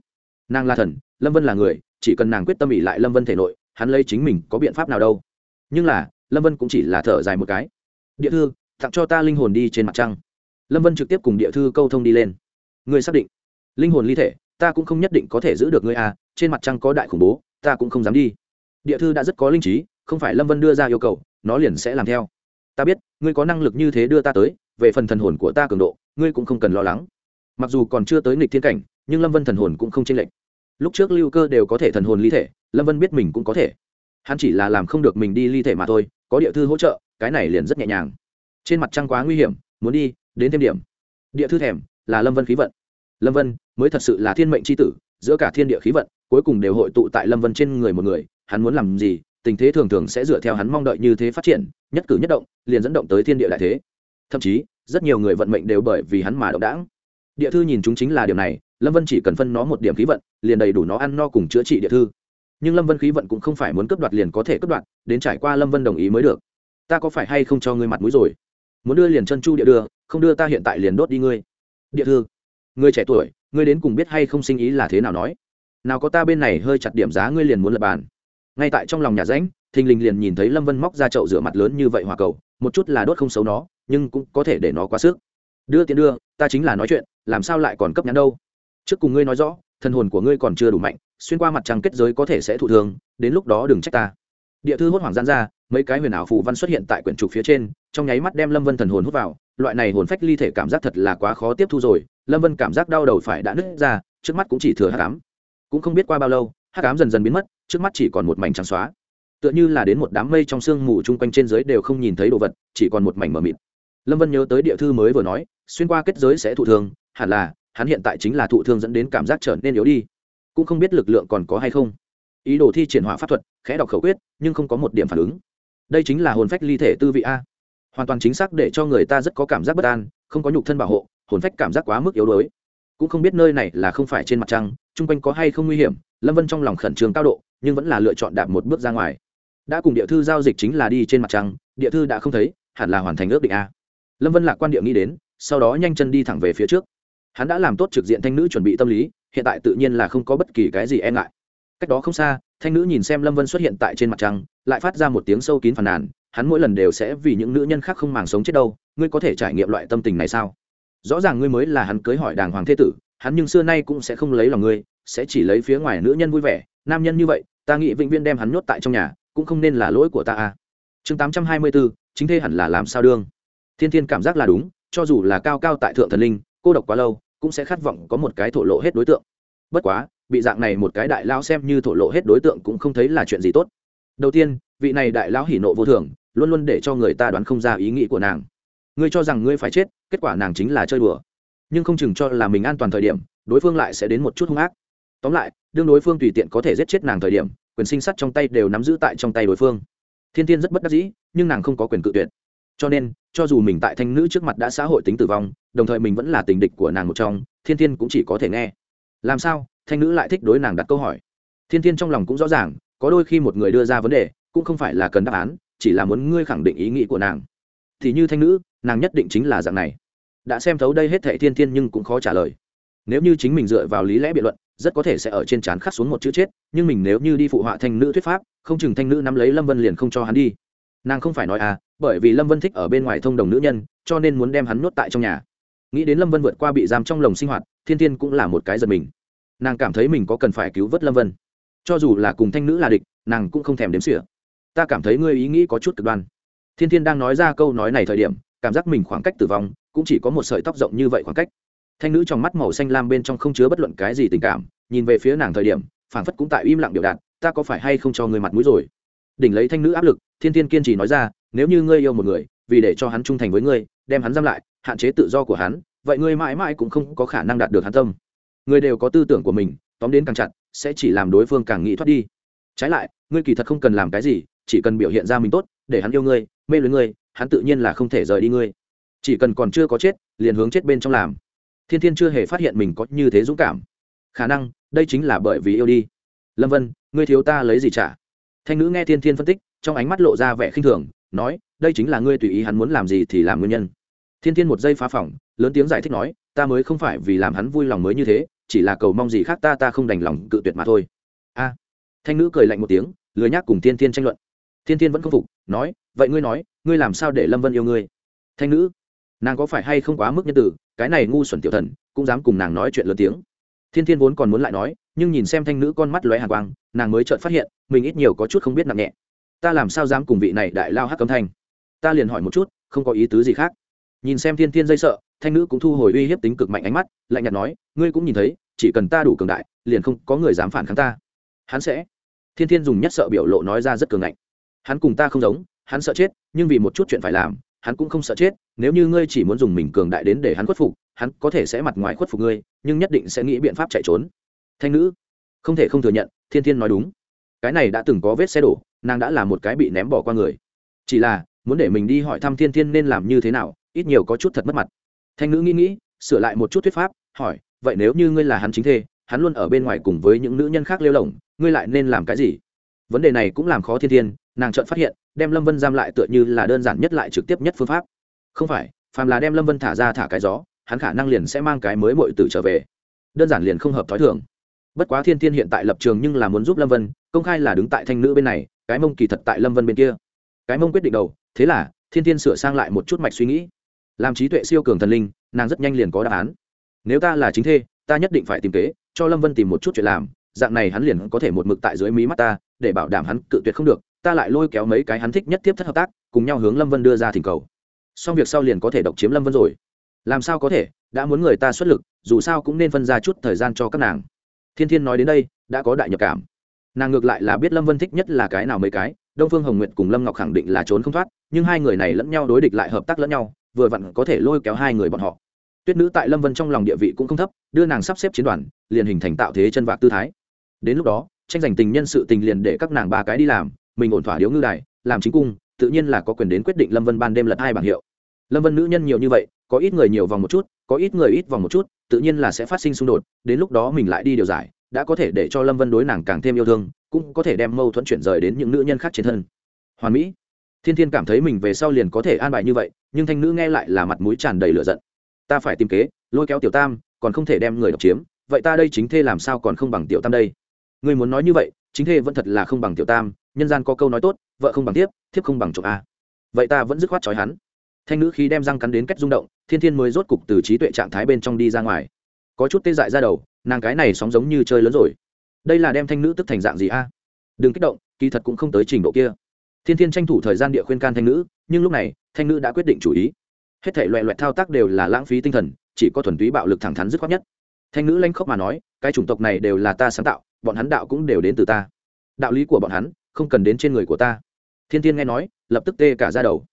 Nàng là thần, lâm vân là người, chỉ cần nàng quyết tâm ỉ lại lâm vân thể nội, hắn lấy chính mình có biện pháp nào đâu. Nhưng là, lâm vân cũng chỉ là thở dài một cái. Địa thư, tặng cho ta linh hồn đi trên mặt trăng. Lâm vân trực tiếp cùng địa thư câu thông đi lên. Ngươi xác định. Linh hồn ly thể, ta cũng không nhất định có thể giữ được ngươi à trên mặt trăng có đại khủng bố, ta cũng không dám đi. Địa thư đã rất có linh trí, không phải lâm vân đưa ra yêu cầu, nó liền sẽ làm theo ta biết, ngươi có năng lực như thế đưa ta tới, về phần thần hồn của ta cường độ, ngươi cũng không cần lo lắng. Mặc dù còn chưa tới nghịch thiên cảnh, nhưng lâm vân thần hồn cũng không chênh lệch. Lúc trước lưu cơ đều có thể thần hồn ly thể, lâm vân biết mình cũng có thể. Hắn chỉ là làm không được mình đi ly thể mà thôi, có địa thư hỗ trợ, cái này liền rất nhẹ nhàng. Trên mặt trăng quá nguy hiểm, muốn đi, đến thêm điểm. Địa thư thèm, là lâm vân khí vận. Lâm vân, mới thật sự là thiên mệnh c h i tử, giữa cả thiên địa khí vận, cuối cùng đều hội tụ tại lâm vân trên người một người, hắn muốn làm gì tình thế thường thường sẽ dựa theo hắn mong đợi như thế phát triển, nhất cử nhất động, liền dẫn động tới thiên địa đại thế. Thậm chí, rất nhiều người vận mệnh đều bởi vì hắn mà động đãng. Địa thư nhìn chúng chính là điều này, lâm vân chỉ cần phân nó một điểm khí vận, liền đầy đủ nó ăn no cùng chữa trị địa thư. Nhưng lâm vân khí vận cũng không phải muốn cướp đoạt liền có thể cướp đoạt, đến trải qua lâm vân đồng ý mới được. Ta có phải hay không cho ngươi mặt mũi rồi? Muốn đưa liền chân chu địa đưa, không đưa ta hiện tại liền đốt đi ngươi. Địa thư ngươi trẻ tuổi, ngươi đến cùng biết hay không sinh ý là thế nào nói? Nào có ta bên này hơi chặt điểm giá ngươi liền muốn lập bàn ngay tại trong lòng nhà rãnh, thình lình liền nhìn thấy lâm vân móc ra chậu rửa mặt lớn như vậy hòa cầu, một chút là đốt không xấu nó, nhưng cũng có thể để nó quá sức. Đưa tiền đưa, ta chính là nói chuyện, làm sao lại còn cấp nhắn đâu? Trước cùng ngươi nói rõ thân hồn của ngươi còn chưa đủ mạnh, xuyên qua mặt trăng kết giới có thể sẽ thụ thường đến lúc đó đừng trách ta. Địa thư hốt hoảng gian ra, mấy cái huyền ảo phù văn xuất hiện tại quyển trục phía trên, trong nháy mắt đem lâm vân thần hồn hút vào, loại này hồn phách ly thể cảm giác thật là quá khó tiếp thu rồi, lâm vân cảm giác đau đầu phải đã nứt ra, trước mắt cũng chỉ thừa hát cám cũng không biết qua bao lâu hát cám dần dần biến mất trước mắt chỉ còn một mảnh trắng xóa. Tựa như là đến một đám mây trong sương mù chung quanh trên giới đều không nhìn thấy đồ vật, chỉ còn một mảnh mờ mịt. Lâm vân nhớ tới địa thư mới vừa nói, xuyên qua kết giới sẽ thụ thương, hẳn là, hắn hiện tại chính là thụ thương dẫn đến cảm giác trở nên yếu đi. Cũng không biết lực lượng còn có hay không. Ý đồ thi triển hỏa pháp thuật, khẽ đọc khẩu quyết, nhưng không có một điểm phản ứng. Đây chính là hồn phách ly thể tư vị a. Hoàn toàn chính xác để cho người ta rất có cảm giác bất an, không có nhục thân bảo hộ, hồn phách cảm giác quá mức yếu đuối cũng không biết nơi này là không phải trên mặt trăng, chung quanh có hay không nguy hiểm, lâm vân trong lòng khẩn trương cao độ, nhưng vẫn là lựa chọn đạp một bước ra ngoài. Đã cùng địa thư giao dịch chính là đi trên mặt trăng, địa thư đã không thấy, hẳn là hoàn thành ước định a. Lâm vân lạc quan địa nghĩ đến, sau đó nhanh chân đi thẳng về phía trước. Hắn đã làm tốt trực diện thanh nữ chuẩn bị tâm lý, hiện tại tự nhiên là không có bất kỳ cái gì e ngại. Cách đó không xa, thanh nữ nhìn xem lâm vân xuất hiện tại trên mặt trăng, lại phát ra một tiếng sâu kín phàn nàn, hắn mỗi lần đều sẽ vì những nữ nhân khác không màng sống chết đâu, ngươi có thể trải nghiệm loại tâm tình này sao? Rõ ràng ngươi mới là hắn cưới hỏi đàng hoàng thế tử, hắn nhưng xưa nay cũng sẽ không lấy lòng ngươi, sẽ chỉ lấy phía ngoài nữ nhân vui vẻ, nam nhân như vậy, ta nghĩ vĩnh viễn đem hắn nhốt tại trong nhà, cũng không nên là lỗi của ta a chương tám trăm hai mươi bốn chính thế hẳn là làm sao đương? Thiên thiên cảm giác là đúng, cho dù là cao cao tại thượng thần linh, cô độc quá lâu, cũng sẽ khát vọng có một cái thổ lộ hết đối tượng. Bất quá, bị dạng này một cái đại lao xem như thổ lộ hết đối tượng cũng không thấy là chuyện gì tốt. Đầu tiên, vị này đại lão hỉ nộ vô thường, luôn luôn để cho người ta đoán không ra ý nghĩ của nàng. Ngươi cho rằng ngươi phải chết kết quả nàng chính là chơi đùa. Nhưng không chừng cho là mình an toàn thời điểm, đối phương lại sẽ đến một chút hung ác. Tóm lại, đương đối phương tùy tiện có thể giết chết nàng thời điểm, quyền sinh sắt trong tay đều nắm giữ tại trong tay đối phương. Thiên tiên rất bất đắc dĩ, nhưng nàng không có quyền cự tuyệt. Cho nên, cho dù mình tại thanh nữ trước mặt đã xã hội tính tử vong, đồng thời mình vẫn là tình địch của nàng một trong, thiên tiên cũng chỉ có thể nghe. Làm sao? Thanh nữ lại thích đối nàng đặt câu hỏi. Thiên tiên trong lòng cũng rõ ràng, có đôi khi một người đưa ra vấn đề, cũng không phải là cần đáp án, chỉ là muốn ngươi khẳng định ý nghĩ của nàng. Thì như thanh nữ, nàng nhất định chính là dạng này đã xem thấu đây hết thệ thiên thiên nhưng cũng khó trả lời. Nếu như chính mình dựa vào lý lẽ biện luận, rất có thể sẽ ở trên trán khắc xuống một chữ chết, nhưng mình nếu như đi phụ họa thanh nữ thuyết pháp, không chừng thanh nữ nắm lấy lâm vân liền không cho hắn đi. Nàng không phải nói à bởi vì lâm vân thích ở bên ngoài thông đồng nữ nhân, cho nên muốn đem hắn nuốt tại trong nhà. Nghĩ đến lâm vân vượt qua bị giam trong lồng sinh hoạt, thiên thiên cũng là một cái giật mình. Nàng cảm thấy mình có cần phải cứu vớt lâm vân. Cho dù là cùng thanh nữ là địch, nàng cũng không thèm đếm xỉa. Ta cảm thấy ngươi ý nghĩ có chút cực đoan. Thiên thiên đang nói ra câu nói này thời điểm, cảm giác mình khoảng cách tử vong cũng chỉ có một sợi tóc rộng như vậy khoảng cách. Thanh nữ trong mắt màu xanh lam bên trong không chứa bất luận cái gì tình cảm, nhìn về phía nàng thời điểm, phảng phất cũng tại im lặng biểu đạt, ta có phải hay không cho người mặt mũi rồi? Đỉnh lấy thanh nữ áp lực, thiên thiên kiên trì nói ra, nếu như ngươi yêu một người, vì để cho hắn trung thành với ngươi, đem hắn giam lại, hạn chế tự do của hắn, vậy ngươi mãi mãi cũng không có khả năng đạt được hắn tâm. Người đều có tư tưởng của mình, tóm đến càng chặt, sẽ chỉ làm đối phương càng nghĩ thoát đi. Trái lại, ngươi kỳ thật không cần làm cái gì, chỉ cần biểu hiện ra mình tốt, để hắn yêu ngươi, mê lưới ngươi, hắn tự nhiên là không thể rời đi ngươi chỉ cần còn chưa có chết, liền hướng chết bên trong làm. Thiên thiên chưa hề phát hiện mình có như thế dũng cảm. Khả năng, đây chính là bởi vì yêu đi. Lâm vân, ngươi thiếu ta lấy gì trả? Thanh nữ nghe thiên thiên phân tích, trong ánh mắt lộ ra vẻ khinh thường, nói, đây chính là ngươi tùy ý hắn muốn làm gì thì làm nguyên nhân. Thiên thiên một giây phá phỏng lớn tiếng giải thích nói, ta mới không phải vì làm hắn vui lòng mới như thế, chỉ là cầu mong gì khác ta ta không đành lòng cự tuyệt mà thôi. A. Thanh nữ cười lạnh một tiếng, lười nhác cùng thiên thiên tranh luận. Thiên thiên vẫn không phục, nói, vậy ngươi nói, ngươi làm sao để lâm vân yêu ngươi? Thanh nữ nàng có phải hay không quá mức nhân tử cái này ngu xuẩn tiểu thần, cũng dám cùng nàng nói chuyện lớn tiếng. Thiên thiên vốn còn muốn lại nói, nhưng nhìn xem thanh nữ con mắt lóe hàng quang, nàng mới chợt phát hiện, mình ít nhiều có chút không biết nặng nhẹ. Ta làm sao dám cùng vị này đại lao hắc cấm thanh? Ta liền hỏi một chút, không có ý tứ gì khác. Nhìn xem thiên thiên dây sợ, thanh nữ cũng thu hồi uy hiếp tính cực mạnh ánh mắt, lạnh nhạt nói, ngươi cũng nhìn thấy, chỉ cần ta đủ cường đại, liền không có người dám phản kháng ta. Hắn sẽ. Thiên thiên dùng nhất sợ biểu lộ nói ra rất cường ngạnh. Hắn cùng ta không giống, hắn sợ chết, nhưng vì một chút chuyện phải làm hắn cũng không sợ chết, nếu như ngươi chỉ muốn dùng mình cường đại đến để hắn khuất phục, hắn có thể sẽ mặt ngoài khuất phục ngươi, nhưng nhất định sẽ nghĩ biện pháp chạy trốn. Thanh nữ, không thể không thừa nhận, thiên thiên nói đúng. Cái này đã từng có vết xe đổ, nàng đã là một cái bị ném bỏ qua người. Chỉ là, muốn để mình đi hỏi thăm thiên thiên nên làm như thế nào, ít nhiều có chút thật mất mặt. Thanh nữ nghĩ nghĩ, sửa lại một chút thuyết pháp, hỏi, vậy nếu như ngươi là hắn chính thê, hắn luôn ở bên ngoài cùng với những nữ nhân khác lêu lỏng, ngươi lại nên làm cái gì? Vấn đề này cũng làm khó thiên thiên, nàng chợt phát hiện, đem lâm vân giam lại tựa như là đơn giản nhất lại trực tiếp nhất phương pháp. Không phải, phàm là đem lâm vân thả ra thả cái gió, hắn khả năng liền sẽ mang cái mới mội tử trở về. Đơn giản liền không hợp t h ó i thường. Bất quá thiên thiên hiện tại lập trường nhưng là muốn giúp lâm vân, công khai là đứng tại thanh nữ bên này, cái mông kỳ thật tại lâm vân bên kia. Cái mông quyết định đầu, thế là, thiên thiên sửa sang lại một chút mạch suy nghĩ. Làm trí tuệ siêu cường thần linh, nàng rất nhanh liền có đáp án. Nếu ta là chính thê, ta nhất định phải tìm kế, cho lâm vân tìm một chút chuyện làm, dạng này hắn liền có thể một mực tại dưới mí mắt ta để bảo đảm hắn cự tuyệt không được, ta lại lôi kéo mấy cái hắn thích nhất tiếp thất hợp tác, cùng nhau hướng lâm vân đưa ra thỉnh cầu. Xong việc sau liền có thể độc chiếm lâm vân rồi. Làm sao có thể, đã muốn người ta xuất lực, dù sao cũng nên phân ra chút thời gian cho các nàng. Thiên thiên nói đến đây, đã có đại nhập cảm. Nàng ngược lại là biết lâm vân thích nhất là cái nào mấy cái, đông phương hồng nguyện cùng lâm ngọc khẳng định là trốn không thoát, nhưng hai người này lẫn nhau đối địch lại hợp tác lẫn nhau, vừa vặn có thể lôi kéo hai người bọn họ. Tuyết nữ tại lâm vân trong lòng địa vị cũng không thấp, đưa nàng sắp xếp chiến đoàn, liền hình thành tạo thế chân vạc tư thái. Đến lúc đó tranh giành tình nhân sự tình liền để các nàng ba cái đi làm, mình ổn thỏa điếu ngư đài, làm chính cung, tự nhiên là có quyền đến quyết định lâm vân ban đêm lật hai bảng hiệu. Lâm vân nữ nhân nhiều như vậy, có ít người nhiều vòng một chút, có ít người ít vòng một chút, tự nhiên là sẽ phát sinh xung đột, đến lúc đó mình lại đi điều giải, đã có thể để cho lâm vân đối nàng càng thêm yêu thương, cũng có thể đem mâu thuẫn chuyển rời đến những nữ nhân khác trên thân. Hoàn mỹ, thiên thiên cảm thấy mình về sau liền có thể an bài như vậy, nhưng thanh nữ nghe lại là mặt mũi tràn đầy lửa giận. Ta phải tìm kế, lôi kéo tiểu tam, còn không thể đem người độc chiếm, vậy ta đây chính thê làm sao còn không bằng tiểu tam đây? Người muốn nói như vậy, chính thê vẫn thật là không bằng tiểu tam, nhân gian có câu nói tốt, vợ không bằng tiếp thiếp không bằng trộm a. Vậy ta vẫn dứt khoát trói hắn. Thanh nữ khí đem răng cắn đến cách rung động, thiên thiên mới rốt cục từ trí tuệ trạng thái bên trong đi ra ngoài. Có chút tê dại ra đầu, nàng cái này sóng giống như chơi lớn rồi. Đây là đem thanh nữ tức thành dạng gì a? Đừng kích động, kỳ thật cũng không tới trình độ kia. Thiên thiên tranh thủ thời gian địa khuyên can thanh nữ, nhưng lúc này, thanh nữ đã quyết định chủ ý. Hết thể loại loại thao tác đều là lãng phí tinh thần, chỉ có thuần túy bạo lực thẳng thắn dứt khoát nhất. Thanh nữ lanh khóc mà nói, cái chủng tộc này đều là ta sáng tạo bọn hắn đạo cũng đều đến từ ta. Đạo lý của bọn hắn không cần đến trên người của ta. Thiên Thiên nghe nói, lập tức tê cả ra đầu.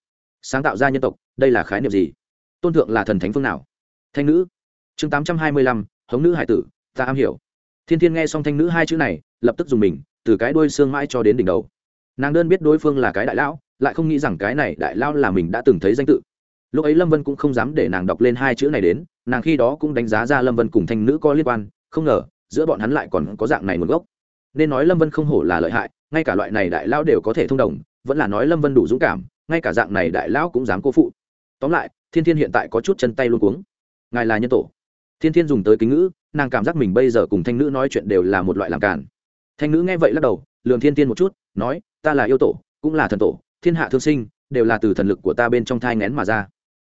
Sáng tạo ra nhân tộc, đây là khái niệm gì? Tôn thượng là thần thánh phương nào? Thanh nữ. Chương tám trăm hai mươi lăm, hống nữ hải tử, ta am hiểu. Thiên thiên nghe xong thanh nữ hai chữ này, lập tức dùng mình, từ cái đôi xương mãi cho đến đỉnh đầu. Nàng đơn biết đối phương là cái đại lão, lại không nghĩ rằng cái này đại lão là mình đã từng thấy danh tự. Lúc ấy lâm vân cũng không dám để nàng đọc lên hai chữ này đến, nàng khi đó cũng đánh giá ra lâm vân cùng thanh nữ có liên quan, không ngờ giữa bọn hắn lại còn có dạng này nguồn gốc. Nên nói lâm vân không hổ là lợi hại, ngay cả loại này đại lão đều có thể thông đồng, vẫn là nói lâm vân đủ dũng cảm, ngay cả dạng này đại lão cũng dám cố phụ. Tóm lại, thiên thiên hiện tại có chút chân tay luôn cuống. Ngài là nhân tổ. Thiên thiên dùng tới kính ngữ, nàng cảm giác mình bây giờ cùng thanh nữ nói chuyện đều là một loại làm cản thanh nữ nghe vậy lắc đầu lường thiên thiên một chút, nói, ta là yêu tổ, cũng là thần tổ, thiên hạ thương sinh, đều là từ thần lực của ta bên trong thai ngén mà ra.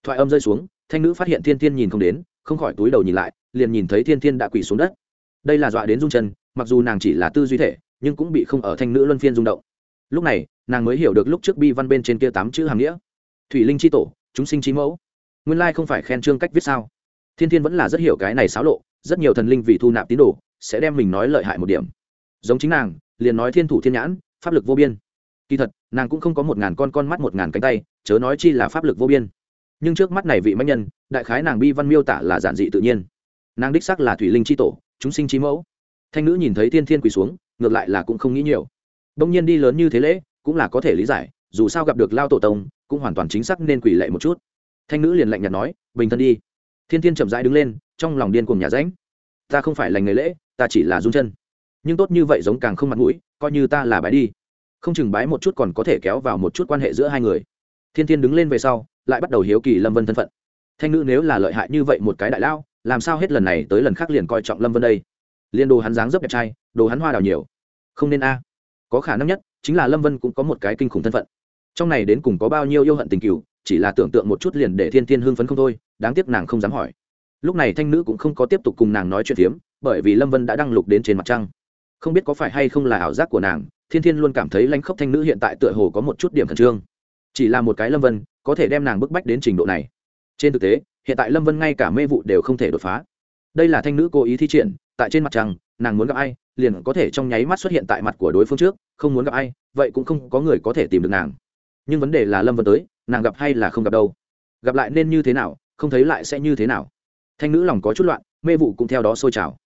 Thoại âm rơi xuống, thanh nữ phát hiện thiên thiên nhìn không đến, không khỏi túi đầu nhìn lại, liền nhìn thấy thiên thiên đã quỳ xuống đất đây là dọa đến rung chân, mặc dù nàng chỉ là tư duy thể, nhưng cũng bị không ở thanh nữ luân phiên rung động. Lúc này, nàng mới hiểu được lúc trước bi văn bên trên kia tám chữ hàm nghĩa. Thủy linh c h i tổ, chúng sinh trí mẫu. Nguyên lai không phải khen trương cách viết sao? Thiên thiên vẫn là rất hiểu cái này xáo lộ, rất nhiều thần linh vì thu nạp tín đồ, sẽ đem mình nói lợi hại một điểm. Giống chính nàng, liền nói thiên thủ thiên nhãn, pháp lực vô biên. Kỳ thật, nàng cũng không có một ngàn con con mắt một ngàn cánh tay, chớ nói chi là pháp lực vô biên. Nhưng trước mắt này vị mạnh nhân, đại khái nàng bi văn miêu tả là giản dị tự nhiên. Nàng đích sắc là thủy linh c h i tổ chúng sinh trí mẫu. Thanh nữ nhìn thấy thiên thiên quỳ xuống, ngược lại là cũng không nghĩ nhiều. Đông nhiên đi lớn như thế lễ, cũng là có thể lý giải, dù sao gặp được lao tổ tông, cũng hoàn toàn chính xác nên quỳ lệ một chút. Thanh nữ liền lạnh nhạt nói, bình thân đi. Thiên thiên chậm rãi đứng lên, trong lòng điên cùng nhà ránh ta không phải lành người lễ, ta chỉ là run chân. Nhưng tốt như vậy giống càng không mặt mũi, coi như ta là bái đi. Không chừng bái một chút còn có thể kéo vào một chút quan hệ giữa hai người. Thiên thiên đứng lên về sau, lại bắt đầu hiếu kỳ lâm vân thân phận. Thanh nữ nếu là lợi hại như vậy một cái đại lao làm sao hết lần này tới lần khác liền coi trọng lâm vân đây? Liền đồ hắn dáng dấp đẹp trai, đồ hắn hoa đào nhiều. Không nên a. Có khả năng nhất, chính là lâm vân cũng có một cái kinh khủng thân phận. Trong này đến cùng có bao nhiêu yêu hận tình cựu chỉ là tưởng tượng một chút liền để thiên thiên hưng phấn không thôi, đáng tiếc nàng không dám hỏi. Lúc này thanh nữ cũng không có tiếp tục cùng nàng nói chuyện phiếm, bởi vì lâm vân đã đăng lục đến trên mặt trăng. Không biết có phải hay không là ảo giác của nàng, thiên thiên luôn cảm thấy lãnh khốc thanh nữ hiện tại tựa hồ có một chút điểm khẩn trương. Chỉ là một cái lâm vân, có thể đem nàng bức bách đến trình độ này. Trên thực tế hiện tại lâm vân ngay cả mê vụ đều không thể đột phá. Đây là thanh nữ cố ý thi triển, tại trên mặt trăng, nàng muốn gặp ai, liền có thể trong nháy mắt xuất hiện tại mặt của đối phương trước, không muốn gặp ai, vậy cũng không có người có thể tìm được nàng. Nhưng vấn đề là lâm vân tới, nàng gặp hay là không gặp đâu. Gặp lại nên như thế nào, không thấy lại sẽ như thế nào. Thanh nữ lòng có chút loạn, mê vụ cũng theo đó sôi trào.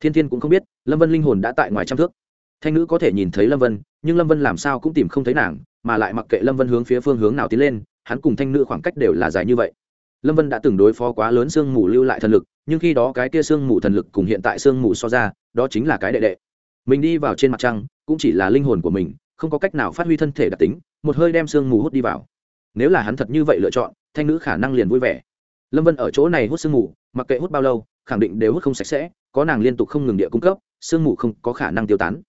Thiên thiên cũng không biết, lâm vân linh hồn đã tại ngoài trăm thước. Thanh nữ có thể nhìn thấy lâm vân, nhưng lâm vân làm sao cũng tìm không thấy nàng, mà lại mặc kệ lâm vân hướng phía phương hướng nào tiến lên, hắn cùng thanh nữ khoảng cách đều là dài như vậy lâm vân đã từng đối phó quá lớn sương mù lưu lại thần lực, nhưng khi đó cái kia sương mù thần lực cùng hiện tại sương mù so ra, đó chính là cái đệ đệ. Mình đi vào trên mặt trăng, cũng chỉ là linh hồn của mình, không có cách nào phát huy thân thể đặc tính, một hơi đem sương mù hút đi vào. Nếu là hắn thật như vậy lựa chọn, thanh nữ khả năng liền vui vẻ. Lâm vân ở chỗ này hút sương mù, mặc kệ hút bao lâu, khẳng định đều hút không sạch sẽ, có nàng liên tục không ngừng địa cung cấp, sương mù không có khả năng tiêu tán.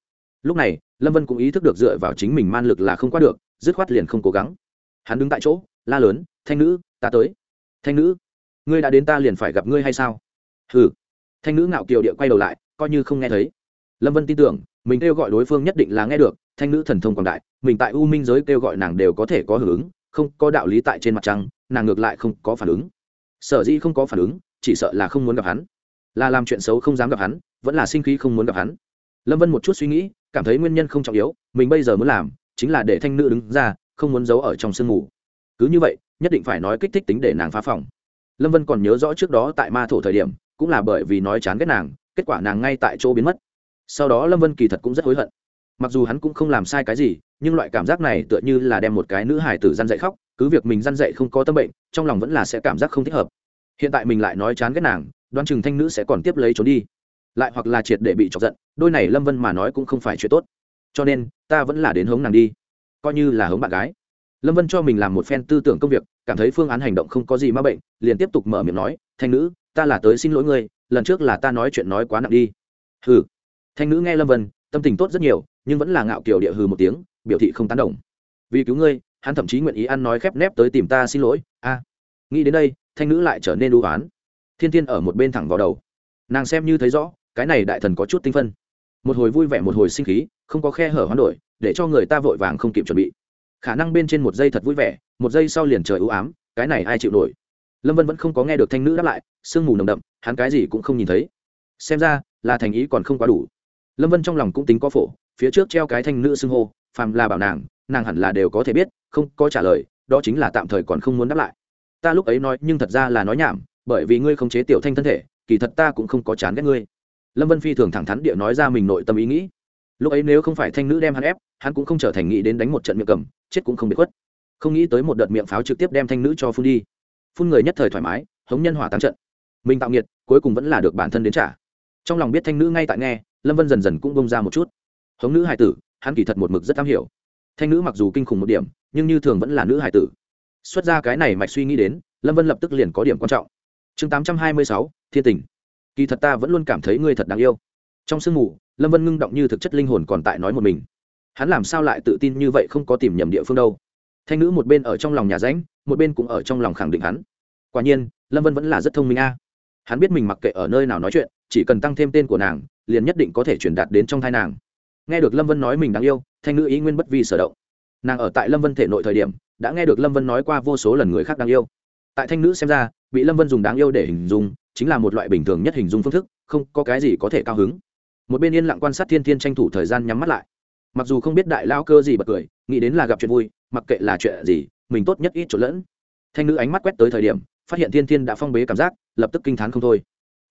Lúc này, lâm vân cũng ý thức được dựa vào chính mình man lực là không qua được, dứt khoát liền không cố gắng. Hắn đứng tại chỗ, la lớn, thanh nữ, ta tới thanh nữ, ngươi đã đến ta liền phải gặp ngươi hay sao? Hừ. Thanh nữ ngạo kiều địa quay đầu lại, coi như không nghe thấy. Lâm vân tin tưởng, mình kêu gọi đối phương nhất định là nghe được, thanh nữ thần thông quảng đại, mình tại u minh giới kêu gọi nàng đều có thể có hưởng ứng, không có đạo lý tại trên mặt trăng, nàng ngược lại không có phản ứng. Sở dĩ không có phản ứng, chỉ sợ là không muốn gặp hắn. Là làm chuyện xấu không dám gặp hắn, vẫn là sinh khí không muốn gặp hắn. Lâm vân một chút suy nghĩ, cảm thấy nguyên nhân không trọng yếu, mình bây giờ muốn làm, chính là để thanh nữ đứng ra, không muốn giấu ở trong sương mù. Cứ như vậy nhất định phải nói kích thích tính để nàng phá phòng. Lâm vân còn nhớ rõ trước đó tại ma thổ thời điểm, cũng là bởi vì nói chán ghét nàng, kết quả nàng ngay tại chỗ biến mất. Sau đó lâm vân kỳ thật cũng rất hối hận. Mặc dù hắn cũng không làm sai cái gì, nhưng loại cảm giác này tựa như là đem một cái nữ hải tử răn dậy khóc, cứ việc mình răn dậy không có tâm bệnh, trong lòng vẫn là sẽ cảm giác không thích hợp. Hiện tại mình lại nói chán ghét nàng đoan chừng thanh nữ sẽ còn tiếp lấy trốn đi. Lại hoặc là triệt để bị chọc giận, đôi này lâm vân mà nói cũng không phải chuyện tốt. Cho nên, ta vẫn là đến hống nàng đi. Coi như là hống bạn gái lâm vân cho mình làm một phen tư tưởng công việc, cảm thấy phương án hành động không có gì m a bệnh, liền tiếp tục mở miệng nói, thanh nữ, ta là tới xin lỗi ngươi, lần trước là ta nói chuyện nói quá nặng đi. Hừ. Thanh nữ nghe lâm vân, tâm tình tốt rất nhiều, nhưng vẫn là ngạo kiểu địa hừ một tiếng, biểu thị không tán đồng. Vì cứu ngươi, hắn thậm chí nguyện ý ăn nói khép nép tới tìm ta xin lỗi, a. Nghĩ đến đây, thanh nữ lại trở nên đu oán. Thiên thiên ở một bên thẳng vào đầu. Nàng xem như thấy rõ, cái này đại thần có chút tinh phân. Một hồi vui vẻ một hồi sinh khí, không có khe hở hoán đổi, để cho người ta vội vàng không kịp chuẩn bị khả năng bên trên một giây thật vui vẻ, một giây sau liền trời ưu ám, cái này ai chịu nổi? Lâm vân vẫn không có nghe được thanh nữ đáp lại, sương mù nồng đậm, hắn cái gì cũng không nhìn thấy. Xem ra, là thành ý còn không quá đủ. Lâm vân trong lòng cũng tính có phổ, phía trước treo cái thanh nữ xưng hô, phàm là bảo nàng nàng hẳn là đều có thể biết, không có trả lời, đó chính là tạm thời còn không muốn đáp lại. Ta lúc ấy nói, nhưng thật ra là nói nhảm, bởi vì ngươi không chế tiểu thanh thân thể, kỳ thật ta cũng không có chán ghét ngươi. Lâm vân phi thường thẳng thắn địa nói ra mình nội tâm ý nghĩ lúc ấy nếu không phải thanh nữ đem hắn ép, hắn cũng không trở thành nghĩ đến đánh một trận miệng cầm, chết cũng không bị khuất. Không nghĩ tới một đợt miệng pháo trực tiếp đem thanh nữ cho phun đi. Phun người nhất thời thoải mái, hống nhân hỏa tăng trận. Mình tạo nghiệt, cuối cùng vẫn là được bản thân đến trả. Trong lòng biết thanh nữ ngay tại nghe, lâm vân dần dần cũng bông ra một chút. Hống nữ hải tử, hắn kỳ thật một mực rất am hiểu. Thanh nữ mặc dù kinh khủng một điểm, nhưng như thường vẫn là nữ hải tử. Xuất ra cái này mạch suy nghĩ đến, lâm vân lập tức liền có điểm quan trọng. Chương tám trăm hai mươi sáu, thiên tình. Kỳ thật ta vẫn luôn cảm thấy ngươi thật đáng yêu trong sương mù, lâm vân ngưng động như thực chất linh hồn còn tại nói một mình. Hắn làm sao lại tự tin như vậy không có tìm nhầm địa phương đâu? Thanh nữ một bên ở trong lòng nhà ránh một bên cũng ở trong lòng khẳng định hắn. Quả nhiên, lâm vân vẫn là rất thông minh a. Hắn biết mình mặc kệ ở nơi nào nói chuyện, chỉ cần tăng thêm tên của nàng, liền nhất định có thể truyền đạt đến trong thai nàng. Nghe được lâm vân nói mình đáng yêu, thanh nữ ý nguyên bất vi sở động. Nàng ở tại lâm vân thể nội thời điểm, đã nghe được lâm vân nói qua vô số lần người khác đáng yêu. Tại thanh nữ xem ra, bị lâm vân dùng đáng yêu để hình dung, chính là một loại bình thường nhất hình dung phương thức, không có cái gì có thể cao hứng một bên yên lặng quan sát thiên thiên tranh thủ thời gian nhắm mắt lại. Mặc dù không biết đại lao cơ gì bật cười, nghĩ đến là gặp chuyện vui, mặc kệ là chuyện gì, mình tốt nhất ít trộn lẫn. Thanh nữ ánh mắt quét tới thời điểm, phát hiện thiên thiên đã phong bế cảm giác, lập tức kinh t h á n không thôi.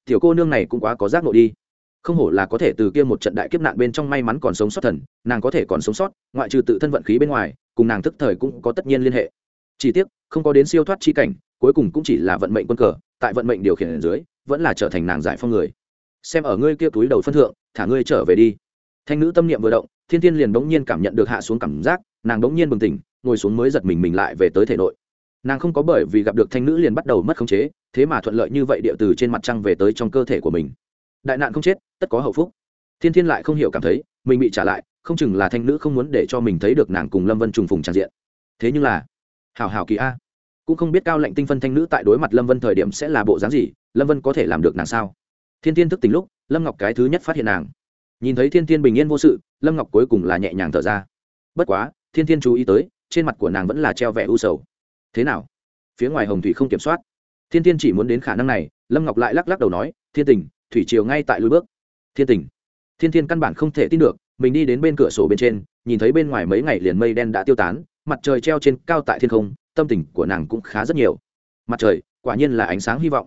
Tiểu cô nương này cũng quá có giác nội đi. Không hổ là có thể từ kia một trận đại kiếp nạn bên trong may mắn còn sống sót thần, nàng có thể còn sống sót, ngoại trừ tự thân vận khí bên ngoài, cùng nàng thức thời cũng có tất nhiên liên hệ. Chỉ tiếc, không có đến siêu thoát chi cảnh, cuối cùng cũng chỉ là vận mệnh quân cờ, tại vận mệnh điều khiển ở dưới, vẫn là trở thành nàng giải phong người. Xem ở ngươi kia túi đầu phân thượng thả ngươi trở về đi. Thanh nữ tâm niệm vừa động, thiên thiên liền bỗng nhiên cảm nhận được hạ xuống cảm giác, nàng bỗng nhiên bừng tỉnh, ngồi xuống mới giật mình mình lại về tới thể nội. Nàng không có bởi vì gặp được thanh nữ liền bắt đầu mất khống chế, thế mà thuận lợi như vậy địa từ trên mặt trăng về tới trong cơ thể của mình. Đại nạn không chết, tất có hậu phúc. Thiên thiên lại không hiểu cảm thấy, mình bị trả lại, không chừng là thanh nữ không muốn để cho mình thấy được nàng cùng lâm vân trùng phùng tràn diện. Thế nhưng là hào hào kỳ a. Cũng không biết cao lệnh tinh phân thanh nữ tại đối mặt lâm vân thời điểm sẽ là bộ dáng gì, lâm vân có thể làm được nàng sao? Thiên thiên thức tính lúc lâm ngọc cái thứ nhất phát hiện nàng. Nhìn thấy thiên thiên bình yên vô sự, lâm ngọc cuối cùng là nhẹ nhàng thở ra. Bất quá, thiên thiên chú ý tới, trên mặt của nàng vẫn là treo vẻ u sầu. Thế nào? Phía ngoài hồng thủy không kiểm soát. Thiên thiên chỉ muốn đến khả năng này, lâm ngọc lại lắc lắc đầu nói, thiên tình, thủy chiều ngay tại lối bước. Thiên tình? Thiên thiên căn bản không thể tin được, mình đi đến bên cửa sổ bên trên, nhìn thấy bên ngoài mấy ngày liền mây đen đã tiêu tán, mặt trời treo trên cao tại thiên không, tâm tình của nàng cũng khá rất nhiều. Mặt trời, quả nhiên là ánh sáng hy vọng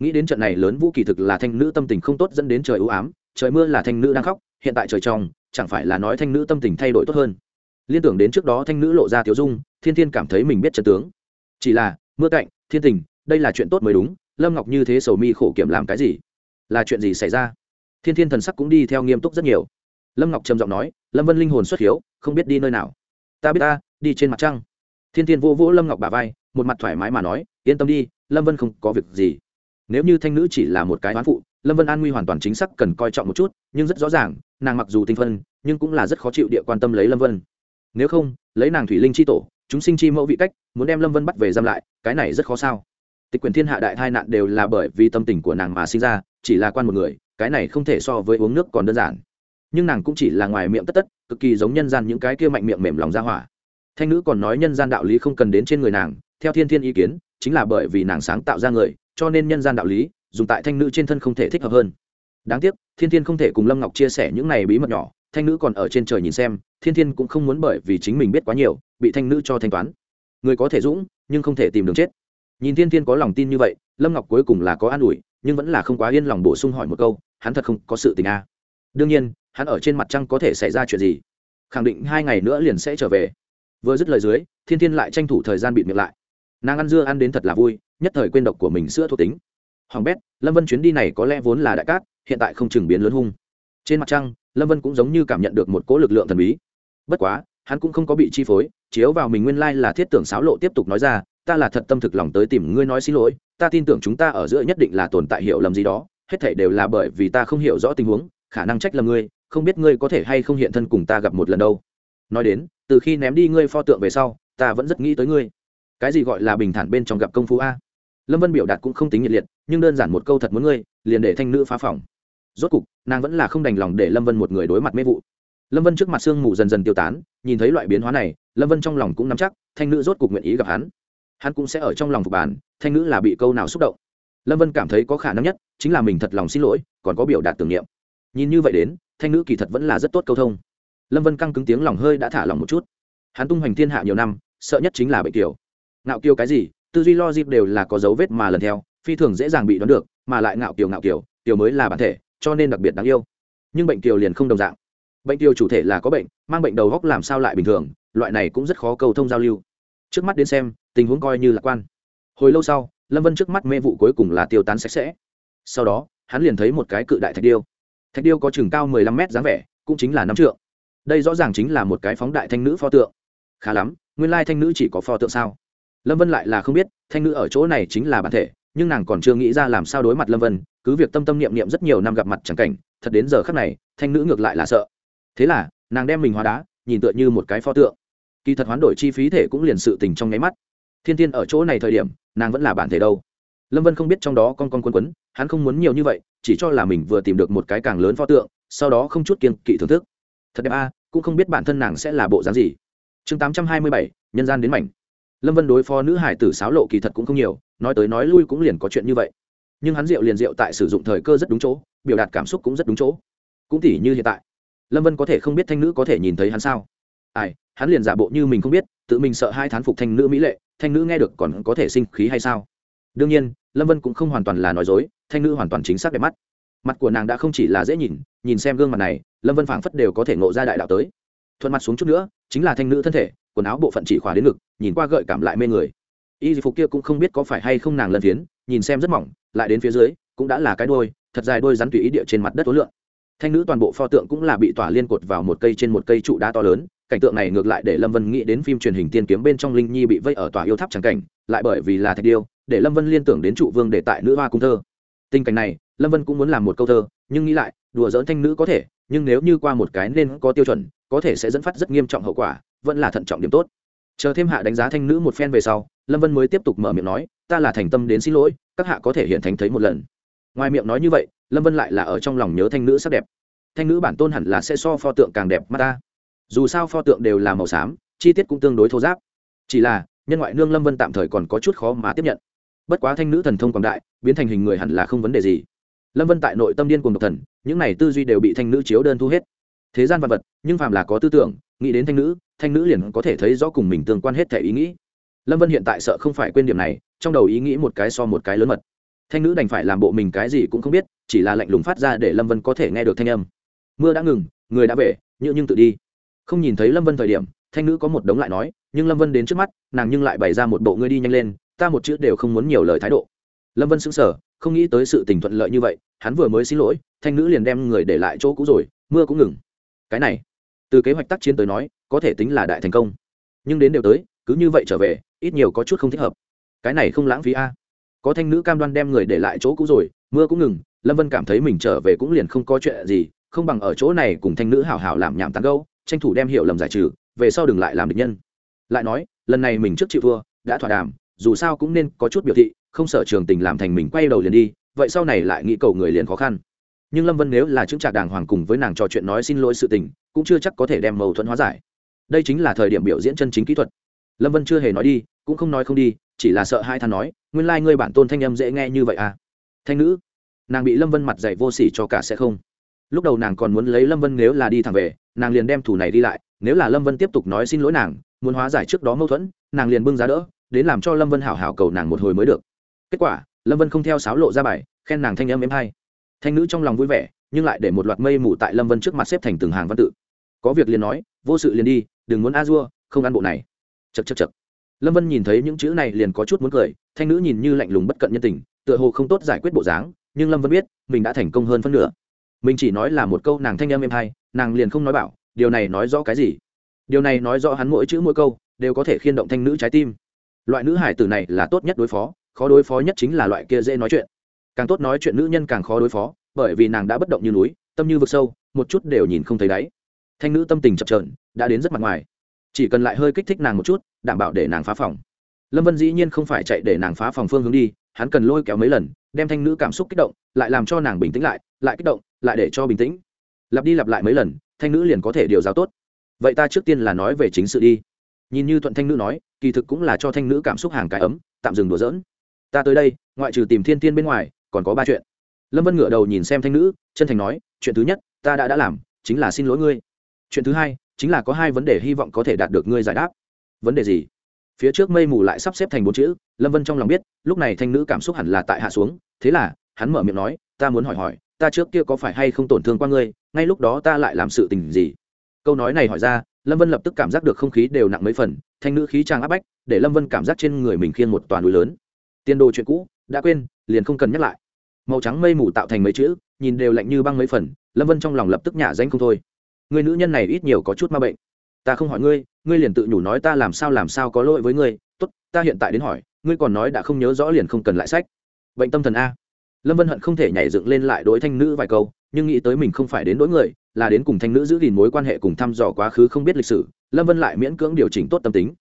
nghĩ đến trận này lớn vũ kỳ thực là thanh nữ tâm tình không tốt dẫn đến trời ưu ám, trời mưa là thanh nữ đang khóc, hiện tại trời trong, chẳng phải là nói thanh nữ tâm tình thay đổi tốt hơn. Liên tưởng đến trước đó thanh nữ lộ ra tiểu dung, thiên thiên cảm thấy mình biết trận tướng. Chỉ là, mưa cạnh, thiên tình, đây là chuyện tốt mới đúng, lâm ngọc như thế sầu mi khổ kiểm làm cái gì? Là chuyện gì xảy ra? Thiên thiên thần sắc cũng đi theo nghiêm túc rất nhiều. Lâm ngọc trầm giọng nói, lâm vân linh hồn xuất hiếu, không biết đi nơi nào. Ta biết ta, đi trên mặt trăng. Thiên thiên vô vỗ lâm ngọc bà vai, một mặt thoải mái mà nói, yên tâm đi, lâm vân không có việc gì nếu như thanh nữ chỉ là một cái oán phụ, lâm vân an nguy hoàn toàn chính xác cần coi trọng một chút, nhưng rất rõ ràng, nàng mặc dù tinh phân, nhưng cũng là rất khó chịu địa quan tâm lấy lâm vân. Nếu không, lấy nàng thủy linh chi tổ, chúng sinh chi mẫu vị cách, muốn đem lâm vân bắt về giam lại, cái này rất khó sao. Tịch quyền thiên hạ đại tai nạn đều là bởi vì tâm tình của nàng mà sinh ra, chỉ là quan một người, cái này không thể so với uống nước còn đơn giản. Nhưng nàng cũng chỉ là ngoài miệng tất tất, cực kỳ giống nhân gian những cái kia mạnh miệng mềm lòng ra hỏa. Thanh nữ còn nói nhân gian đạo lý không cần đến trên người nàng, theo thiên thiên ý kiến, chính là bởi vì nàng sáng tạo ra người cho nên nhân gian đạo lý, dùng tại thanh nữ trên thân không thể thích hợp hơn. Đáng tiếc, thiên thiên không thể cùng lâm ngọc chia sẻ những này bí mật nhỏ, thanh nữ còn ở trên trời nhìn xem, thiên thiên cũng không muốn bởi vì chính mình biết quá nhiều, bị thanh nữ cho thanh toán. Người có thể dũng, nhưng không thể tìm đường chết. Nhìn thiên thiên có lòng tin như vậy, lâm ngọc cuối cùng là có an ủi, nhưng vẫn là không quá yên lòng bổ sung hỏi một câu, hắn thật không có sự tình a. À. đương nhiên, hắn ở trên mặt trăng có thể xảy ra chuyện gì? Khẳng định hai ngày nữa liền sẽ trở về. Vừa dứt lời dưới, thiên thiên lại tranh thủ thời gian bịt miệng lại. Nàng ăn dưa ăn đến thật là vui nhất thời quên độc của mình sữa thuộc tính. Hoàng bét, lâm vân chuyến đi này có lẽ vốn là đại cát, hiện tại không chừng biến lớn hung. Trên mặt trăng, lâm vân cũng giống như cảm nhận được một cỗ lực lượng thần bí. Bất quá, hắn cũng không có bị chi phối, chiếu vào mình nguyên lai là thiết tưởng xáo lộ tiếp tục nói ra, ta là thật tâm thực lòng tới tìm ngươi nói xin lỗi, ta tin tưởng chúng ta ở giữa nhất định là tồn tại hiểu lầm gì đó, hết thể đều là bởi vì ta không hiểu rõ tình huống, khả năng trách lầm ngươi, không biết ngươi có thể hay không hiện thân cùng ta gặp một lần đâu. Nói đến, từ khi ném đi ngươi pho tượng về sau, ta vẫn rất nghĩ tới ngươi. Cái gì gọi là bình thản bên trong gặp công phu a? Lâm vân biểu đạt cũng không tính nhiệt liệt, nhưng đơn giản một câu thật muốn ngươi, liền để thanh nữ phá phòng. Rốt cục, nàng vẫn là không đành lòng để lâm vân một người đối mặt mê vụ. Lâm vân trước mặt sương mù dần dần tiêu tán, nhìn thấy loại biến hóa này, lâm vân trong lòng cũng nắm chắc, thanh nữ rốt cục nguyện ý gặp hắn. Hắn cũng sẽ ở trong lòng phục bàn thanh nữ là bị câu nào xúc động. Lâm vân cảm thấy có khả năng nhất, chính là mình thật lòng xin lỗi, còn có biểu đạt tưởng niệm. Nhìn như vậy đến, thanh nữ kỳ thật vẫn là rất tốt câu thông. Lâm vân căng cứng tiếng lòng hơi đã thả lòng một chút. Hắn tung hoành thiên hạ nhiều năm, sợ nhất chính là bệnh kiều ngạo kiều cái gì tư duy lo dịp đều là có dấu vết mà lần theo, phi thường dễ dàng bị đoán được, mà lại ngạo kiều ngạo kiều kiều mới là bản thể, cho nên đặc biệt đáng yêu. Nhưng bệnh kiều liền không đồng dạng. Bệnh kiều chủ thể là có bệnh, mang bệnh đầu góc làm sao lại bình thường, loại này cũng rất khó cầu thông giao lưu. Trước mắt đến xem, tình huống coi như lạc quan. Hồi lâu sau, lâm vân trước mắt mê vụ cuối cùng là tiêu tán sạch sẽ. Sau đó, hắn liền thấy một cái cự đại thạch điêu. Thạch điêu có chừng cao mười lăm mét dáng vẻ, cũng chính là năm trượng. Đây rõ ràng chính là một cái phóng đại thanh nữ pho tượng. Khá lắm, nguyên lai thanh nữ chỉ có pho tượng sao? Lâm vân lại là không biết, thanh nữ ở chỗ này chính là bản thể, nhưng nàng còn chưa nghĩ ra làm sao đối mặt lâm vân, cứ việc tâm tâm niệm niệm rất nhiều năm gặp mặt chẳng cảnh, thật đến giờ khắc này, thanh nữ ngược lại là sợ. Thế là, nàng đem mình hóa đá, nhìn tựa như một cái pho tượng. Kỳ thật hoán đổi chi phí thể cũng liền sự tình trong nháy mắt. Thiên tiên ở chỗ này thời điểm, nàng vẫn là bản thể đâu. Lâm vân không biết trong đó con con quân quấn, hắn không muốn nhiều như vậy, chỉ cho là mình vừa tìm được một cái càng lớn pho tượng, sau đó không chút kiên kỵ thưởng thức. Thật đẹp a, cũng không biết bản thân nàng sẽ là bộ dáng gì. Chương tám trăm hai mươi bảy, nhân gian đến mảnh lâm vân đối phó nữ hải tử sáo lộ kỳ thật cũng không nhiều, nói tới nói lui cũng liền có chuyện như vậy. Nhưng hắn rượu liền rượu tại sử dụng thời cơ rất đúng chỗ, biểu đạt cảm xúc cũng rất đúng chỗ. Cũng tỉ như hiện tại, lâm vân có thể không biết thanh nữ có thể nhìn thấy hắn sao? Ai, hắn liền giả bộ như mình không biết, tự mình sợ hai thán phục thanh nữ mỹ lệ, thanh nữ nghe được còn có thể sinh khí hay sao? Đương nhiên, lâm vân cũng không hoàn toàn là nói dối, thanh nữ hoàn toàn chính xác đẹp mắt. Mặt của nàng đã không chỉ là dễ nhìn nhìn xem gương mặt này, lâm vân phảng phất đều có thể ngộ ra đại đạo tới. Thuận mặt xuống chút nữa, chính là thanh nữ thân thể quần áo bộ phận chỉ khỏa đến ngực, nhìn qua gợi cảm lại mê người. Y phục kia cũng không biết có phải hay không nàng lân phiến, nhìn xem rất mỏng, lại đến phía dưới, cũng đã là cái đôi thật dài đôi rắn tùy ý địa trên mặt đất tối lượng thanh nữ toàn bộ pho tượng cũng là bị tỏa liên cột vào một cây trên một cây trụ đá to lớn, cảnh tượng này ngược lại để lâm vân nghĩ đến phim truyền hình tiên kiếm bên trong linh nhi bị vây ở tòa yêu tháp trắng cảnh, lại bởi vì là thạch điêu, để lâm vân liên tưởng đến trụ vương để tại nữ hoa cung thơ. Tình cảnh này, lâm vân cũng muốn làm một câu thơ, nhưng nghĩ lại, đùa dỡn thanh nữ có thể, nhưng nếu như qua một cái nên có tiêu chuẩn, có thể sẽ dẫn phát rất nghiêm trọng hậu quả vẫn là thận trọng điểm tốt. Chờ thêm hạ đánh giá thanh nữ một phen về sau, lâm vân mới tiếp tục mở miệng nói, ta là thành tâm đến xin lỗi, các hạ có thể hiện thành thấy một lần. Ngoài miệng nói như vậy, lâm vân lại là ở trong lòng nhớ thanh nữ sắc đẹp. Thanh nữ bản tôn hẳn là sẽ so pho tượng càng đẹp mắt ta. Dù sao pho tượng đều là màu xám, chi tiết cũng tương đối thô giáp. Chỉ là, nhân ngoại nương lâm vân tạm thời còn có chút khó mà tiếp nhận. Bất quá thanh nữ thần thông quảng đại, biến thành hình người hẳn là không vấn đề gì. Lâm vân tại nội tâm điên cùng độc thần, những này tư duy đều bị thanh nữ chiếu đơn thu hết. Thế gian vật vật, nhưng phàm là có tư tưởng, nghĩ đến thanh nữ thanh nữ liền có thể thấy rõ cùng mình tương quan hết thể ý nghĩ. Lâm vân hiện tại sợ không phải quên điểm này, trong đầu ý nghĩ một cái so một cái lớn mật. Thanh nữ đành phải làm bộ mình cái gì cũng không biết, chỉ là lạnh lùng phát ra để lâm vân có thể nghe được thanh âm. Mưa đã ngừng, người đã về, nhựa nhưng tự đi. Không nhìn thấy lâm vân thời điểm, thanh nữ có một đống lại nói, nhưng lâm vân đến trước mắt, nàng nhưng lại bày ra một bộ ngươi đi nhanh lên, ta một chữ đều không muốn nhiều lời thái độ. Lâm vân sững sờ, không nghĩ tới sự tình thuận lợi như vậy, hắn vừa mới xin lỗi, thanh nữ liền đem người để lại chỗ cũ rồi, mưa cũng ngừng. Cái này từ kế hoạch tác chiến tới nói, có thể tính là đại thành công. Nhưng đến đều tới, cứ như vậy trở về, ít nhiều có chút không thích hợp. Cái này không lãng phí a. Có thanh nữ cam đoan đem người để lại chỗ cũ rồi, mưa cũng ngừng, lâm vân cảm thấy mình trở về cũng liền không có chuyện gì, không bằng ở chỗ này cùng thanh nữ hảo hảo làm nhảm tán gâu tranh thủ đem hiểu lầm giải trừ, về sau đừng lại làm địch nhân. Lại nói, lần này mình trước chịu thua, đã thỏa đàm, dù sao cũng nên có chút biểu thị, không sợ trường tình làm thành mình quay đầu liền đi, vậy sau này lại nghĩ cầu người liền khó khăn nhưng lâm vân nếu là chứng trạc đàng hoàng cùng với nàng trò chuyện nói xin lỗi sự tình, cũng chưa chắc có thể đem mâu thuẫn hóa giải. Đây chính là thời điểm biểu diễn chân chính kỹ thuật. Lâm vân chưa hề nói đi, cũng không nói không đi, chỉ là sợ hai than nói, nguyên lai、like、ngươi bản tôn thanh âm dễ nghe như vậy à? Thanh nữ, nàng bị lâm vân mặt dạy vô s ỉ cho cả sẽ không. Lúc đầu nàng còn muốn lấy lâm vân nếu là đi thẳng về, nàng liền đem thủ này đi lại, nếu là lâm vân tiếp tục nói xin lỗi nàng, muốn hóa giải trước đó mâu thuẫn, nàng liền bưng giá đỡ, đến làm cho lâm vân hảo hảo cầu nàng một hồi mới được. Kết quả, lâm vân không theo sáo lộ ra bài, khen nàng thanh âm êm hay thanh nữ trong lòng vui vẻ, nhưng lại để một loạt mây mù tại lâm vân trước mặt xếp thành từng hàng văn tự. Có việc liền nói, vô sự liền đi, đừng muốn a dua, không ăn bộ này. Chật chật chật lâm vân nhìn thấy những chữ này liền có chút muốn cười, thanh nữ nhìn như lạnh lùng bất cận nhân tình, tựa hồ không tốt giải quyết bộ dáng, nhưng lâm vân biết, mình đã thành công hơn phân nửa. Mình chỉ nói là một câu nàng thanh âm êm hay, nàng liền không nói bảo, điều này nói rõ cái gì? Điều này nói rõ hắn mỗi chữ mỗi câu, đều có thể khiên động thanh nữ trái tim. Loại nữ hải tử này là tốt nhất đối phó, khó đối phó nhất chính là loại kia dễ nói chuyện càng tốt nói chuyện nữ nhân càng khó đối phó, bởi vì nàng đã bất động như núi, tâm như vực sâu, một chút đều nhìn không thấy đáy. Thanh nữ tâm tình chập trờn đã đến rất mặt ngoài. Chỉ cần lại hơi kích thích nàng một chút, đảm bảo để nàng phá phòng. Lâm vân dĩ nhiên không phải chạy để nàng phá phòng phương hướng đi, hắn cần lôi kéo mấy lần, đem thanh nữ cảm xúc kích động, lại làm cho nàng bình tĩnh lại lại kích động, lại để cho bình tĩnh. Lặp đi lặp lại mấy lần, thanh nữ liền có thể điều giáo tốt. Vậy ta trước tiên là nói về chính sự đi. Nhìn như thuận thanh nữ nói, kỳ thực cũng là cho thanh nữ cảm xúc hàng cái ấm, tạm dừng đùa dỡn ta tới đây, ngoại trừ tìm thiên tiên bên ngoài còn có ba chuyện. Lâm vân ngửa đầu nhìn xem thanh nữ, chân thành nói, chuyện thứ nhất, ta đã đã làm, chính là xin lỗi ngươi. Chuyện thứ hai, chính là có hai vấn đề hy vọng có thể đạt được ngươi giải đáp. Vấn đề gì? Phía trước mây mù lại sắp xếp thành bốn chữ, lâm vân trong lòng biết, lúc này thanh nữ cảm xúc hẳn là tại hạ xuống, thế là, hắn mở miệng nói, ta muốn hỏi hỏi, ta trước kia có phải hay không tổn thương qua ngươi, ngay lúc đó ta lại làm sự tình gì? Câu nói này hỏi ra, lâm vân lập tức cảm giác được không khí đều nặng mấy phần, thanh nữ khí trang áp bách, để lâm vân cảm giác trên người mình khiên một toàn núi lớn. Tiên đồ chuyện cũ, đã quên, liền không cần nhắc lại màu trắng mây mù tạo thành mấy chữ, nhìn đều lạnh như băng mấy phần, lâm vân trong lòng lập tức nhả danh không thôi. Người nữ nhân này ít nhiều có chút ma bệnh. Ta không hỏi ngươi ngươi liền tự nhủ nói ta làm sao làm sao có lỗi với ngươi. Tốt, ta hiện tại đến hỏi, ngươi còn nói đã không nhớ rõ liền không cần lại sách. Bệnh tâm thần a. Lâm vân hận không thể nhảy dựng lên lại đối thanh nữ vài câu, nhưng nghĩ tới mình không phải đến đối người, là đến cùng thanh nữ giữ gìn mối quan hệ cùng thăm dò quá khứ không biết lịch sử, lâm vân lại miễn cưỡng điều chỉnh tốt tâm tính.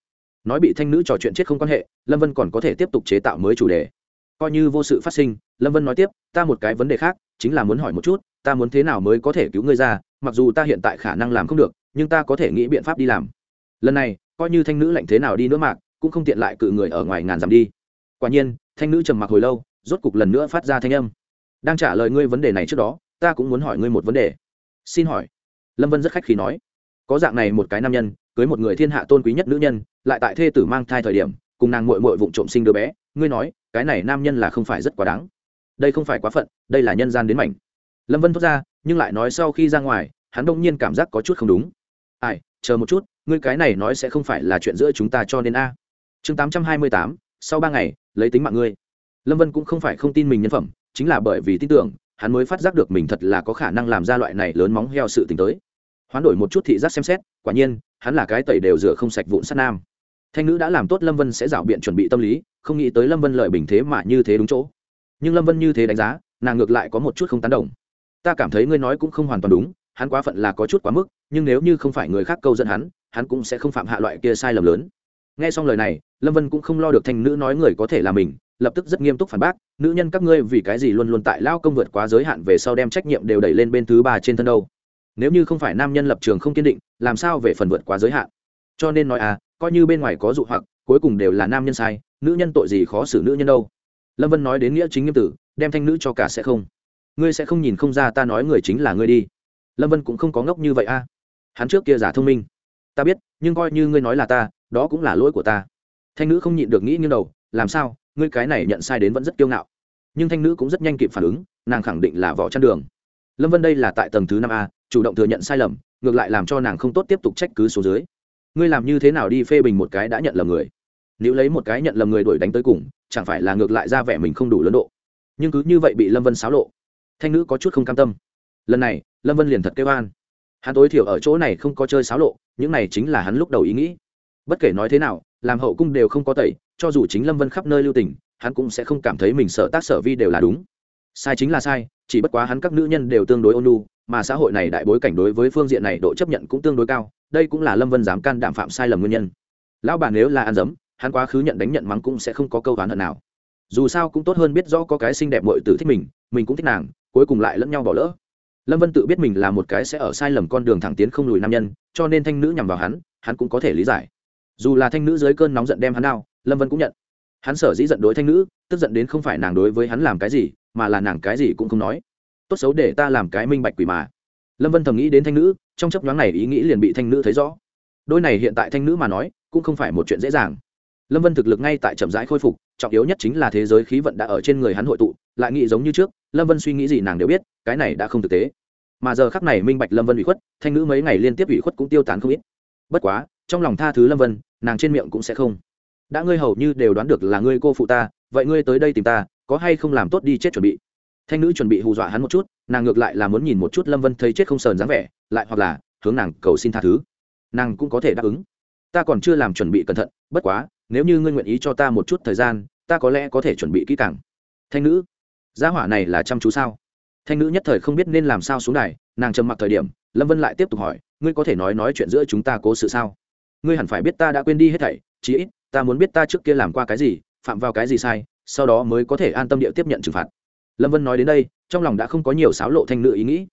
Nói bị thanh nữ trò chuyện chết không quan hệ, lâm vân còn có thể tiếp tục chế tạo mới chủ đề coi như vô sự phát sinh, lâm vân nói tiếp, ta một cái vấn đề khác, chính là muốn hỏi một chút, ta muốn thế nào mới có thể cứu ngươi ra, mặc dù ta hiện tại khả năng làm không được, nhưng ta có thể nghĩ biện pháp đi làm. Lần này, coi như thanh nữ lạnh thế nào đi nữa mạc cũng không tiện lại cự người ở ngoài ngàn dặm đi. Quả nhiên, thanh nữ trầm mặc hồi lâu, rốt cục lần nữa phát ra thanh âm. Đang trả lời ngươi vấn đề này trước đó, ta cũng muốn hỏi ngươi một vấn đề. Xin hỏi. Lâm vân rất khách khí nói. Có dạng này một cái nam nhân, cưới một người thiên hạ tôn quý nhất nữ nhân, lại tại thê tử mang thai thời điểm, cùng nàng mội mội vụng trộm sinh đứa bé, ngươi nói cái này nam nhân là không phải rất quá đáng. Đây không phải quá phận, đây là nhân gian đến mảnh. Lâm vân thốt ra, nhưng lại nói sau khi ra ngoài, hắn đông nhiên cảm giác có chút không đúng. Ai, chờ một chút, ngươi cái này nói sẽ không phải là chuyện giữa chúng ta cho nên a. Chương tám trăm hai mươi tám, sau ba ngày, lấy tính mạng ngươi. Lâm vân cũng không phải không tin mình nhân phẩm, chính là bởi vì tin tưởng, hắn mới phát giác được mình thật là có khả năng làm ra loại này lớn móng heo sự t ì n h tới. Hoán đổi một chút thị giác xem xét, quả nhiên, hắn là cái tẩy đều rửa không sạch vụn sắt nam thanh nữ đã làm tốt lâm vân sẽ rảo biện chuẩn bị tâm lý, không nghĩ tới lâm vân lợi bình thế mà như thế đúng chỗ. Nhưng lâm vân như thế đánh giá, nàng ngược lại có một chút không tán đồng. Ta cảm thấy ngươi nói cũng không hoàn toàn đúng, hắn quá phận là có chút quá mức, nhưng nếu như không phải người khác câu dẫn hắn hắn cũng sẽ không phạm hạ loại kia sai lầm lớn. Nghe xong lời này, lâm vân cũng không lo được thanh nữ nói người có thể là mình, lập tức rất nghiêm túc phản bác, nữ nhân các ngươi vì cái gì luôn luôn tại lao công vượt quá giới hạn về sau đem trách nhiệm đều đẩy lên bên thứ ba trên thân đâu? Nếu như không phải nam nhân lập trường không kiên định, làm sao về phần vượt quá giới hạn? Cho nên nói à coi như bên ngoài có dụ hoặc, cuối cùng đều là nam nhân sai, nữ nhân tội gì khó xử nữ nhân đâu. Lâm vân nói đến nghĩa chính nghiêm tử, đem thanh nữ cho cả sẽ không. Ngươi sẽ không nhìn không ra ta nói người chính là ngươi đi. Lâm vân cũng không có ngốc như vậy a. À. hắn trước kia giả thông minh. Ta biết, nhưng coi như ngươi nói là ta, đó cũng là lỗi của ta. Thanh nữ không nhịn được nghĩ như đầu, làm sao, ngươi cái này nhận sai đến vẫn rất kiêu ngạo. Nhưng thanh nữ cũng rất nhanh kịp phản ứng, nàng khẳng định là võ chăn đường. Lâm vân đây là tại tầng thứ năm a, chủ động thừa nhận sai lầm, ngược lại làm cho nàng không tốt tiếp tục trách cứ số dưới ngươi làm như thế nào đi phê bình một cái đã nhận lầm người? Nếu lấy một cái nhận lầm người đuổi đánh tới cùng, chẳng phải là ngược lại ra vẻ mình không đủ lớn độ? Nhưng cứ như vậy bị lâm vân xáo lộ, thanh nữ có chút không cam tâm. Lần này, lâm vân liền thật kêu an. Hắn tối thiểu ở chỗ này không có chơi xáo lộ, những này chính là hắn lúc đầu ý nghĩ. Bất kể nói thế nào, làm hậu cung đều không có tẩy, cho dù chính lâm vân khắp nơi lưu tình, hắn cũng sẽ không cảm thấy mình sợ tác sở vi đều là đúng. Sai chính là sai, chỉ bất quá hắn các nữ nhân đều tương đối ôn lu mà xã hội này đại bối cảnh đối với phương diện này độ chấp nhận cũng tương đối cao, đây cũng là lâm vân dám can đảm phạm sai lầm nguyên nhân. Lão bà nếu là ăn dấm, hắn quá khứ nhận đánh nhận mắng cũng sẽ không có câu đoán hận nào. Dù sao cũng tốt hơn biết rõ có cái xinh đẹp mội tử thích mình mình cũng thích nàng, cuối cùng lại lẫn nhau bỏ lỡ. Lâm vân tự biết mình là một cái sẽ ở sai lầm con đường thẳng tiến không lùi nam nhân, cho nên thanh nữ nhằm vào hắn hắn cũng có thể lý giải. Dù là thanh nữ dưới cơn nóng giận đem hắn nào lâm vân cũng nhận. Hắn sở dĩ giận đối thanh nữ, tức giận đến không phải nàng đối với hắn làm cái gì, mà là nàng cái gì cũng không nói tốt xấu để ta làm cái minh bạch quỷ mà. Lâm vân thầm nghĩ đến thanh nữ trong chấp nhoáng này ý nghĩ liền bị thanh nữ thấy rõ. Đôi này hiện tại thanh nữ mà nói, cũng không phải một chuyện dễ dàng. Lâm vân thực lực ngay tại chậm rãi khôi phục, trọng yếu nhất chính là thế giới khí vận đã ở trên người hắn hội tụ, lại nghĩ giống như trước, lâm vân suy nghĩ gì nàng đều biết, cái này đã không thực tế. Mà giờ khắc này minh bạch lâm vân ủy khuất, thanh nữ mấy ngày liên tiếp ủy khuất cũng tiêu tán không ít. Bất quá, trong lòng tha thứ lâm vân, nàng trên miệng cũng sẽ không. Đã ngươi hầu như đều đoán được là ngươi cô phụ ta, vậy ngươi tới đây tìm ta, có hay không làm tốt đi chết chuẩn bị? Thanh nữ chuẩn bị hù dọa hắn một chút, nàng ngược lại là muốn nhìn một chút lâm vân thấy chết không sờn dáng vẻ, lại hoặc là hướng nàng cầu xin tha thứ. Nàng cũng có thể đáp ứng. Ta còn chưa làm chuẩn bị cẩn thận, bất quá, nếu như ngươi nguyện ý cho ta một chút thời gian, ta có lẽ có thể chuẩn bị kỹ càng. Thanh nữ, gia hỏa này là chăm chú sao? Thanh nữ nhất thời không biết nên làm sao xuống đài, nàng trầm mặc thời điểm, lâm vân lại tiếp tục hỏi, ngươi có thể nói nói chuyện giữa chúng ta cố sự sao? Ngươi hẳn phải biết ta đã quên đi hết thảy, chí ít, ta muốn biết ta trước kia làm qua cái gì, phạm vào cái gì sai, sau đó mới có thể an tâm địa tiếp nhận trừng phạt lâm vân nói đến đây, trong lòng đã không có nhiều xáo lộ thanh nữ ý nghĩ.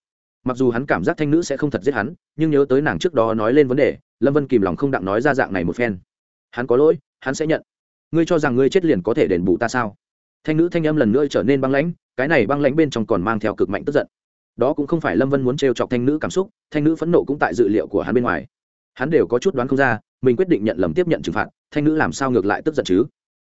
Mặc dù hắn cảm giác thanh nữ sẽ không thật giết hắn, nhưng nhớ tới nàng trước đó nói lên vấn đề, lâm vân kìm lòng không đặng nói ra dạng này một phen. Hắn có lỗi, hắn sẽ nhận. Ngươi cho rằng ngươi chết liền có thể đền bù ta sao? Thanh nữ thanh âm lần nữa trở nên băng lãnh, cái này băng lãnh bên trong còn mang theo cực mạnh tức giận. Đó cũng không phải lâm vân muốn t chọc thanh nữ cảm xúc, thanh nữ phẫn nộ cũng tại dự liệu của hắn bên ngoài. Hắn đều có chút đoán không ra, mình quyết định nhận lầm tiếp nhận trừng phạt, thanh nữ làm sao ngược lại tức giận chứ?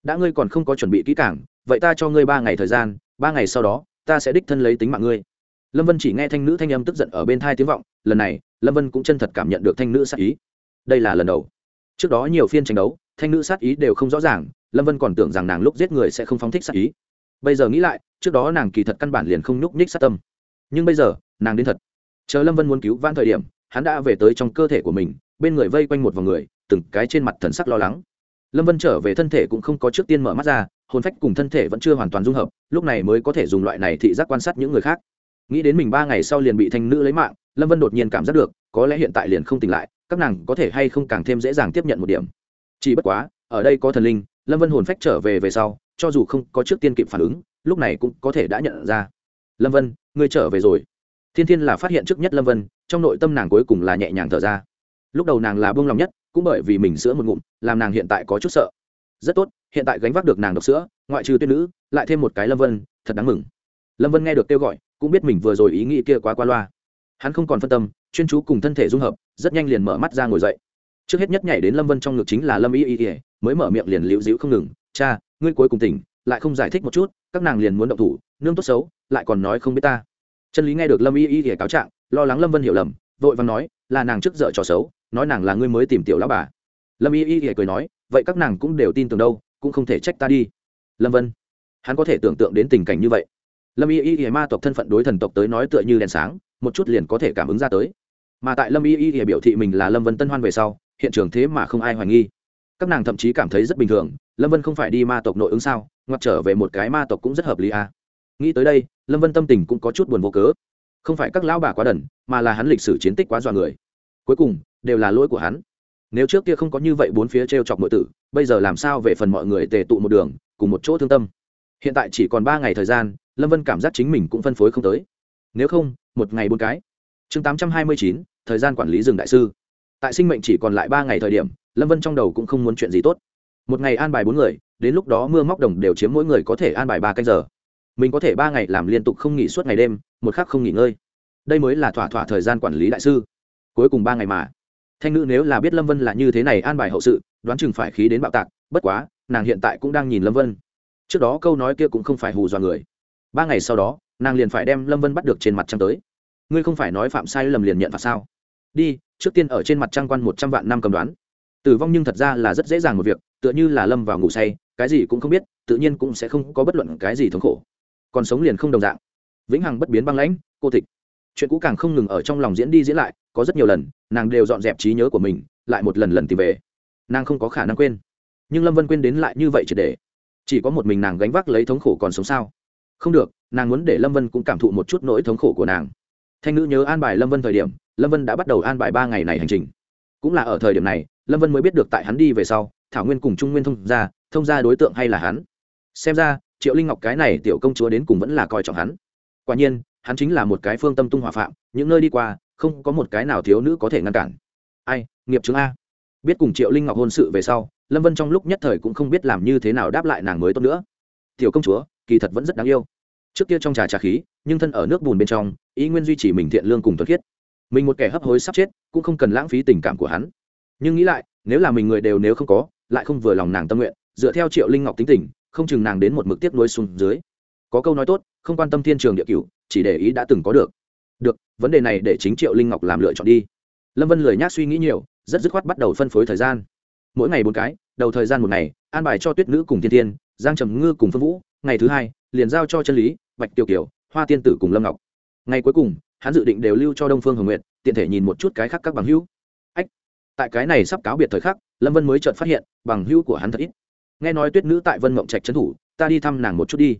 Đã ngươi còn không có chuẩn bị kỹ cảng vậy ta cho ngươi ba ngày thời gian ba ngày sau đó, ta sẽ đích thân lấy tính mạng ngươi. Lâm vân chỉ nghe thanh nữ thanh âm tức giận ở bên thai tiếng vọng, lần này, lâm vân cũng chân thật cảm nhận được thanh nữ sát ý. Đây là lần đầu. Trước đó nhiều phiên tranh đấu, thanh nữ sát ý đều không rõ ràng, lâm vân còn tưởng rằng nàng lúc giết người sẽ không phóng thích sát ý. Bây giờ nghĩ lại, trước đó nàng kỳ thật căn bản liền không nhúc nhích sát tâm. Nhưng bây giờ, nàng đến thật. Chờ lâm vân muốn cứu vãn thời điểm, hắn đã về tới trong cơ thể của mình, bên người vây quanh một vòng người, từng cái trên mặt thần sắc lo lắng. Lâm vân trở về thân thể cũng không có trước tiên mở mắt ra hồn phách cùng thân thể vẫn chưa hoàn toàn dung hợp, lúc này mới có thể dùng loại này thị giác quan sát những người khác. Nghĩ đến mình ba ngày sau liền bị thanh nữ lấy mạng, lâm vân đột nhiên cảm giác được, có lẽ hiện tại liền không tỉnh lại, các nàng có thể hay không càng thêm dễ dàng tiếp nhận một điểm. Chỉ bất quá, ở đây có thần linh, lâm vân hồn phách trở về về sau, cho dù không có trước tiên kịp phản ứng, lúc này cũng có thể đã nhận ra. Lâm vân, ngươi trở về rồi. Thiên thiên là phát hiện trước nhất lâm vân, trong nội tâm nàng cuối cùng là nhẹ nhàng thở ra. Lúc đầu nàng là buông lòng nhất, cũng bởi vì mình sữa một ngụm, làm nàng hiện tại có chút sợ. Rất tốt hiện tại gánh vác được nàng độc sữa, ngoại trừ tuyết nữ, lại thêm một cái lâm vân, thật đáng mừng. Lâm vân nghe được kêu gọi, cũng biết mình vừa rồi ý nghĩ kia quá qua loa. Hắn không còn phân tâm, chuyên chú cùng thân thể dung hợp, rất nhanh liền mở mắt ra ngồi dậy. Trước hết nhất nhảy đến lâm vân trong ngực chính là lâm y y y, mới mở miệng liền liễu dĩu không ngừng, cha, ngươi cuối cùng tỉnh, lại không giải thích một chút, các nàng liền muốn động thủ, nương tốt xấu, lại còn nói không biết ta. Chân lý nghe được lâm y y y cáo trạng, lo lắng lâm vân hiểu lầm, vội vàng nói, là nàng trước dợ trò xấu, nói nàng là ngươi mới tìm tiểu lão bà. Lâm y y y cười nói, vậy các nàng cũng đều tin tưởng đâu cũng không thể trách ta đi. Lâm vân, hắn có thể tưởng tượng đến tình cảnh như vậy. Lâm y y y ma tộc thân phận đối thần tộc tới nói tựa như đèn sáng, một chút liền có thể cảm ứng ra tới. Mà tại lâm y y y biểu thị mình là lâm vân tân hoan về sau, hiện trường thế mà không ai hoài nghi. Các nàng thậm chí cảm thấy rất bình thường, lâm vân không phải đi ma tộc nội ứng sao, ngoặt trở về một cái ma tộc cũng rất hợp lý à. nghĩ tới đây, lâm vân tâm tình cũng có chút buồn vô cớ. Không phải các lão bà quá đần, mà là hắn lịch sử chiến tích quá dọa người. Cuối cùng, đều là lỗi của hắn. Nếu trước kia không có như vậy bốn phía t r e o chọc nội tử bây giờ làm sao về phần mọi người tề tụ một đường, cùng một chỗ thương tâm? Hiện tại chỉ còn ba ngày thời gian, lâm vân cảm giác chính mình cũng phân phối không tới. Nếu không, một ngày bốn cái. Chương tám trăm hai mươi chín, thời gian quản lý rừng đại sư. Tại sinh mệnh chỉ còn lại ba ngày thời điểm, lâm vân trong đầu cũng không muốn chuyện gì tốt. Một ngày an bài bốn người, đến lúc đó mưa móc đồng đều chiếm mỗi người có thể an bài ba canh giờ. Mình có thể ba ngày làm liên tục không nghỉ suốt ngày đêm, một khắc không nghỉ ngơi. Đây mới là thỏa thỏa thời gian quản lý đại sư. Cuối cùng ba ngày mà. Thanh nữ nếu là biết lâm vân là như thế này an bài hậu sự đoán chừng phải khí đến bạo tạc, bất quá, nàng hiện tại cũng đang nhìn lâm vân. Trước đó câu nói kia cũng không phải hù dọa người. Ba ngày sau đó, nàng liền phải đem lâm vân bắt được trên mặt trăng tới. Ngươi không phải nói phạm sai lầm liền nhận phạt sao? Đi, trước tiên ở trên mặt trăng quan một trăm vạn năm cầm đoán. Tử vong nhưng thật ra là rất dễ dàng một việc, tựa như là lâm vào ngủ say, cái gì cũng không biết, tự nhiên cũng sẽ không có bất luận cái gì thống khổ. Còn sống liền không đồng dạng. Vĩnh hằng bất biến băng lãnh, cô tịch. Chuyện cũ càng không ngừng ở trong lòng diễn đi diễn lại, có rất nhiều lần, nàng đều dọn dẹp trí nhớ của mình, lại một lần lần tìm về nàng không có khả năng quên. Nhưng lâm vân quên đến lại như vậy triệt để. Chỉ có một mình nàng gánh vác lấy thống khổ còn sống sao? Không được, nàng muốn để lâm vân cũng cảm thụ một chút nỗi thống khổ của nàng. Thanh nữ nhớ an bài lâm vân thời điểm, lâm vân đã bắt đầu an bài ba ngày này hành trình. Cũng là ở thời điểm này, lâm vân mới biết được tại hắn đi về sau, thảo nguyên cùng trung nguyên thông ra thông ra đối tượng hay là hắn. Xem ra, triệu linh ngọc cái này tiểu công chúa đến cùng vẫn là coi trọng hắn. Quả nhiên, hắn chính là một cái phương tâm tung hòa phạm, những nơi đi qua, không có một cái nào thiếu nữ có thể ngăn cản. Ai, nghiệp chứng a biết cùng triệu linh ngọc hôn sự về sau, lâm vân trong lúc nhất thời cũng không biết làm như thế nào đáp lại nàng mới tốt nữa. Tiểu công chúa, kỳ thật vẫn rất đáng yêu. Trước kia trong trà trà khí, nhưng thân ở nước bùn bên trong, ý nguyên duy trì mình thiện lương cùng thuật khiết. Mình một kẻ hấp hối sắp chết, cũng không cần lãng phí tình cảm của hắn. Nhưng nghĩ lại, nếu là mình người đều nếu không có, lại không vừa lòng nàng tâm nguyện, dựa theo triệu linh ngọc tính tình, không chừng nàng đến một mực tiếp nối xuống dưới. Có câu nói tốt, không quan tâm thiên trường địa cửu, chỉ để ý đã từng có được. Được, vấn đề này để chính triệu linh ngọc làm lựa chọn đi lâm vân lười nhác suy nghĩ nhiều, rất dứt khoát bắt đầu phân phối thời gian. Mỗi ngày bốn cái, đầu thời gian một ngày, an bài cho tuyết nữ cùng thiên tiên giang trầm ngư cùng phương vũ, ngày thứ hai, liền giao cho chân lý, bạch tiểu kiều, hoa tiên tử cùng lâm ngọc. Ngày cuối cùng, hắn dự định đều lưu cho đông phương hồng nguyện tiện thể nhìn một chút cái khác các bằng hữu. Ách, tại cái này sắp cáo biệt thời khắc, lâm vân mới chợt phát hiện, bằng hữu của hắn thật ít. Nghe nói tuyết nữ tại vân mộng trạch trấn thủ, ta đi thăm nàng một chút đi.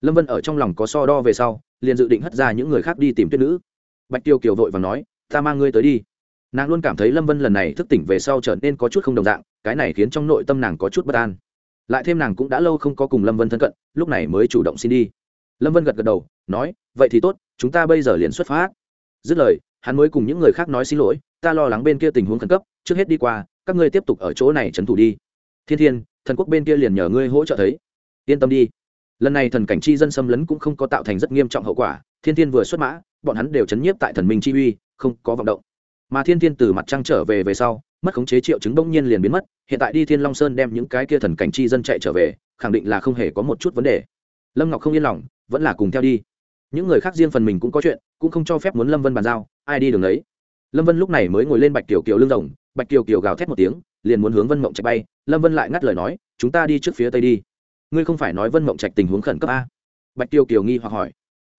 Lâm vân ở trong lòng có so đo về sau, liền dự định hất ra những người khác đi tìm tuyết nữ. Bạch tiêu kiều vội và nói, ta mang ngươi tới đi nàng luôn cảm thấy lâm vân lần này thức tỉnh về sau trở nên có chút không đồng dạng, cái này khiến trong nội tâm nàng có chút bất an. Lại thêm nàng cũng đã lâu không có cùng lâm vân thân cận, lúc này mới chủ động xin đi. Lâm vân gật gật đầu, nói, vậy thì tốt, chúng ta bây giờ liền xuất phát. Dứt lời, hắn mới cùng những người khác nói xin lỗi, ta lo lắng bên kia tình huống khẩn cấp, trước hết đi qua, các ngươi tiếp tục ở chỗ này trấn thủ đi. Thiên thiên, thần quốc bên kia liền nhờ ngươi hỗ trợ thấy. Yên tâm đi. Lần này thần cảnh chi dân xâm lấn cũng không có tạo thành rất nghiêm trọng hậu quả, thiên thiên vừa xuất mã, bọn hắn đều chấn nhiếp tại thần minh chi uy, không có vọng động mà thiên thiên từ mặt trăng trở về về sau, mất khống chế triệu chứng bỗng nhiên liền biến mất, hiện tại đi thiên long sơn đem những cái kia thần cảnh chi dân chạy trở về, khẳng định là không hề có một chút vấn đề. Lâm ngọc không yên lòng, vẫn là cùng theo đi. Những người khác riêng phần mình cũng có chuyện, cũng không cho phép muốn lâm vân bàn giao, ai đi đường đấy lâm vân lúc này mới ngồi lên bạch kiều kiều lưng rồng, bạch kiều kiều gào thét một tiếng, liền muốn hướng vân mộng chạy bay, lâm vân lại ngắt lời nói, chúng ta đi trước phía tây đi. Ngươi không phải nói vân mộng trạch tình huống khẩn cấp a? Bạch tiêu kiều nghi hoặc hỏi.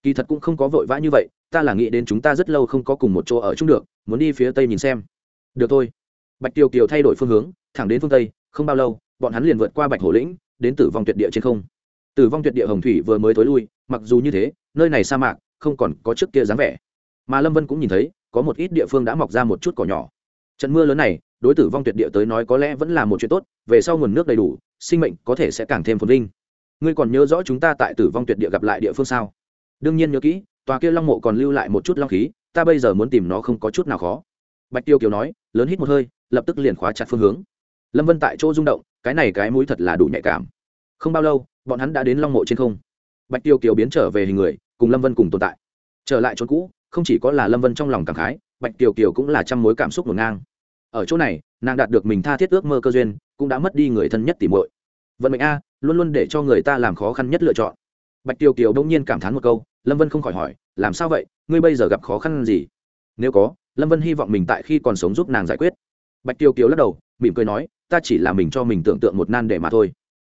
Kỳ thật cũng không có vội vã như vậy, ta là nghĩ đến chúng ta rất lâu không có cùng một chỗ ở chung được muốn đi phía tây nhìn xem. Được thôi. Bạch tiêu kiều thay đổi phương hướng, thẳng đến phương tây, không bao lâu, bọn hắn liền vượt qua bạch hổ lĩnh, đến tử vong tuyệt địa trên không. Tử vong tuyệt địa hồng thủy vừa mới thối lui, mặc dù như thế, nơi này sa mạc, không còn có trước kia dáng vẻ. Mà lâm vân cũng nhìn thấy, có một ít địa phương đã mọc ra một chút cỏ nhỏ. Trận mưa lớn này, đối tử vong tuyệt địa tới nói có lẽ vẫn là một chuyện tốt, về sau nguồn nước đầy đủ, sinh mệnh có thể sẽ càng thêm phồn vinh. Ngươi còn nhớ rõ chúng ta tại tử vong tuyệt địa gặp lại địa phương sao? Đương nhiên nhớ kỹ, tòa kia long mộ còn lưu lại một chút long khí ta bây giờ muốn tìm nó không có chút nào khó. Bạch tiêu kiều nói, lớn hít một hơi, lập tức liền khóa chặt phương hướng. Lâm vân tại chỗ rung động, cái này cái mũi thật là đủ nhạy cảm. Không bao lâu, bọn hắn đã đến long mộ trên không. Bạch tiêu kiều biến trở về hình người, cùng lâm vân cùng tồn tại. Trở lại chỗ cũ, không chỉ có là lâm vân trong lòng cảm khái, bạch Tiêu kiều cũng là trăm mối cảm xúc ngổn ngang. Ở chỗ này, nàng đạt được mình tha thiết ước mơ cơ duyên, cũng đã mất đi người thân nhất tỉ muội. Vận mệnh a, luôn luôn để cho người ta làm khó khăn nhất lựa chọn. Bạch Tiêu kiều đông nhiên cảm thán một câu, lâm vân không khỏi hỏi làm sao vậy? Ngươi bây giờ gặp khó khăn gì? Nếu có, lâm vân hy vọng mình tại khi còn sống giúp nàng giải quyết. Bạch Tiêu kiều lắc đầu, mỉm cười nói, ta chỉ là mình cho mình tưởng tượng một nan để mà thôi.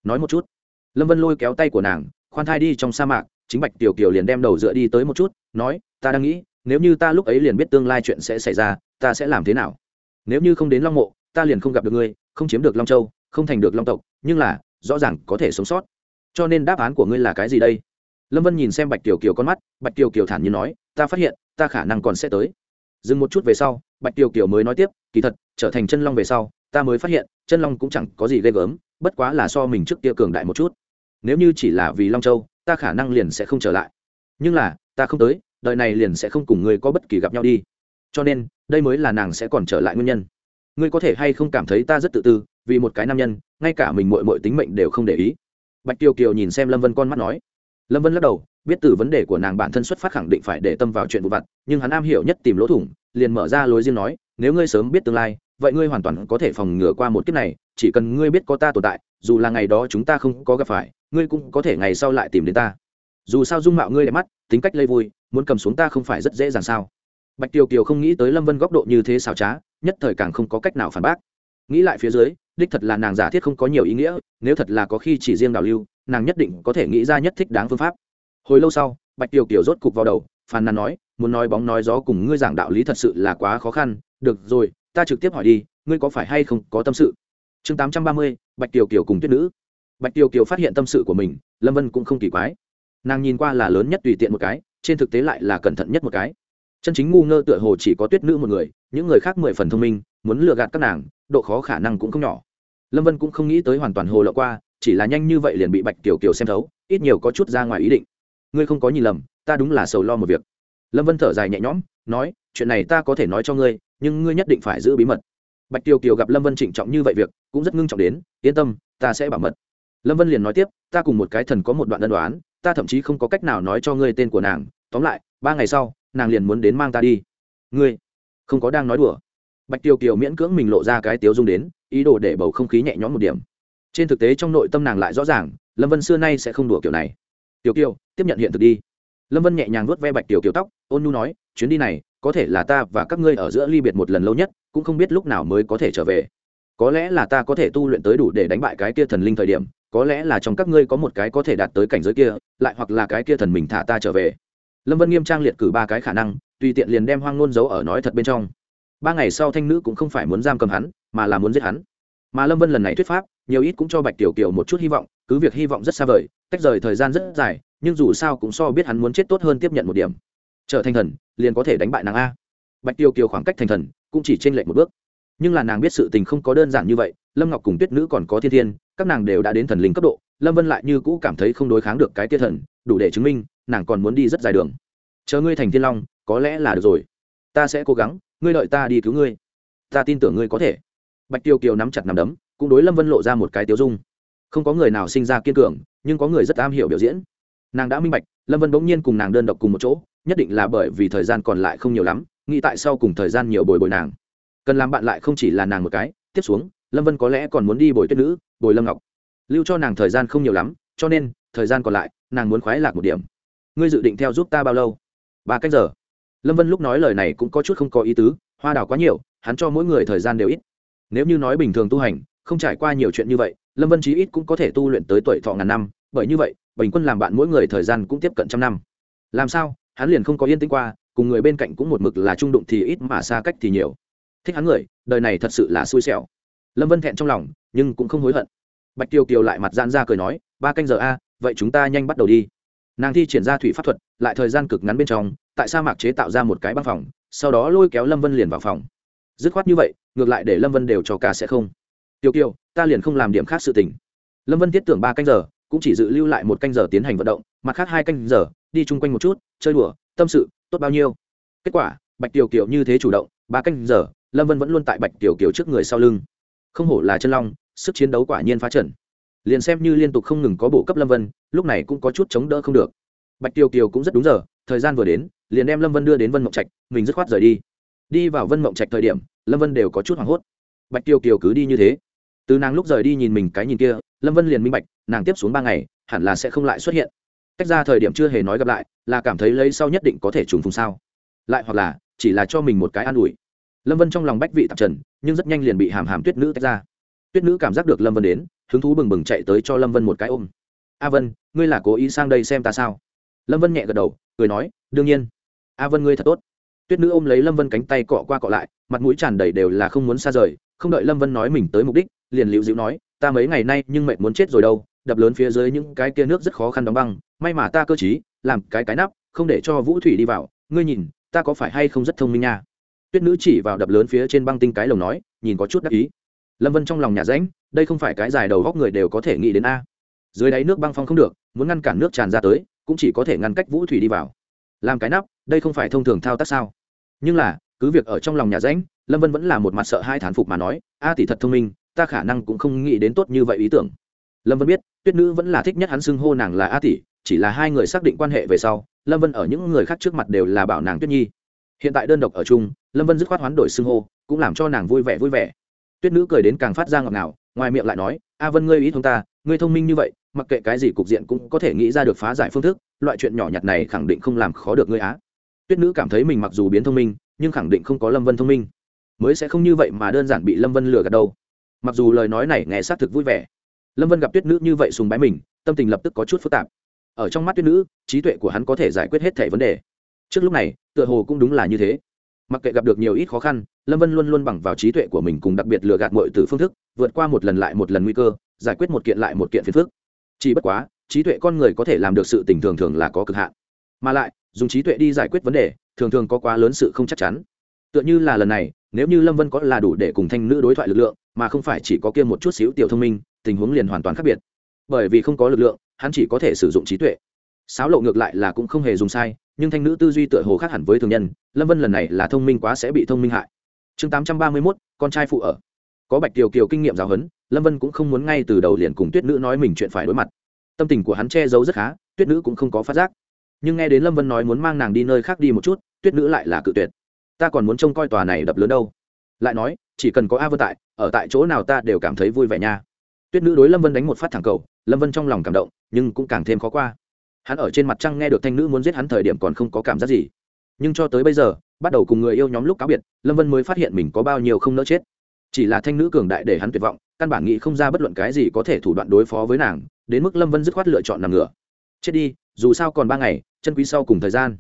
Nói một chút, lâm vân lôi kéo tay của nàng, khoan thai đi trong sa mạc, chính bạch tiểu kiều liền đem đầu dựa đi tới một chút, nói, ta đang nghĩ, nếu như ta lúc ấy liền biết tương lai chuyện sẽ xảy ra, ta sẽ làm thế nào? Nếu như không đến long mộ, ta liền không gặp được ngươi, không chiếm được long châu, không thành được long tộc, nhưng là, rõ ràng có thể sống sót. Cho nên đáp án của ngươi là cái gì đây? Lâm vân nhìn xem bạch kiều kiều con mắt, bạch kiều kiều thản nhiên nói, ta phát hiện, ta khả năng còn sẽ tới. Dừng một chút về sau, bạch kiều kiều mới nói tiếp, kỳ thật, trở thành chân long về sau, ta mới phát hiện, chân long cũng chẳng có gì ghê gớm, bất quá là so mình trước kia cường đại một chút. Nếu như chỉ là vì long châu, ta khả năng liền sẽ không trở lại. Nhưng là, ta không tới, đời này liền sẽ không cùng ngươi có bất kỳ gặp nhau đi. Cho nên, đây mới là nàng sẽ còn trở lại nguyên nhân. Ngươi có thể hay không cảm thấy ta rất tự tư, vì một cái nam nhân, ngay cả mình mội mội tính mệnh đều không để ý. Bạch kiều kiều nhìn xem lâm vân con mắt nói lâm vân lắc đầu, biết từ vấn đề của nàng bản thân xuất phát khẳng định phải để tâm vào chuyện vụ vặt, nhưng hắn am hiểu nhất tìm lỗ thủng, liền mở ra lối riêng nói, nếu ngươi sớm biết tương lai, vậy ngươi hoàn toàn có thể phòng ngừa qua một kiếp này, chỉ cần ngươi biết có ta tồn tại, dù là ngày đó chúng ta không có gặp phải, ngươi cũng có thể ngày sau lại tìm đến ta. Dù sao dung mạo ngươi đẹp mắt, tính cách lây vui, muốn cầm xuống ta không phải rất dễ dàng sao? Bạch kiều kiều không nghĩ tới lâm vân góc độ như thế xảo trá, nhất thời càng không có cách nào phản bác nghĩ lại phía dưới, đích thật là nàng giả thiết không có nhiều ý nghĩa, nếu thật là có khi chỉ riêng đào lưu, nàng nhất định có thể nghĩ ra nhất thích đáng phương pháp. Hồi lâu sau, bạch tiểu kiểu rốt cục vào đầu, phàn nàn nói, muốn nói bóng nói gió cùng ngươi giảng đạo lý thật sự là quá khó khăn, được rồi, ta trực tiếp hỏi đi, ngươi có phải hay không có tâm sự? Chương tám trăm ba mươi, bạch tiểu kiểu cùng tuyết nữ. Bạch tiểu kiểu phát hiện tâm sự của mình, lâm vân cũng không kỳ quái. Nàng nhìn qua là lớn nhất tùy tiện một cái, trên thực tế lại là cẩn thận nhất một cái. Chân chính ngu ngơ tựa hồ chỉ có tuyết nữ một người, những người khác mười phần thông minh, muốn lừa gạt các nàng độ khó khả năng cũng không nhỏ. Lâm vân cũng không nghĩ tới hoàn toàn hồ lộ qua, chỉ là nhanh như vậy liền bị bạch kiều kiều xem thấu, ít nhiều có chút ra ngoài ý định. Ngươi không có nhìn lầm, ta đúng là sầu lo một việc. Lâm vân thở dài nhẹ nhõm, nói, chuyện này ta có thể nói cho ngươi, nhưng ngươi nhất định phải giữ bí mật. Bạch kiều kiều gặp lâm vân trịnh trọng như vậy việc, cũng rất ngưng trọng đến, yên tâm, ta sẽ bảo mật. Lâm vân liền nói tiếp, ta cùng một cái thần có một đoạn ân đoán ta thậm chí không có cách nào nói cho ngươi tên của nàng. Tóm lại, ba ngày sau, nàng liền muốn đến mang ta đi. Ngươi không có đang nói đùa bạch tiêu kiều miễn cưỡng mình lộ ra cái tiếu dung đến, ý đồ để bầu không khí nhẹ nhõm một điểm. Trên thực tế trong nội tâm nàng lại rõ ràng, lâm vân xưa nay sẽ không đùa kiểu này. Tiểu kiều, tiếp nhận hiện thực đi. Lâm vân nhẹ nhàng vuốt ve bạch tiểu kiều tóc, ôn nhu nói, chuyến đi này, có thể là ta và các ngươi ở giữa ly biệt một lần lâu nhất, cũng không biết lúc nào mới có thể trở về. Có lẽ là ta có thể tu luyện tới đủ để đánh bại cái kia thần linh thời điểm, có lẽ là trong các ngươi có một cái có thể đạt tới cảnh giới kia, lại hoặc là cái kia thần mình thả ta trở về. Lâm vân nghiêm trang liệt cử ba cái khả năng, tùy tiện liền đem hoang ngôn giấu ở nói thật bên trong ba ngày sau thanh nữ cũng không phải muốn giam cầm hắn, mà là muốn giết hắn. Mà lâm vân lần này thuyết pháp, nhiều ít cũng cho bạch tiểu kiều một chút hy vọng, cứ việc hy vọng rất xa vời tách rời thời gian rất dài, nhưng dù sao cũng so biết hắn muốn chết tốt hơn tiếp nhận một điểm. Trở thành thần, liền có thể đánh bại nàng a. Bạch tiểu kiều khoảng cách thành thần, cũng chỉ t r ê n lệch một bước. Nhưng là nàng biết sự tình không có đơn giản như vậy, lâm ngọc cùng tuyết nữ còn có thiên thiên, các nàng đều đã đến thần linh cấp độ, lâm vân lại như cũ cảm thấy không đối kháng được cái tia thần, đủ để chứng minh, nàng còn muốn đi rất dài đường. Chờ ngươi thành thiên long, có lẽ là được rồi. Ta sẽ cố gắng ngươi đợi ta đi cứu ngươi. Ta tin tưởng ngươi có thể. Bạch tiêu kiều nắm chặt nắm đấm, cũng đối lâm vân lộ ra một cái tiêu dung. Không có người nào sinh ra kiên cường, nhưng có người rất am hiểu biểu diễn. Nàng đã minh bạch, lâm vân bỗng nhiên cùng nàng đơn độc cùng một chỗ, nhất định là bởi vì thời gian còn lại không nhiều lắm, nghĩ tại sau cùng thời gian nhiều bồi bồi nàng. Cần làm bạn lại không chỉ là nàng một cái, tiếp xuống, lâm vân có lẽ còn muốn đi bồi tuyết nữ, bồi lâm ngọc. Lưu cho nàng thời gian không nhiều lắm, cho nên, thời gian còn lại, nàng muốn khoái lạc một điểm. Ngươi dự định theo giúp ta bao lâu? Ba cách giờ lâm vân lúc nói lời này cũng có chút không có ý tứ, hoa đào quá nhiều, hắn cho mỗi người thời gian đều ít. Nếu như nói bình thường tu hành, không trải qua nhiều chuyện như vậy, lâm vân chí ít cũng có thể tu luyện tới tuổi thọ ngàn năm, bởi như vậy, bình quân làm bạn mỗi người thời gian cũng tiếp cận trăm năm. Làm sao? Hắn liền không có yên tĩnh qua, cùng người bên cạnh cũng một mực là trung đụng thì ít mà xa cách thì nhiều. Thích hắn người, đời này thật sự là xui xẻo. Lâm vân thẹn trong lòng, nhưng cũng không hối hận. Bạch tiêu kiều lại mặt gian ra cười nói, ba canh giờ a, vậy chúng ta nhanh bắt đầu đi nàng thi triển ra thủy pháp thuật, lại thời gian cực ngắn bên trong, tại sa mạc chế tạo ra một cái băng phòng, sau đó lôi kéo lâm vân liền vào phòng. Dứt khoát như vậy, ngược lại để lâm vân đều cho cả sẽ không. Tiêu kiều, ta liền không làm điểm khác sự tình. Lâm vân thiết tưởng ba canh giờ, cũng chỉ dự lưu lại một canh giờ tiến hành vận động, mặt khác hai canh giờ, đi chung quanh một chút, chơi đùa, tâm sự, tốt bao nhiêu. Kết quả, bạch tiểu kiều như thế chủ động, ba canh giờ, lâm vân vẫn luôn tại bạch tiểu kiều trước người sau lưng. Không hổ là chân long, sức chiến đấu quả nhiên phá trần liền xem như liên tục không ngừng có bổ cấp lâm vân, lúc này cũng có chút chống đỡ không được. Bạch tiêu kiều cũng rất đúng giờ, thời gian vừa đến, liền đem lâm vân đưa đến vân mộng trạch, mình dứt khoát rời đi. Đi vào vân mộng trạch thời điểm, lâm vân đều có chút hoảng hốt. Bạch tiêu kiều cứ đi như thế. Từ nàng lúc rời đi nhìn mình cái nhìn kia, lâm vân liền minh bạch, nàng tiếp xuống ba ngày, hẳn là sẽ không lại xuất hiện. Cách ra thời điểm chưa hề nói gặp lại, là cảm thấy lấy sau nhất định có thể trùng phùng sao. Lại hoặc là, chỉ là cho mình một cái an ủi. Lâm vân trong lòng bách vị tạp trần, nhưng rất nhanh liền bị hàm hàm tuyết nữ tách ra. Tuyết nữ cảm giác được lâm vân đến hứng thú bừng bừng chạy tới cho lâm vân một cái ôm. A vân, ngươi là cố ý sang đây xem ta sao? Lâm vân nhẹ gật đầu, cười nói, đương nhiên. A vân ngươi thật tốt. Tuyết nữ ôm lấy lâm vân cánh tay cọ qua cọ lại, mặt mũi tràn đầy đều là không muốn xa rời, không đợi lâm vân nói mình tới mục đích, liền liễu dịu nói, ta mấy ngày nay nhưng mệt muốn chết rồi đâu, đập lớn phía dưới những cái kia nước rất khó khăn đóng băng, may mà ta cơ t làm cái cái nắp, không để cho vũ thủy đi vào, ngươi nhìn, ta có phải hay không rất thông minh nha? Tuyết nữ chỉ vào đập lớn phía trên băng tinh cái lồng nói, nhìn có chút đắc ý lâm vân trong lòng nhà ránh đây không phải cái dài đầu góc người đều có thể nghĩ đến a. Dưới đáy nước băng phong không được, muốn ngăn cản nước tràn ra tới, cũng chỉ có thể ngăn cách vũ thủy đi vào. Làm cái nắp, đây không phải thông thường thao tác sao? Nhưng là, cứ việc ở trong lòng nhà ránh lâm vân vẫn là một mặt sợ hai thán phục mà nói, a tỷ thật thông minh, ta khả năng cũng không nghĩ đến tốt như vậy ý tưởng. Lâm vân biết, tuyết nữ vẫn là thích nhất hắn xưng hô nàng là a tỷ, chỉ là hai người xác định quan hệ về sau, lâm vân ở những người khác trước mặt đều là bảo nàng tuyết nhi. Hiện tại đơn độc ở chung, lâm vân dứt khoát hoán đổi xưng hô, cũng làm cho nàng vui vẻ vui vẻ tuyết nữ cười đến càng phát ra ngọt ngào, ngoài miệng lại nói, a vân ngươi ý thông ta, ngươi thông minh như vậy, mặc kệ cái gì cục diện cũng có thể nghĩ ra được phá giải phương thức, loại chuyện nhỏ nhặt này khẳng định không làm khó được ngươi á. Tuyết nữ cảm thấy mình mặc dù biến thông minh, nhưng khẳng định không có lâm vân thông minh. Mới sẽ không như vậy mà đơn giản bị lâm vân lừa gạt đâu. Mặc dù lời nói này nghe xác thực vui vẻ, lâm vân gặp tuyết nữ như vậy sùng bái mình, tâm tình lập tức có chút phức tạp. Ở trong mắt tuyết nữ, trí tuệ của hắn có thể giải quyết hết thẻ vấn đề. Trước lúc này, tựa hồ cũng đúng là như thế mặc kệ gặp được nhiều ít khó khăn, lâm vân luôn luôn bằng vào trí tuệ của mình cùng đặc biệt lừa gạt mọi từ phương thức, vượt qua một lần lại một lần nguy cơ, giải quyết một kiện lại một kiện phiền phức. Chỉ bất quá, trí tuệ con người có thể làm được sự tình thường thường là có cực hạn. Mà lại, dùng trí tuệ đi giải quyết vấn đề, thường thường có quá lớn sự không chắc chắn. Tựa như là lần này, nếu như lâm vân có là đủ để cùng thanh nữ đối thoại lực lượng, mà không phải chỉ có kia một chút xíu tiểu thông minh, tình huống liền hoàn toàn khác biệt. Bởi vì không có lực lượng, hắn chỉ có thể sử dụng trí tuệ sáo lộ ngược lại là cũng không hề dùng sai, nhưng thanh nữ tư duy tựa hồ khác hẳn với thường nhân, lâm vân lần này là thông minh quá sẽ bị thông minh hại. Chương tám trăm ba mươi mốt, con trai phụ ở. Có bạch tiều kiều kinh nghiệm giáo huấn, lâm vân cũng không muốn ngay từ đầu liền cùng tuyết nữ nói mình chuyện phải đối mặt. Tâm tình của hắn che giấu rất khá, tuyết nữ cũng không có phát giác. Nhưng nghe đến lâm vân nói muốn mang nàng đi nơi khác đi một chút, tuyết nữ lại là cự tuyệt. Ta còn muốn trông coi tòa này đập lớn đâu. Lại nói, chỉ cần có a vân tại, ở tại chỗ nào ta đều cảm thấy vui vẻ nha. Tuyết nữ đối lâm vân đánh một phát thẳng cầu, lâm vân trong lòng cảm động, nhưng cũng càng thêm khó qua hắn ở trên mặt trăng nghe được thanh nữ muốn giết hắn thời điểm còn không có cảm giác gì. Nhưng cho tới bây giờ, bắt đầu cùng người yêu nhóm lúc cáo biệt, lâm vân mới phát hiện mình có bao nhiêu không nỡ chết. Chỉ là thanh nữ cường đại để hắn tuyệt vọng, căn bản nghĩ không ra bất luận cái gì có thể thủ đoạn đối phó với nàng, đến mức lâm vân dứt khoát lựa chọn nằm ngửa. Chết đi, dù sao còn ba ngày, chân quý sau cùng thời gian.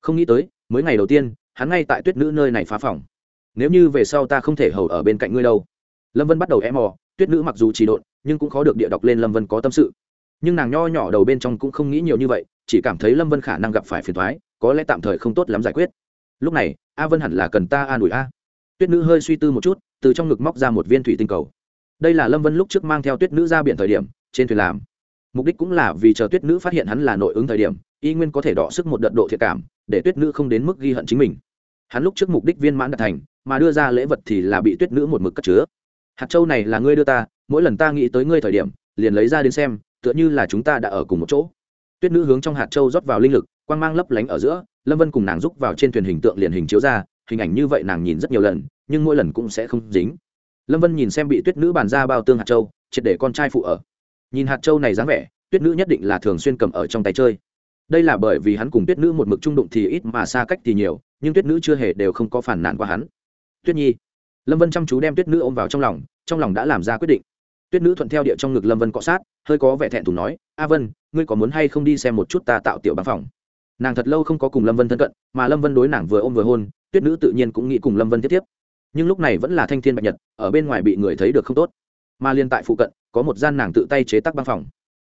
Không nghĩ tới, mới ngày đầu tiên, hắn ngay tại tuyết nữ nơi này phá phòng. Nếu như về sau ta không thể hầu ở bên cạnh ngươi đâu. Lâm vân bắt đầu e mò, tuyết nữ mặc dù trì độn, nhưng cũng khó được địa đọc lên lâm vân có tâm sự nhưng nàng nho nhỏ đầu bên trong cũng không nghĩ nhiều như vậy, chỉ cảm thấy lâm vân khả năng gặp phải phiền thoái có lẽ tạm thời không tốt lắm giải quyết. Lúc này, a vân hẳn là cần ta an ủi a. Tuyết nữ hơi suy tư một chút, từ trong ngực móc ra một viên thủy tinh cầu. Đây là lâm vân lúc trước mang theo tuyết nữ ra biển thời điểm, trên thuyền làm. Mục đích cũng là vì chờ tuyết nữ phát hiện hắn là nội ứng thời điểm, y nguyên có thể đọ sức một đợt độ thiệt cảm, để tuyết nữ không đến mức ghi hận chính mình. Hắn lúc trước mục đích viên mãn đạt thành, mà đưa ra lễ vật thì là bị tuyết nữ một mực cất chứa. Hạt châu này là ngươi đưa ta, mỗi lần ta nghĩ tới ngươi thời điểm, liền lấy ra đến xem tựa như là chúng ta đã ở cùng một chỗ. Tuyết nữ hướng trong hạt châu rót vào linh lực, quang mang lấp lánh ở giữa, lâm vân cùng nàng rúc vào trên thuyền hình tượng liền hình chiếu ra, hình ảnh như vậy nàng nhìn rất nhiều lần, nhưng mỗi lần cũng sẽ không dính. Lâm vân nhìn xem bị tuyết nữ bàn ra bao tương hạt châu, triệt để con trai phụ ở. Nhìn hạt châu này dáng vẻ, tuyết nữ nhất định là thường xuyên cầm ở trong tay chơi. Đây là bởi vì hắn cùng tuyết nữ một mực trung đụng thì ít mà xa cách thì nhiều, nhưng tuyết nữ chưa hề đều không có phản nản qua hắn. Tuyết nhi. Lâm vân chăm chú đem tuyết nữ ôm vào trong lòng trong lòng đã làm ra quyết định tuyết nữ thuận theo địa trong ngực lâm vân cọ sát, hơi có vẻ thẹn thùng nói, a vân, ngươi có muốn hay không đi xem một chút ta tạo tiểu băng phòng? Nàng thật lâu không có cùng lâm vân thân cận, mà lâm vân đối nàng vừa ôm vừa hôn, tuyết nữ tự nhiên cũng nghĩ cùng lâm vân tiếp tiếp. Nhưng lúc này vẫn là thanh thiên bạch nhật, ở bên ngoài bị người thấy được không tốt. Mà liên tại phụ cận, có một gian nàng tự tay chế tác băng phòng.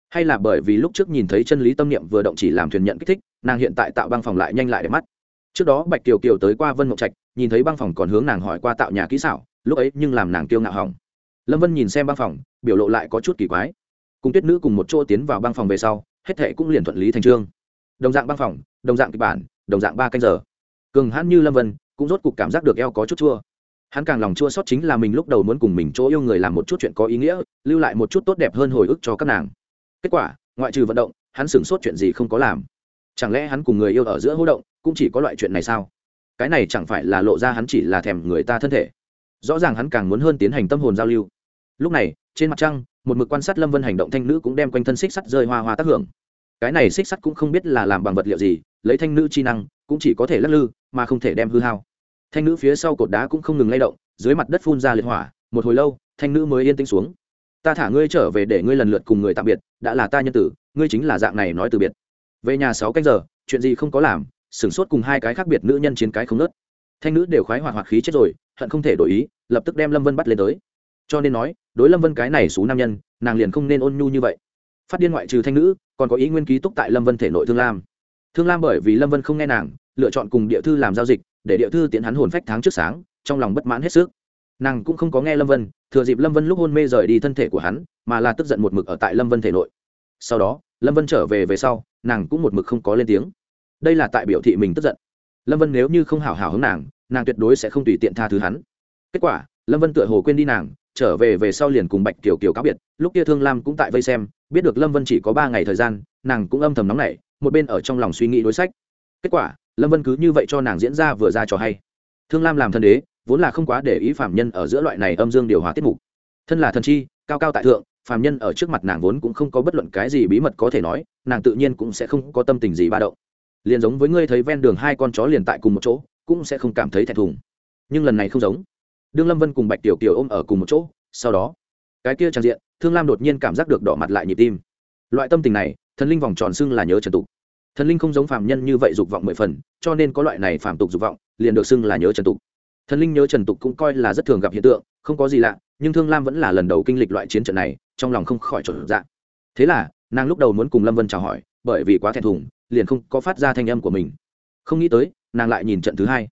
Hay là bởi vì lúc trước nhìn thấy chân lý tâm niệm vừa động chỉ làm thuyền nhận kích thích, nàng hiện tại tạo băng phòng lại nhanh lại để mắt. Trước đó bạch kiều kiều tới qua vân mộng trạch, nhìn thấy băng phòng còn hướng nàng hỏi qua tạo nhà kỹ xảo, lúc ấy nhưng làm nàng kiêu ngạo hỏng lâm vân nhìn xem băng phòng, biểu lộ lại có chút kỳ quái. Cùng tuyết nữ cùng một chỗ tiến vào băng phòng về sau, hết thệ cũng liền thuận lý thành trương. Đồng dạng băng phòng, đồng dạng kịch bản, đồng dạng ba canh giờ. Cường hãn như lâm vân cũng rốt cuộc cảm giác được eo có chút chua. Hắn càng lòng chua sót chính là mình lúc đầu muốn cùng mình chỗ yêu người làm một chút chuyện có ý nghĩa, lưu lại một chút tốt đẹp hơn hồi ức cho các nàng. Kết quả, ngoại trừ vận động, hắn sửng sốt chuyện gì không có làm. Chẳng lẽ hắn cùng người yêu ở giữa hỗ động, cũng chỉ có loại chuyện này sao? Cái này chẳng phải là lộ ra hắn chỉ là thèm người ta thân thể. Rõ ràng hắn càng muốn hơn tiến hành tâm hồn giao lưu lúc này, trên mặt trăng, một mực quan sát lâm vân hành động thanh nữ cũng đem quanh thân xích sắt rơi hoa hoa tác hưởng. Cái này xích sắt cũng không biết là làm bằng vật liệu gì, lấy thanh nữ chi năng, cũng chỉ có thể lắc lư, mà không thể đem hư hao. Thanh nữ phía sau cột đá cũng không ngừng lay động, dưới mặt đất phun ra liệt hỏa, một hồi lâu, thanh nữ mới yên tĩnh xuống. Ta thả ngươi trở về để ngươi lần lượt cùng người tạm biệt, đã là ta nhân tử, ngươi chính là dạng này nói từ biệt. Về nhà sáu canh giờ, chuyện gì không có làm, sửng sốt cùng hai cái khác biệt nữ nhân chiến cái không nớt thanh nữ đều khoái hoạt hoạt khí chết rồi, hận không thể đổi ý, lập tức đem lâm vân bắt lên tới. Cho nên nói đối lâm vân cái này xú nam nhân, nàng liền không nên ôn nhu như vậy. Phát điên ngoại trừ thanh nữ, còn có ý nguyên ký túc tại lâm vân thể nội thương lam. Thương lam bởi vì lâm vân không nghe nàng, lựa chọn cùng địa thư làm giao dịch, để địa thư tiến hắn hồn phách tháng trước sáng, trong lòng bất mãn hết sức. Nàng cũng không có nghe lâm vân, thừa dịp lâm vân lúc hôn mê rời đi thân thể của hắn, mà là tức giận một mực ở tại lâm vân thể nội. Sau đó, lâm vân trở về về sau, nàng cũng một mực không có lên tiếng. Đây là tại biểu thị mình tức giận. Lâm vân nếu như không hảo hảo hướng nàng nàng tuyệt đối sẽ không tùy tiện tha thứ hắn. Kết quả, lâm vân tựa hồ quên đi nàng trở về về sau liền cùng bạch kiều kiều cáo biệt, lúc kia thương lam cũng tại vây xem, biết được lâm vân chỉ có ba ngày thời gian, nàng cũng âm thầm nóng nảy, một bên ở trong lòng suy nghĩ đối sách. Kết quả, lâm vân cứ như vậy cho nàng diễn ra vừa ra trò hay. Thương lam làm thân đế, vốn là không quá để ý phạm nhân ở giữa loại này âm dương điều hòa tiết mục. Thân là thần chi, cao cao tại thượng phạm nhân ở trước mặt nàng vốn cũng không có bất luận cái gì bí mật có thể nói, nàng tự nhiên cũng sẽ không có tâm tình gì ba động. Liền giống với ngươi thấy ven đường hai con chó liền tại cùng một chỗ, cũng sẽ không cảm thấy thẹn thùng. Nhưng lần này không giống đương lâm vân cùng bạch tiểu kiều ôm ở cùng một chỗ sau đó cái kia trang diện thương lam đột nhiên cảm giác được đỏ mặt lại nhịp tim loại tâm tình này thần linh vòng tròn xưng là nhớ trần tục thần linh không giống phàm nhân như vậy dục vọng mười phần cho nên có loại này phàm tục dục vọng liền được xưng là nhớ trần tục thần linh nhớ trần tục cũng coi là rất thường gặp hiện tượng không có gì lạ nhưng thương lam vẫn là lần đầu kinh lịch loại chiến trận này trong lòng không khỏi trộn dạng thế là nàng lúc đầu muốn cùng lâm vân chào hỏi bởi vì quá thẹn thùng liền không có phát ra thanh âm của mình không nghĩ tới nàng lại nhìn trận thứ hai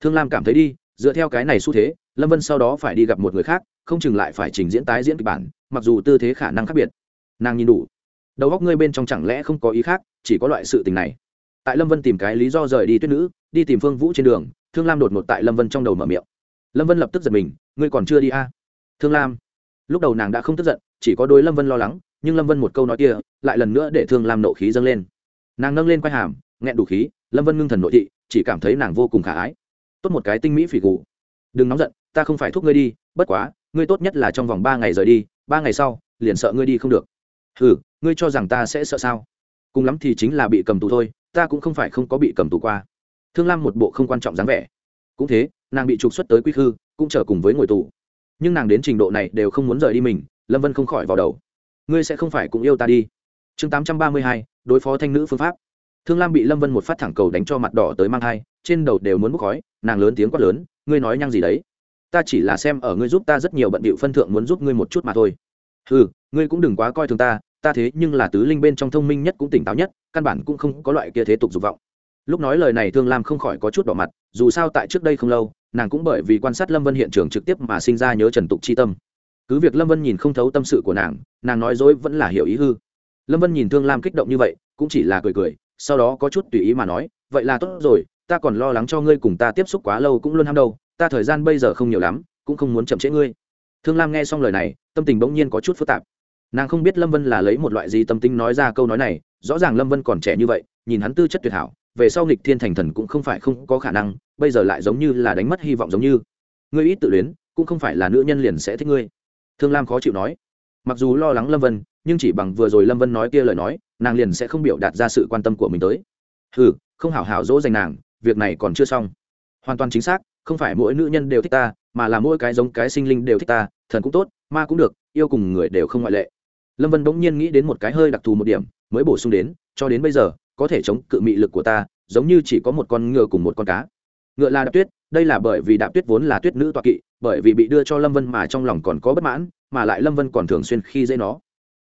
thương lam cảm thấy đi dựa theo cái này xu thế lâm vân sau đó phải đi gặp một người khác, không chừng lại phải trình diễn tái diễn kịch bản, mặc dù tư thế khả năng khác biệt. Nàng nhìn đủ. Đầu góc ngươi bên trong chẳng lẽ không có ý khác, chỉ có loại sự tình này. Tại lâm vân tìm cái lý do rời đi tuyết nữ, đi tìm phương vũ trên đường, thương lam đột ngột tại lâm vân trong đầu mở miệng. Lâm vân lập tức giật mình, ngươi còn chưa đi a à? thương lam. Lúc đầu nàng đã không tức giận, chỉ có đôi lâm vân lo lắng, nhưng lâm vân một câu nói kia, lại lần nữa để thương lam nộ khí dâng lên. Nàng nâng lên quai hàm, nghẹn đủ khí, lâm vân ngưng thần nội thị, chỉ cảm thấy nàng vô cùng khả ái. Tốt một cái tinh mỹ phỉ gù. Đừng nóng giận ta không phải thúc ngươi đi, bất quá, ngươi tốt nhất là trong vòng ba ngày rời đi, ba ngày sau, liền sợ ngươi đi không được. Ừ ngươi cho rằng ta sẽ sợ sao? Cùng lắm thì chính là bị cầm tù thôi, ta cũng không phải không có bị cầm tù qua. Thương lam một bộ không quan trọng dáng vẻ. Cũng thế, nàng bị trục xuất tới quy khư, cũng trở cùng với ngồi tù. Nhưng nàng đến trình độ này đều không muốn rời đi mình, lâm vân không khỏi vào đầu. Ngươi sẽ không phải cũng yêu ta đi. Chương tám trăm ba mươi hai, đối phó thanh nữ phương pháp. Thương lam bị lâm vân một phát thẳng cầu đánh cho mặt đỏ tới mang thai, trên đầu đều muốn bốc khói, nàng lớn tiếng quát lớn, ngươi nói nhăng gì đấy? Ta chỉ là xem ở ngươi giúp ta rất nhiều bận bịu phân thượng muốn giúp ngươi một chút mà thôi. Ừ ngươi cũng đừng quá coi thường ta ta thế nhưng là tứ linh bên trong thông minh nhất cũng tỉnh táo nhất, căn bản cũng không có loại kia thế tục dục vọng. Lúc nói lời này thương lam không khỏi có chút đỏ mặt, dù sao tại trước đây không lâu, nàng cũng bởi vì quan sát lâm vân hiện trường trực tiếp mà sinh ra nhớ trần tục c h i tâm. Cứ việc lâm vân nhìn không thấu tâm sự của nàng nàng nói dối vẫn là hiểu ý hư. Lâm vân nhìn thương lam kích động như vậy, cũng chỉ là cười cười, sau đó có chút tùy ý mà nói, vậy là tốt rồi, ta còn lo lắng cho ngươi cùng ta tiếp xúc quá lâu cũng luôn ham đâu ta thời gian bây giờ không nhiều lắm, cũng không muốn chậm trễ ngươi. Thương lam nghe xong lời này, tâm tình bỗng nhiên có chút phức tạp. Nàng không biết lâm vân là lấy một loại gì tâm tính nói ra câu nói này, rõ ràng lâm vân còn trẻ như vậy, nhìn hắn tư chất tuyệt hảo, về sau nghịch thiên thành thần cũng không phải không có khả năng, bây giờ lại giống như là đánh mất hy vọng giống như. Ngươi ít tự luyến, cũng không phải là nữ nhân liền sẽ thích ngươi. Thương lam khó chịu nói. Mặc dù lo lắng lâm vân, nhưng chỉ bằng vừa rồi lâm vân nói kia lời nói, nàng liền sẽ không biểu đạt ra sự quan tâm của mình tới. Ừ không hảo hảo dỗ dành nàng, việc này còn chưa xong. Hoàn toàn chính xác không phải mỗi nữ nhân đều thích ta, mà là mỗi cái giống cái sinh linh đều thích ta, thần cũng tốt, ma cũng được, yêu cùng người đều không ngoại lệ. Lâm vân bỗng nhiên nghĩ đến một cái hơi đặc thù một điểm, mới bổ sung đến, cho đến bây giờ, có thể chống cự mị lực của ta, giống như chỉ có một con ngựa cùng một con cá. Ngựa là đạp tuyết, đây là bởi vì đạp tuyết vốn là tuyết nữ toa kỵ, bởi vì bị đưa cho lâm vân mà trong lòng còn có bất mãn, mà lại lâm vân còn thường xuyên khi dễ nó.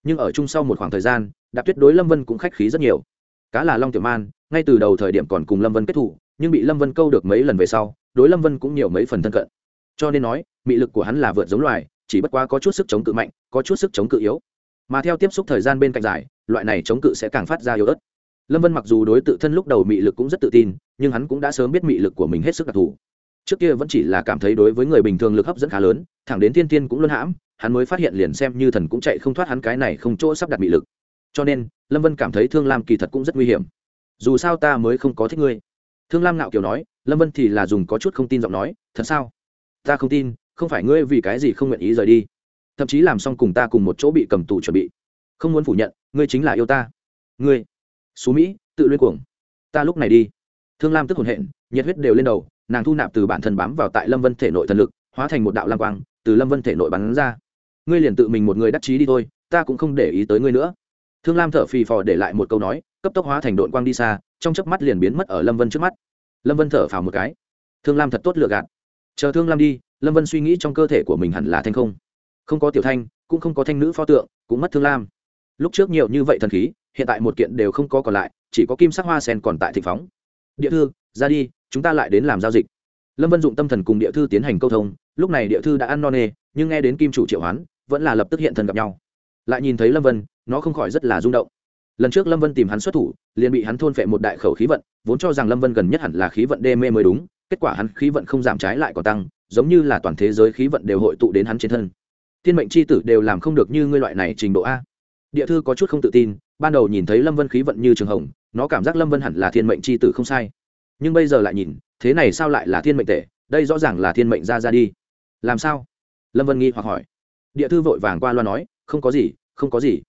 Nhưng ở chung sau một khoảng thời gian, đạp tuyết đối lâm vân cũng khách khí rất nhiều. Cá là long tiểu man, ngay từ đầu thời điểm còn cùng lâm vân kết thủ, nhưng bị lâm vân câu được mấy lần về sau đối lâm vân cũng nhiều mấy phần thân cận. Cho nên nói, mị lực của hắn là vượt giống loài, chỉ bất quá có chút sức chống cự mạnh, có chút sức chống cự yếu. Mà theo tiếp xúc thời gian bên cạnh dài, loại này chống cự sẽ càng phát ra yếu ớt. Lâm vân mặc dù đối tự thân lúc đầu mị lực cũng rất tự tin, nhưng hắn cũng đã sớm biết mị lực của mình hết sức đặc thù. Trước kia vẫn chỉ là cảm thấy đối với người bình thường lực hấp dẫn khá lớn, thẳng đến thiên tiên cũng luôn hãm, hắn mới phát hiện liền xem như thần cũng chạy không thoát hắn cái này không chỗ sắp đặt mị lực. Cho nên, lâm vân cảm thấy thương lam kỳ thật cũng rất nguy hiểm. Dù sao ta mới không có thích ngươi thương lam ngạo kiều nói, lâm vân thì là dùng có chút không tin giọng nói, thật sao? Ta không tin, không phải ngươi vì cái gì không nguyện ý rời đi. Thậm chí làm xong cùng ta cùng một chỗ bị cầm tù chuẩn bị. Không muốn phủ nhận, ngươi chính là yêu ta. Ngươi xú mỹ, tự luyên cuồng. Ta lúc này đi. Thương lam tức hồn hện, nhiệt huyết đều lên đầu, nàng thu nạp từ bản thân bám vào tại lâm vân thể nội thần lực, hóa thành một đạo lam quang, từ lâm vân thể nội bắn ra. Ngươi liền tự mình một người đắc chí đi thôi, ta cũng không để ý tới ngươi nữa. Thương lam thở phì phò để lại một câu nói, cấp tốc hóa thành đội quang đi xa trong chớp mắt liền biến mất ở lâm vân trước mắt. Lâm vân thở phào một cái. Thương lam thật tốt lựa gạt. Chờ thương lam đi, lâm vân suy nghĩ trong cơ thể của mình hẳn là thanh không. Không có tiểu thanh, cũng không có thanh nữ pho tượng, cũng mất thương lam. Lúc trước nhiều như vậy thần khí, hiện tại một kiện đều không có còn lại, chỉ có kim sắc hoa sen còn tại thịnh phóng. Địa thư, ra đi, chúng ta lại đến làm giao dịch. Lâm vân dụng tâm thần cùng địa thư tiến hành câu thông, lúc này địa thư đã ăn no nê, nhưng nghe đến kim chủ triệu hoán, vẫn là lập tức hiện thần gặp nhau. Lại nhìn thấy lâm vân, nó không khỏi rất là rung động lần trước lâm vân tìm hắn xuất thủ, liền bị hắn thôn phệ một đại khẩu khí vận, vốn cho rằng lâm vân gần nhất hẳn là khí vận đê mê mới đúng, kết quả hắn khí vận không giảm trái lại còn tăng, giống như là toàn thế giới khí vận đều hội tụ đến hắn trên thân. Thiên mệnh c h i tử đều làm không được như ngươi loại này trình độ a. Địa thư có chút không tự tin, ban đầu nhìn thấy lâm vân khí vận như trường hồng, nó cảm giác lâm vân hẳn là thiên mệnh c h i tử không sai. Nhưng bây giờ lại nhìn, thế này sao lại là thiên mệnh tệ đây rõ ràng là thiên mệnh ra ra đi. Làm sao? Lâm vân nghi hoặc hỏi. Địa thư vội vàng qua loa nói, không có gì, không có gì.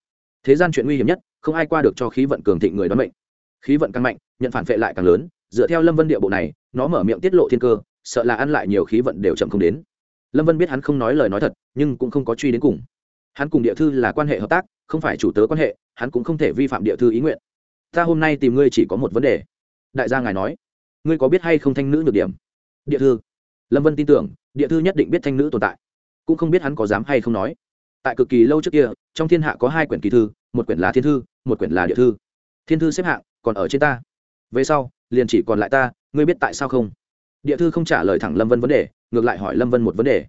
Thế gian chuyện nguy hiểm nhất không ai qua được cho khí vận cường thịnh người đoán mệnh. Khí vận càng mạnh, nhận phản vệ lại càng lớn, dựa theo lâm vân địa bộ này, nó mở miệng tiết lộ thiên cơ, sợ là ăn lại nhiều khí vận đều chậm không đến. Lâm vân biết hắn không nói lời nói thật, nhưng cũng không có truy đến cùng. Hắn cùng địa thư là quan hệ hợp tác, không phải chủ tớ quan hệ, hắn cũng không thể vi phạm địa thư ý nguyện. Ta hôm nay tìm ngươi chỉ có một vấn đề. Đại gia ngài nói, ngươi có biết hay không thanh nữ nhược điểm? Địa thư. Lâm vân tin tưởng, địa thư nhất định biết thanh nữ tồn tại. Cũng không biết hắn có dám hay không nói. Tại cực kỳ lâu trước kia, trong thiên hạ có hai quyển kỳ thư, một quyển là thiên thư một quyển là địa thư. Thiên thư xếp hạng còn ở trên ta. Về sau, liền chỉ còn lại ta, ngươi biết tại sao không? Địa thư không trả lời thẳng lâm vân vấn đề, ngược lại hỏi lâm vân một vấn đề.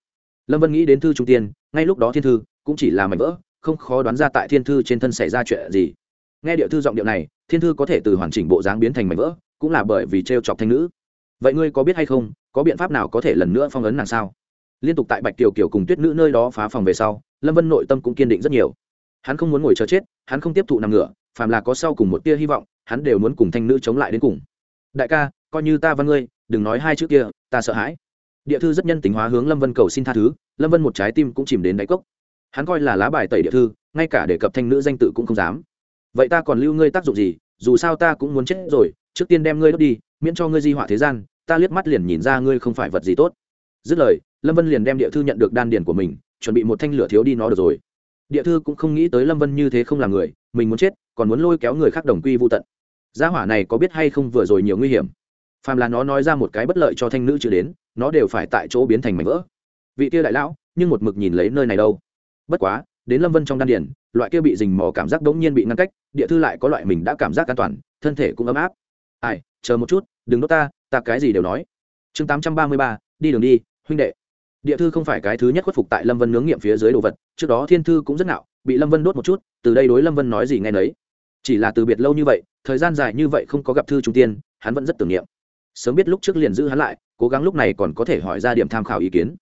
Lâm vân nghĩ đến thư trung tiên, ngay lúc đó thiên thư cũng chỉ là mảnh vỡ, không khó đoán ra tại thiên thư trên thân xảy ra chuyện gì. Nghe địa thư giọng điệu này, thiên thư có thể từ hoàn chỉnh bộ dáng biến thành mảnh vỡ, cũng là bởi vì t r e o chọc thanh nữ. Vậy ngươi có biết hay không, có biện pháp nào có thể lần nữa phong ấn nàng sao? Liên tục tại bạch kiều kiều cùng tuyết nữ nơi đó phá phòng về sau, lâm vân nội tâm cũng kiên định rất nhiều hắn không muốn ngồi chờ chết, hắn không tiếp thụ nằm ngửa, phàm là có sau cùng một tia hy vọng, hắn đều muốn cùng thanh nữ chống lại đến cùng. Đại ca, coi như ta văn ngươi, đừng nói hai chữ kia, ta sợ hãi. Địa thư rất nhân tính hóa hướng lâm vân cầu xin tha thứ, lâm vân một trái tim cũng chìm đến đáy cốc. Hắn coi là lá bài tẩy địa thư, ngay cả để cập thanh nữ danh tự cũng không dám. Vậy ta còn lưu ngươi tác dụng gì, dù sao ta cũng muốn chết rồi, trước tiên đem ngươi đốt đi, miễn cho ngươi di họa thế gian, ta liếc mắt liền nhìn ra ngươi không phải vật gì tốt. Dứt lời, lâm vân liền đem địa thư nhận được đan điền của mình, chuẩn bị một thanh lửa thiếu đi nó được rồi địa thư cũng không nghĩ tới lâm vân như thế không là người, mình muốn chết, còn muốn lôi kéo người khác đồng quy vô tận. Gia hỏa này có biết hay không vừa rồi nhiều nguy hiểm. Phàm là nó nói ra một cái bất lợi cho thanh nữ chưa đến, nó đều phải tại chỗ biến thành mảnh vỡ. Vị kia đại lão, nhưng một mực nhìn lấy nơi này đâu. Bất quá, đến lâm vân trong đan điển loại kia bị dình mò cảm giác đống nhiên bị ngăn cách, địa thư lại có loại mình đã cảm giác an toàn, thân thể cũng ấm áp. Ai, chờ một chút, đừng đốt ta ta cái gì đều nói. Chương tám trăm ba mươi ba, đi đường đi, huynh đệ địa thư không phải cái thứ nhất khuất phục tại lâm vân nướng nghiệm phía dưới đồ vật, trước đó thiên thư cũng rất nạo bị lâm vân đốt một chút, từ đây đối lâm vân nói gì nghe nấy. Chỉ là từ biệt lâu như vậy, thời gian dài như vậy không có gặp thư trung tiên, hắn vẫn rất tưởng niệm. Sớm biết lúc trước liền giữ hắn lại, cố gắng lúc này còn có thể hỏi ra điểm tham khảo ý kiến.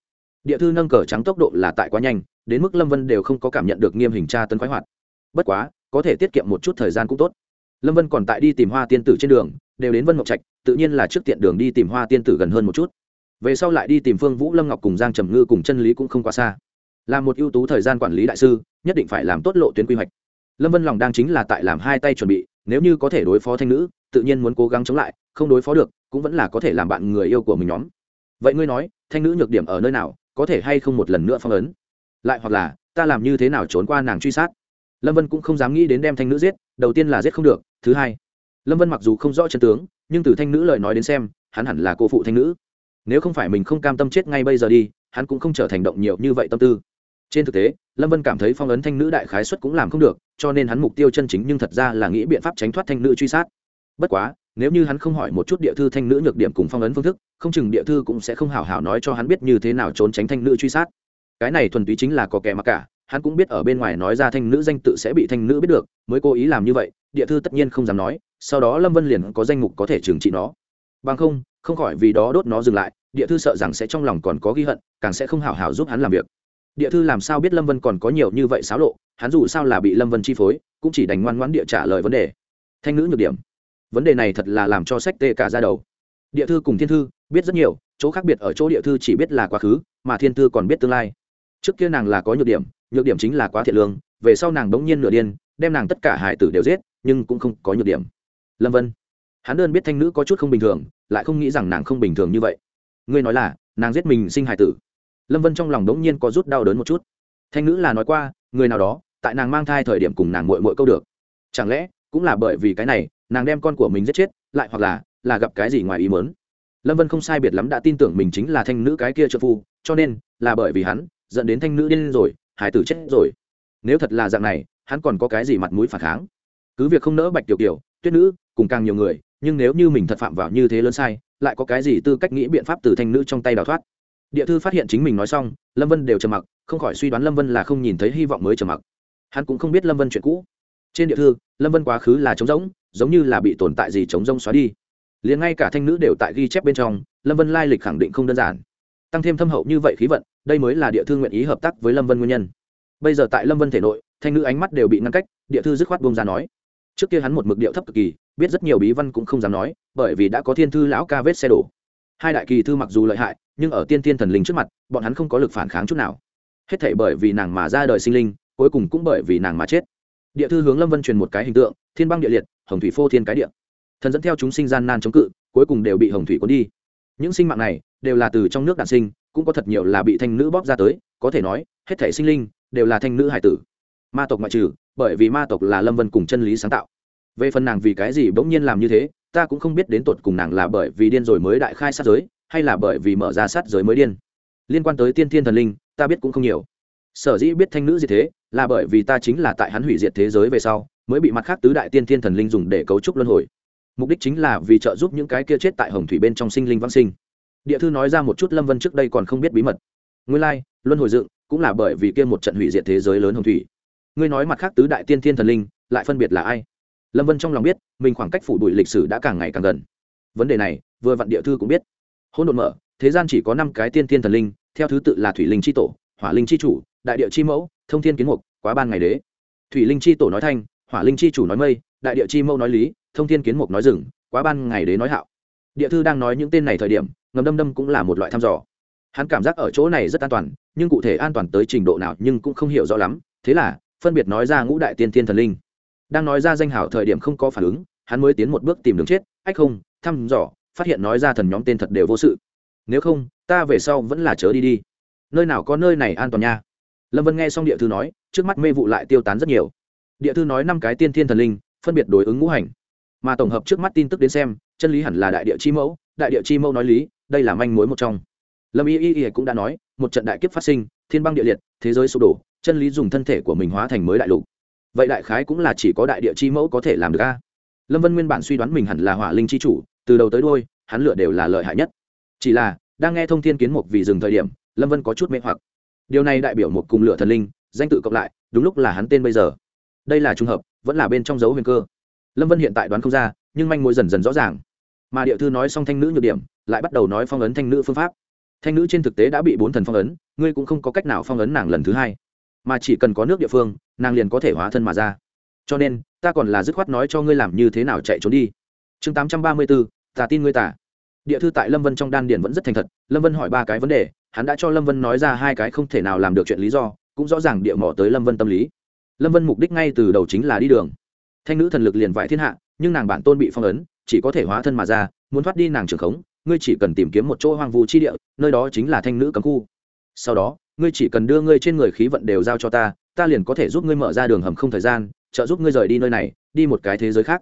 Địa thư nâng cờ trắng tốc độ là tại quá nhanh, đến mức lâm vân đều không có cảm nhận được nghiêm hình tra tấn khoái hoạt. Bất quá, có thể tiết kiệm một chút thời gian cũng tốt. Lâm vân còn tại đi tìm hoa tiên tử trên đường, đều đến vân ngọc trạch, tự nhiên là trước tiện đường đi tìm hoa tiên tử gần hơn một chút về sau lại đi tìm phương vũ lâm ngọc cùng giang trầm ngư cùng chân lý cũng không quá xa. Là một ưu tú thời gian quản lý đại sư, nhất định phải làm tốt lộ tuyến quy hoạch. Lâm vân lòng đang chính là tại làm hai tay chuẩn bị, nếu như có thể đối phó thanh nữ, tự nhiên muốn cố gắng chống lại, không đối phó được, cũng vẫn là có thể làm bạn người yêu của mình nhóm. Vậy ngươi nói, thanh nữ nhược điểm ở nơi nào, có thể hay không một lần nữa phong ấn? Lại hoặc là, ta làm như thế nào trốn qua nàng truy sát? Lâm vân cũng không dám nghĩ đến đem thanh nữ giết, đầu tiên là giết không được, thứ hai, lâm vân mặc dù không rõ chân tướng, nhưng từ thanh nữ lời nói đến xem, hắn hẳn là cô phụ thanh nữ nếu không phải mình không cam tâm chết ngay bây giờ đi, hắn cũng không trở thành động nhiều như vậy tâm tư. Trên thực tế, lâm vân cảm thấy phong ấn thanh nữ đại khái xuất cũng làm không được, cho nên hắn mục tiêu chân chính nhưng thật ra là nghĩ biện pháp tránh thoát thanh nữ truy sát. Bất quá, nếu như hắn không hỏi một chút địa thư thanh nữ nhược điểm cùng phong ấn phương thức, không chừng địa thư cũng sẽ không hảo hảo nói cho hắn biết như thế nào trốn tránh thanh nữ truy sát. Cái này thuần túy chính là có kẻ mặc cả, hắn cũng biết ở bên ngoài nói ra thanh nữ danh tự sẽ bị thanh nữ biết được, mới cố ý làm như vậy, địa thư tất nhiên không dám nói, sau đó lâm vân liền có danh mục có thể trừng trị nó. Bằng không không khỏi vì đó đốt nó dừng lại địa thư sợ rằng sẽ trong lòng còn có ghi hận, càng sẽ không hảo hảo giúp hắn làm việc. Địa thư làm sao biết lâm vân còn có nhiều như vậy xáo lộ, hắn dù sao là bị lâm vân chi phối, cũng chỉ đành ngoan ngoãn địa trả lời vấn đề. Thanh nữ nhược điểm. Vấn đề này thật là làm cho sách tê cả ra đầu. Địa thư cùng thiên thư, biết rất nhiều, chỗ khác biệt ở chỗ địa thư chỉ biết là quá khứ, mà thiên thư còn biết tương lai. Trước kia nàng là có nhược điểm nhược điểm chính là quá thiệt lương, về sau nàng bỗng nhiên nửa điên, đem nàng tất cả hải tử đều giết, nhưng cũng không có nhược điểm. Lâm vân. Hắn đơn biết thanh nữ có chút không bình thường, lại không nghĩ rằng nàng không bình thường như vậy ngươi nói là, nàng giết mình sinh hải tử. Lâm vân trong lòng đống nhiên có rút đau đớn một chút. Thanh nữ là nói qua, người nào đó, tại nàng mang thai thời điểm cùng nàng mội mội câu được. Chẳng lẽ, cũng là bởi vì cái này, nàng đem con của mình giết chết, lại hoặc là là gặp cái gì ngoài ý mớn lâm vân không sai biệt lắm đã tin tưởng mình chính là thanh nữ cái kia trợ phu, cho nên, là bởi vì hắn, dẫn đến thanh nữ điên rồi hải tử chết rồi. Nếu thật là dạng này, hắn còn có cái gì mặt mũi phản kháng? Cứ việc không nỡ bạch tiểu kiểu tuyết nữ, cùng càng nhiều người, nhưng nếu như mình thật phạm vào như thế lớn sai lại có cái gì tư cách nghĩ biện pháp từ thanh nữ trong tay đào thoát. Địa thư phát hiện chính mình nói xong, lâm vân đều trầm mặc, không khỏi suy đoán lâm vân là không nhìn thấy hy vọng mới trầm mặc. Hắn cũng không biết lâm vân chuyện cũ. Trên địa thư, lâm vân quá khứ là trống rỗng, giống như là bị tồn tại gì trống rỗng xóa đi. Liền ngay cả thanh nữ đều tại ghi chép bên trong, lâm vân lai lịch khẳng định không đơn giản. Tăng thêm thâm hậu như vậy khí vận, đây mới là địa thư nguyện ý hợp tác với lâm vân nguyên nhân. Bây giờ tại lâm vân thể nội, thanh nữ ánh mắt đều bị ngăn cách, địa thư dứt khoát bông ra nói trước kia hắn một mực điệu thấp cực kỳ, biết rất nhiều bí văn cũng không dám nói, bởi vì đã có thiên thư lão ca vết xe đổ. Hai đại kỳ thư mặc dù lợi hại, nhưng ở tiên tiên thần linh trước mặt, bọn hắn không có lực phản kháng chút nào. Hết thể bởi vì nàng mà ra đời sinh linh, cuối cùng cũng bởi vì nàng mà chết. Địa thư hướng lâm vân truyền một cái hình tượng, thiên băng địa liệt, hồng thủy phô thiên cái địa. Thần dẫn theo chúng sinh gian nan chống cự, cuối cùng đều bị hồng thủy cuốn đi. Những sinh mạng này, đều là từ trong nước đạn sinh, cũng có thật nhiều là bị thanh nữ bóp ra tới, có thể nói, hết thể sinh linh, đều là thanh nữ hải tử ma tộc ngoại trừ, bởi vì ma tộc là lâm vân cùng chân lý sáng tạo. Về phần nàng vì cái gì bỗng nhiên làm như thế, ta cũng không biết đến tột cùng nàng là bởi vì điên rồi mới đại khai sát giới, hay là bởi vì mở ra sát giới mới điên. Liên quan tới tiên thiên thần linh, ta biết cũng không nhiều. Sở dĩ biết thanh nữ gì thế, là bởi vì ta chính là tại hắn hủy diệt thế giới về sau, mới bị mặt khác tứ đại tiên thiên thần linh dùng để cấu trúc luân hồi. Mục đích chính là vì trợ giúp những cái kia chết tại hồng thủy bên trong sinh linh vãng sinh. Địa thư nói ra một chút lâm vân trước đây còn không biết bí mật. Nguyên lai, luân hồi dựng cũng là bởi vì kia một trận hủy diệt thế giới lớn hồng thủy ngươi nói mặt khác tứ đại tiên thiên thần linh, lại phân biệt là ai? Lâm vân trong lòng biết, mình khoảng cách phủ đuổi lịch sử đã càng ngày càng gần. Vấn đề này, vừa vặn địa thư cũng biết. Hỗn độn mở, thế gian chỉ có năm cái tiên thiên thần linh, theo thứ tự là thủy linh c h i tổ, hỏa linh c h i chủ, đại địa c h i mẫu, thông thiên kiến mục, quá ban ngày đế. Thủy linh c h i tổ nói thanh, hỏa linh c h i chủ nói mây, đại địa c h i mẫu nói lý, thông thiên kiến mục nói rừng, quá ban ngày đế nói hạo. Địa thư đang nói những tên này thời điểm, ngầm đâm đâm cũng là một loại thăm dò. Hắn cảm giác ở chỗ này rất an toàn, nhưng cụ thể an toàn tới trình độ nào nhưng cũng không hiểu rõ lắm, thế là phân biệt nói ra ngũ đại tiên thiên thần linh. Đang nói ra danh hảo thời điểm không có phản ứng, hắn mới tiến một bước tìm đường chết, ách không, thăm dò, phát hiện nói ra thần nhóm tên thật đều vô sự. Nếu không, ta về sau vẫn là chớ đi đi. Nơi nào có nơi này an toàn nha? Lâm vân nghe xong địa thư nói, trước mắt mê vụ lại tiêu tán rất nhiều. Địa thư nói năm cái tiên thiên thần linh, phân biệt đối ứng ngũ hành. Mà tổng hợp trước mắt tin tức đến xem, chân lý hẳn là đại địa chi mẫu, đại địa chi mẫu nói lý, đây là manh mối một trong. Lâm y y y cũng đã nói, một trận đại kiếp phát sinh, thiên băng địa liệt, thế giới sụp đổ chân lý dùng thân thể của mình hóa thành mới đại lục. Vậy đại khái cũng là chỉ có đại địa chi mẫu có thể làm được a. Lâm vân nguyên bản suy đoán mình hẳn là hỏa linh chi chủ, từ đầu tới đôi hắn lựa đều là lợi hại nhất. Chỉ là, đang nghe thông thiên kiến mục vì dừng thời điểm, lâm vân có chút mê hoặc. Điều này đại biểu một cùng lửa thần linh, danh tự cộng lại, đúng lúc là hắn tên bây giờ. Đây là t r ư n g hợp, vẫn là bên trong dấu huyền cơ. Lâm vân hiện tại đoán không ra, nhưng manh mối dần dần rõ ràng. Mà địa thư nói xong thanh nữ nhược điểm, lại bắt đầu nói phong ấn thanh nữ phương pháp. Thanh nữ trên thực tế đã bị bốn thần phong ấn, ngươi cũng không có cách nào phong ấn nàng lần thứ hai mà chỉ cần có nước địa phương, nàng liền có thể hóa thân mà ra. Cho nên, ta còn là dứt khoát nói cho ngươi làm như thế nào chạy trốn đi. Chương tám trăm ba mươi bốn, ta tin ngươi tả. Địa thư tại lâm vân trong đan điền vẫn rất thành thật, lâm vân hỏi ba cái vấn đề, hắn đã cho lâm vân nói ra hai cái không thể nào làm được chuyện lý do, cũng rõ ràng địa mỏ tới lâm vân tâm lý. Lâm vân mục đích ngay từ đầu chính là đi đường. Thanh nữ thần lực liền vải thiên hạ, nhưng nàng bản tôn bị phong ấn, chỉ có thể hóa thân mà ra, muốn thoát đi nàng trường khống, ngươi chỉ cần tìm kiếm một chỗ hoang vu chi địa, nơi đó chính là thanh nữ cấm khu. Sau đó ngươi chỉ cần đưa ngươi trên người khí vận đều giao cho ta ta liền có thể giúp ngươi mở ra đường hầm không thời gian, trợ giúp ngươi rời đi nơi này, đi một cái thế giới khác.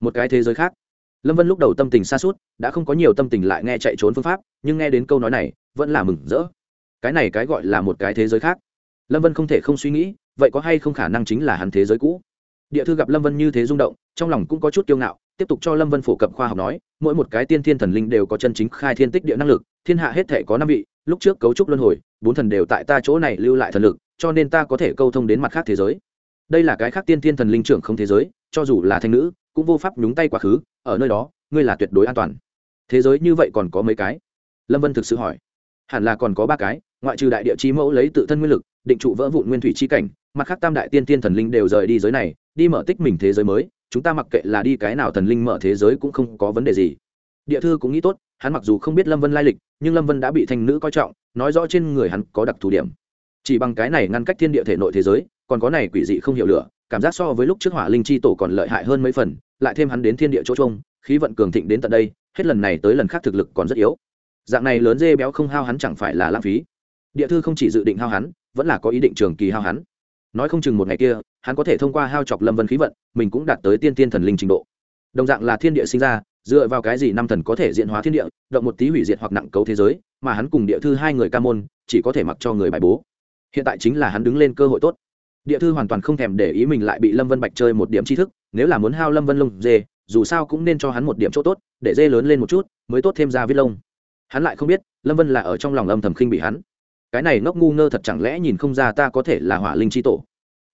Một cái thế giới khác. Lâm vân lúc đầu tâm tình xa suốt đã không có nhiều tâm tình lại nghe chạy trốn phương pháp, nhưng nghe đến câu nói này, vẫn là mừng rỡ. Cái này cái gọi là một cái thế giới khác. Lâm vân không thể không suy nghĩ, vậy có hay không khả năng chính là hắn thế giới cũ? Địa thư gặp lâm vân như thế rung động, trong lòng cũng có chút kiêu ngạo, tiếp tục cho lâm vân phổ cập khoa học nói, mỗi một cái tiên thiên thần linh đều có chân chính khai thiên tích địa năng lực, thiên hạ hết thể có năm vị lúc trước cấu trúc luân hồi, bốn thần đều tại ta chỗ này lưu lại thần lực, cho nên ta có thể câu thông đến mặt khác thế giới. Đây là cái khác tiên thiên thần linh trưởng không thế giới, cho dù là thanh nữ, cũng vô pháp nhúng tay quá khứ, ở nơi đó, ngươi là tuyệt đối an toàn. Thế giới như vậy còn có mấy cái? Lâm vân thực sự hỏi. Hẳn là còn có ba cái, ngoại trừ đại địa chi mẫu lấy tự thân nguyên lực, định trụ vỡ vụn nguyên thủy chi cảnh, mặt khác tam đại tiên tiên thần linh đều rời đi giới này, đi mở tích mình thế giới mới, chúng ta mặc kệ là đi cái nào thần linh mở thế giới cũng không có vấn đề gì. Địa thư cũng nghĩ tốt hắn mặc dù không biết lâm vân lai lịch, nhưng lâm vân đã bị thanh nữ coi trọng, nói rõ trên người hắn có đặc thù điểm. Chỉ bằng cái này ngăn cách thiên địa thể nội thế giới, còn có này quỷ dị không hiểu lửa, cảm giác so với lúc trước hỏa linh chi tổ còn lợi hại hơn mấy phần, lại thêm hắn đến thiên địa chỗ trông, khí vận cường thịnh đến tận đây, hết lần này tới lần khác thực lực còn rất yếu. Dạng này lớn dê béo không hao hắn chẳng phải là lãng phí. Địa thư không chỉ dự định hao hắn, vẫn là có ý định trường kỳ hao hắn. Nói không chừng một ngày kia, hắn có thể thông qua hao chọc lâm vân khí vận, mình cũng đạt tới tiên tiên thần linh trình độ. Đồng dạng là thiên địa sinh ra dựa vào cái gì năm thần có thể diện hóa thiên địa, động một tí hủy diệt hoặc nặng cấu thế giới, mà hắn cùng địa thư hai người ca môn, chỉ có thể mặc cho người bài bố. Hiện tại chính là hắn đứng lên cơ hội tốt. Địa thư hoàn toàn không thèm để ý mình lại bị lâm vân bạch chơi một điểm tri thức, nếu là muốn hao lâm vân lông dê, dù sao cũng nên cho hắn một điểm chỗ tốt, để dê lớn lên một chút, mới tốt thêm ra viết lông. Hắn lại không biết, lâm vân là ở trong lòng âm thầm khinh bị hắn. Cái này ngốc ngu ngơ thật chẳng lẽ nhìn không ra ta có thể là hỏa linh c tổ?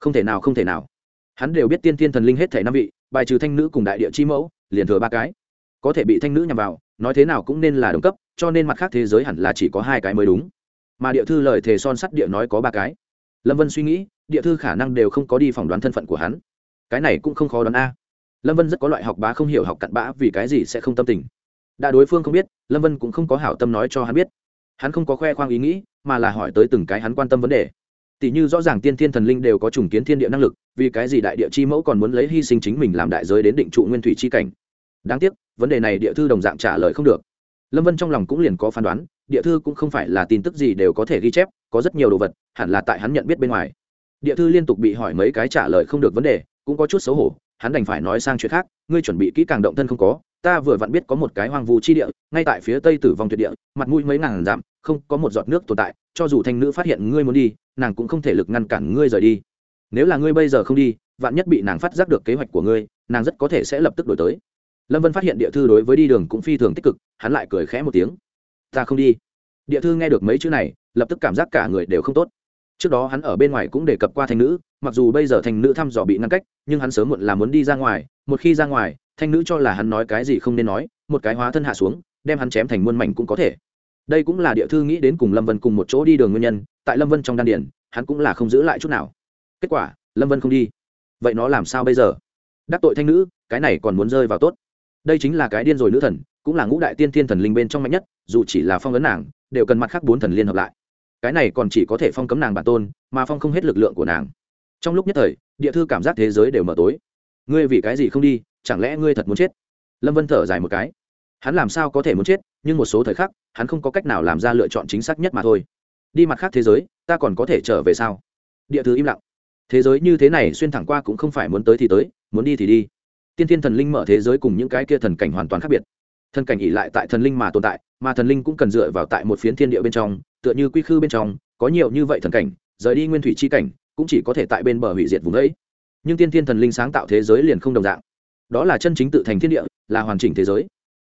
Không thể nào, không thể nào. Hắn đều biết tiên tiên thần linh hết thể năm vị, bài trừ thanh nữ cùng đại địa chi mẫu, liền thừa ba cái có thể bị thanh nữ nhằm vào, nói thế nào cũng nên là đồng cấp, cho nên mặt khác thế giới hẳn là chỉ có hai cái mới đúng. Mà địa thư lời thề son sắt địa nói có ba cái. Lâm vân suy nghĩ, địa thư khả năng đều không có đi phỏng đoán thân phận của hắn. Cái này cũng không khó đoán a. Lâm vân rất có loại học bá không hiểu học cặn bã, vì cái gì sẽ không tâm tình. Đã đối phương không biết, lâm vân cũng không có hảo tâm nói cho hắn biết. Hắn không có khoe khoang ý nghĩ, mà là hỏi tới từng cái hắn quan tâm vấn đề. Tỷ như rõ ràng tiên thiên thần linh đều có trùng kiến thiên địa năng lực, vì cái gì đại địa chi mẫu còn muốn lấy hy sinh chính mình làm đại giới đến định trụ nguyên thủy chi cảnh? Đáng tiếc, vấn đề này địa thư đồng dạng trả lời không được. Lâm vân trong lòng cũng liền có phán đoán, địa thư cũng không phải là tin tức gì đều có thể ghi chép, có rất nhiều đồ vật, hẳn là tại hắn nhận biết bên ngoài. Địa thư liên tục bị hỏi mấy cái trả lời không được vấn đề, cũng có chút xấu hổ, hắn đành phải nói sang chuyện khác, ngươi chuẩn bị kỹ càng động thân không có, ta vừa vặn biết có một cái hoang vu chi địa, ngay tại phía tây tử vong tuyệt địa, mặt mũi mấy ngàn dặm, không có một giọt nước tồn tại, cho dù thanh nữ phát hiện ngươi muốn đi, nàng cũng không thể lực ngăn cản ngươi rời đi. Nếu là ngươi bây giờ không đi, vạn nhất bị nàng phát giác được kế hoạch của ngươi, nàng rất có thể sẽ lập tức đổi tới lâm vân phát hiện địa thư đối với đi đường cũng phi thường tích cực, hắn lại cười khẽ một tiếng. Ta không đi. Địa thư nghe được mấy chữ này, lập tức cảm giác cả người đều không tốt. Trước đó hắn ở bên ngoài cũng đề cập qua thanh nữ, mặc dù bây giờ thanh nữ thăm dò bị ngăn cách, nhưng hắn sớm muộn là muốn đi ra ngoài, một khi ra ngoài thanh nữ cho là hắn nói cái gì không nên nói, một cái hóa thân hạ xuống, đem hắn chém thành muôn mảnh cũng có thể. Đây cũng là địa thư nghĩ đến cùng lâm vân cùng một chỗ đi đường nguyên nhân, tại lâm vân trong đan điển hắn cũng là không giữ lại chút nào. Kết quả, lâm vân không đi. Vậy nó làm sao bây giờ? Đắc tội thanh nữ, cái này còn muốn rơi vào tốt đây chính là cái điên rồi nữ thần, cũng là ngũ đại tiên thiên thần linh bên trong mạnh nhất, dù chỉ là phong ấn nàng, đều cần mặt khác bốn thần liên hợp lại. Cái này còn chỉ có thể phong cấm nàng bản tôn, mà phong không hết lực lượng của nàng. Trong lúc nhất thời, địa thư cảm giác thế giới đều mở tối. Ngươi vì cái gì không đi, chẳng lẽ ngươi thật muốn chết? Lâm vân thở dài một cái. Hắn làm sao có thể muốn chết, nhưng một số thời khắc, hắn không có cách nào làm ra lựa chọn chính xác nhất mà thôi. Đi mặt khác thế giới, ta còn có thể trở về sao? Địa thư im lặng. Thế giới như thế này xuyên thẳng qua cũng không phải muốn tới thì tới, muốn đi thì đi tiên thiên thần linh mở thế giới cùng những cái kia thần cảnh hoàn toàn khác biệt. Thần cảnh ỉ lại tại thần linh mà tồn tại, mà thần linh cũng cần dựa vào tại một phiến thiên địa bên trong, tựa như quy khư bên trong, có nhiều như vậy thần cảnh, rời đi nguyên thủy chi cảnh, cũng chỉ có thể tại bên bờ hủy diệt vùng ấy. Nhưng tiên thiên thần linh sáng tạo thế giới liền không đồng dạng. Đó là chân chính tự thành thiên địa, là hoàn chỉnh thế giới.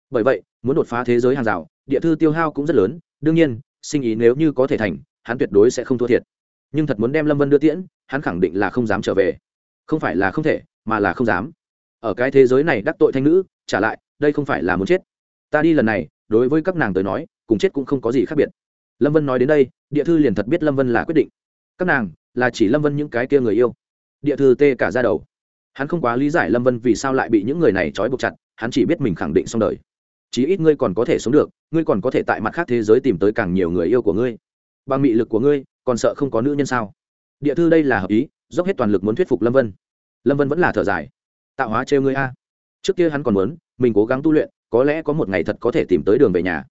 Bởi vậy, muốn đột phá thế giới hàng rào, địa thư tiêu hao cũng rất lớn, đương nhiên, sinh ý nếu như có thể thành, hắn tuyệt đối sẽ không thua thiệt. Nhưng thật muốn đem lâm vân đưa tiễn, hắn khẳng định là không dám trở về. Không phải là không thể, mà là không dám ở cái thế giới này đắc tội thanh nữ, trả lại, đây không phải là muốn chết. Ta đi lần này, đối với các nàng tới nói, cùng chết cũng không có gì khác biệt. Lâm vân nói đến đây, địa thư liền thật biết lâm vân là quyết định. Các nàng, là chỉ lâm vân những cái kia người yêu. Địa thư tê cả ra đầu. Hắn không quá lý giải lâm vân vì sao lại bị những người này trói buộc chặt, hắn chỉ biết mình khẳng định xong đời. Chí ít ngươi còn có thể sống được, ngươi còn có thể tại mặt khác thế giới tìm tới càng nhiều người yêu của ngươi. Bằng mị lực của ngươi, còn sợ không có nữ nhân sao? Địa thư đây là hợp ý, dốc hết toàn lực muốn thuyết phục lâm vân. Lâm vân vẫn là thở dài tạo hóa trêu ngươi a. Trước kia hắn còn muốn, mình cố gắng tu luyện, có lẽ có một ngày thật có thể tìm tới đường về nhà.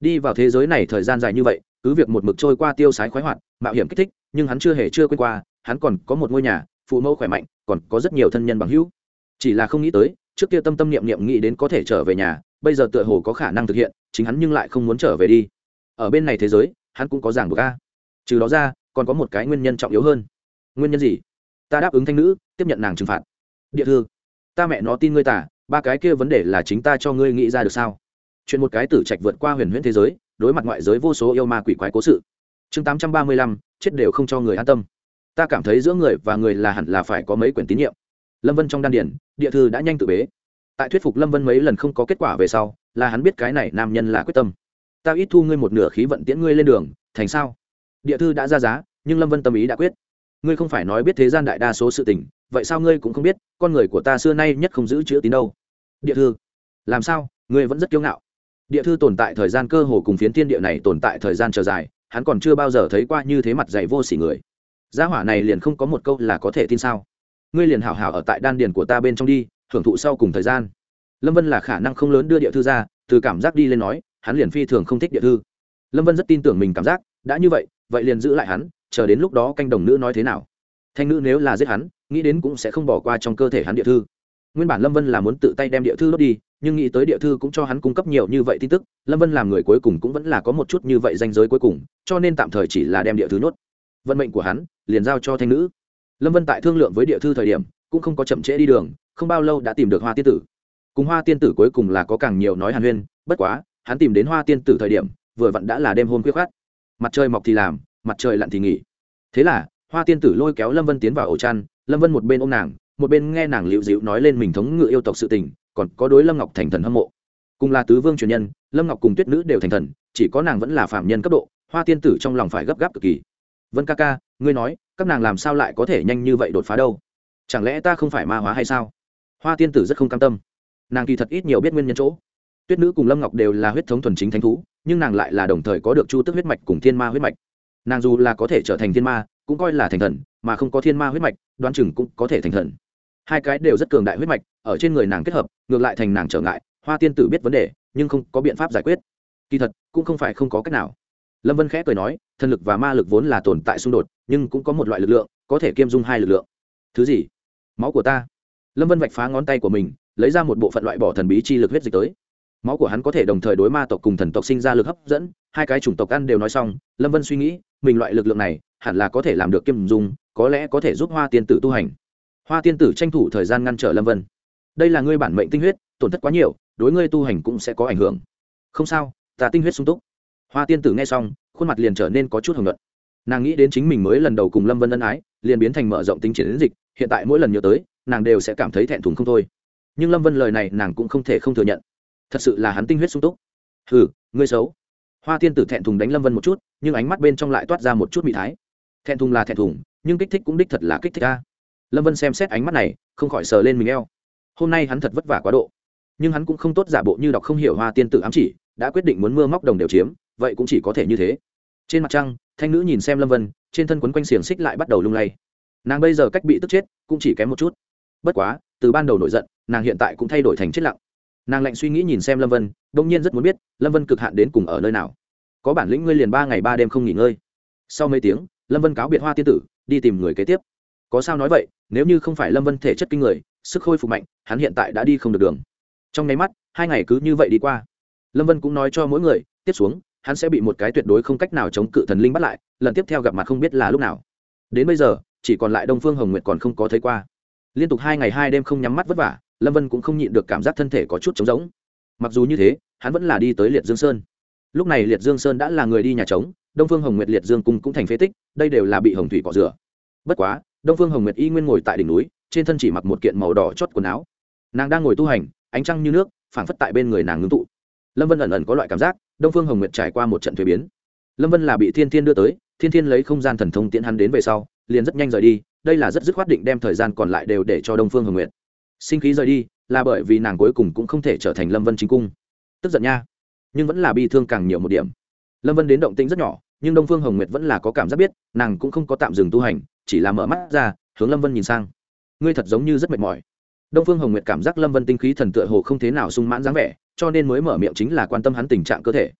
Đi vào thế giới này thời gian dài như vậy, cứ việc một mực trôi qua tiêu sái khoái hoạt, mạo hiểm kích thích, nhưng hắn chưa hề chưa quên qua, hắn còn có một ngôi nhà, phụ mẫu khỏe mạnh, còn có rất nhiều thân nhân bằng hữu. Chỉ là không nghĩ tới, trước kia tâm tâm niệm niệm nghĩ đến có thể trở về nhà, bây giờ tựa hồ có khả năng thực hiện, chính hắn nhưng lại không muốn trở về đi. Ở bên này thế giới, hắn cũng có giảng buộc a. Trừ đó ra, còn có một cái nguyên nhân trọng yếu hơn. Nguyên nhân gì? Ta đáp ứng thanh nữ, tiếp nhận nàng trừng phạt. Địa thư ta mẹ nó tin ngươi tả, ba cái kia vấn đề là chính ta cho ngươi nghĩ ra được sao? Chuyện một cái tử trạch vượt qua huyền huyễn thế giới, đối mặt ngoại giới vô số yêu ma quỷ quái cố sự. Chương tám trăm ba mươi lăm, chết đều không cho người an tâm. Ta cảm thấy giữa người và người là hẳn là phải có mấy quyển tín nhiệm. Lâm vân trong đan điển địa thư đã nhanh tự bế. Tại thuyết phục lâm vân mấy lần không có kết quả về sau, là hắn biết cái này nam nhân là quyết tâm. Ta ít thu ngươi một nửa khí vận tiễn ngươi lên đường, thành sao? Địa thư đã ra giá, nhưng lâm vân tâm ý đã quyết. Ngươi không phải nói biết thế gian đại đa số sự tình vậy sao ngươi cũng không biết, con người của ta xưa nay nhất không giữ chữ tín đâu? Địa thư. Làm sao? Ngươi vẫn rất kiêu ngạo. Địa thư tồn tại thời gian cơ hồ cùng phiến thiên địa này tồn tại thời gian chờ dài, hắn còn chưa bao giờ thấy qua như thế mặt dày vô sỉ người. Gia hỏa này liền không có một câu là có thể tin sao? Ngươi liền hảo hảo ở tại đan điền của ta bên trong đi hưởng thụ sau cùng thời gian. Lâm vân là khả năng không lớn đưa địa thư ra, từ cảm giác đi lên nói, hắn liền phi thường không thích địa thư. Lâm vân rất tin tưởng mình cảm giác, đã như vậy vậy liền giữ lại hắn, chờ đến lúc đó canh đồng nữ nói thế nào. Thanh nữ nếu là giết hắn nghĩ đến cũng sẽ không bỏ qua trong cơ thể hắn địa thư. Nguyên bản lâm vân là muốn tự tay đem địa thư đốt đi, nhưng nghĩ tới địa thư cũng cho hắn cung cấp nhiều như vậy tin tức, lâm vân làm người cuối cùng cũng vẫn là có một chút như vậy danh giới cuối cùng, cho nên tạm thời chỉ là đem địa thư nốt vận mệnh của hắn, liền giao cho thanh nữ. Lâm vân tại thương lượng với địa thư thời điểm, cũng không có chậm trễ đi đường, không bao lâu đã tìm được hoa tiên tử. Cùng hoa tiên tử cuối cùng là có càng nhiều nói hàn huyên, bất quá, hắn tìm đến hoa tiên tử thời điểm, vừa vặn đã là đêm hôm quyết khát mặt trời mọc thì làm, mặt trời lặn thì nghỉ. Thế là, hoa tiên tử lôi kéo lâm vân tiến vào ổ chăn lâm vân một bên ôm nàng, một bên nghe nàng liễu dịu nói lên mình thống ngự yêu tộc sự tình, còn có đối lâm ngọc thành thần hâm mộ. Cùng là tứ vương truyền nhân, lâm ngọc cùng tuyết nữ đều thành thần, chỉ có nàng vẫn là phạm nhân cấp độ, hoa tiên tử trong lòng phải gấp gáp cực kỳ. Vân ca ca, ngươi nói, các nàng làm sao lại có thể nhanh như vậy đột phá đâu? Chẳng lẽ ta không phải ma hóa hay sao? Hoa tiên tử rất không cam tâm. Nàng kỳ thật ít nhiều biết nguyên nhân chỗ. Tuyết nữ cùng lâm ngọc đều là huyết thống thuần chính thánh thú, nhưng nàng lại là đồng thời có được chu tức huyết mạch cùng thiên ma huyết mạch. Nàng dù là có thể trở thành thiên ma, cũng coi là thành thần mà không có thiên ma huyết mạch, đoán chừng cũng có thể thành thần. Hai cái đều rất cường đại huyết mạch, ở trên người nàng kết hợp, ngược lại thành nàng trở ngại, hoa tiên tử biết vấn đề, nhưng không có biện pháp giải quyết. Kỳ thật, cũng không phải không có cách nào. Lâm vân khẽ cười nói, thần lực và ma lực vốn là tồn tại xung đột, nhưng cũng có một loại lực lượng, có thể kiêm dung hai lực lượng. Thứ gì? Máu của ta. Lâm vân vạch phá ngón tay của mình, lấy ra một bộ phận loại bỏ thần bí chi lực huyết dịch tới. Máu của hắn có thể đồng thời đối ma tộc cùng thần tộc sinh ra lực hấp dẫn, hai cái chủng tộc ăn đều nói xong, lâm vân suy nghĩ, mình loại lực lượng này hẳn là có thể làm được kiêm dung có lẽ có thể giúp hoa tiên tử tu hành. Hoa tiên tử tranh thủ thời gian ngăn trở lâm vân. Đây là ngươi bản mệnh tinh huyết, tổn thất quá nhiều, đối ngươi tu hành cũng sẽ có ảnh hưởng. Không sao, ta tinh huyết sung túc. Hoa tiên tử nghe xong, khuôn mặt liền trở nên có chút hưởng luận nàng nghĩ đến chính mình mới lần đầu cùng lâm vân ân ái, liền biến thành mở rộng tính triển đến dịch, hiện tại mỗi lần nhớ tới, nàng đều sẽ cảm thấy thẹn thùng không thôi. Nhưng lâm vân lời này nàng cũng không thể không thừa nhận. Thật sự là hắn tinh huyết sung túc. Ừ ngươi xấu. Hoa tiên tử thẹn thùng đánh lâm vân một chút, nhưng ánh mắt bên trong lại toát ra một chút mị thái. Thẹn thùng là thẹn thùng nhưng kích thích cũng đích thật là kích thích ta lâm vân xem xét ánh mắt này, không khỏi sờ lên mình eo. Hôm nay hắn thật vất vả quá độ. Nhưng hắn cũng không tốt giả bộ như đọc không hiểu hoa tiên tử ám chỉ, đã quyết định muốn mưa móc đồng đều chiếm, vậy cũng chỉ có thể như thế. Trên mặt trăng, thanh nữ nhìn xem lâm vân, trên thân quấn quanh xiềng xích lại bắt đầu lung lay. Nàng bây giờ cách bị tức chết, cũng chỉ kém một chút. Bất quá, từ ban đầu nổi giận, nàng hiện tại cũng thay đổi thành chết lặng. Nàng lạnh suy nghĩ nhìn xem lâm vân đông nhiên rất muốn biết, lâm vân cực hạn đến cùng ở nơi nào. Có bản lĩnh ngươi liền ba ngày ba đêm không nghỉ ngơi. Sau mấy tiếng, lâm vân cáo biệt hoa tiên tử đi tìm người kế tiếp. Có sao nói vậy, nếu như không phải lâm vân thể chất kinh người, sức khôi phục mạnh, hắn hiện tại đã đi không được đường. Trong nháy mắt, hai ngày cứ như vậy đi qua. Lâm vân cũng nói cho mỗi người, tiếp xuống, hắn sẽ bị một cái tuyệt đối không cách nào chống cự thần linh bắt lại, lần tiếp theo gặp mặt không biết là lúc nào. Đến bây giờ, chỉ còn lại đông phương hồng nguyệt còn không có thấy qua. Liên tục hai ngày hai đêm không nhắm mắt vất vả, lâm vân cũng không nhịn được cảm giác thân thể có chút trống rỗng. Mặc dù như thế, hắn vẫn là đi tới liệt dương sơn. Lúc này liệt dương sơn đã là người đi nhà trống đông phương hồng nguyệt liệt dương cung cũng thành phế tích, đây đều là bị hồng thủy cọ rửa. Bất quá, đông phương hồng nguyệt y nguyên ngồi tại đỉnh núi, trên thân chỉ mặc một kiện màu đỏ chót quần áo. Nàng đang ngồi tu hành, ánh trăng như nước, phảng phất tại bên người nàng ngưng tụ. Lâm vân ẩn ẩn có loại cảm giác, đông phương hồng nguyệt trải qua một trận thuế biến. Lâm vân là bị thiên thiên đưa tới, thiên thiên lấy không gian thần thông tiễn hắn đến về sau, liền rất nhanh rời đi, đây là rất dứt khoát định đem thời gian còn lại đều để cho đông phương hồng nguyệt. Sinh khí rời đi, là bởi vì nàng cuối cùng cũng không thể trở thành lâm vân chính cung. Tức giận nha, nhưng vẫn là bi thương càng nhiều một điểm lâm vân đến động tĩnh rất nhỏ, nhưng đông phương hồng nguyệt vẫn là có cảm giác biết, nàng cũng không có tạm dừng tu hành, chỉ là mở mắt ra, hướng lâm vân nhìn sang. Ngươi thật giống như rất mệt mỏi. Đông phương hồng nguyệt cảm giác lâm vân tinh khí thần tựa hồ không thế nào sung mãn dáng vẻ, cho nên mới mở miệng chính là quan tâm hắn tình trạng cơ thể.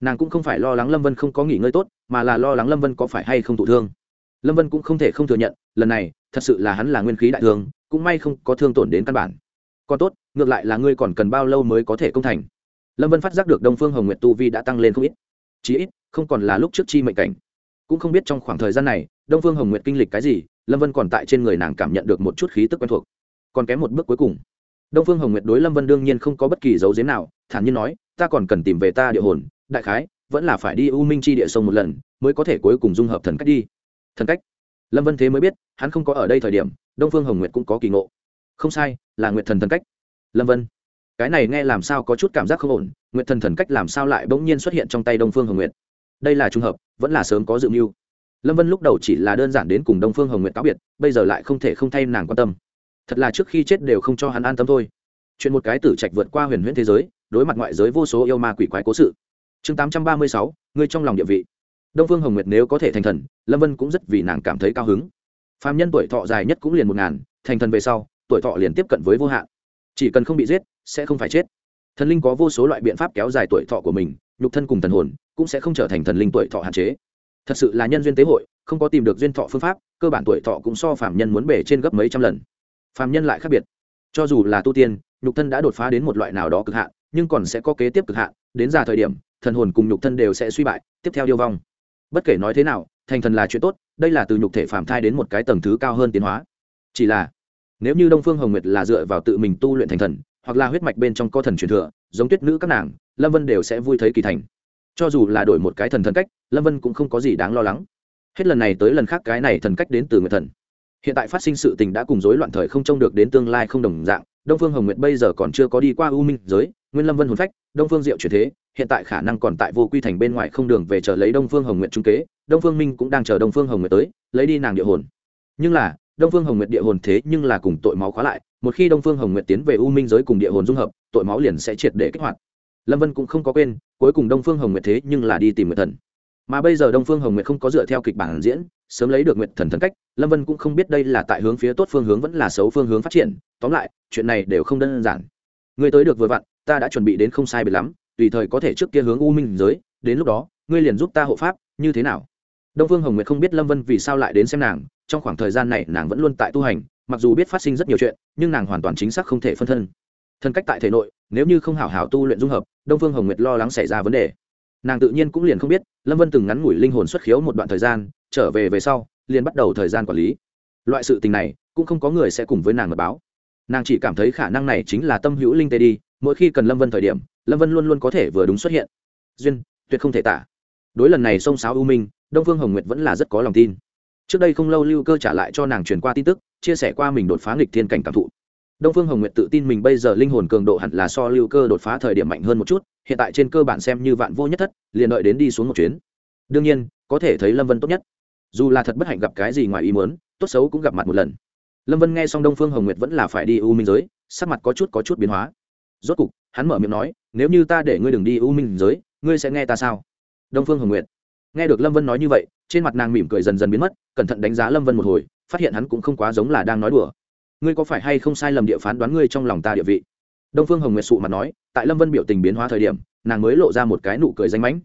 Nàng cũng không phải lo lắng lâm vân không có nghỉ ngơi tốt, mà là lo lắng lâm vân có phải hay không thụ thương. Lâm vân cũng không thể không thừa nhận, lần này, thật sự là hắn là nguyên khí đại thương, cũng may không có thương tổn đến căn bản. Còn tốt, ngược lại là ngươi còn cần bao lâu mới có thể công thành. Lâm vân phát giác được đông phương hồng nguyệt tu vi đã tăng lên không ít chí ít, không còn là lúc trước chi mệnh cảnh. Cũng không biết trong khoảng thời gian này, đông phương hồng nguyệt kinh lịch cái gì, lâm vân còn tại trên người nàng cảm nhận được một chút khí tức quen thuộc. Còn kém một bước cuối cùng. Đông phương hồng nguyệt đối lâm vân đương nhiên không có bất kỳ dấu diếm nào, thản nhiên nói, ta còn cần tìm về ta địa hồn, đại khái, vẫn là phải đi u minh chi địa sông một lần, mới có thể cuối cùng dung hợp thần cách đi. Thần cách? Lâm vân thế mới biết, hắn không có ở đây thời điểm, đông phương hồng nguyệt cũng có kỳ ngộ. Không sai, là nguyệt thần thần cách. Lâm vân cái này nghe làm sao có chút cảm giác không ổn, nguyệt thần thần cách làm sao lại bỗng nhiên xuất hiện trong tay đông phương hồng nguyệt? Đây là t r ư n g hợp, vẫn là sớm có dự mưu. Lâm vân lúc đầu chỉ là đơn giản đến cùng đông phương hồng nguyệt cáo biệt, bây giờ lại không thể không thay nàng quan tâm. Thật là trước khi chết đều không cho hắn an tâm thôi. Chuyện một cái tử trạch vượt qua huyền huyễn thế giới, đối mặt ngoại giới vô số yêu ma quỷ quái cố sự. Chương tám trăm ba mươi sáu, ngươi trong lòng địa vị. Đông phương hồng nguyệt nếu có thể thành thần, lâm vân cũng rất vì nàng cảm thấy cao hứng. Phạm nhân tuổi thọ dài nhất cũng liền một ngàn, thành thần về sau, tuổi thọ liền tiếp cận với vô hạn. Chỉ cần không bị giết sẽ không phải chết. Thần linh có vô số loại biện pháp kéo dài tuổi thọ của mình, nhục thân cùng thần hồn cũng sẽ không trở thành thần linh tuổi thọ hạn chế. Thật sự là nhân duyên tế hội, không có tìm được duyên thọ phương pháp, cơ bản tuổi thọ cũng so phạm nhân muốn bể trên gấp mấy trăm lần. Phạm nhân lại khác biệt. Cho dù là tu tiên, nhục thân đã đột phá đến một loại nào đó cực hạn, nhưng còn sẽ có kế tiếp cực hạn, đến già thời điểm, thần hồn cùng nhục thân đều sẽ suy bại, tiếp theo điêu vong. Bất kể nói thế nào, thành thần là chuyện tốt, đây là từ nhục thể phạm thai đến một cái tầng thứ cao hơn tiến hóa. Chỉ là, nếu như đông phương hồng nguyệt là dựa vào tự mình tu luyện thành thần hoặc là huyết mạch bên trong co thần truyền thừa, giống tuyết nữ các nàng, lâm vân đều sẽ vui thấy kỳ thành. Cho dù là đổi một cái thần thần cách, lâm vân cũng không có gì đáng lo lắng. Hết lần này tới lần khác cái này thần cách đến từ người thần. Hiện tại phát sinh sự tình đã cùng rối loạn thời không trông được đến tương lai không đồng dạng, đông phương hồng nguyệt bây giờ còn chưa có đi qua u minh giới, nguyên lâm vân hồn phách, đông phương diệu chuyển thế, hiện tại khả năng còn tại vô quy thành bên ngoài không đường về chờ lấy đông phương hồng nguyệt trung kế, đông phương minh cũng đang chờ đông phương hồng nguyệt tới, lấy đi nàng địa hồn. Nhưng là, đông phương hồng nguyệt địa hồn thế nhưng là cùng tội máu khóa lại một khi đông phương hồng nguyệt tiến về u minh giới cùng địa hồn dung hợp, tội máu liền sẽ triệt để kích hoạt. Lâm vân cũng không có quên, cuối cùng đông phương hồng nguyệt thế nhưng là đi tìm nguyệt thần. Mà bây giờ đông phương hồng nguyệt không có dựa theo kịch bản diễn, sớm lấy được nguyệt thần thần cách, lâm vân cũng không biết đây là tại hướng phía tốt phương hướng vẫn là xấu phương hướng phát triển. Tóm lại, chuyện này đều không đơn giản. Ngươi tới được vừa vặn, ta đã chuẩn bị đến không sai biệt lắm, tùy thời có thể trước kia hướng u minh giới, đến lúc đó, ngươi liền giúp ta hộ pháp, như thế nào? Đông phương hồng nguyệt không biết lâm vân vì sao lại đến xem nàng, trong khoảng thời gian này nàng vẫn luôn tại tu hành mặc dù biết phát sinh rất nhiều chuyện, nhưng nàng hoàn toàn chính xác không thể phân thân. Thân cách tại thể nội, nếu như không hảo hảo tu luyện dung hợp, đông phương hồng nguyệt lo lắng xảy ra vấn đề. Nàng tự nhiên cũng liền không biết, lâm vân từng ngắn ngủi linh hồn xuất khiếu một đoạn thời gian, trở về về sau, liền bắt đầu thời gian quản lý. Loại sự tình này, cũng không có người sẽ cùng với nàng mật báo. Nàng chỉ cảm thấy khả năng này chính là tâm hữu linh tê đi, mỗi khi cần lâm vân thời điểm, lâm vân luôn luôn có thể vừa đúng xuất hiện. Duyên, tuyệt không thể tả. Đối lần này xông xáo ưu minh, đông phương hồng nguyệt vẫn là rất có lòng tin. Trước đây không lâu lưu cơ trả lại cho nàng truyền qua tin tức chia sẻ qua mình đột phá nghịch thiên cảnh cảm thụ. Đông phương hồng nguyệt tự tin mình bây giờ linh hồn cường độ hẳn là so lưu cơ đột phá thời điểm mạnh hơn một chút, hiện tại trên cơ bản xem như vạn vô nhất thất, liền đợi đến đi xuống một chuyến. Đương nhiên, có thể thấy lâm vân tốt nhất. Dù là thật bất hạnh gặp cái gì ngoài ý muốn, tốt xấu cũng gặp mặt một lần. Lâm vân nghe xong đông phương hồng nguyệt vẫn là phải đi u minh giới, sắc mặt có chút có chút biến hóa. Rốt cục, hắn mở miệng nói, nếu như ta để ngươi đừng đi u minh giới, ngươi sẽ nghe ta sao? Đông phương hồng nguyệt nghe được lâm vân nói như vậy, trên mặt nàng mỉm cười dần dần biến mất, cẩn thận đánh giá lâm vân một hồi phát hiện hắn cũng không quá giống là đang nói đùa. Ngươi có phải hay không sai lầm địa phán đoán ngươi trong lòng ta địa vị? Đông phương hồng nguyệt sụ mặt nói, tại lâm vân biểu tình biến hóa thời điểm, nàng mới lộ ra một cái nụ cười danh mãnh.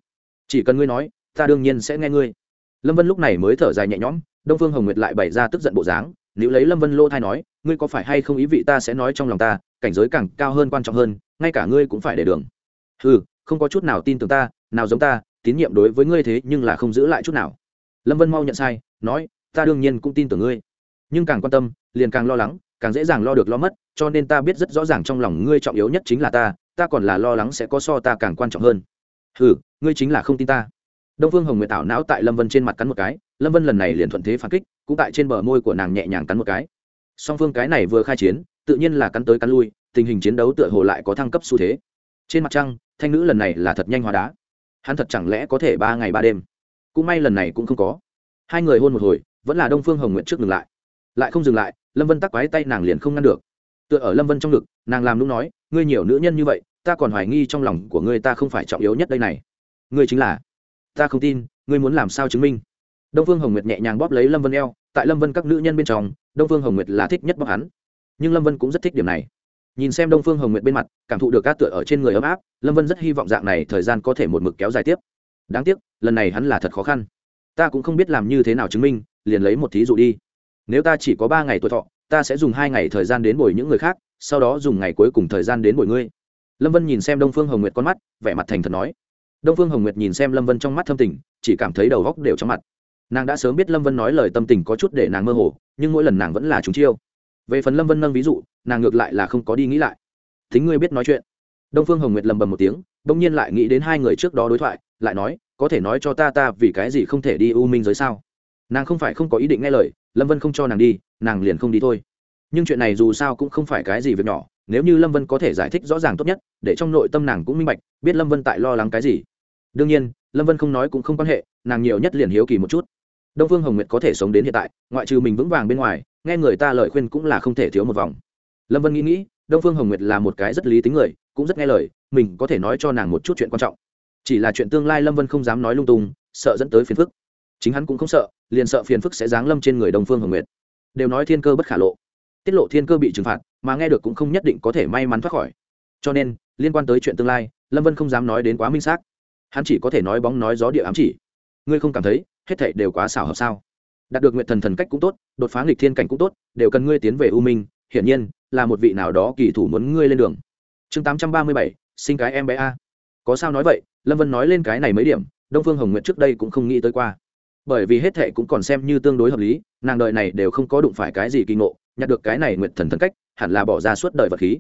Chỉ cần ngươi nói, ta đương nhiên sẽ nghe ngươi. Lâm vân lúc này mới thở dài nhẹ nhõm, đông phương hồng nguyệt lại bày ra tức giận bộ dáng nếu lấy lâm vân lô thai nói, ngươi có phải hay không ý vị ta sẽ nói trong lòng ta, cảnh giới càng cao hơn quan trọng hơn, ngay cả ngươi cũng phải để đường. Ừ không có chút nào tin tưởng ta, nào giống ta, tín nhiệm đối với ngươi thế nhưng là không giữ lại chút nào. Lâm vân mau nhận sai, nói ta đương nhiên cũng tin tưởng ngươi. Nhưng càng quan tâm, liền càng lo lắng, càng dễ dàng lo được lo mất, cho nên ta biết rất rõ ràng trong lòng ngươi trọng yếu nhất chính là ta ta còn là lo lắng sẽ có so ta càng quan trọng hơn. Ừ ngươi chính là không tin ta. Đông phương hồng nguyệt tảo não tại lâm vân trên mặt cắn một cái, lâm vân lần này liền thuận thế phản kích, cũng tại trên bờ môi của nàng nhẹ nhàng cắn một cái. Song phương cái này vừa khai chiến, tự nhiên là cắn tới cắn lui, tình hình chiến đấu tựa hồ lại có thăng cấp xu thế. Trên mặt trăng, thanh nữ lần này là thật nhanh hóa đá. Hắn thật chẳng lẽ có thể ba ngày ba đêm? Cũng may lần này cũng không có. Hai người hôn một hồi vẫn là đông phương hồng nguyện trước ngừng lại. Lại không dừng lại, lâm vân tắc quái tay nàng liền không ngăn được. Tựa ở lâm vân trong ngực, nàng làm lúc nói, ngươi nhiều nữ nhân như vậy, ta còn hoài nghi trong lòng của ngươi ta không phải trọng yếu nhất đây này. Ngươi chính là, ta không tin, ngươi muốn làm sao chứng minh? Đông phương hồng nguyệt nhẹ nhàng bóp lấy lâm vân eo, tại lâm vân các nữ nhân bên trong, đông phương hồng nguyệt là thích nhất bóp hắn. Nhưng lâm vân cũng rất thích điểm này. Nhìn xem đông phương hồng nguyệt bên mặt, cảm thụ được các tựa ở trên người ấm áp, lâm vân rất hy vọng dạng này thời gian có thể một mực kéo dài tiếp. Đáng tiếc, lần này hắn là thật khó khăn. Ta cũng không biết làm như thế nào chứng minh liền lấy một thí dụ đi. Nếu ta chỉ có ba ngày tuổi thọ, ta sẽ dùng hai ngày thời gian đến bồi những người khác, sau đó dùng ngày cuối cùng thời gian đến bồi ngươi. Lâm vân nhìn xem đông phương hồng nguyệt con mắt, vẻ mặt thành thật nói. Đông phương hồng nguyệt nhìn xem lâm vân trong mắt thâm tình, chỉ cảm thấy đầu góc đều trong mặt. Nàng đã sớm biết lâm vân nói lời tâm tình có chút để nàng mơ hồ, nhưng mỗi lần nàng vẫn là chúng chiêu. Về phần lâm vân nâng ví dụ, nàng ngược lại là không có đi nghĩ lại. Thính ngươi biết nói chuyện. Đông phương hồng nguyệt lầm bầm một tiếng đ ỗ n g nhiên lại nghĩ đến hai người trước đó đối thoại, lại nói, có thể nói cho ta ta vì cái gì không thể đi u minh giới sao? Nàng không phải không có ý định nghe lời, lâm vân không cho nàng đi, nàng liền không đi thôi. Nhưng chuyện này dù sao cũng không phải cái gì việc nhỏ, nếu như lâm vân có thể giải thích rõ ràng tốt nhất, để trong nội tâm nàng cũng minh bạch, biết lâm vân tại lo lắng cái gì. Đương nhiên, lâm vân không nói cũng không quan hệ, nàng nhiều nhất liền hiếu kỳ một chút. Đông phương hồng nguyệt có thể sống đến hiện tại, ngoại trừ mình vững vàng bên ngoài, nghe người ta lời khuyên cũng là không thể thiếu một vòng. Lâm vân nghĩ nghĩ, đông phương hồng nguyệt là một cái rất lý tính người, cũng rất nghe lời, mình có thể nói cho nàng một chút chuyện quan trọng. Chỉ là chuyện tương lai lâm vân không dám nói lung tung, sợ dẫn tới phiền phức chính hắn cũng không sợ, liền sợ phiền phức sẽ giáng lâm trên người đồng phương hồng nguyệt. Đều nói thiên cơ bất khả lộ. Tiết lộ thiên cơ bị trừng phạt, mà nghe được cũng không nhất định có thể may mắn thoát khỏi. Cho nên, liên quan tới chuyện tương lai, lâm vân không dám nói đến quá minh xác. Hắn chỉ có thể nói bóng nói gió địa ám chỉ. Ngươi không cảm thấy, hết thảy đều quá xảo hợp sao? Đạt được nguyện thần thần cách cũng tốt, đột phá nghịch thiên cảnh cũng tốt, đều cần ngươi tiến về u minh, hiển nhiên, là một vị nào đó kỳ thủ muốn ngươi lên đường. Chương tám trăm ba mươi bảy, sinh cái em bé a. Có sao nói vậy? Lâm vân nói lên cái này mấy điểm, đông phương hồng nguyện trước đây cũng không nghĩ tới qua bởi vì hết thệ cũng còn xem như tương đối hợp lý, nàng đợi này đều không có đụng phải cái gì kỳ ngộ, nhặt được cái này nguyện thần thần cách, hẳn là bỏ ra suốt đời vật khí.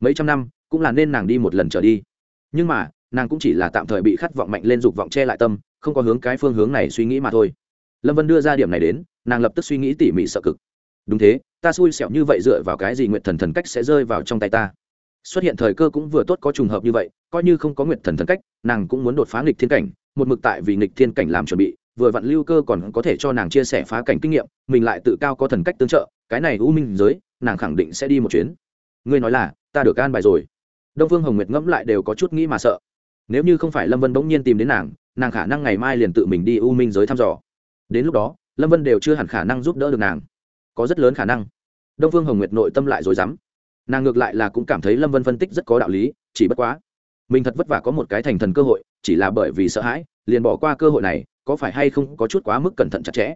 Mấy trăm năm, cũng là nên nàng đi một lần trở đi. Nhưng mà, nàng cũng chỉ là tạm thời bị khát vọng mạnh lên dục vọng che lại tâm, không có hướng cái phương hướng này suy nghĩ mà thôi. Lâm vân đưa ra điểm này đến, nàng lập tức suy nghĩ tỉ mỉ sợ cực. Đúng thế, ta xui xẻo như vậy dựa vào cái gì nguyện thần thần cách sẽ rơi vào trong tay ta? Xuất hiện thời cơ cũng vừa tốt có trùng hợp như vậy, coi như không có nguyện thần thần cách, nàng cũng muốn đột phá nghịch thiên cảnh, một mực tại vì nghịch thiên cảnh làm chuẩn bị vừa vặn lưu cơ còn có thể cho nàng chia sẻ phá cảnh kinh nghiệm, mình lại tự cao có thần cách tương trợ, cái này u minh giới, nàng khẳng định sẽ đi một chuyến. Ngươi nói là, ta được an bài rồi. Đông phương hồng nguyệt ngẫm lại đều có chút nghĩ mà sợ. Nếu như không phải lâm vân bỗng nhiên tìm đến nàng nàng khả năng ngày mai liền tự mình đi u minh giới thăm dò. Đến lúc đó, lâm vân đều chưa hẳn khả năng giúp đỡ được nàng. Có rất lớn khả năng. Đông phương hồng nguyệt nội tâm lại rồi dám nàng ngược lại là cũng cảm thấy lâm vân phân tích rất có đạo lý, chỉ bất quá, mình thật vất vả có một cái thành thần cơ hội, chỉ là bởi vì sợ hãi, liền bỏ qua cơ hội này có phải hay không có chút quá mức cẩn thận chặt chẽ?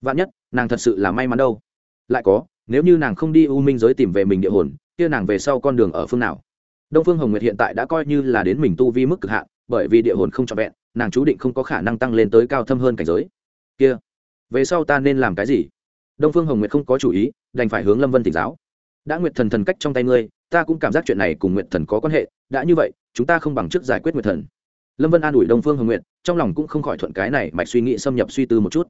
Vạn nhất, nàng thật sự là may mắn đâu. Lại có, nếu như nàng không đi u minh giới tìm về mình địa hồn, kia nàng về sau con đường ở phương nào? Đông phương hồng nguyệt hiện tại đã coi như là đến mình tu vi mức cực hạn, bởi vì địa hồn không trọn vẹn, nàng chú định không có khả năng tăng lên tới cao thâm hơn cảnh giới. Kia, về sau ta nên làm cái gì? Đông phương hồng nguyệt không có chủ ý, đành phải hướng lâm vân tỉnh giáo. Đã nguyệt thần thần cách trong tay ngươi, ta cũng cảm giác chuyện này cùng nguyệt thần có quan hệ, đã như vậy, chúng ta không bằng chức giải quyết nguyệt thần. Lâm vân an ủi đông phương hồng nguyệt trong lòng cũng không khỏi thuận cái này mạch suy nghĩ xâm nhập suy tư một chút.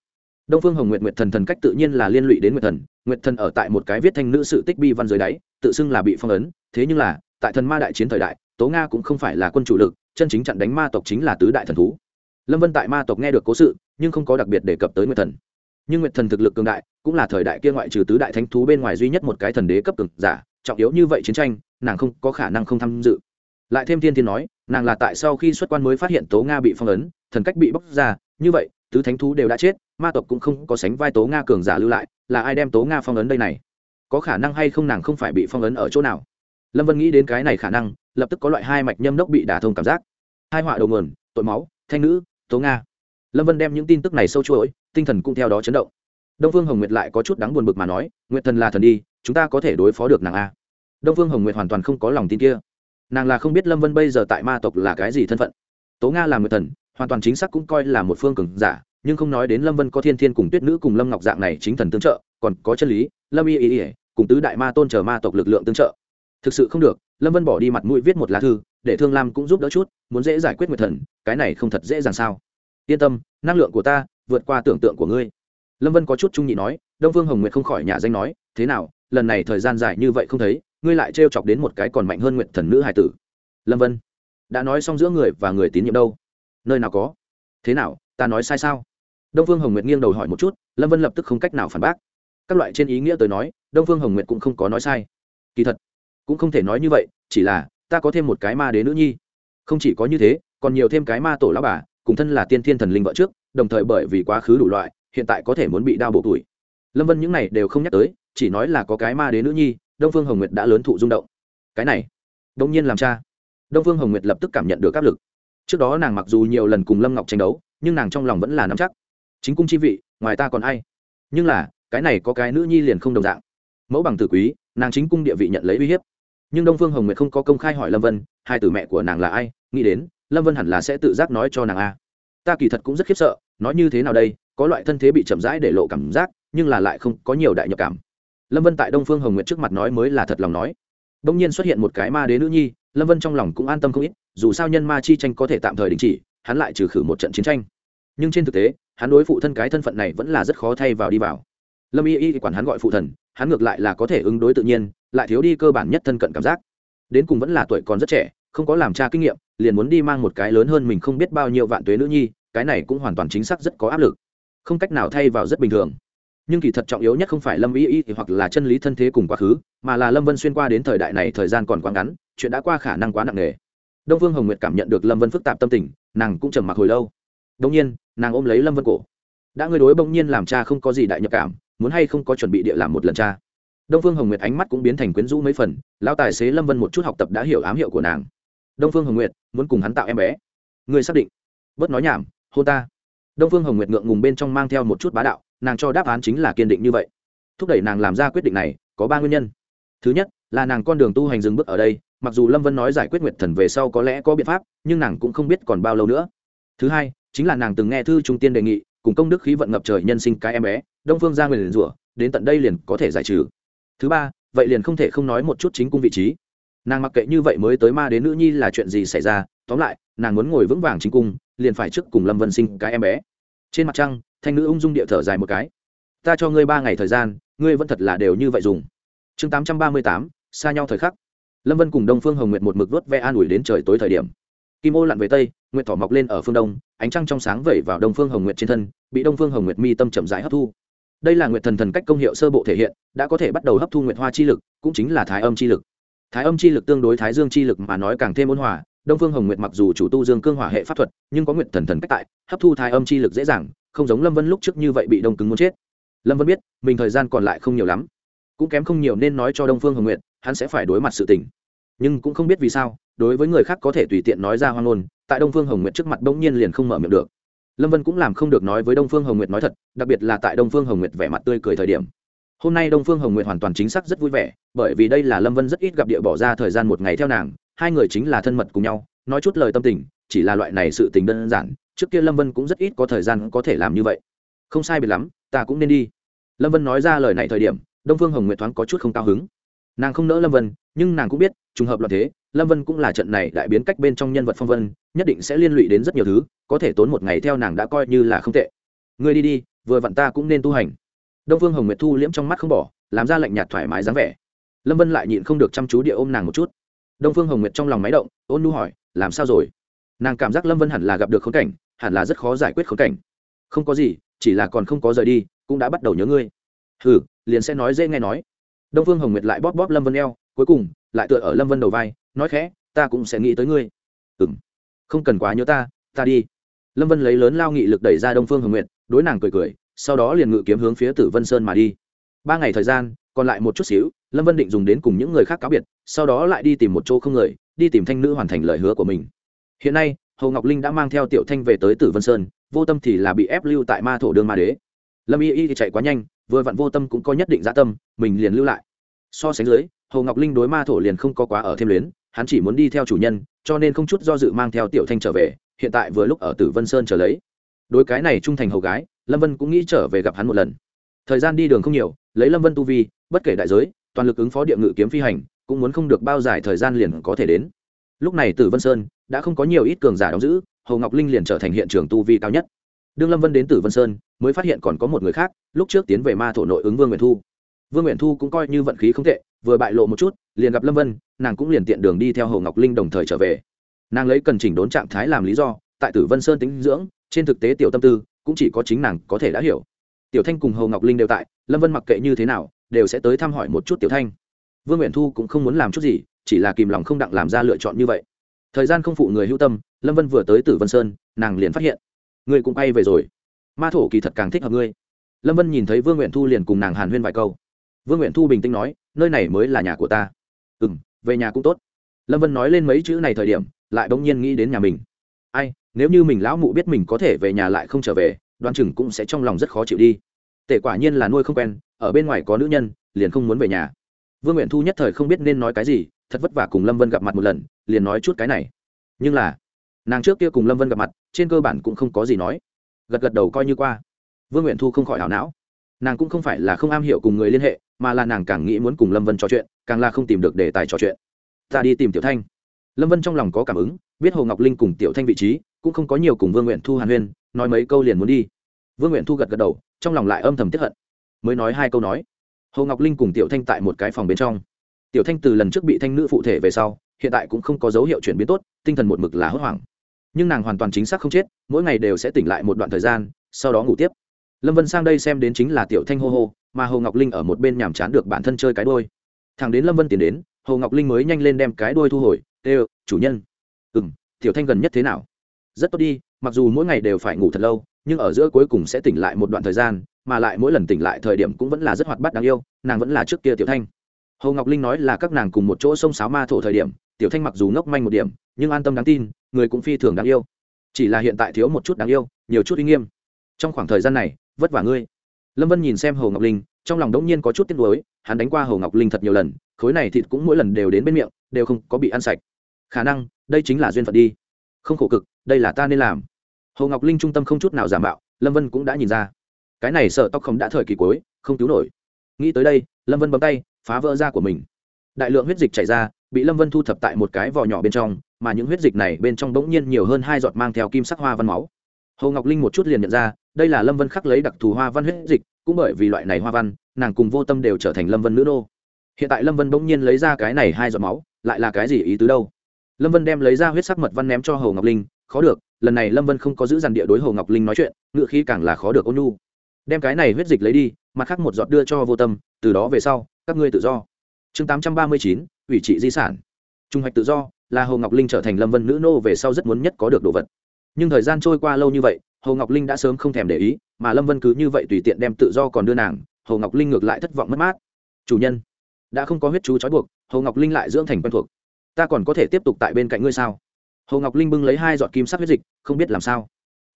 Đông phương hồng nguyệt nguyệt thần thần cách tự nhiên là liên lụy đến nguyệt thần nguyệt thần ở tại một cái viết thanh nữ sự tích bi văn dưới đáy, tự xưng là bị phong ấn, thế nhưng là, tại thần ma đại chiến thời đại, tố nga cũng không phải là quân chủ lực, chân chính chặn đánh ma tộc chính là tứ đại thần thú. Lâm vân tại ma tộc nghe được cố sự, nhưng không có đặc biệt đề cập tới nguyệt thần. Nhưng nguyệt thần thực lực cường đại, cũng là thời đại kia ngoại trừ tứ đại thánh thú bên ngoài duy nhất một cái thần đế cấp cường giả, trọng yếu như vậy chiến tranh, nàng không có khả năng không tham dự. Lại thêm thiên thiên nói, nàng là tại sau khi xuất quan mới phát hiện tố nga bị phong ấn thần cách bị bóc ra, như vậy, tứ thánh thú đều đã chết, ma tộc cũng không có sánh vai tố nga cường giả lưu lại, là ai đem tố nga phong ấn đây này? Có khả năng hay không nàng không phải bị phong ấn ở chỗ nào? Lâm vân nghĩ đến cái này khả năng, lập tức có loại hai mạch nhâm đốc bị đả thông cảm giác. Hai họa đầu nguồn, tội máu, thanh nữ, tố nga. Lâm vân đem những tin tức này sâu chuỗi, tinh thần cũng theo đó chấn động. Đông phương hồng nguyệt lại có chút đáng buồn bực mà nói, nguyệt thần là thần đi, chúng ta có thể đối phó được nàng a. Đông phương hồng nguyệt hoàn toàn không có lòng tin kia. Nàng là không biết lâm vân bây giờ tại ma tộc là cái gì thân phận. Tố nga là nguyệt thần hoàn toàn chính xác cũng coi là một phương cường giả, nhưng không nói đến lâm vân có thiên thiên cùng tuyết nữ cùng lâm ngọc dạng này chính thần tương trợ, còn có chân lý, lâm y y y, cùng tứ đại ma tôn chờ ma tộc lực lượng tương trợ. Thực sự không được, lâm vân bỏ đi mặt mũi viết một lá thư, để thương lam cũng giúp đỡ chút, muốn dễ giải quyết nguyệt thần, cái này không thật dễ dàng sao. Yên tâm, năng lượng của ta vượt qua tưởng tượng của ngươi. Lâm vân có chút trung nhị nói, đông Vương hồng nguyệt không khỏi nhà danh nói, thế nào, lần này thời gian dài như vậy không thấy, ngươi lại trêu chọc đến một cái còn mạnh hơn Nguyệt thần nữ hải tử. Lâm vân, đã nói xong giữa người và người tín nhiệm đâu? Nơi nào có? Thế nào, ta nói sai sao? Đông phương hồng nguyệt nghiêng đầu hỏi một chút, lâm vân lập tức không cách nào phản bác. Các loại trên ý nghĩa tới nói, đông phương hồng nguyệt cũng không có nói sai. Kỳ thật, cũng không thể nói như vậy, chỉ là, ta có thêm một cái ma đế nữ nhi. Không chỉ có như thế, còn nhiều thêm cái ma tổ lão bà, cùng thân là tiên thiên thần linh vợ trước, đồng thời bởi vì quá khứ đủ loại, hiện tại có thể muốn bị đau bổ tuổi. Lâm vân những này đều không nhắc tới, chỉ nói là có cái ma đế nữ nhi, đông phương hồng nguyệt đã lớn thụ rung động. Cái này đông nhiên làm cha. Đông phương hồng nguyệt lập tức cảm nhận được áp lực trước đó nàng mặc dù nhiều lần cùng lâm ngọc tranh đấu, nhưng nàng trong lòng vẫn là nắm chắc. Chính cung chi vị, ngoài ta còn ai? Nhưng là, cái này có cái nữ nhi liền không đồng dạng. Mẫu bằng tử quý, nàng chính cung địa vị nhận lấy uy hiếp. Nhưng đông phương hồng nguyệt không có công khai hỏi lâm vân, hai tử mẹ của nàng là ai, nghĩ đến, lâm vân hẳn là sẽ tự giác nói cho nàng a. Ta kỳ thật cũng rất khiếp sợ, nói như thế nào đây, có loại thân thế bị chậm rãi để lộ cảm giác, nhưng là lại không có nhiều đại nhập cảm. Lâm vân tại đông phương hồng nguyệt trước mặt nói mới là thật lòng nói. Đông nhiên xuất hiện một cái ma đế nữ nhi, lâm vân trong lòng cũng an tâm không ít dù sao nhân ma chi tranh có thể tạm thời đình chỉ, hắn lại trừ khử một trận chiến tranh. Nhưng trên thực tế, hắn đối phụ thân cái thân phận này vẫn là rất khó thay vào đi vào. Lâm y y quản hắn gọi phụ thần, hắn ngược lại là có thể ứng đối tự nhiên, lại thiếu đi cơ bản nhất thân cận cảm giác. Đến cùng vẫn là tuổi còn rất trẻ, không có làm cha kinh nghiệm, liền muốn đi mang một cái lớn hơn mình không biết bao nhiêu vạn tuế nữ nhi, cái này cũng hoàn toàn chính xác rất có áp lực. Không cách nào thay vào rất bình thường. Nhưng kỳ thật trọng yếu nhất không phải lâm y y hoặc là chân lý thân thế cùng quá khứ, mà là lâm vân xuyên qua đến thời đại này thời gian còn quá ngắn, chuyện đã qua khả năng quá nặng nề đông vương hồng nguyệt cảm nhận được lâm vân phức tạp tâm tình, nàng cũng trầm mặc hồi lâu. Đông nhiên, nàng ôm lấy lâm vân cổ. Đã ngươi đối bỗng nhiên làm cha không có gì đại nhập cảm, muốn hay không có chuẩn bị địa làm một lần cha. Đông phương hồng nguyệt ánh mắt cũng biến thành quyến rũ mấy phần, lão tài xế lâm vân một chút học tập đã hiểu ám hiệu của nàng. Đông phương hồng nguyệt, muốn cùng hắn tạo em bé. Ngươi xác định. Bớt nói nhảm, hôn ta. Đông phương hồng nguyệt ngượng ngùng bên trong mang theo một chút bá đạo, nàng cho đáp án chính là kiên định như vậy. Thúc đẩy nàng làm ra quyết định này, có ba nguyên nhân. Thứ nhất, là nàng con đường tu hành dừng bước ở đây mặc dù lâm vân nói giải quyết nguyệt thần về sau có lẽ có biện pháp, nhưng nàng cũng không biết còn bao lâu nữa. Thứ hai, chính là nàng từng nghe thư trung tiên đề nghị, cùng công đức khí vận ngập trời nhân sinh cái em bé, đông phương ra nguyền rủa, đến tận đây liền có thể giải trừ. Thứ ba, vậy liền không thể không nói một chút chính cung vị trí. Nàng mặc kệ như vậy mới tới ma đến nữ nhi là chuyện gì xảy ra, tóm lại, nàng muốn ngồi vững vàng chính cung, liền phải trước cùng lâm vân sinh cái em bé. Trên mặt trăng, thanh nữ ung dung địa thở dài một cái. Ta cho ngươi ba ngày thời gian, ngươi vẫn thật là đều như vậy dùng. Chương tám trăm ba mươi tám, xa nhau thời khắc lâm vân cùng đông phương hồng nguyệt một mực vớt ve an ủi đến trời tối thời điểm. Kim ô lặn về tây, nguyệt thỏ mọc lên ở phương đông, ánh trăng trong sáng vẩy vào đông phương hồng nguyệt trên thân, bị đông phương hồng nguyệt mi tâm chậm rãi hấp thu. Đây là nguyệt thần thần cách công hiệu sơ bộ thể hiện, đã có thể bắt đầu hấp thu nguyệt hoa chi lực, cũng chính là thái âm chi lực. Thái âm chi lực tương đối thái dương chi lực mà nói càng thêm ôn hòa, đông phương hồng nguyệt mặc dù chủ tu dương cương hỏa hệ pháp thuật, nhưng có nguyệt thần thần cách tại, hấp thu thái âm chi lực dễ dàng, không giống lâm vân lúc trước như vậy bị đông cứng muốn chết. Lâm vân biết, mình thời gian còn lại không nhiều lắm, cũng kém không nhiều nên nói cho đông phương hồng nguyệt hắn sẽ phải đối mặt sự tình. Nhưng cũng không biết vì sao, đối với người khác có thể tùy tiện nói ra hoang ngôn, tại đông phương hồng nguyệt trước mặt bỗng nhiên liền không mở miệng được. Lâm vân cũng làm không được nói với đông phương hồng nguyệt nói thật, đặc biệt là tại đông phương hồng nguyệt vẻ mặt tươi cười thời điểm. Hôm nay đông phương hồng nguyệt hoàn toàn chính xác rất vui vẻ, bởi vì đây là lâm vân rất ít gặp địa bỏ ra thời gian một ngày theo nàng, hai người chính là thân mật cùng nhau, nói chút lời tâm tình, chỉ là loại này sự tình đơn giản, trước kia lâm vân cũng rất ít có thời gian có thể làm như vậy. Không sai biệt lắm, ta cũng nên đi. Lâm vân nói ra lời này thời điểm, đông phương hồng nguyệt thoáng có chút không cao hứng nàng không nỡ lâm vân, nhưng nàng cũng biết, trùng hợp là thế, lâm vân cũng là trận này đại biến cách bên trong nhân vật phong vân, nhất định sẽ liên lụy đến rất nhiều thứ, có thể tốn một ngày theo nàng đã coi như là không tệ. Ngươi đi đi, vừa vặn ta cũng nên tu hành. Đông Vương hồng nguyệt thu liễm trong mắt không bỏ, làm ra lạnh nhạt thoải mái dáng vẻ. Lâm vân lại nhịn không được chăm chú địa ôm nàng một chút. Đông phương hồng nguyệt trong lòng máy động, ôn nu hỏi, làm sao rồi? Nàng cảm giác lâm vân hẳn là gặp được khốn cảnh, hẳn là rất khó giải quyết khốn cảnh. Không có gì, chỉ là còn không có rời đi, cũng đã bắt đầu nhớ ngươi. Hừ, liền sẽ nói dễ nghe nói đông phương hồng nguyệt lại bóp bóp lâm vân eo, cuối cùng, lại tựa ở lâm vân đầu vai, nói khẽ, ta cũng sẽ nghĩ tới ngươi. Ừ m không cần quá nhớ ta ta đi. Lâm vân lấy lớn lao nghị lực đẩy ra đông phương hồng nguyệt, đối nàng cười cười, sau đó liền ngự kiếm hướng phía tử vân sơn mà đi. Ba ngày thời gian, còn lại một chút xíu, lâm vân định dùng đến cùng những người khác cáo biệt, sau đó lại đi tìm một chỗ không người, đi tìm thanh nữ hoàn thành lời hứa của mình. Hiện nay, hồ ngọc linh đã mang theo tiểu thanh về tới tử vân sơn, vô tâm thì là bị ép lưu tại ma thổ đương ma đế lâm y y thì chạy quá nhanh, vừa vặn vô tâm cũng có nhất định dã tâm, mình liền lưu lại. So sánh dưới, hồ ngọc linh đối ma thổ liền không có quá ở thêm luyến, hắn chỉ muốn đi theo chủ nhân, cho nên không chút do dự mang theo tiểu thanh trở về, hiện tại vừa lúc ở tử vân sơn trở lấy. Đối cái này trung thành hầu gái, lâm vân cũng nghĩ trở về gặp hắn một lần. Thời gian đi đường không nhiều, lấy lâm vân tu vi, bất kể đại giới, toàn lực ứng phó địa ngự kiếm phi hành, cũng muốn không được bao dài thời gian liền có thể đến. Lúc này tử vân sơn đã không có nhiều ít cường giả đóng giữ, hồ ngọc linh liền trở thành hiện trường tu vi cao nhất. Đương lâm vân đến tử vân sơn mới phát hiện còn có một người khác, lúc trước tiến về ma thổ nội ứng vương nguyện thu. Vương nguyện thu cũng coi như vận khí không tệ, vừa bại lộ một chút, liền gặp lâm vân, nàng cũng liền tiện đường đi theo hồ ngọc linh đồng thời trở về. Nàng lấy cần chỉnh đốn trạng thái làm lý do, tại tử vân sơn tính dưỡng, trên thực tế tiểu tâm tư cũng chỉ có chính nàng có thể đã hiểu. Tiểu thanh cùng hồ ngọc linh đều tại, lâm vân mặc kệ như thế nào, đều sẽ tới thăm hỏi một chút tiểu thanh. Vương nguyện thu cũng không muốn làm chút gì, chỉ là kìm lòng không đặng làm ra lựa chọn như vậy. Thời gian không phụ người hưu tâm, lâm vân vừa tới tử vân sơn, nàng liền phát hiện. Người cũng bay về rồi ma thổ kỳ thật càng thích hợp ngươi. Lâm vân nhìn thấy vương nguyện thu liền cùng nàng hàn huyên vài câu. Vương nguyện thu bình tĩnh nói, nơi này mới là nhà của ta. Ừ m về nhà cũng tốt. Lâm vân nói lên mấy chữ này thời điểm, lại bỗng nhiên nghĩ đến nhà mình. Ai, nếu như mình lão mụ biết mình có thể về nhà lại không trở về đoan chừng cũng sẽ trong lòng rất khó chịu đi. Tể quả nhiên là nuôi không quen, ở bên ngoài có nữ nhân, liền không muốn về nhà. Vương nguyện thu nhất thời không biết nên nói cái gì, thật vất vả cùng lâm vân gặp mặt một lần, liền nói chút cái này. Nhưng là, nàng trước kia cùng lâm vân gặp mặt, trên cơ bản cũng không có gì nói gật gật đầu coi như qua. Vương nguyện thu không khỏi hảo não. Nàng cũng không phải là không am hiểu cùng người liên hệ, mà là nàng càng nghĩ muốn cùng lâm vân trò chuyện, càng là không tìm được đề tài trò chuyện. Ta đi tìm tiểu thanh. Lâm vân trong lòng có cảm ứng, biết hồ ngọc linh cùng tiểu thanh vị trí, cũng không có nhiều cùng vương nguyện thu hàn huyên, nói mấy câu liền muốn đi. Vương nguyện thu gật gật đầu, trong lòng lại âm thầm tiếp hận. Mới nói hai câu nói. Hồ ngọc linh cùng tiểu thanh tại một cái phòng bên trong. Tiểu thanh từ lần trước bị thanh nữ phụ thể về sau, hiện tại cũng không có dấu hiệu chuyển biến tốt, tinh thần một mực là hốt hoảng nhưng nàng hoàn toàn chính xác không chết, mỗi ngày đều sẽ tỉnh lại một đoạn thời gian, sau đó ngủ tiếp. Lâm vân sang đây xem đến chính là tiểu thanh hô hô, mà hồ ngọc linh ở một bên nhàm chán được bản thân chơi cái đôi thằng đến lâm vân tiến đến, hồ ngọc linh mới nhanh lên đem cái đôi thu hồi ê chủ nhân. Ừ m tiểu thanh gần nhất thế nào? Rất tốt đi, mặc dù mỗi ngày đều phải ngủ thật lâu, nhưng ở giữa cuối cùng sẽ tỉnh lại một đoạn thời gian, mà lại mỗi lần tỉnh lại thời điểm cũng vẫn là rất hoạt bát đáng yêu, nàng vẫn là trước kia tiểu thanh. Hồ ngọc linh nói là các nàng cùng một chỗ sông sáo ma thổ thời điểm, tiểu thanh mặc dù ngốc manh một điểm nhưng an tâm đáng tin, người cũng phi thường đáng yêu. Chỉ là hiện tại thiếu một chút đáng yêu, nhiều chút uy nghiêm. Trong khoảng thời gian này, vất vả ngươi. Lâm vân nhìn xem hồ ngọc linh, trong lòng đống nhiên có chút tiếc nuối, hắn đánh qua hồ ngọc linh thật nhiều lần, khối này thịt cũng mỗi lần đều đến bên miệng, đều không có bị ăn sạch. Khả năng, đây chính là duyên phận đi. Không khổ cực, đây là ta nên làm. Hồ ngọc linh trung tâm không chút nào giả mạo, lâm vân cũng đã nhìn ra. Cái này sợ tóc không đã thời kỳ cuối, không cứu nổi. Nghĩ tới đây, lâm vân bấm tay, phá vỡ da của mình. Đại lượng huyết dịch chảy ra, bị lâm vân thu thập tại một cái vỏ nhỏ bên trong mà những huyết dịch này bên trong bỗng nhiên nhiều hơn hai giọt mang theo kim sắc hoa văn máu. Hồ ngọc linh một chút liền nhận ra, đây là lâm vân khắc lấy đặc thù hoa văn huyết dịch, cũng bởi vì loại này hoa văn, nàng cùng vô tâm đều trở thành lâm vân nữ đô. hiện tại lâm vân bỗng nhiên lấy ra cái này hai giọt máu, lại là cái gì ý tứ đâu? Lâm vân đem lấy ra huyết sắc mật văn ném cho hồ ngọc linh, khó được, lần này lâm vân không có giữ dằn địa đối hồ ngọc linh nói chuyện, ngựa khí càng là khó được ôn nhu. Đem cái này huyết dịch lấy đi, mặt khác một giọt đưa cho vô tâm, từ đó về sau, các ngươi tự do. Chương tám trăm ba mươi chín, ủy trị di sản. Trung hoạch tự do là hồ ngọc linh trở thành lâm vân nữ nô về sau rất muốn nhất có được đồ vật. Nhưng thời gian trôi qua lâu như vậy, hồ ngọc linh đã sớm không thèm để ý, mà lâm vân cứ như vậy tùy tiện đem tự do còn đưa nàng, hồ ngọc linh ngược lại thất vọng mất mát. Chủ nhân, đã không có huyết chú trói buộc, hồ ngọc linh lại dưỡng thành quen thuộc. Ta còn có thể tiếp tục tại bên cạnh ngươi sao? Hồ ngọc linh bưng lấy hai giọt kim sắc huyết dịch, không biết làm sao.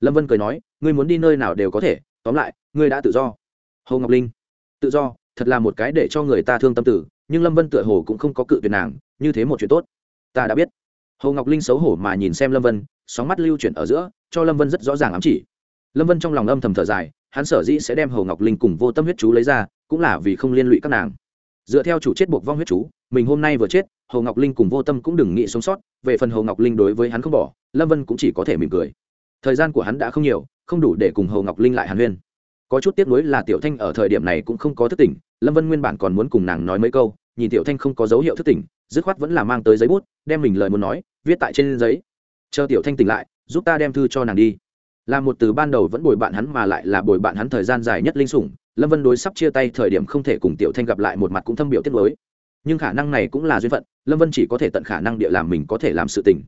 Lâm vân cười nói, ngươi muốn đi nơi nào đều có thể, tóm lại, ngươi đã tự do. Hồ ngọc linh, tự do, thật là một cái để cho người ta thương tâm tử, nhưng lâm vân tựa hồ cũng không có cự tuyệt nàng, như thế một chuyện tốt ta đã biết. Hồ ngọc linh xấu hổ mà nhìn xem lâm vân, sóng mắt lưu chuyển ở giữa, cho lâm vân rất rõ ràng ám chỉ. Lâm vân trong lòng âm thầm thở dài, hắn sở dĩ sẽ đem hồ ngọc linh cùng vô tâm huyết chú lấy ra, cũng là vì không liên lụy các nàng. Dựa theo chủ chết buộc vong huyết chú, mình hôm nay vừa chết, hồ ngọc linh cùng vô tâm cũng đừng nghĩ sống sót, về phần hồ ngọc linh đối với hắn không bỏ, lâm vân cũng chỉ có thể mỉm cười. Thời gian của hắn đã không nhiều, không đủ để cùng hồ ngọc linh lại hàn huyên. Có chút tiếc nuối là tiểu thanh ở thời điểm này cũng không có thức tỉnh, lâm vân nguyên bản còn muốn cùng nàng nói mấy câu, nhìn tiểu thanh không có dấu hiệu thức tỉnh dứt khoát vẫn là mang tới giấy bút, đem mình lời muốn nói, viết tại trên giấy. Chờ tiểu thanh tỉnh lại, giúp ta đem thư cho nàng đi. Là một từ ban đầu vẫn bồi bạn hắn mà lại là bồi bạn hắn thời gian dài nhất linh sủng, lâm vân đối sắp chia tay thời điểm không thể cùng tiểu thanh gặp lại một mặt cũng thâm biểu tiết mới nhưng khả năng này cũng là duyên phận, lâm vân chỉ có thể tận khả năng địa làm mình có thể làm sự tình.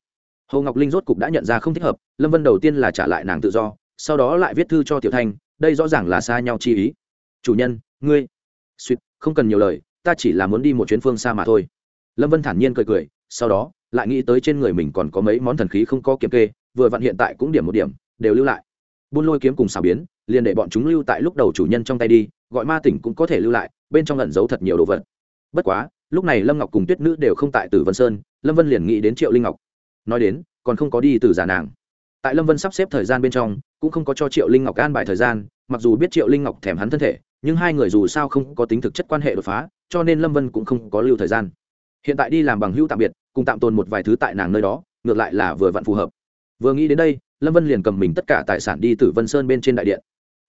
Hồ ngọc linh rốt cục đã nhận ra không thích hợp, lâm vân đầu tiên là trả lại nàng tự do, sau đó lại viết thư cho tiểu thanh, đây rõ ràng là xa nhau chi ý. Chủ nhân, ngươi, suýt, không cần nhiều lời, ta chỉ là muốn đi một chuyến phương xa mà thôi lâm vân thản nhiên cười cười, sau đó, lại nghĩ tới trên người mình còn có mấy món thần khí không có kiểm kê, vừa vặn hiện tại cũng điểm một điểm, đều lưu lại. Buôn lôi kiếm cùng xào biến, liền để bọn chúng lưu tại lúc đầu chủ nhân trong tay đi, gọi ma tỉnh cũng có thể lưu lại, bên trong lẩn giấu thật nhiều đồ vật. Bất quá, lúc này lâm ngọc cùng tuyết nữ đều không tại tử vân sơn, lâm vân liền nghĩ đến triệu linh ngọc. Nói đến, còn không có đi từ giả nàng. Tại lâm vân sắp xếp thời gian bên trong, cũng không có cho triệu linh ngọc an bài thời gian, mặc dù biết triệu linh ngọc thèm hắn thân thể, nhưng hai người dù sao không có tính thực chất quan hệ đột phá, cho nên lâm vân cũng không có lưu thời gian hiện tại đi làm bằng hữu tạm biệt, cùng tạm tồn một vài thứ tại nàng nơi đó, ngược lại là vừa vặn phù hợp. Vừa nghĩ đến đây, lâm vân liền cầm mình tất cả tài sản đi từ vân sơn bên trên đại điện.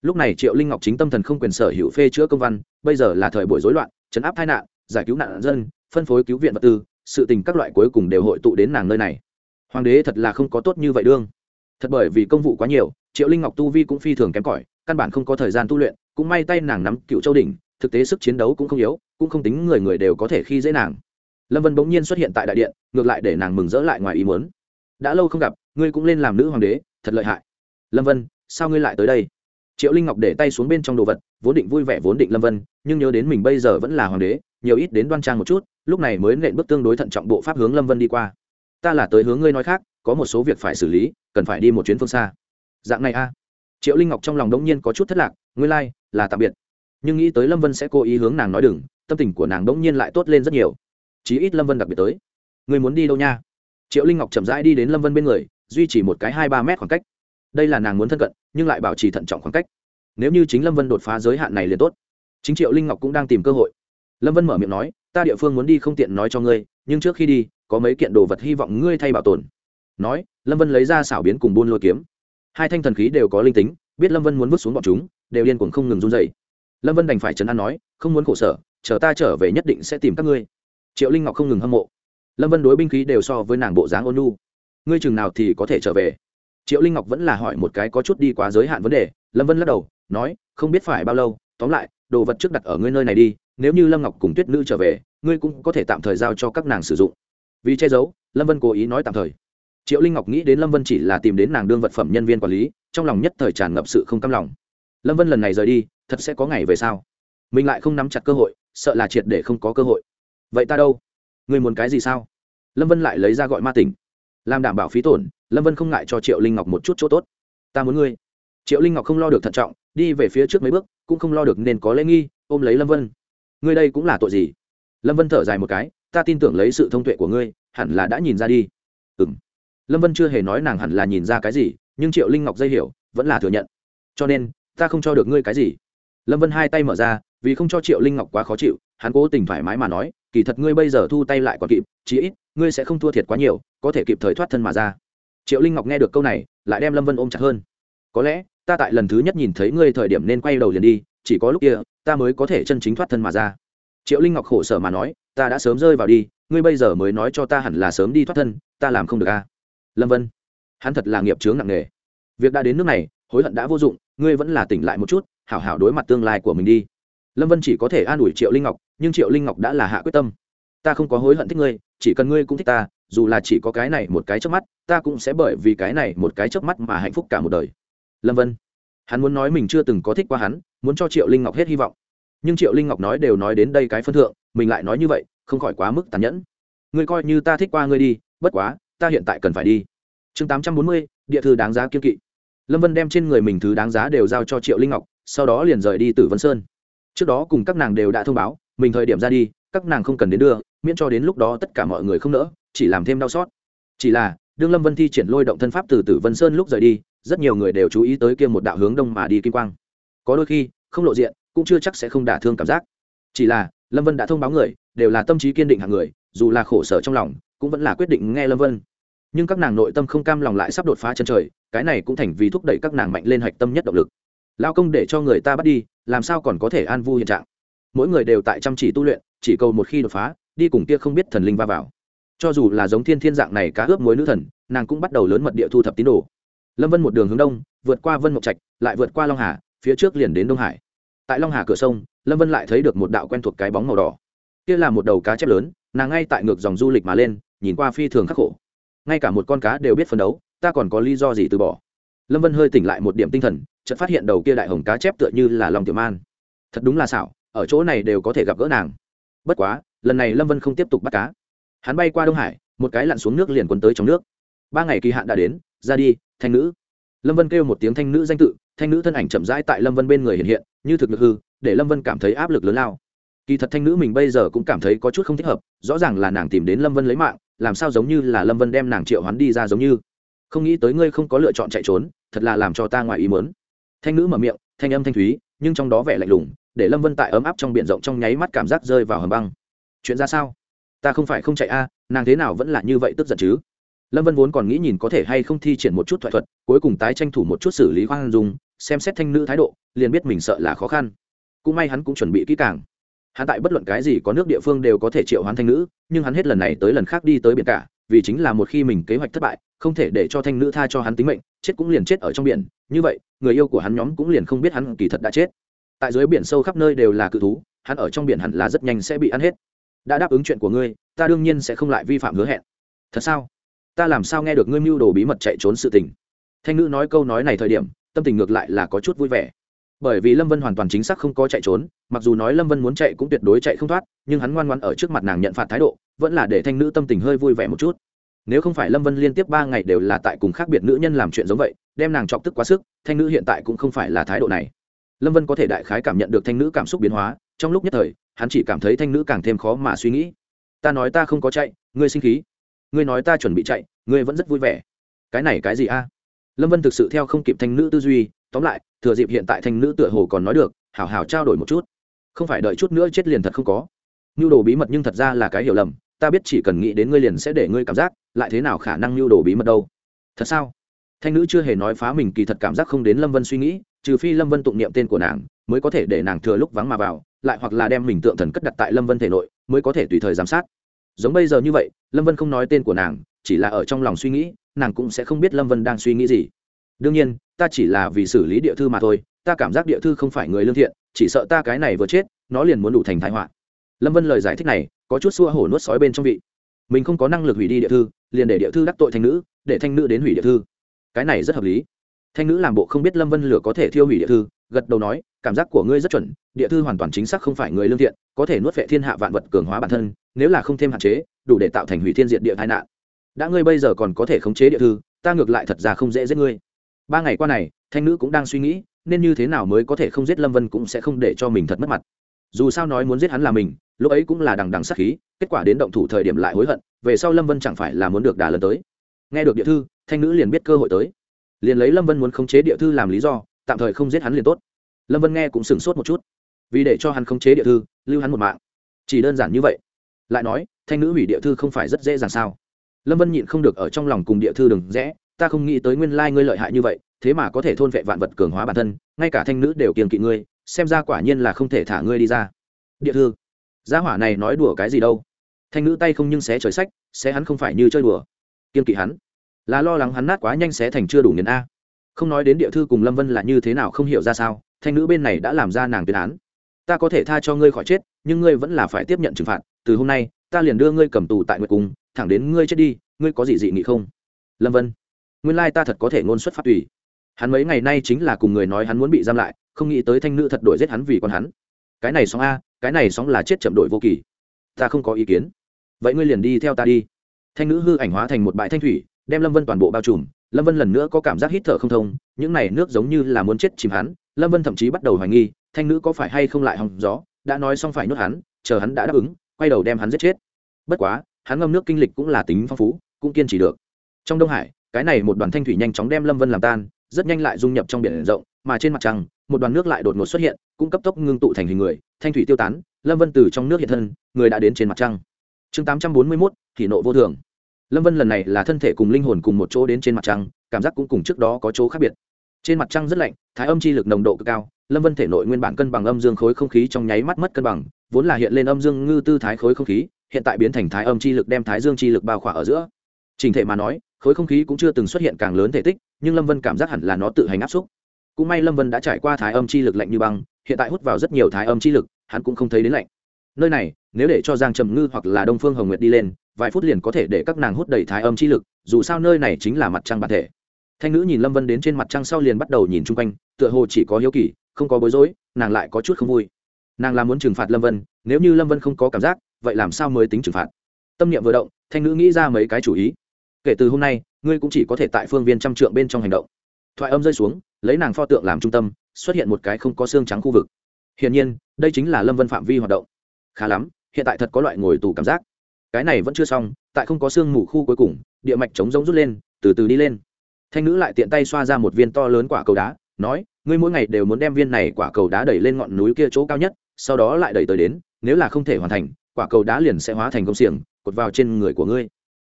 Lúc này triệu linh ngọc chính tâm thần không quyền sở hữu phê chữa công văn, bây giờ là thời buổi rối loạn, chấn áp tai nạn, giải cứu nạn dân, phân phối cứu viện vật tư, sự tình các loại cuối cùng đều hội tụ đến nàng nơi này. Hoàng đế thật là không có tốt như vậy đương. Thật bởi vì công vụ quá nhiều, triệu linh ngọc tu vi cũng phi thường kém cỏi, căn bản không có thời gian tu luyện, cũng may tay nàng nắm cựu châu đỉnh, thực tế sức chiến đấu cũng không yếu, cũng không tính người người đều có thể khi dễ nàng lâm vân bỗng nhiên xuất hiện tại đại điện ngược lại để nàng mừng rỡ lại ngoài ý muốn. Đã lâu không gặp ngươi cũng lên làm nữ hoàng đế thật lợi hại. Lâm vân sao ngươi lại tới đây? Triệu linh ngọc để tay xuống bên trong đồ vật vốn định vui vẻ vốn định lâm vân nhưng nhớ đến mình bây giờ vẫn là hoàng đế nhiều ít đến đoan trang một chút lúc này mới nện bước tương đối thận trọng bộ pháp hướng lâm vân đi qua. Ta là tới hướng ngươi nói khác có một số việc phải xử lý cần phải đi một chuyến phương xa. Dạng này a. Triệu linh ngọc trong lòng đống nhiên có chút thất lạc ngươi lai、like, là tạm biệt. Nhưng nghĩ tới lâm vân sẽ cố ý hướng nàng nói đừng tâm tình của nàng đống nhiên lại tốt lên rất nhiều chí ít lâm vân đặc biệt tới. Ngươi muốn đi đâu nha? Triệu linh ngọc chậm rãi đi đến lâm vân bên người, duy trì một cái hai ba mét khoảng cách. Đây là nàng muốn thân cận, nhưng lại bảo trì thận trọng khoảng cách. Nếu như chính lâm vân đột phá giới hạn này liền tốt. Chính triệu linh ngọc cũng đang tìm cơ hội. Lâm vân mở miệng nói, ta địa phương muốn đi không tiện nói cho ngươi, nhưng trước khi đi, có mấy kiện đồ vật hy vọng ngươi thay bảo tồn. Nói, lâm vân lấy ra xảo biến cùng buôn lôi kiếm. Hai thanh thần khí đều có linh tính, biết lâm vân muốn vứt xuống bọn chúng, đều liên cuồng không ngừng run dày lâm vân đành phải chấn an nói, không muốn khổ sở, chờ ta trở về nhất định sẽ tìm các ngươi triệu linh ngọc không ngừng hâm mộ lâm vân đối binh khí đều so với nàng bộ dáng ôn nu ngươi chừng nào thì có thể trở về triệu linh ngọc vẫn là hỏi một cái có chút đi quá giới hạn vấn đề lâm vân lắc đầu nói không biết phải bao lâu tóm lại đồ vật trước đặt ở ngươi nơi này đi nếu như lâm ngọc cùng tuyết nữ trở về ngươi cũng có thể tạm thời giao cho các nàng sử dụng vì che giấu lâm vân cố ý nói tạm thời triệu linh ngọc nghĩ đến lâm vân chỉ là tìm đến nàng đương vật phẩm nhân viên quản lý trong lòng nhất thời tràn ngập sự không cam lòng lâm vân lần này rời đi thật sẽ có ngày về sau mình lại không nắm chặt cơ hội sợ là triệt để không có cơ hội vậy ta đâu? Người muốn cái gì sao? Lâm vân lại lấy ra gọi ma tỉnh. Làm đảm bảo phí tổn, lâm vân không ngại cho triệu linh ngọc một chút chỗ tốt. Ta muốn ngươi. Triệu linh ngọc không lo được thận trọng, đi về phía trước mấy bước, cũng không lo được nên có lễ nghi, ôm lấy lâm vân. Ngươi đây cũng là tội gì? Lâm vân thở dài một cái, ta tin tưởng lấy sự thông tuệ của ngươi, hẳn là đã nhìn ra đi. Ừ m lâm vân chưa hề nói nàng hẳn là nhìn ra cái gì, nhưng triệu linh ngọc dây hiểu, vẫn là thừa nhận. Cho nên, ta không cho được ngươi cái gì. Lâm vân hai tay mở ra, vì không cho triệu linh ngọc quá khó chịu, hắn cố tình thoải mái mà nói kỳ thật ngươi bây giờ thu tay lại còn kịp, chí ít, ngươi sẽ không thua thiệt quá nhiều, có thể kịp thời thoát thân mà ra. Triệu linh ngọc nghe được câu này, lại đem lâm vân ôm chặt hơn. Có lẽ, ta tại lần thứ nhất nhìn thấy ngươi thời điểm nên quay đầu liền đi, chỉ có lúc kia, ta mới có thể chân chính thoát thân mà ra. Triệu linh ngọc khổ sở mà nói, ta đã sớm rơi vào đi, ngươi bây giờ mới nói cho ta hẳn là sớm đi thoát thân, ta làm không được a à? lâm vân, hắn thật là nghiệp chướng nặng nề. Việc đã đến nước này, hối hận đã vô dụng, ngươi vẫn là tỉnh lại một chút, hảo hảo đối mặt tương lai của mình đi lâm vân chỉ có thể an ủi triệu linh ngọc, nhưng triệu linh ngọc đã là hạ quyết tâm. Ta không có hối hận thích ngươi, chỉ cần ngươi cũng thích ta, dù là chỉ có cái này một cái chớp mắt, ta cũng sẽ bởi vì cái này một cái chớp mắt mà hạnh phúc cả một đời. Lâm vân, hắn muốn nói mình chưa từng có thích qua hắn, muốn cho triệu linh ngọc hết hy vọng. Nhưng triệu linh ngọc nói đều nói đến đây cái phân thượng, mình lại nói như vậy, không khỏi quá mức tàn nhẫn. Ngươi coi như ta thích qua ngươi đi, bất quá, ta hiện tại cần phải đi. Chương tám trăm bốn mươi, địa thư đáng giá kiên kỵ. Lâm vân đem trên người mình thứ đáng giá đều giao cho triệu linh ngọc, sau đó liền rời đi từ vân sơn trước đó cùng các nàng đều đã thông báo, mình thời điểm ra đi, các nàng không cần đến đưa, miễn cho đến lúc đó tất cả mọi người không nỡ, chỉ làm thêm đau xót. Chỉ là, đương lâm vân thi triển lôi động thân pháp từ tử vân sơn lúc rời đi, rất nhiều người đều chú ý tới kia một đạo hướng đông mà đi kim quang. Có đôi khi, không lộ diện, cũng chưa chắc sẽ không đả thương cảm giác. Chỉ là, lâm vân đã thông báo người, đều là tâm trí kiên định hàng người, dù là khổ sở trong lòng, cũng vẫn là quyết định nghe lâm vân. Nhưng các nàng nội tâm không cam lòng lại sắp đột phá chân trời, cái này cũng thành vì thúc đẩy các nàng mạnh lên hạch tâm nhất động lực lao công để cho người ta bắt đi, làm sao còn có thể an vui hiện trạng? Mỗi người đều tại chăm chỉ tu luyện, chỉ cầu một khi đột phá, đi cùng kia không biết thần linh va vào. Cho dù là giống thiên thiên dạng này cá ướp muối nữ thần, nàng cũng bắt đầu lớn mật địa thu thập tín đồ. Lâm vân một đường hướng đông, vượt qua vân mộc trạch, lại vượt qua long hà, phía trước liền đến đông hải. Tại long hà cửa sông, lâm vân lại thấy được một đạo quen thuộc cái bóng màu đỏ. Kia là một đầu cá chép lớn, nàng ngay tại ngược dòng du lịch mà lên, nhìn qua phi thường khắc khổ. Ngay cả một con cá đều biết phấn đấu, ta còn có lý do gì từ bỏ? Lâm vân hơi tỉnh lại một điểm tinh thần chợt phát hiện đầu kia đại hồng cá chép tựa như là lòng tiểu man. Thật đúng là xảo, ở chỗ này đều có thể gặp gỡ nàng. Bất quá, lần này lâm vân không tiếp tục bắt cá. Hắn bay qua đông hải, một cái lặn xuống nước liền quấn tới trong nước. Ba ngày kỳ hạn đã đến, ra đi, thanh nữ. Lâm vân kêu một tiếng thanh nữ danh tự, thanh nữ thân ảnh chậm rãi tại lâm vân bên người hiện hiện, như thực lực hư, để lâm vân cảm thấy áp lực lớn lao. Kỳ thật thanh nữ mình bây giờ cũng cảm thấy có chút không thích hợp, rõ ràng là nàng tìm đến lâm vân lấy mạng, làm sao giống như là lâm vân đem nàng triệu hắn đi ra giống như. Không nghĩ tới ngươi không có lựa chọn chạy trốn, thật là làm cho ta ngoài ý mớn thanh nữ mở miệng, thanh âm thanh thúy, nhưng trong đó vẻ lạnh lùng, để lâm vân tại ấm áp trong b i ể n rộng trong nháy mắt cảm giác rơi vào hầm băng. Chuyện ra sao? Ta không phải không chạy a à, nàng thế nào vẫn là như vậy tức giận chứ? Lâm vân vốn còn nghĩ nhìn có thể hay không thi triển một chút thoại thuật, cuối cùng tái tranh thủ một chút xử lý khoan dung, xem xét thanh nữ thái độ, liền biết mình sợ là khó khăn. Cũng may hắn cũng chuẩn bị kỹ càng. Hắn tại bất luận cái gì có nước địa phương đều có thể triệu hoán thanh nữ, nhưng hắn hết lần này tới lần khác đi tới biển cả vì chính là một khi mình kế hoạch thất bại, không thể để cho thanh nữ tha cho hắn tính mệnh, chết cũng liền chết ở trong biển. Như vậy, người yêu của hắn nhóm cũng liền không biết hắn kỳ thật đã chết. Tại dưới biển sâu khắp nơi đều là cự thú, hắn ở trong biển hẳn là rất nhanh sẽ bị ăn hết. Đã đáp ứng chuyện của ngươi, ta đương nhiên sẽ không lại vi phạm hứa hẹn. Thật sao? Ta làm sao nghe được ngươi mưu đồ bí mật chạy trốn sự tình? Thanh nữ nói câu nói này thời điểm, tâm tình ngược lại là có chút vui vẻ bởi vì lâm vân hoàn toàn chính xác không có chạy trốn, mặc dù nói lâm vân muốn chạy cũng tuyệt đối chạy không thoát, nhưng hắn ngoan ngoan ở trước mặt nàng nhận phạt thái độ, vẫn là để thanh nữ tâm tình hơi vui vẻ một chút. Nếu không phải lâm vân liên tiếp ba ngày đều là tại cùng khác biệt nữ nhân làm chuyện giống vậy, đem nàng chọc tức quá sức, thanh nữ hiện tại cũng không phải là thái độ này. Lâm vân có thể đại khái cảm nhận được thanh nữ cảm xúc biến hóa, trong lúc nhất thời, hắn chỉ cảm thấy thanh nữ càng thêm khó mà suy nghĩ. Ta nói ta không có chạy, ngươi sinh khí. Ngươi nói ta chuẩn bị chạy, ngươi vẫn rất vui vẻ. Cái này cái gì a? Lâm vân thực sự theo không kịp thanh nữ tư duy tóm lại, thừa dịp hiện tại thanh nữ tựa hồ còn nói được, hảo hảo trao đổi một chút. Không phải đợi chút nữa chết liền thật không có. Nhu đồ bí mật nhưng thật ra là cái hiểu lầm, ta biết chỉ cần nghĩ đến ngươi liền sẽ để ngươi cảm giác, lại thế nào khả năng nhu đồ bí mật đâu? Thật sao? Thanh nữ chưa hề nói phá mình kỳ thật cảm giác không đến lâm vân suy nghĩ, trừ phi lâm vân tụng niệm tên của nàng, mới có thể để nàng thừa lúc vắng mà vào, lại hoặc là đem mình tượng thần cất đặt tại lâm vân thể nội, mới có thể tùy thời giám sát. Giống bây giờ như vậy, lâm vân không nói tên của nàng, chỉ là ở trong lòng suy nghĩ, nàng cũng sẽ không biết lâm vân đang suy nghĩ gì. Đương nhiên ta chỉ là vì xử lý địa thư mà thôi, ta cảm giác địa thư không phải người lương thiện, chỉ sợ ta cái này vừa chết, nó liền muốn đủ thành thái họa. Lâm vân lời giải thích này, có chút xua hổ nuốt sói bên trong vị. Mình không có năng lực hủy đi địa thư, liền để địa thư đắc tội thanh nữ, để thanh nữ đến hủy địa thư. Cái này rất hợp lý. Thanh nữ làm bộ không biết lâm vân lửa có thể thiêu hủy địa thư, gật đầu nói, cảm giác của ngươi rất chuẩn, địa thư hoàn toàn chính xác không phải người lương thiện, có thể nuốt vệ thiên hạ vạn vật cường hóa bản thân, nếu là không thêm hạn chế, đủ để tạo thành hủy thiên diện địa tai nạn. Đã ngươi bây giờ còn có thể khống chế địa thư, ta ngược lại thật ra không dễ giết ngươi ba ngày qua này, thanh nữ cũng đang suy nghĩ, nên như thế nào mới có thể không giết lâm vân cũng sẽ không để cho mình thật mất mặt. Dù sao nói muốn giết hắn là mình, lúc ấy cũng là đằng đằng sắc khí, kết quả đến động thủ thời điểm lại hối hận, về sau lâm vân chẳng phải là muốn được đà lần tới. Nghe được địa thư, thanh nữ liền biết cơ hội tới. Liền lấy lâm vân muốn khống chế địa thư làm lý do, tạm thời không giết hắn liền tốt. Lâm vân nghe cũng sửng sốt một chút. Vì để cho hắn khống chế địa thư, lưu hắn một mạng. Chỉ đơn giản như vậy. Lại nói, thanh nữ hủy địa thư không phải rất dễ dàng sao? Lâm vân nhịn không được ở trong lòng cùng địa thư đừng rẽ ta không nghĩ tới nguyên lai ngươi lợi hại như vậy, thế mà có thể thôn vệ vạn vật cường hóa bản thân, ngay cả thanh nữ đều kiềm kỵ ngươi, xem ra quả nhiên là không thể thả ngươi đi ra. Địa thư, gia hỏa này nói đùa cái gì đâu? Thanh nữ tay không nhưng xé trời sách, xé hắn không phải như chơi đùa. Kiên kỵ hắn, là lo lắng hắn nát quá nhanh xé thành chưa đủ nghiền a. Không nói đến địa thư cùng lâm vân là như thế nào không hiểu ra sao, thanh nữ bên này đã làm ra nàng tuyên án. Ta có thể tha cho ngươi khỏi chết, nhưng ngươi vẫn là phải tiếp nhận trừng phạt, từ hôm nay, ta liền đưa ngươi cầm tù tại nguyệt cung, thẳng đến ngươi chết đi, ngươi có gì dị nghị không? Lâm vân nguyên lai ta thật có thể ngôn xuất phát tùy. Hắn mấy ngày nay chính là cùng người nói hắn muốn bị giam lại, không nghĩ tới thanh nữ thật đổi giết hắn vì con hắn. Cái này sóng a, cái này sóng là chết chậm đổi vô kỳ. Ta không có ý kiến. Vậy ngươi liền đi theo ta đi. Thanh nữ hư ảnh hóa thành một bãi thanh thủy, đem lâm vân toàn bộ bao trùm. Lâm vân lần nữa có cảm giác hít thở không thông, những này nước giống như là muốn chết chìm hắn. Lâm vân thậm chí bắt đầu hoài nghi, thanh nữ có phải hay không lại hòng gió, đã nói xong phải nuốt hắn, chờ hắn đã đáp ứng, quay đầu đem hắn giết chết. Bất quá, hắn ngâm nước kinh lịch cũng là tính phong phú, cũng kiên trì được. Trong đông hải cái này một đoàn thanh thủy nhanh chóng đem lâm vân làm tan, rất nhanh lại dung nhập trong biển rộng, mà trên mặt trăng, một đoàn nước lại đột ngột xuất hiện, cũng cấp tốc ngưng tụ thành hình người, thanh thủy tiêu tán, lâm vân từ trong nước hiện thân, người đã đến trên mặt trăng. Chương tám trăm bốn mươi mốt kỷ nộ vô thường. Lâm vân lần này là thân thể cùng linh hồn cùng một chỗ đến trên mặt trăng, cảm giác cũng cùng trước đó có chỗ khác biệt. Trên mặt trăng rất lạnh, thái âm chi lực nồng độ cực cao, lâm vân thể nội nguyên bản cân bằng âm dương khối không khí trong nháy mắt mất cân bằng, vốn là hiện lên âm dương ngư tư thái khối không khí, hiện tại biến thành thái âm chi lực đem thái dương chi lực bao khỏa ở giữa. Trình thể mà nói khối không khí cũng chưa từng xuất hiện càng lớn thể tích, nhưng lâm vân cảm giác hẳn là nó tự hành áp xúc. Cũng may lâm vân đã trải qua thái âm chi lực lạnh như băng, hiện tại hút vào rất nhiều thái âm chi lực, hắn cũng không thấy đến lạnh. Nơi này, nếu để cho giang trầm ngư hoặc là đông phương hồng nguyệt đi lên, vài phút liền có thể để các nàng hút đầy thái âm chi lực, dù sao nơi này chính là mặt trăng bản thể. Thanh nữ nhìn lâm vân đến trên mặt trăng sau liền bắt đầu nhìn chung quanh, tựa hồ chỉ có hiếu kỳ, không có bối rối, nàng lại có chút không vui. Nàng là muốn trừng phạt lâm vân, nếu như lâm vân không có cảm giác, vậy làm sao mới tính trừng phạt? Tâm niệm vừa động, thanh nữ nghĩ ra mấy cái chủ ý kể từ hôm nay, ngươi cũng chỉ có thể tại phương viên trăm trượng bên trong hành động. Thoại âm rơi xuống, lấy nàng pho tượng làm trung tâm, xuất hiện một cái không có xương trắng khu vực. Hiển nhiên, đây chính là lâm vân phạm vi hoạt động. Khá lắm, hiện tại thật có loại ngồi tù cảm giác. Cái này vẫn chưa xong, tại không có xương mù khu cuối cùng, địa mạch chống rỗng rút lên, từ từ đi lên. Thanh nữ lại tiện tay xoa ra một viên to lớn quả cầu đá, nói, ngươi mỗi ngày đều muốn đem viên này quả cầu đá đẩy lên ngọn núi kia chỗ cao nhất, sau đó lại đẩy tới đến, nếu là không thể hoàn thành, quả cầu đá liền sẽ hóa thành công xiềng, cột vào trên người của ngươi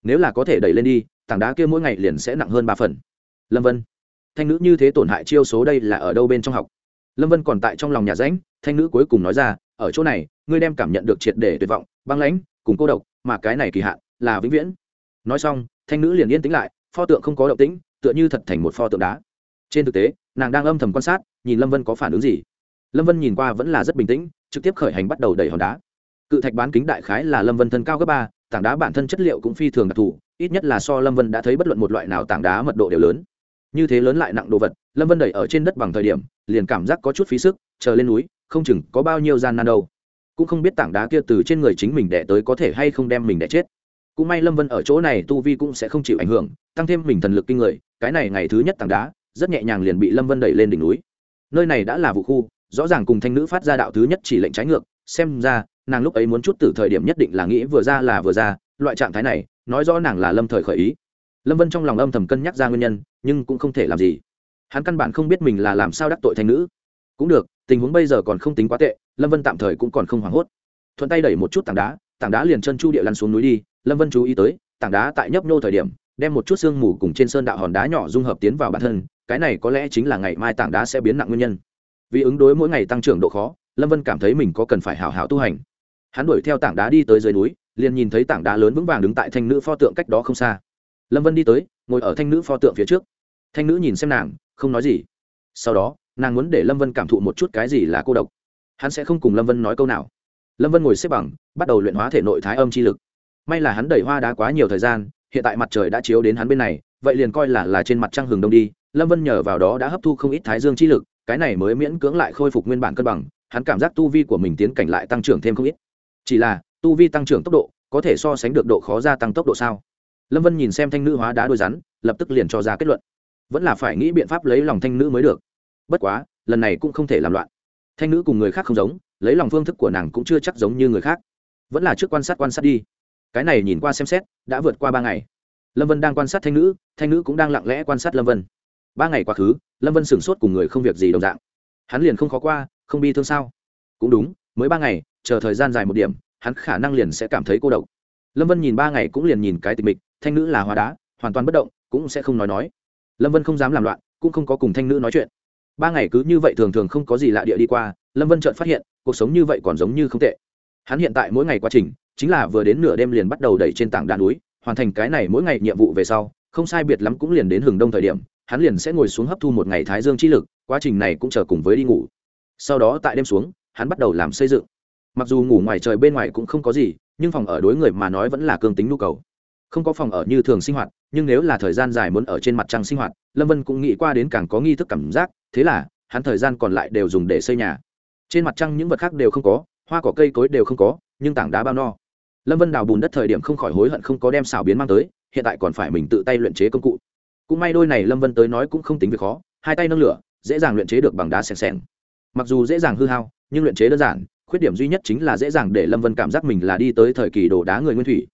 nếu là có thể đẩy lên đi, tảng đá kia mỗi ngày liền sẽ nặng hơn ba phần. Lâm vân, thanh nữ như thế tổn hại chiêu số đây là ở đâu bên trong học? Lâm vân còn tại trong lòng nhà ránh thanh nữ cuối cùng nói ra, ở chỗ này, ngươi đem cảm nhận được triệt để tuyệt vọng, băng lãnh, cùng cô độc, mà cái này kỳ hạn, là vĩnh viễn. Nói xong, thanh nữ liền yên tĩnh lại, pho tượng không có động tĩnh, tựa như thật thành một pho tượng đá. Trên thực tế, nàng đang âm thầm quan sát, nhìn lâm vân có phản ứng gì. Lâm vân nhìn qua vẫn là rất bình tĩnh, trực tiếp khởi hành bắt đầu đẩy hòn đá. Cự thạch bán kính đại khái là lâm vân thân cao gấp ba tảng đá bản thân chất liệu cũng phi thường đặc thù, ít nhất là so lâm vân đã thấy bất luận một loại nào tảng đá mật độ đều lớn. Như thế lớn lại nặng đồ vật, lâm vân đẩy ở trên đất bằng thời điểm, liền cảm giác có chút phí sức, chờ lên núi, không chừng có bao nhiêu gian nan đâu. Cũng không biết tảng đá kia từ trên người chính mình đẻ tới có thể hay không đem mình đẻ chết. Cũng may lâm vân ở chỗ này tu vi cũng sẽ không chịu ảnh hưởng, tăng thêm mình thần lực kinh người, cái này ngày thứ nhất tảng đá, rất nhẹ nhàng liền bị lâm vân đẩy lên đỉnh núi. Nơi này đã là vụ khu, rõ ràng cùng thanh nữ phát ra đạo thứ nhất chỉ lệnh trái ngược, xem ra nàng lúc ấy muốn chút từ thời điểm nhất định là nghĩ vừa ra là vừa ra, loại trạng thái này, nói rõ nàng là lâm thời khởi ý. Lâm vân trong lòng âm thầm cân nhắc ra nguyên nhân, nhưng cũng không thể làm gì. Hắn căn bản không biết mình là làm sao đắc tội thành nữ. Cũng được, tình huống bây giờ còn không tính quá tệ, lâm vân tạm thời cũng còn không hoảng hốt. Thuận tay đẩy một chút tảng đá tảng đá liền chân chu địa lăn xuống núi đi, lâm vân chú ý tới, tảng đá tại nhấp nhô thời điểm, đem một chút sương mù cùng trên sơn đạo hòn đá nhỏ dung hợp tiến vào bản thân, cái này có lẽ chính là ngày mai tảng đá sẽ biến nặng nguyên nhân. Vì ứng đối mỗi ngày tăng trưởng độ khó, lâm vân cảm thấy mình có cần phải hảo hảo tu hành hắn đuổi theo tảng đá đi tới dưới núi, liền nhìn thấy tảng đá lớn vững vàng đứng tại thanh nữ pho tượng cách đó không xa. Lâm vân đi tới, ngồi ở thanh nữ pho tượng phía trước. Thanh nữ nhìn xem nàng, không nói gì. Sau đó, nàng muốn để lâm vân cảm thụ một chút cái gì là cô độc. Hắn sẽ không cùng lâm vân nói câu nào. Lâm vân ngồi xếp bằng, bắt đầu luyện hóa thể nội thái âm chi lực. May là hắn đẩy hoa đá quá nhiều thời gian, hiện tại mặt trời đã chiếu đến hắn bên này, vậy liền coi là là trên mặt trăng hừng đông đi. Lâm vân nhờ vào đó đã hấp thu không ít thái dương chi lực, cái này mới miễn cưỡng lại khôi phục nguyên bản cân bằng, hắn cảm giác tu vi của mình tiến cảnh lại tăng trưởng thêm không ít chỉ là, tu vi tăng trưởng tốc độ, có thể so sánh được độ khó gia tăng tốc độ sao? Lâm vân nhìn xem thanh nữ hóa đá đôi rắn, lập tức liền cho ra kết luận. Vẫn là phải nghĩ biện pháp lấy lòng thanh nữ mới được. Bất quá, lần này cũng không thể làm loạn. Thanh nữ cùng người khác không giống, lấy lòng phương thức của nàng cũng chưa chắc giống như người khác. Vẫn là trước quan sát quan sát đi. Cái này nhìn qua xem xét, đã vượt qua ba ngày. Lâm vân đang quan sát thanh nữ thanh nữ cũng đang lặng lẽ quan sát lâm vân. Ba ngày quá khứ, lâm vân sửng sốt cùng người không việc gì đồng dạng. Hắn liền không khó qua, không bi thương sao? Cũng đúng, mới ba ngày chờ thời gian dài một điểm, hắn khả năng liền sẽ cảm thấy cô độc. Lâm vân nhìn ba ngày cũng liền nhìn cái tịch mịch, thanh nữ là hóa đá, hoàn toàn bất động, cũng sẽ không nói nói. Lâm vân không dám làm loạn, cũng không có cùng thanh nữ nói chuyện. Ba ngày cứ như vậy thường thường không có gì lạ địa đi qua, lâm vân chợt phát hiện, cuộc sống như vậy còn giống như không tệ. Hắn hiện tại mỗi ngày quá trình, chính là vừa đến nửa đêm liền bắt đầu đẩy trên tảng đá núi, hoàn thành cái này mỗi ngày nhiệm vụ về sau, không sai biệt lắm cũng liền đến hừng đông thời điểm, hắn liền sẽ ngồi xuống hấp thu một ngày thái dương chi lực, quá trình này cũng chờ cùng với đi ngủ. Sau đó tại đêm xuống, hắn bắt đầu làm xây dựng mặc dù ngủ ngoài trời bên ngoài cũng không có gì, nhưng phòng ở đối người mà nói vẫn là cương tính nhu cầu. Không có phòng ở như thường sinh hoạt, nhưng nếu là thời gian dài muốn ở trên mặt trăng sinh hoạt, lâm vân cũng nghĩ qua đến càng có nghi thức cảm giác, thế là, hắn thời gian còn lại đều dùng để xây nhà. Trên mặt trăng những vật khác đều không có, hoa cỏ cây cối đều không có, nhưng tảng đá bao no. Lâm vân đào bùn đất thời điểm không khỏi hối hận không có đem xào biến mang tới, hiện tại còn phải mình tự tay luyện chế công cụ. Cũng may đôi này lâm vân tới nói cũng không tính việc khó, hai tay nâng lửa, dễ dàng luyện chế được bằng đá xèn xèn. Mặc dù dễ dàng hư hao, nhưng luyện chế đơn giản khuyết điểm duy nhất chính là dễ dàng để lâm vân cảm giác mình là đi tới thời kỳ đồ đá người nguyên thủy.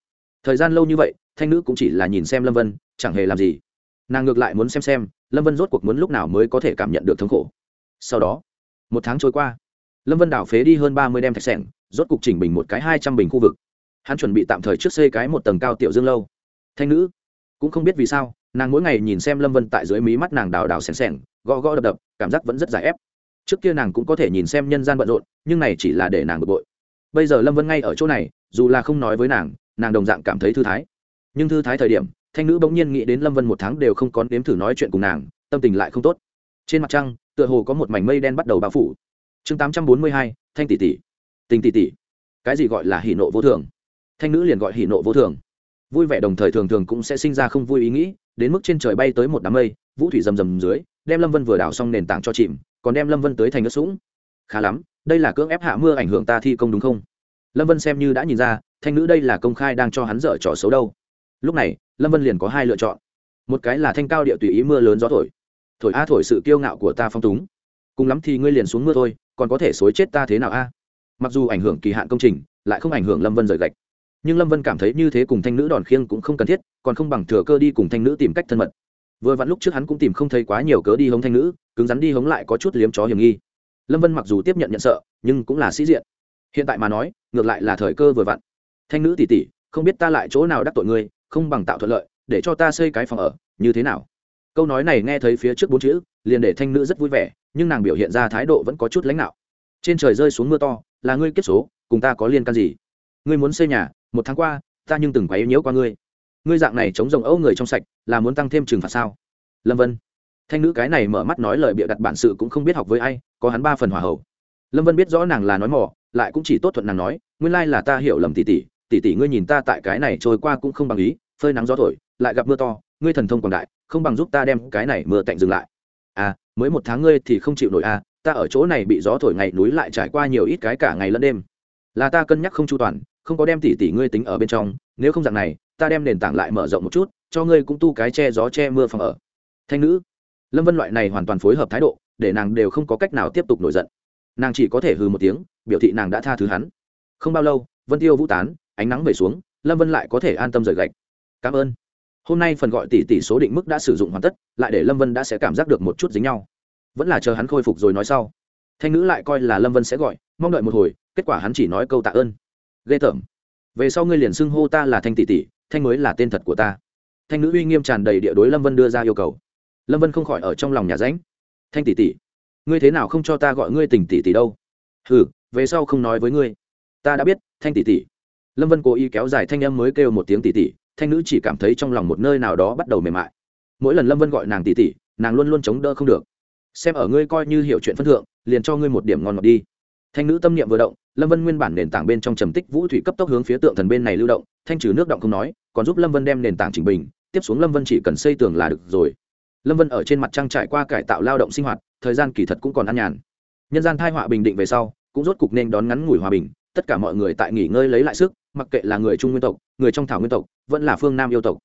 Thời gian lâu như vậy, thanh nữ cũng chỉ là nhìn xem lâm vân, chẳng hề làm gì. Nàng ngược lại muốn xem xem, lâm vân rốt cuộc muốn lúc nào mới có thể cảm nhận được thống khổ. Sau đó, một tháng trôi qua, lâm vân đảo phế đi hơn ba mươi đem thạch sẻng, rốt cục chỉnh bình một cái hai trăm bình khu vực. Hắn chuẩn bị tạm thời trước xây cái một tầng cao tiểu dương lâu. Thanh nữ, cũng không biết vì sao, nàng mỗi ngày nhìn xem lâm vân tại dưới mí mắt nàng đào đào xèn xèn gõ gõ đập đập, cảm giác vẫn rất giải ép trước kia nàng cũng có thể nhìn xem nhân gian bận rộn, nhưng này chỉ là để nàng bực bội. Bây giờ lâm vân ngay ở chỗ này, dù là không nói với nàng nàng đồng dạng cảm thấy thư thái. Nhưng thư thái thời điểm, thanh nữ bỗng nhiên nghĩ đến lâm vân một tháng đều không có nếm thử nói chuyện cùng nàng, tâm tình lại không tốt. Trên mặt trăng, tựa hồ có một mảnh mây đen bắt đầu bao phủ. Chương tám trăm bốn mươi hai, thanh tỷ tỷ. Tình tỷ tỷ. Cái gì gọi là hỉ nộ vô thường? Thanh nữ liền gọi hỉ nộ vô thường. Vui vẻ đồng thời thường thường cũng sẽ sinh ra không vui ý nghĩ, đến mức trên trời bay tới một đám mây, vũ thủy rầm rầm dưới, đem lâm vân vừa đào xong nền tảng cho chìm còn đem lâm vân tới thành ớt sũng khá lắm đây là cưỡng ép hạ mưa ảnh hưởng ta thi công đúng không lâm vân xem như đã nhìn ra thanh nữ đây là công khai đang cho hắn dở trò xấu đâu lúc này lâm vân liền có hai lựa chọn một cái là thanh cao địa tùy ý mưa lớn gió thổi thổi a thổi sự kiêu ngạo của ta phong túng cùng lắm thì ngươi liền xuống mưa thôi còn có thể xối chết ta thế nào a mặc dù ảnh hưởng kỳ hạn công trình lại không ảnh hưởng lâm vân rời gạch nhưng lâm vân cảm thấy như thế cùng thanh nữ đòn khiêng cũng không cần thiết còn không bằng thừa cơ đi cùng thanh nữ tìm cách thân mật vừa vặn lúc trước hắn cũng tìm không thấy quá nhiều cớ đi hống thanh nữ cứng rắn đi hống lại có chút liếm chó hiểm nghi. Lâm vân mặc dù tiếp nhận nhận sợ, nhưng cũng là sĩ diện. Hiện tại mà nói, ngược lại là thời cơ vừa vặn. Thanh nữ tỉ tỉ không biết ta lại chỗ nào đắc tội ngươi, không bằng tạo thuận lợi, để cho ta xây cái phòng ở, như thế nào? Câu nói này nghe thấy phía trước bốn chữ, liền để thanh nữ rất vui vẻ, nhưng nàng biểu hiện ra thái độ vẫn có chút lãnh đạo trên trời rơi xuống mưa to, là ngươi kiếp số, cùng ta có liên can gì? Ngươi muốn xây nhà, một tháng qua, ta nhưng từng quấy nhiễu qua ngươi. Ngươi dạng này chống rồng ấu người trong sạch, là muốn tăng thêm trừng phạt sao? Lâm vân thanh nữ cái này mở mắt nói lời bịa đặt bản sự cũng không biết học với ai, có hắn ba phần hòa hậu. Lâm vân biết rõ nàng là nói mỏ lại cũng chỉ tốt thuận nàng nói, nguyên lai là ta hiểu lầm tỷ tỷ tỷ tỷ ngươi nhìn ta tại cái này trôi qua cũng không bằng ý, phơi nắng gió thổi, lại gặp mưa to, ngươi thần thông quảng đại, không bằng giúp ta đem cái này mưa tạnh dừng lại. À mới một tháng ngươi thì không chịu nổi à ta ở chỗ này bị gió thổi ngày núi lại trải qua nhiều ít cái cả ngày lẫn đêm. Là ta cân nhắc không chu toàn, không có đem tỷ tỷ ngươi tính ở bên trong, nếu không dạng này, ta đem nền tảng lại mở rộng một chút, cho ngươi cũng tu cái che gió che mưa phòng ở. Thanh nữ lâm vân loại này hoàn toàn phối hợp thái độ, để nàng đều không có cách nào tiếp tục nổi giận. Nàng chỉ có thể hừ một tiếng, biểu thị nàng đã tha thứ hắn. Không bao lâu, vân tiêu vũ tán, ánh nắng về xuống, lâm vân lại có thể an tâm rời gạch. Cảm ơn. Hôm nay phần gọi tỷ tỷ số định mức đã sử dụng hoàn tất, lại để lâm vân đã sẽ cảm giác được một chút dính nhau. Vẫn là chờ hắn khôi phục rồi nói sau. Thanh nữ lại coi là lâm vân sẽ gọi, mong đợi một hồi, kết quả hắn chỉ nói câu tạ ơn. Ghê tởm. Về sau ngươi liền xưng hô ta là thanh tỷ tỷ, thanh mới là tên thật của ta. Thanh nữ uy nghiêm tràn đầy địa đối lâm vân đưa ra yêu cầu lâm vân không khỏi ở trong lòng nhà ránh thanh tỷ tỷ, ngươi thế nào không cho ta gọi ngươi tình tỷ tỷ đâu? Ừ về sau không nói với ngươi. Ta đã biết, thanh tỷ tỷ. Lâm vân cố ý kéo dài thanh âm mới kêu một tiếng tỷ tỷ, thanh nữ chỉ cảm thấy trong lòng một nơi nào đó bắt đầu mềm mại. Mỗi lần lâm vân gọi nàng tỷ tỷ, nàng luôn luôn chống đỡ không được. Xem ở ngươi coi như hiểu chuyện phân thượng, liền cho ngươi một điểm ngon ngọt đi. Thanh nữ tâm niệm vừa động, lâm vân nguyên bản nền tảng bên trong trầm tích vũ thủy cấp tốc hướng phía tượng thần bên này lưu động, thanh trừ nước động không nói, còn giúp lâm vân đem nền tảng chỉnh bình, tiếp xuống lâm vân chỉ cần xây tường là được rồi lâm vân ở trên mặt trăng trải qua cải tạo lao động sinh hoạt, thời gian kỳ thật cũng còn ăn nhàn. Nhân gian thai họa bình định về sau, cũng rốt cục nên đón ngắn ngủi hòa bình, tất cả mọi người tại nghỉ ngơi lấy lại sức, mặc kệ là người trung nguyên tộc, người trong thảo nguyên tộc, vẫn là phương nam yêu tộc.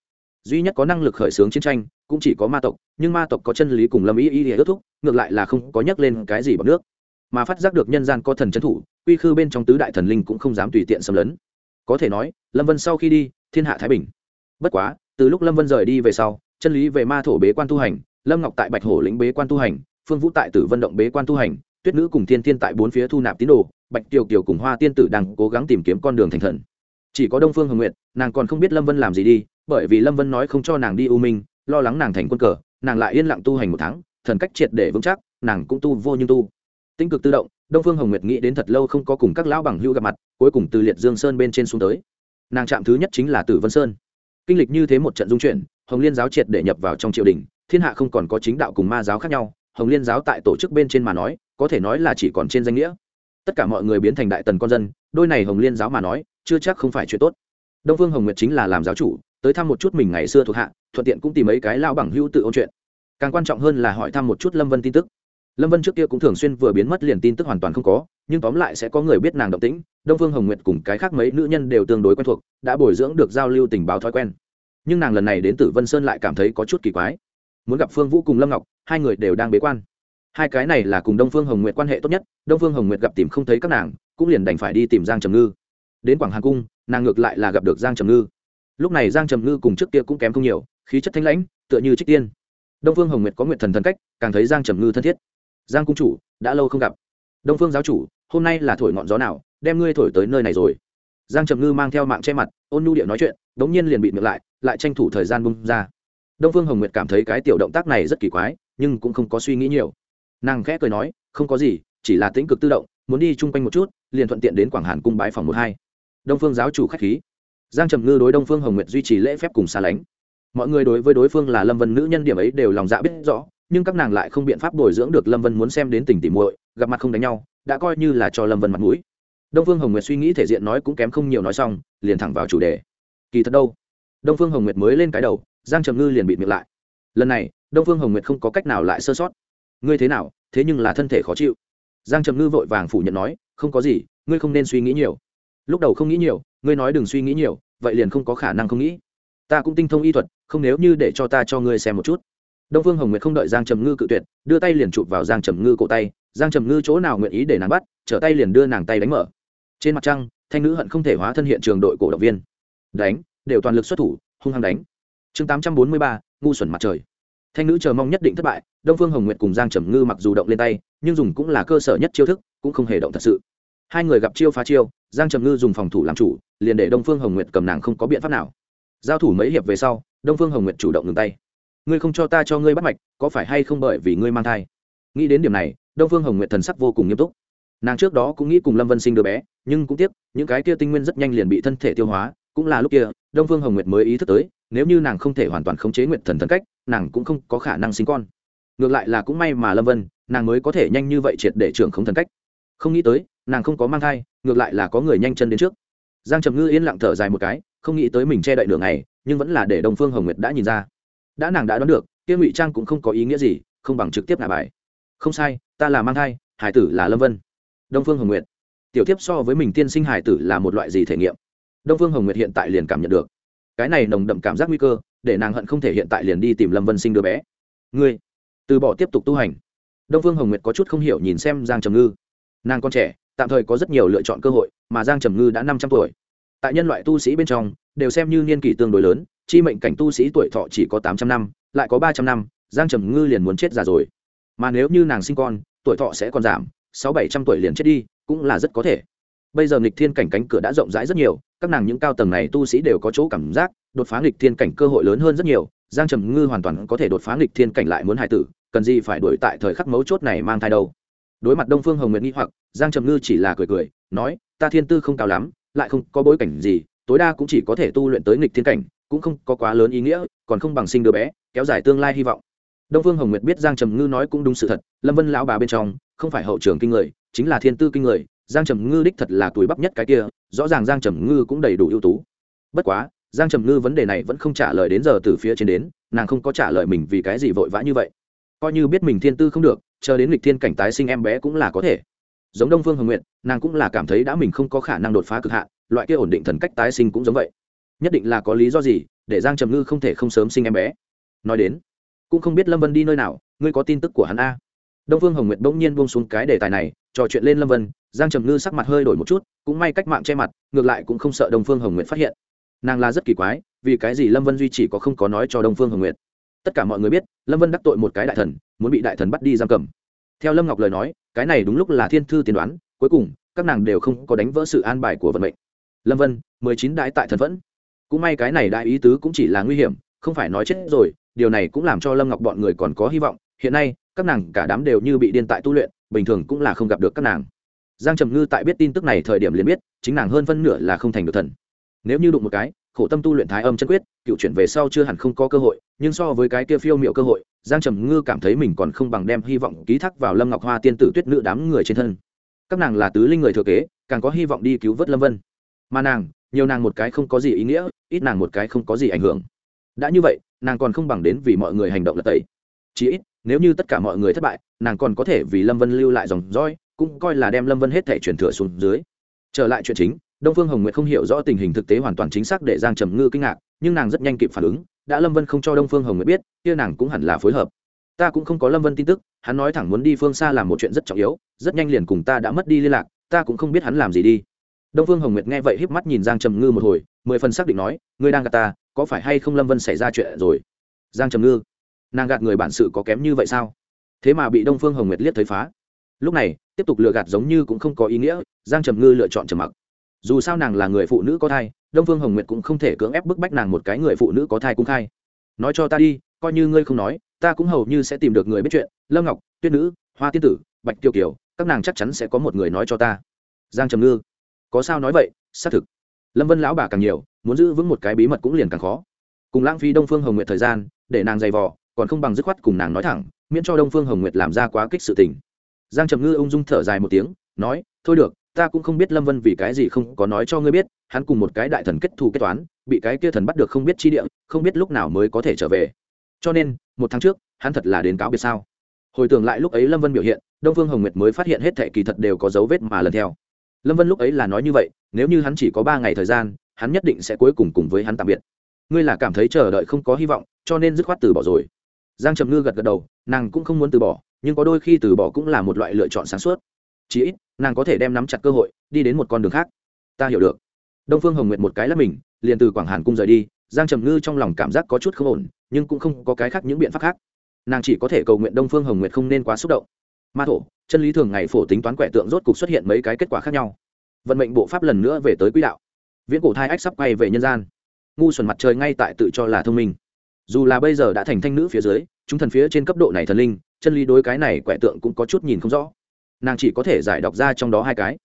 Duy nhất có năng lực khởi xướng chiến tranh, cũng chỉ có ma tộc, nhưng ma tộc có chân lý cùng lâm ý ý ước thúc, ngược lại là không có nhắc lên cái gì bằng nước. Mà phát giác được nhân gian có thần trấn thủ, quy khư bên trong tứ đại thần linh cũng không dám tùy tiện xâm lấn. Có thể nói, lâm vân sau khi đi, thiên hạ thái bình. Bất quá, từ lúc lâm vân rời đi về sau chân lý về ma thổ bế quan tu hành, lâm ngọc tại bạch hổ lĩnh bế quan tu hành, phương vũ tại tử vận động bế quan tu hành, tuyết nữ cùng thiên thiên tại bốn phía thu nạp tín đồ, bạch tiều kiều cùng hoa tiên tử đang cố gắng tìm kiếm con đường thành thần. Chỉ có đông phương hồng nguyệt, nàng còn không biết lâm vân làm gì đi, bởi vì lâm vân nói không cho nàng đi u minh, lo lắng nàng thành quân cờ, nàng lại yên lặng tu hành một tháng, thần cách triệt để vững chắc, nàng cũng tu vô nhưng tu. Tinh cực tự động, đông phương hồng nguyệt nghĩ đến thật lâu không có cùng các lão bằng hữu gặp mặt, cuối cùng từ liệt dương sơn bên trên xuống tới. Nàng chạm thứ nhất chính là tử vân sơn. Kinh lịch như thế một trận dung chuyển hồng liên giáo triệt để nhập vào trong triều đình, thiên hạ không còn có chính đạo cùng ma giáo khác nhau, hồng liên giáo tại tổ chức bên trên mà nói, có thể nói là chỉ còn trên danh nghĩa. Tất cả mọi người biến thành đại tần con dân, đôi này hồng liên giáo mà nói, chưa chắc không phải chuyện tốt. Đông phương hồng nguyệt chính là làm giáo chủ, tới thăm một chút mình ngày xưa thuộc hạ, thuận tiện cũng tìm mấy cái lao bằng hữu tự ôn chuyện. Càng quan trọng hơn là hỏi thăm một chút lâm vân tin tức. Lâm vân trước kia cũng thường xuyên vừa biến mất liền tin tức hoàn toàn không có, nhưng tóm lại sẽ có người biết nàng động tĩnh, đông phương hồng nguyệt cùng cái khác mấy nữ nhân đều tương đối quen thuộc, đã bồi dưỡng được giao lưu tình báo thói quen nhưng nàng lần này đến tử vân sơn lại cảm thấy có chút kỳ quái. Muốn gặp phương vũ cùng lâm ngọc, hai người đều đang bế quan. Hai cái này là cùng đông phương hồng nguyệt quan hệ tốt nhất, đông phương hồng nguyệt gặp tìm không thấy các nàng, cũng liền đành phải đi tìm giang trầm ngư. Đến quảng hà cung, nàng ngược lại là gặp được giang trầm ngư. Lúc này giang trầm ngư cùng trước kia cũng kém không nhiều, khí chất thanh lãnh, tựa như trích tiên. Đông phương hồng nguyệt có nguyện thần thần cách, càng thấy giang trầm ngư thân thiết. Giang cung chủ, đã lâu không gặp. Đông phương giáo chủ, hôm nay là thổi ngọn gió nào, đem ngươi thổi tới nơi này rồi. Giang trầm ngư mang theo mạng che mặt, ôn nhu điệu nói chuyện đ ố n g nhiên liền bị miệng lại lại tranh thủ thời gian bung ra. Đông phương hồng nguyệt cảm thấy cái tiểu động tác này rất kỳ quái, nhưng cũng không có suy nghĩ nhiều. Nàng khẽ cười nói, không có gì, chỉ là tĩnh cực tự động, muốn đi chung quanh một chút, liền thuận tiện đến quảng hàn cung bái phòng một hai. Đông phương giáo chủ k h á c h khí. Giang trầm ngư đối đông phương hồng nguyệt duy trì lễ phép cùng xa lánh. Mọi người đối với đối phương là lâm vân nữ nhân điểm ấy đều lòng dạ biết rõ, nhưng các nàng lại không biện pháp bồi dưỡng được lâm vân muốn xem đến tình tỉ muội, gặp mặt không đánh nhau, đã coi như là cho lâm vân mặt mũi. Đông phương hồng nguyệt suy nghĩ thể diện nói cũng kém không nhiều nói xong, liền thẳng vào chủ đề. Kỳ thật đâu đông phương hồng nguyệt mới lên cái đầu, giang trầm ngư liền bị miệng lại. Lần này, đông phương hồng nguyệt không có cách nào lại sơ sót. Ngươi thế nào, thế nhưng là thân thể khó chịu. Giang trầm ngư vội vàng phủ nhận nói, không có gì, ngươi không nên suy nghĩ nhiều. Lúc đầu không nghĩ nhiều, ngươi nói đừng suy nghĩ nhiều, vậy liền không có khả năng không nghĩ. Ta cũng tinh thông y thuật, không nếu như để cho ta cho ngươi xem một chút. Đông phương hồng nguyệt không đợi giang trầm ngư cự tuyệt, đưa tay liền chụp vào giang trầm ngư cổ tay. Giang trầm ngư chỗ nào nguyện ý để nàng bắt, trở tay liền đưa nàng tay đánh mở. Trên mặt trăng, thanh nữ hận không thể hóa thân hiện trường đội cổ động viên. Đánh đều toàn lực xuất thủ, hung hăng đánh. Chương tám trăm bốn mươi ba, ngu xuẩn mặt trời. Thanh nữ chờ mong nhất định thất bại, đông phương hồng nguyện cùng giang trầm ngư mặc dù động lên tay, nhưng dùng cũng là cơ sở nhất chiêu thức, cũng không hề động thật sự. Hai người gặp chiêu phá chiêu, giang trầm ngư dùng phòng thủ làm chủ, liền để đông phương hồng nguyện cầm nàng không có biện pháp nào. Giao thủ mấy hiệp về sau, đông phương hồng nguyện chủ động ngừng tay. Ngươi không cho ta cho ngươi bắt mạch, có phải hay không bởi vì ngươi mang thai? Nghĩ đến điểm này, đông phương hồng nguyện thần sắc vô cùng nghiêm túc. Nàng trước đó cũng nghĩ cùng lâm vân sinh đứa bé, nhưng cũng tiếc, những cái kia tinh nguyên rất nhanh liền bị thân thể tiêu hóa cũng là lúc kia, đông phương hồng nguyệt mới ý thức tới, nếu như nàng không thể hoàn toàn khống chế nguyệt thần thần cách, nàng cũng không có khả năng sinh con. Ngược lại là cũng may mà lâm vân, nàng mới có thể nhanh như vậy triệt để trưởng không thần cách. Không nghĩ tới, nàng không có mang thai, ngược lại là có người nhanh chân đến trước. Giang trầm ngư yên lặng thở dài một cái, không nghĩ tới mình che đậy đường này nhưng vẫn là để đông phương hồng nguyệt đã nhìn ra. Đã nàng đã đoán được, kia ngụy trang cũng không có ý nghĩa gì, không bằng trực tiếp ngả bài. Không sai, ta là mang thai, hải tử là lâm vân. Đông phương hồng nguyệt. Tiểu tiếp so với mình tiên sinh hải tử là một loại gì thể nghiệm? Đông phương hồng nguyệt hiện tại liền cảm nhận được. Cái này nồng đậm cảm giác nguy cơ, để nàng hận không thể hiện tại liền đi tìm lâm vân sinh đứa bé. Ngươi, từ bỏ tiếp tục tu hành. Đông phương hồng nguyệt có chút không hiểu nhìn xem giang trầm ngư. Nàng con trẻ, tạm thời có rất nhiều lựa chọn cơ hội, mà giang trầm ngư đã năm trăm tuổi. Tại nhân loại tu sĩ bên trong, đều xem như niên kỷ tương đối lớn, chi mệnh cảnh tu sĩ tuổi thọ chỉ có tám trăm năm, lại có ba trăm năm, giang trầm ngư liền muốn chết già rồi. Mà nếu như nàng sinh con, tuổi thọ sẽ còn giảm, sáu bảy trăm tuổi liền chết đi, cũng là rất có thể. Bây giờ nghịch thiên cảnh cánh cửa đã rộng rãi rất nhiều các nàng những cao tầng này tu sĩ đều có chỗ cảm giác, đột phá nghịch thiên cảnh cơ hội lớn hơn rất nhiều, giang trầm ngư hoàn toàn có thể đột phá nghịch thiên cảnh lại muốn hài tử, cần gì phải đuổi tại thời khắc mấu chốt này mang thai đâu. Đối mặt đông phương hồng nguyện nghi hoặc, giang trầm ngư chỉ là cười cười, nói, ta thiên tư không cao lắm, lại không có bối cảnh gì, tối đa cũng chỉ có thể tu luyện tới nghịch thiên cảnh, cũng không có quá lớn ý nghĩa, còn không bằng sinh đứa bé, kéo dài tương lai hy vọng. Đông phương hồng nguyệt biết giang trầm ngư nói cũng đúng sự thật, lâm vân lão bà bên trong, không phải hậu trường kinh người, chính là thiên tư kinh người giang trầm ngư đích thật là tuổi bắp nhất cái kia, rõ ràng giang trầm ngư cũng đầy đủ ưu tú. Bất quá, giang trầm ngư vấn đề này vẫn không trả lời đến giờ từ phía trên đến, nàng không có trả lời mình vì cái gì vội vã như vậy. Coi như biết mình thiên tư không được, chờ đến lịch thiên cảnh tái sinh em bé cũng là có thể. Giống đông phương hồng nguyện nàng cũng là cảm thấy đã mình không có khả năng đột phá cực hạn, loại kia ổn định thần cách tái sinh cũng giống vậy. Nhất định là có lý do gì để giang trầm ngư không thể không sớm sinh em bé? Nói đến, cũng không biết lâm vân đi nơi nào, ngươi có tin tức của hắn a? Đông phương hồng nguyệt bỗng nhiên buông xuống cái đề tài này, trò chuyện lên lâm vân giang trầm ngư sắc mặt hơi đổi một chút, cũng may cách mạng che mặt, ngược lại cũng không sợ đông phương hồng nguyệt phát hiện. Nàng là rất kỳ quái, vì cái gì lâm vân duy chỉ có không có nói cho đông phương hồng nguyệt? Tất cả mọi người biết, lâm vân đắc tội một cái đại thần, muốn bị đại thần bắt đi giam cầm. Theo lâm ngọc lời nói, cái này đúng lúc là thiên thư tiên đoán, cuối cùng, các nàng đều không có đánh vỡ sự an bài của vận mệnh. Lâm vân, mười chín đại tại thần vẫn. Cũng may cái này đại ý tứ cũng chỉ là nguy hiểm, không phải nói chết rồi, điều này cũng làm cho lâm ngọc bọn người còn có hy vọng. Hiện nay, các nàng cả đám đều như bị điên tại tu luyện, bình thường cũng là không gặp được các nàng giang trầm ngư tại biết tin tức này thời điểm liền biết, chính nàng hơn phân nửa là không thành được thần. Nếu như đụng một cái, khổ tâm tu luyện thái âm chân quyết, cựu chuyển về sau chưa hẳn không có cơ hội, nhưng so với cái kia phiêu m i ệ u cơ hội, giang trầm ngư cảm thấy mình còn không bằng đem hy vọng ký thác vào lâm ngọc hoa tiên tử tuyết nữ đám người trên thân. Các nàng là tứ linh người thừa kế, càng có hy vọng đi cứu vớt lâm vân. Mà nàng, nhiều nàng một cái không có gì ý nghĩa, ít nàng một cái không có gì ảnh hưởng. Đã như vậy, nàng còn không bằng đến vì mọi người hành động lật tẩy. Chí ít, nếu như tất cả mọi người thất bại, nàng còn có thể vì lâm vân lưu lại dòng roi cũng coi là đem lâm vân hết thể truyền thừa xuống dưới. Trở lại chuyện chính, đông phương hồng nguyệt không hiểu rõ tình hình thực tế hoàn toàn chính xác để giang trầm ngư kinh ngạc, nhưng nàng rất nhanh kịp phản ứng, đã lâm vân không cho đông phương hồng nguyệt biết, kia nàng cũng hẳn là phối hợp. Ta cũng không có lâm vân tin tức, hắn nói thẳng muốn đi phương xa làm một chuyện rất trọng yếu, rất nhanh liền cùng ta đã mất đi liên lạc, ta cũng không biết hắn làm gì đi. Đông phương hồng nguyệt nghe vậy híp mắt nhìn giang trầm ngư một hồi, mười phần xác định nói, ngươi đang gạt ta, có phải hay không lâm vân xảy ra chuyện rồi? Giang trầm ngư, nàng gạt người bản sự có kém như vậy sao? Thế mà bị đông phương hồng nguyệt liếc thấy phá. Lúc này tiếp tục lừa gạt giống như cũng không có ý nghĩa, giang trầm ngư lựa chọn trầm mặc. Dù sao nàng là người phụ nữ có thai, đông phương hồng nguyệt cũng không thể cưỡng ép bức bách nàng một cái người phụ nữ có thai cung khai. Nói cho ta đi, coi như ngươi không nói, ta cũng hầu như sẽ tìm được người biết chuyện, lâm ngọc, tuyết nữ, hoa tiên tử, bạch tiêu kiều, các nàng chắc chắn sẽ có một người nói cho ta. Giang trầm ngư, có sao nói vậy, xác thực. Lâm vân lão bà càng nhiều, muốn giữ vững một cái bí mật cũng liền càng khó. Cùng lãng phí đông phương hồng nguyệt thời gian, để nàng dày vò, còn không bằng dứt khoát cùng nàng nói thẳng, miễn cho đông phương hồng nguyệt làm ra quá kích sự tình giang trầm ngư ung dung thở dài một tiếng, nói, thôi được, ta cũng không biết lâm vân vì cái gì không có nói cho ngươi biết, hắn cùng một cái đại thần kết thù kết toán, bị cái kia thần bắt được không biết chi địa, không biết lúc nào mới có thể trở về. Cho nên, một tháng trước, hắn thật là đến cáo biệt sao? Hồi tưởng lại lúc ấy lâm vân biểu hiện, đông phương hồng nguyệt mới phát hiện hết thệ kỳ thật đều có dấu vết mà lần theo. Lâm vân lúc ấy là nói như vậy, nếu như hắn chỉ có ba ngày thời gian, hắn nhất định sẽ cuối cùng cùng với hắn tạm biệt. Ngươi là cảm thấy chờ đợi không có hy vọng, cho nên dứt khoát từ bỏ rồi. Giang trầm ngư gật gật đầu, nàng cũng không muốn từ bỏ nhưng có đôi khi từ bỏ cũng là một loại lựa chọn sáng suốt. Chí ít, nàng có thể đem nắm chặt cơ hội, đi đến một con đường khác. Ta hiểu được. Đông phương hồng nguyệt một cái lắp mình, liền từ quảng hàn cung rời đi. Giang trầm ngư trong lòng cảm giác có chút không ổn, nhưng cũng không có cái khác những biện pháp khác. Nàng chỉ có thể cầu nguyện đông phương hồng nguyệt không nên quá xúc động. Ma thổ, chân lý thường ngày phổ tính toán quẻ tượng rốt cục xuất hiện mấy cái kết quả khác nhau. Vận mệnh bộ pháp lần nữa về tới quỹ đạo. Viễn cổ thai ách sắp quay về nhân gian. Ngu xuẩn mặt trời ngay tại tự cho là thông minh. Dù là bây giờ đã thành thanh nữ phía dưới, chúng thần phía trên cấp độ này thần linh chân lý đối cái này quẻ tượng cũng có chút nhìn không rõ. Nàng chỉ có thể giải đọc ra trong đó hai cái.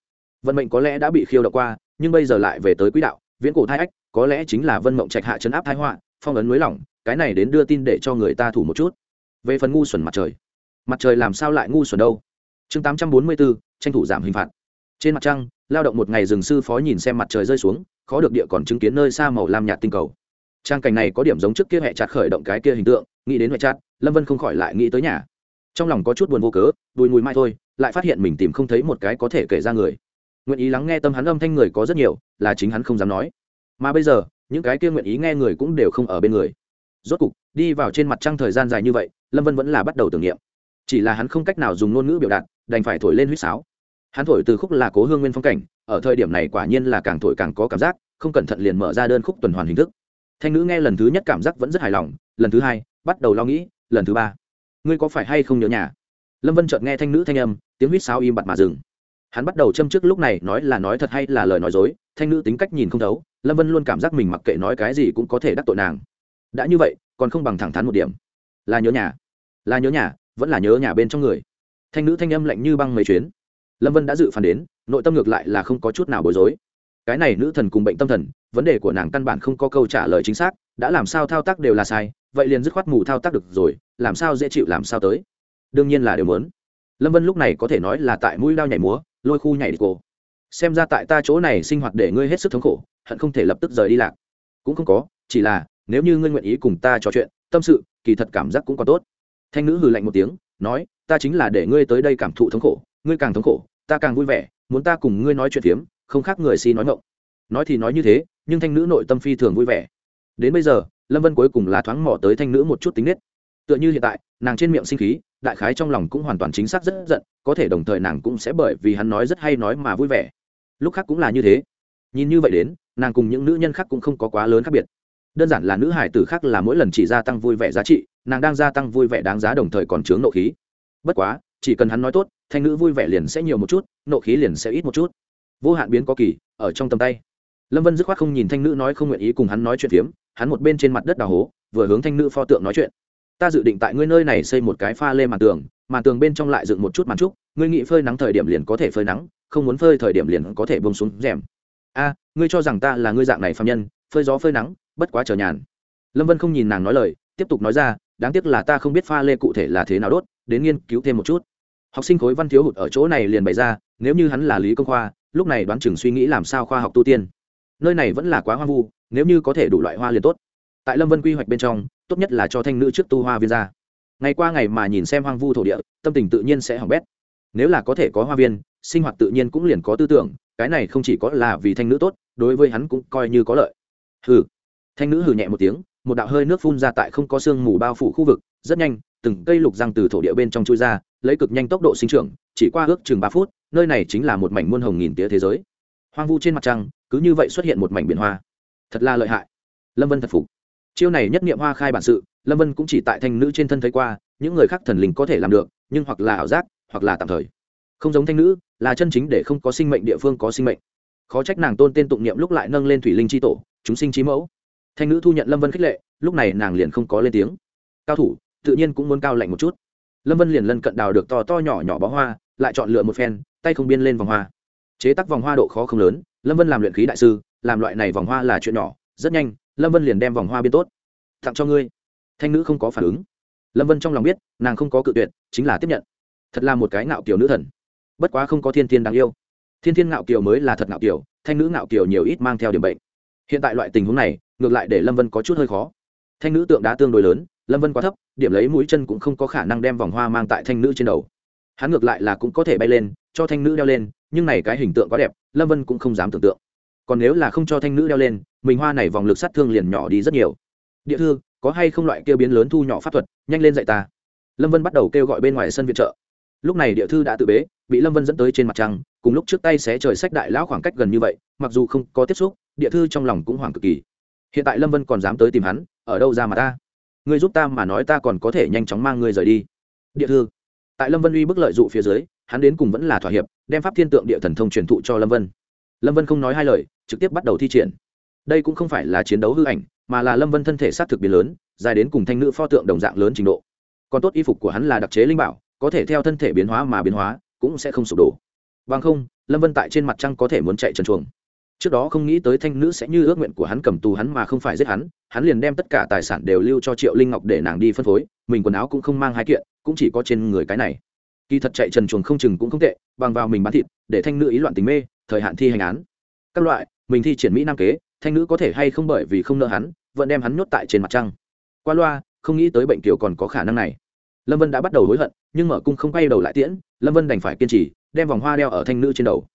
Vận mệnh có lẽ đã bị khiêu đọc qua, nhưng bây giờ lại về tới quỹ đạo, viễn cổ thai ách, có lẽ chính là vân mộng trạch hạ chấn áp thái họa, phong ấn núi lỏng cái này đến đưa tin để cho người ta thủ một chút. Về phần ngu xuẩn mặt trời mặt trời làm sao lại ngu xuẩn đâu? Chương tám trăm bốn mươi bốn tranh thủ giảm hình phạt. Trên mặt trăng, lao động một ngày rừng sư phó nhìn xem mặt trời rơi xuống, khó được địa còn chứng kiến nơi xa màu lam nhạt tinh cầu. Trang cảnh này có điểm giống trước kia hẹ chặt khởi động cái kia hình tượng, nghĩ đến hẹ chặt, lâm vân không khỏi lại nghĩ tới nhà trong lòng có chút buồn vô cớ đùi mùi mai thôi, lại phát hiện mình tìm không thấy một cái có thể kể ra người. Nguyện ý lắng nghe tâm hắn âm thanh người có rất nhiều, là chính hắn không dám nói. Mà bây giờ, những cái kia nguyện ý nghe người cũng đều không ở bên người. Rốt cục, đi vào trên mặt trăng thời gian dài như vậy, lâm vân vẫn là bắt đầu tưởng niệm. Chỉ là hắn không cách nào dùng ngôn ngữ biểu đạt, đành phải thổi lên huýt sáo. Hắn thổi từ khúc là cố hương nguyên phong cảnh, ở thời điểm này quả nhiên là càng thổi càng có cảm giác, không cẩn thận liền mở ra đơn khúc tuần hoàn hình thức. Thanh nữ nghe lần thứ nhất cảm giác vẫn rất hài lòng, lần thứ hai, bắt đầu lo nghĩ, lần thứ ba ngươi có phải hay không nhớ nhà? Lâm vân chợt nghe thanh nữ thanh âm, tiếng huýt sáo im bặt mà dừng. Hắn bắt đầu châm trước lúc này, nói là nói thật hay là lời nói dối, thanh nữ tính cách nhìn không thấu, lâm vân luôn cảm giác mình mặc kệ nói cái gì cũng có thể đắc tội nàng. Đã như vậy, còn không bằng thẳng thắn một điểm. Là nhớ nhà. Là nhớ nhà, vẫn là nhớ nhà bên trong người. Thanh nữ thanh âm lạnh như băng mấy chuyến. Lâm vân đã dự phản đến, nội tâm ngược lại là không có chút nào bối rối. Cái này nữ thần cùng bệnh tâm thần, vấn đề của nàng căn bản không có câu trả lời chính xác đã làm sao thao tác đều là sai, vậy liền dứt khoát mù thao tác được rồi, làm sao dễ chịu làm sao tới? Đương nhiên là đều muốn. Lâm vân lúc này có thể nói là tại mũi đao nhảy múa, lôi khu nhảy đi cô. Xem ra tại ta chỗ này sinh hoạt để ngươi hết sức thống khổ, hận không thể lập tức rời đi lạc. Cũng không có, chỉ là, nếu như ngươi nguyện ý cùng ta trò chuyện, tâm sự, kỳ thật cảm giác cũng còn tốt. Thanh nữ hừ lạnh một tiếng, nói, ta chính là để ngươi tới đây cảm thụ thống khổ, ngươi càng thống khổ, ta càng vui vẻ, muốn ta cùng ngươi nói chuyện phiếm, không khác người si nói ngộng nói thì nói như thế, nhưng thanh nữ nội tâm phi thường vui vẻ đến bây giờ, lâm vân cuối cùng là thoáng mỏ tới thanh nữ một chút tính nết. Tựa như hiện tại, nàng trên miệng sinh khí, đại khái trong lòng cũng hoàn toàn chính xác rất giận, có thể đồng thời nàng cũng sẽ bởi vì hắn nói rất hay nói mà vui vẻ. Lúc khác cũng là như thế. Nhìn như vậy đến, nàng cùng những nữ nhân khác cũng không có quá lớn khác biệt. Đơn giản là nữ hải tử khác là mỗi lần chỉ gia tăng vui vẻ giá trị, nàng đang gia tăng vui vẻ đáng giá đồng thời còn chướng nộ khí. Bất quá, chỉ cần hắn nói tốt, thanh nữ vui vẻ liền sẽ nhiều một chút, nộ khí liền sẽ ít một chút. Vô hạn biến có kỳ, ở trong tầm tay. Lâm vân dứt khoát không nhìn thanh nữ nói không nguyện ý cùng hắn nói chuyện phiếm hắn một bên trên mặt đất đào hố, vừa hướng thanh nữ pho tượng nói chuyện. Ta dự định tại ngươi nơi này xây một cái pha lê màn tường màn tường bên trong lại dựng một chút màn trúc, ngươi nghĩ phơi nắng thời điểm liền có thể phơi nắng, không muốn phơi thời điểm liền có thể bông xuống rèm. A, ngươi cho rằng ta là ngươi dạng này phạm nhân, phơi gió phơi nắng, bất quá chờ nhàn. Lâm vân không nhìn nàng nói lời, tiếp tục nói ra, đáng tiếc là ta không biết pha lê cụ thể là thế nào đốt, đến nghiên cứu thêm một chút. Học sinh khối văn thiếu hụt ở chỗ này liền bày ra, nếu như hắn là lý công khoa, lúc này đoán chừng suy nghĩ làm sao khoa học tu tiên. Nơi này vẫn là quá hoang vu nếu như có thể đủ loại hoa liền tốt. Tại lâm vân quy hoạch bên trong, tốt nhất là cho thanh nữ trước tu hoa viên ra. Ngày qua ngày mà nhìn xem hoang vu thổ địa, tâm tình tự nhiên sẽ hỏng bét. Nếu là có thể có hoa viên, sinh hoạt tự nhiên cũng liền có tư tưởng, cái này không chỉ có là vì thanh nữ tốt, đối với hắn cũng coi như có lợi. Hừ. Thanh nữ hừ nhẹ một tiếng, một đạo hơi nước phun ra tại không có sương mù bao phủ khu vực, rất nhanh, từng cây lục răng từ thổ địa bên trong chui ra, lấy cực nhanh tốc độ sinh trưởng, chỉ qua ước chừng ba phút, nơi này chính là một mảnh muôn hồng nghìn tía thế giới. Hoang vu trên mặt trăng, cứ như vậy xuất hiện một mảnh biển hoa thật là lợi hại. Lâm vân thật phục. Chiêu này nhất nghiệm hoa khai bản sự, lâm vân cũng chỉ tại thanh nữ trên thân thấy qua, những người khác thần linh có thể làm được, nhưng hoặc là ảo giác, hoặc là tạm thời. Không giống thanh nữ, là chân chính để không có sinh mệnh địa phương có sinh mệnh. Khó trách nàng tôn tên tụng niệm lúc lại nâng lên thủy linh c h i tổ, chúng sinh trí mẫu. Thanh nữ thu nhận lâm vân khích lệ, lúc này nàng liền không có lên tiếng. Cao thủ, tự nhiên cũng muốn cao lạnh một chút. Lâm vân liền lân cận đào được to to nhỏ nhỏ bó hoa, lại chọn lựa một phen, tay không biên lên vòng hoa. Chế tác vòng hoa độ khó không lớn, lâm vân làm luyện khí đại sư làm loại này vòng hoa là chuyện nhỏ, rất nhanh, lâm vân liền đem vòng hoa biên tốt. Tặng cho ngươi. Thanh nữ không có phản ứng. Lâm vân trong lòng biết, nàng không có cự tuyệt, chính là tiếp nhận. Thật là một cái ngạo kiều nữ thần. Bất quá không có thiên thiên đáng yêu. Thiên thiên ngạo kiều mới là thật ngạo kiều, thanh nữ ngạo kiều nhiều ít mang theo điểm bệnh. Hiện tại loại tình huống này, ngược lại để lâm vân có chút hơi khó. Thanh nữ tượng đá tương đối lớn, lâm vân quá thấp, điểm lấy mũi chân cũng không có khả năng đem vòng hoa mang tại thanh nữ trên đầu. Hắn ngược lại là cũng có thể bay lên, cho thanh nữ đeo lên, nhưng này cái hình tượng quá đẹp, lâm vân cũng không dám tưởng tượng còn nếu là không cho thanh nữ đeo lên, mình hoa này vòng lực sát thương liền nhỏ đi rất nhiều. Địa thư, có hay không loại kêu biến lớn thu nhỏ pháp thuật, nhanh lên dạy ta. Lâm vân bắt đầu kêu gọi bên ngoài sân viện trợ. Lúc này địa thư đã tự bế, bị lâm vân dẫn tới trên mặt trăng, cùng lúc trước tay xé trời sách đại lão khoảng cách gần như vậy, mặc dù không có tiếp xúc, địa thư trong lòng cũng hoảng cực kỳ. Hiện tại lâm vân còn dám tới tìm hắn, ở đâu ra mà ta? Ngươi giúp ta mà nói ta còn có thể nhanh chóng mang ngươi rời đi. Địa thư, tại lâm vân uy bức lợi dụ phía dưới, hắn đến cùng vẫn là thỏa hiệp, đem pháp thiên tượng địa thần thông truyền thụ cho lâm vân lâm vân không nói hai lời, trực tiếp bắt đầu thi triển. Đây cũng không phải là chiến đấu hư ảnh, mà là lâm vân thân thể s á t thực biến lớn, dài đến cùng thanh nữ pho tượng đồng dạng lớn trình độ. Còn tốt y phục của hắn là đặc chế linh bảo, có thể theo thân thể biến hóa mà biến hóa, cũng sẽ không sụp đổ. Vâng không, lâm vân tại trên mặt trăng có thể muốn chạy trần chuồng. Trước đó không nghĩ tới thanh nữ sẽ như ước nguyện của hắn cầm tù hắn mà không phải giết hắn hắn liền đem tất cả tài sản đều lưu cho triệu linh ngọc để nàng đi phân phối, mình quần áo cũng không mang hai kiện, cũng chỉ có trên người cái này. Kỳ thật chạy trần chuồng không chừng cũng không tệ, bằng vào mình bán thịt, để thanh nữ ý loạn tình mê thời hạn thi hành án. Các loại, mình thi triển mỹ nam kế, thanh nữ có thể hay không bởi vì không nợ hắn, vẫn đem hắn nhốt tại trên mặt trăng. Qua loa, không nghĩ tới bệnh kiều còn có khả năng này. Lâm vân đã bắt đầu hối hận, nhưng mở cung không quay đầu lại tiễn, lâm vân đành phải kiên trì, đem vòng hoa đeo ở thanh nữ trên đầu.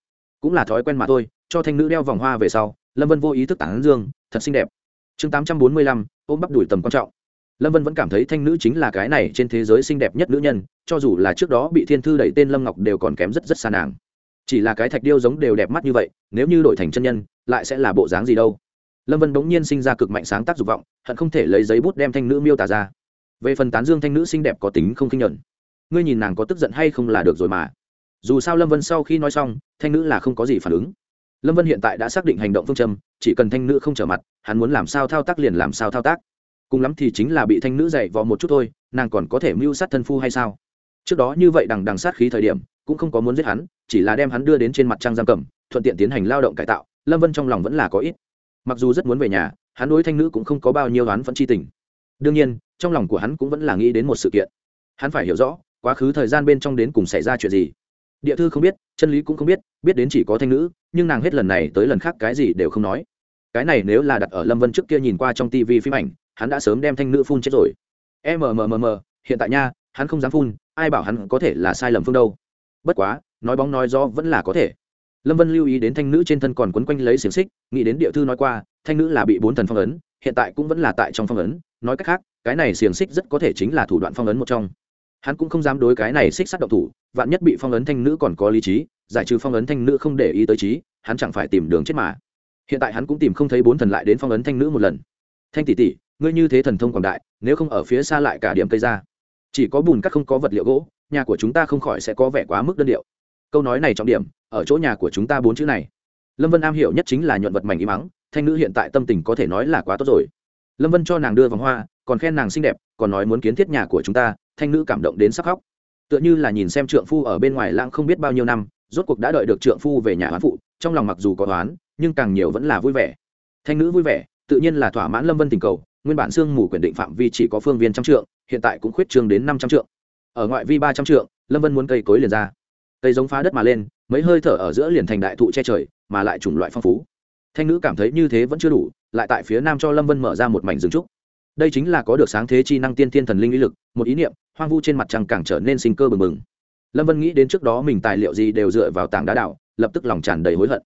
Cũng là thói quen mà thôi, cho thanh nữ đeo vòng hoa về sau, lâm vân vô ý thức tản dương, thật xinh đẹp. Chương tám trăm bốn mươi lăm, ôm bắp đùi tầm quan trọng. Lâm vân vẫn cảm thấy thanh nữ chính là cái này trên thế giới xinh đẹp nhất nữ nhân, cho dù là trước đó bị thiên thư đẩy tên lâm ngọc đều còn kém rất rất xa nàng chỉ là cái thạch điêu giống đều đẹp mắt như vậy, nếu như đổi thành chân nhân, lại sẽ là bộ dáng gì đâu? Lâm vân bỗng nhiên sinh ra cực mạnh sáng tác dục vọng, hận không thể lấy giấy bút đem thanh nữ miêu tả ra. Về phần tán dương thanh nữ xinh đẹp có tính không khinh nhuận ngươi nhìn nàng có tức giận hay không là được rồi mà. Dù sao lâm vân sau khi nói xong, thanh nữ là không có gì phản ứng. Lâm vân hiện tại đã xác định hành động phương châm, chỉ cần thanh nữ không trở mặt, hắn muốn làm sao thao tác liền làm sao thao tác. Cùng lắm thì chính là bị thanh nữ dạy vò một chút thôi, nàng còn có thể mưu sát thân phu hay sao? Trước đó như vậy đằng đằng sát khí thời điểm cũng không có muốn giết hắn, chỉ là đem hắn đưa đến trên mặt trăng giam cầm, thuận tiện tiến hành lao động cải tạo, lâm vân trong lòng vẫn là có ít. Mặc dù rất muốn về nhà, hắn đối thanh nữ cũng không có bao nhiêu hắn vẫn chi tình. Đương nhiên, trong lòng của hắn cũng vẫn là nghĩ đến một sự kiện. Hắn phải hiểu rõ, quá khứ thời gian bên trong đến cùng xảy ra chuyện gì. Địa thư không biết, chân lý cũng không biết biết đến chỉ có thanh nữ, nhưng nàng hết lần này tới lần khác cái gì đều không nói. Cái này nếu là đặt ở lâm vân trước kia nhìn qua trong tv phim ảnh, hắn đã sớm đem thanh nữ phun chết rồi. Mmm hiện tại nha, hắn không dám phun, ai bảo hắn có thể là sai lầm phương đâu bất quá, nói bóng nói do vẫn là có thể. Lâm vân lưu ý đến thanh nữ trên thân còn quấn quanh lấy xiềng xích, nghĩ đến địa thư nói qua, thanh nữ là bị bốn thần phong ấn, hiện tại cũng vẫn là tại trong phong ấn, nói cách khác, cái này xiềng xích rất có thể chính là thủ đoạn phong ấn một trong. Hắn cũng không dám đối cái này xích sắt động thủ, vạn nhất bị phong ấn thanh nữ còn có lý trí, giải trừ phong ấn thanh nữ không để ý tới trí, hắn chẳng phải tìm đường chết mà. Hiện tại hắn cũng tìm không thấy bốn thần lại đến phong ấn thanh nữ một lần. Thanh tỷ tỷ, ngươi như thế thần thông quảng đại, nếu không ở phía xa lại cả điểm cây ra chỉ có bùn cắt không có vật liệu gỗ, nhà của chúng ta không khỏi sẽ có vẻ quá mức đơn điệu. Câu nói này trọng điểm, ở chỗ nhà của chúng ta bốn chữ này. Lâm vân am hiểu nhất chính là nhuận vật mảnh im mắng, thanh nữ hiện tại tâm tình có thể nói là quá tốt rồi. Lâm vân cho nàng đưa vòng hoa, còn khen nàng xinh đẹp, còn nói muốn kiến thiết nhà của chúng ta, thanh nữ cảm động đến sắc khóc. Tựa như là nhìn xem trượng phu ở bên ngoài lãng không biết bao nhiêu năm, rốt cuộc đã đợi được trượng phu về nhà hoán phụ, trong lòng mặc dù có toán nhưng càng nhiều vẫn là vui vẻ. Thanh nữ vui vẻ, tự nhiên là thỏa mãn lâm vân tình cầu, nguyên bản sương mù quyền định phạm vi chỉ có phương viên trăm trượng hiện tại cũng khuyết trương đến năm trăm trượng. Ở ngoại vi ba trăm trượng, lâm vân muốn cây cối liền ra. Cây giống phá đất mà lên, mấy hơi thở ở giữa liền thành đại thụ che trời, mà lại chủng loại phong phú. Thanh nữ cảm thấy như thế vẫn chưa đủ, lại tại phía nam cho lâm vân mở ra một mảnh rừng trúc. Đây chính là có được sáng thế chi năng tiên tiên thần linh uy lực, một ý niệm, hoang vu trên mặt trăng càng trở nên sinh cơ bừng bừng. Lâm vân nghĩ đến trước đó mình tài liệu gì đều dựa vào tảng đá đảo lập tức lòng tràn đầy hối hận.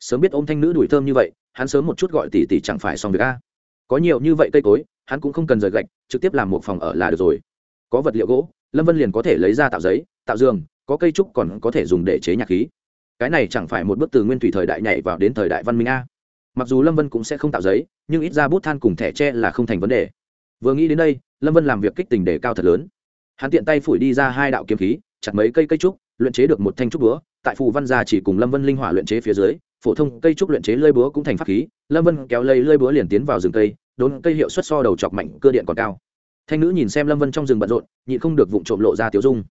Sớm biết ôm thanh nữ đuổi thơm như vậy, hắn sớm một chút gọi tỷ tỷ chẳng phải xong việc a. Có nhiều như vậy cây cối hắn cũng không cần rời gạch, trực tiếp làm một phòng ở là được rồi. Có vật liệu gỗ, lâm vân liền có thể lấy ra tạo giấy, tạo giường, có cây trúc còn có thể dùng để chế nhạc khí. Cái này chẳng phải một bức từ nguyên thủy thời đại nhảy vào đến thời đại văn minh a. Mặc dù lâm vân cũng sẽ không tạo giấy, nhưng ít ra bút than cùng thẻ tre là không thành vấn đề. Vừa nghĩ đến đây, lâm vân làm việc kích tình đề cao thật lớn. Hắn tiện tay phủi đi ra hai đạo kiếm khí, chặt mấy cây cây trúc, luyện chế được một thanh trúc búa, tại phù văn gia chỉ cùng lâm vân linh hỏa luyện chế phía dưới phổ thông cây trúc luyện chế lơi búa cũng thành pháp khí, lâm vân kéo lấy lơi búa liền tiến vào rừng cây, đốn cây hiệu suất so đầu chọc mạnh, cơ điện còn cao. Thanh nữ nhìn xem lâm vân trong rừng bận rộn, nhịn không được vụng trộm lộ ra tiểu dung.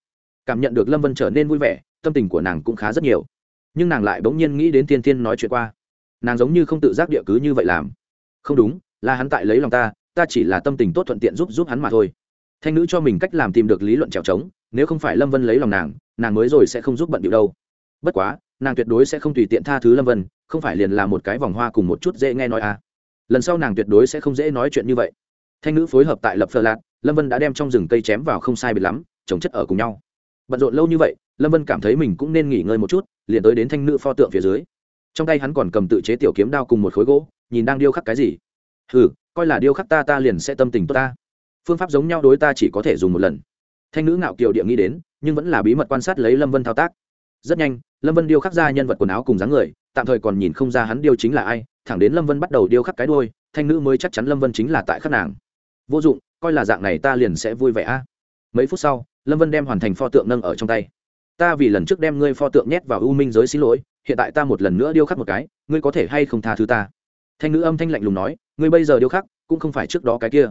Cảm nhận được lâm vân trở nên vui vẻ, tâm tình của nàng cũng khá rất nhiều. Nhưng nàng lại bỗng nhiên nghĩ đến tiên tiên nói chuyện qua. Nàng giống như không tự giác địa cứ như vậy làm. Không đúng, là hắn tại lấy lòng ta ta chỉ là tâm tình tốt thuận tiện giúp giúp hắn mà thôi. Thanh nữ cho mình cách làm tìm được lý luận trèo trống, nếu không phải lâm vân lấy lòng nàng nàng mới rồi sẽ không giúp bận điệu đâu. Bất quá nàng tuyệt đối sẽ không tùy tiện tha thứ lâm vân không phải liền là một cái vòng hoa cùng một chút dễ nghe nói à. lần sau nàng tuyệt đối sẽ không dễ nói chuyện như vậy. thanh nữ phối hợp tại lập phờ lạc lâm vân đã đem trong rừng cây chém vào không sai biệt lắm trồng chất ở cùng nhau. bận rộn lâu như vậy, lâm vân cảm thấy mình cũng nên nghỉ ngơi một chút, liền tới đến thanh nữ pho tượng phía dưới. trong tay hắn còn cầm tự chế tiểu kiếm đao cùng một khối gỗ, nhìn đang điêu khắc cái gì. ừ coi là điêu khắc ta ta liền sẽ tâm tình tốt ta. phương pháp giống nhau đối ta chỉ có thể dùng một lần. thanh nữ ngạo kiều địa nghĩ đến, nhưng vẫn là bí mật quan sát lấy lâm vân thao tác rất nhanh, lâm vân điêu khắc ra nhân vật quần áo cùng dáng người, tạm thời còn nhìn không ra hắn điêu chính là ai, thẳng đến lâm vân bắt đầu điêu khắc cái đôi thanh nữ mới chắc chắn lâm vân chính là tại khắc nàng. Vô dụng, coi là dạng này ta liền sẽ vui vẻ a. Mấy phút sau, lâm vân đem hoàn thành pho tượng nâng ở trong tay. Ta vì lần trước đem ngươi pho tượng nhét vào u minh giới xin lỗi, hiện tại ta một lần nữa điêu khắc một cái, ngươi có thể hay không tha thứ ta? Thanh nữ âm thanh lạnh lùng nói, ngươi bây giờ điêu khắc, cũng không phải trước đó cái kia.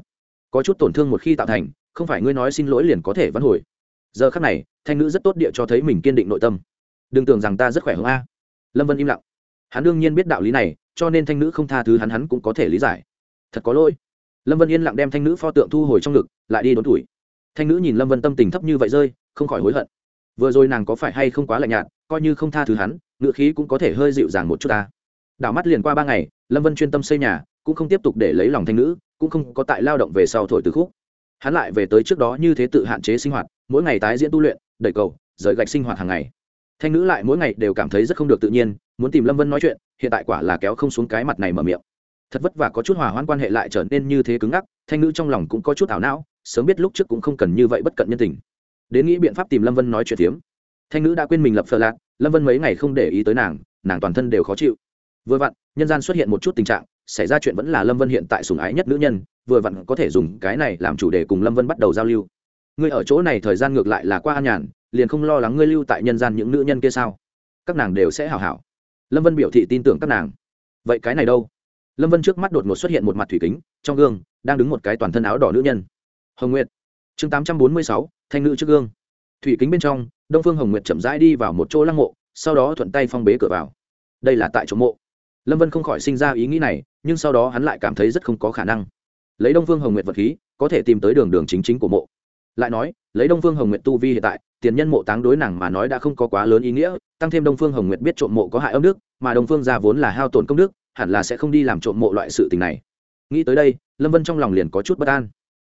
Có chút tổn thương một khi tạo thành, không phải ngươi nói xin lỗi liền có thể vãn hồi. Giờ khắc này, thanh nữ rất tốt địa cho thấy mình kiên định nội tâm đừng tưởng rằng ta rất khỏe hơn a. Lâm vân im lặng. Hắn đương nhiên biết đạo lý này, cho nên thanh nữ không tha thứ hắn hắn cũng có thể lý giải. Thật có lỗi. Lâm vân yên lặng đem thanh nữ pho tượng thu hồi trong ngực, lại đi đốn tuổi. Thanh nữ nhìn lâm vân tâm tình thấp như vậy rơi, không khỏi hối hận. Vừa rồi nàng có phải hay không quá lạnh nhạt, coi như không tha thứ hắn, ngữ khí cũng có thể hơi dịu dàng một chút ta. Đảo mắt liền qua ba ngày, lâm vân chuyên tâm xây nhà, cũng không tiếp tục để lấy lòng thanh nữ, cũng không có tại lao động về sau thổi từ khúc. Hắn lại về tới trước đó như thế tự hạn chế sinh hoạt, mỗi ngày tái diễn tu luyện, đẩy cầu, rời gạch sinh hoạt hàng ngày thanh nữ lại mỗi ngày đều cảm thấy rất không được tự nhiên, muốn tìm lâm vân nói chuyện, hiện tại quả là kéo không xuống cái mặt này mở miệng. Thật vất vả có chút hòa hoãn quan hệ lại trở nên như thế cứng ngắc, thanh nữ trong lòng cũng có chút ảo não, sớm biết lúc trước cũng không cần như vậy bất cận nhân tình. Đến nghĩ biện pháp tìm lâm vân nói chuyện tiếm thanh nữ đã quên mình lập phờ lạc, lâm vân mấy ngày không để ý tới nàng nàng toàn thân đều khó chịu. Vừa vặn, nhân gian xuất hiện một chút tình trạng, xảy ra chuyện vẫn là lâm vân hiện tại sùng ái nhất nữ nhân, vừa vặn có thể dùng cái này làm chủ đề cùng lâm vân bắt đầu giao lưu. Ngươi ở chỗ này thời gian ngược lại là qua an nhàn liền không lo lắng ngươi lưu tại nhân gian những nữ nhân kia sao? Các nàng đều sẽ hảo hảo. Lâm vân biểu thị tin tưởng các nàng. Vậy cái này đâu? Lâm vân trước mắt đột ngột xuất hiện một mặt thủy kính, trong gương đang đứng một cái toàn thân áo đỏ nữ nhân. Hồng nguyệt. Chương tám trăm bốn mươi sáu, thanh nữ trước gương. Thủy kính bên trong, đông phương hồng nguyệt chậm rãi đi vào một chỗ lăng mộ, sau đó thuận tay phong bế cửa vào. Đây là tại chỗ mộ. Lâm vân không khỏi sinh ra ý nghĩ này, nhưng sau đó hắn lại cảm thấy rất không có khả năng. Lấy đông phương hồng nguyệt vật khí, có thể tìm tới đường đường chính chính của mộ. Lại nói, lấy đông phương hồng nguyệt tu vi hiện tại tiền nhân mộ táng đối nàng mà nói đã không có quá lớn ý nghĩa, tăng thêm đông phương hồng nguyệt biết trộm mộ có hại âm đức, mà đông phương gia vốn là hao tổn công đức, hẳn là sẽ không đi làm trộm mộ loại sự tình này. Nghĩ tới đây, lâm vân trong lòng liền có chút bất an.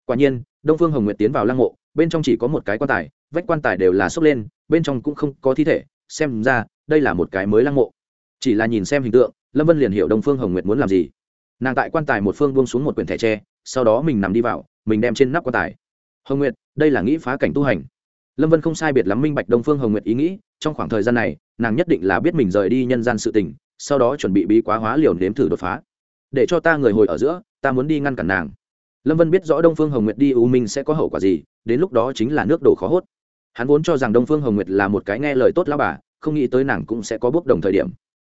Quả nhiên, đông phương hồng nguyệt tiến vào lăng mộ, bên trong chỉ có một cái quan tài, vách quan tài đều là xốc lên, bên trong cũng không có thi thể, xem ra, đây là một cái mới lăng mộ. Chỉ là nhìn xem hình tượng, lâm vân liền hiểu đông phương hồng nguyệt muốn làm gì. Nàng tại quan tài một phương buông xuống một quyển thẻ tre, sau đó mình nằm đi vào, mình đem trên nắp quan tài. Hồng nguyệt, đây là nghĩ phá cảnh tu hành lâm vân không sai biệt lắm minh bạch đông phương hồng nguyệt ý nghĩ, trong khoảng thời gian này, nàng nhất định là biết mình rời đi nhân gian sự tình, sau đó chuẩn bị bí quá hóa liều nếm thử đột phá. Để cho ta người hồi ở giữa, ta muốn đi ngăn cản nàng. Lâm vân biết rõ đông phương hồng nguyệt đi u minh sẽ có hậu quả gì, đến lúc đó chính là nước đổ khó hốt. Hắn vốn cho rằng đông phương hồng nguyệt là một cái nghe lời tốt lao bà, không nghĩ tới nàng cũng sẽ có bước đồng thời điểm.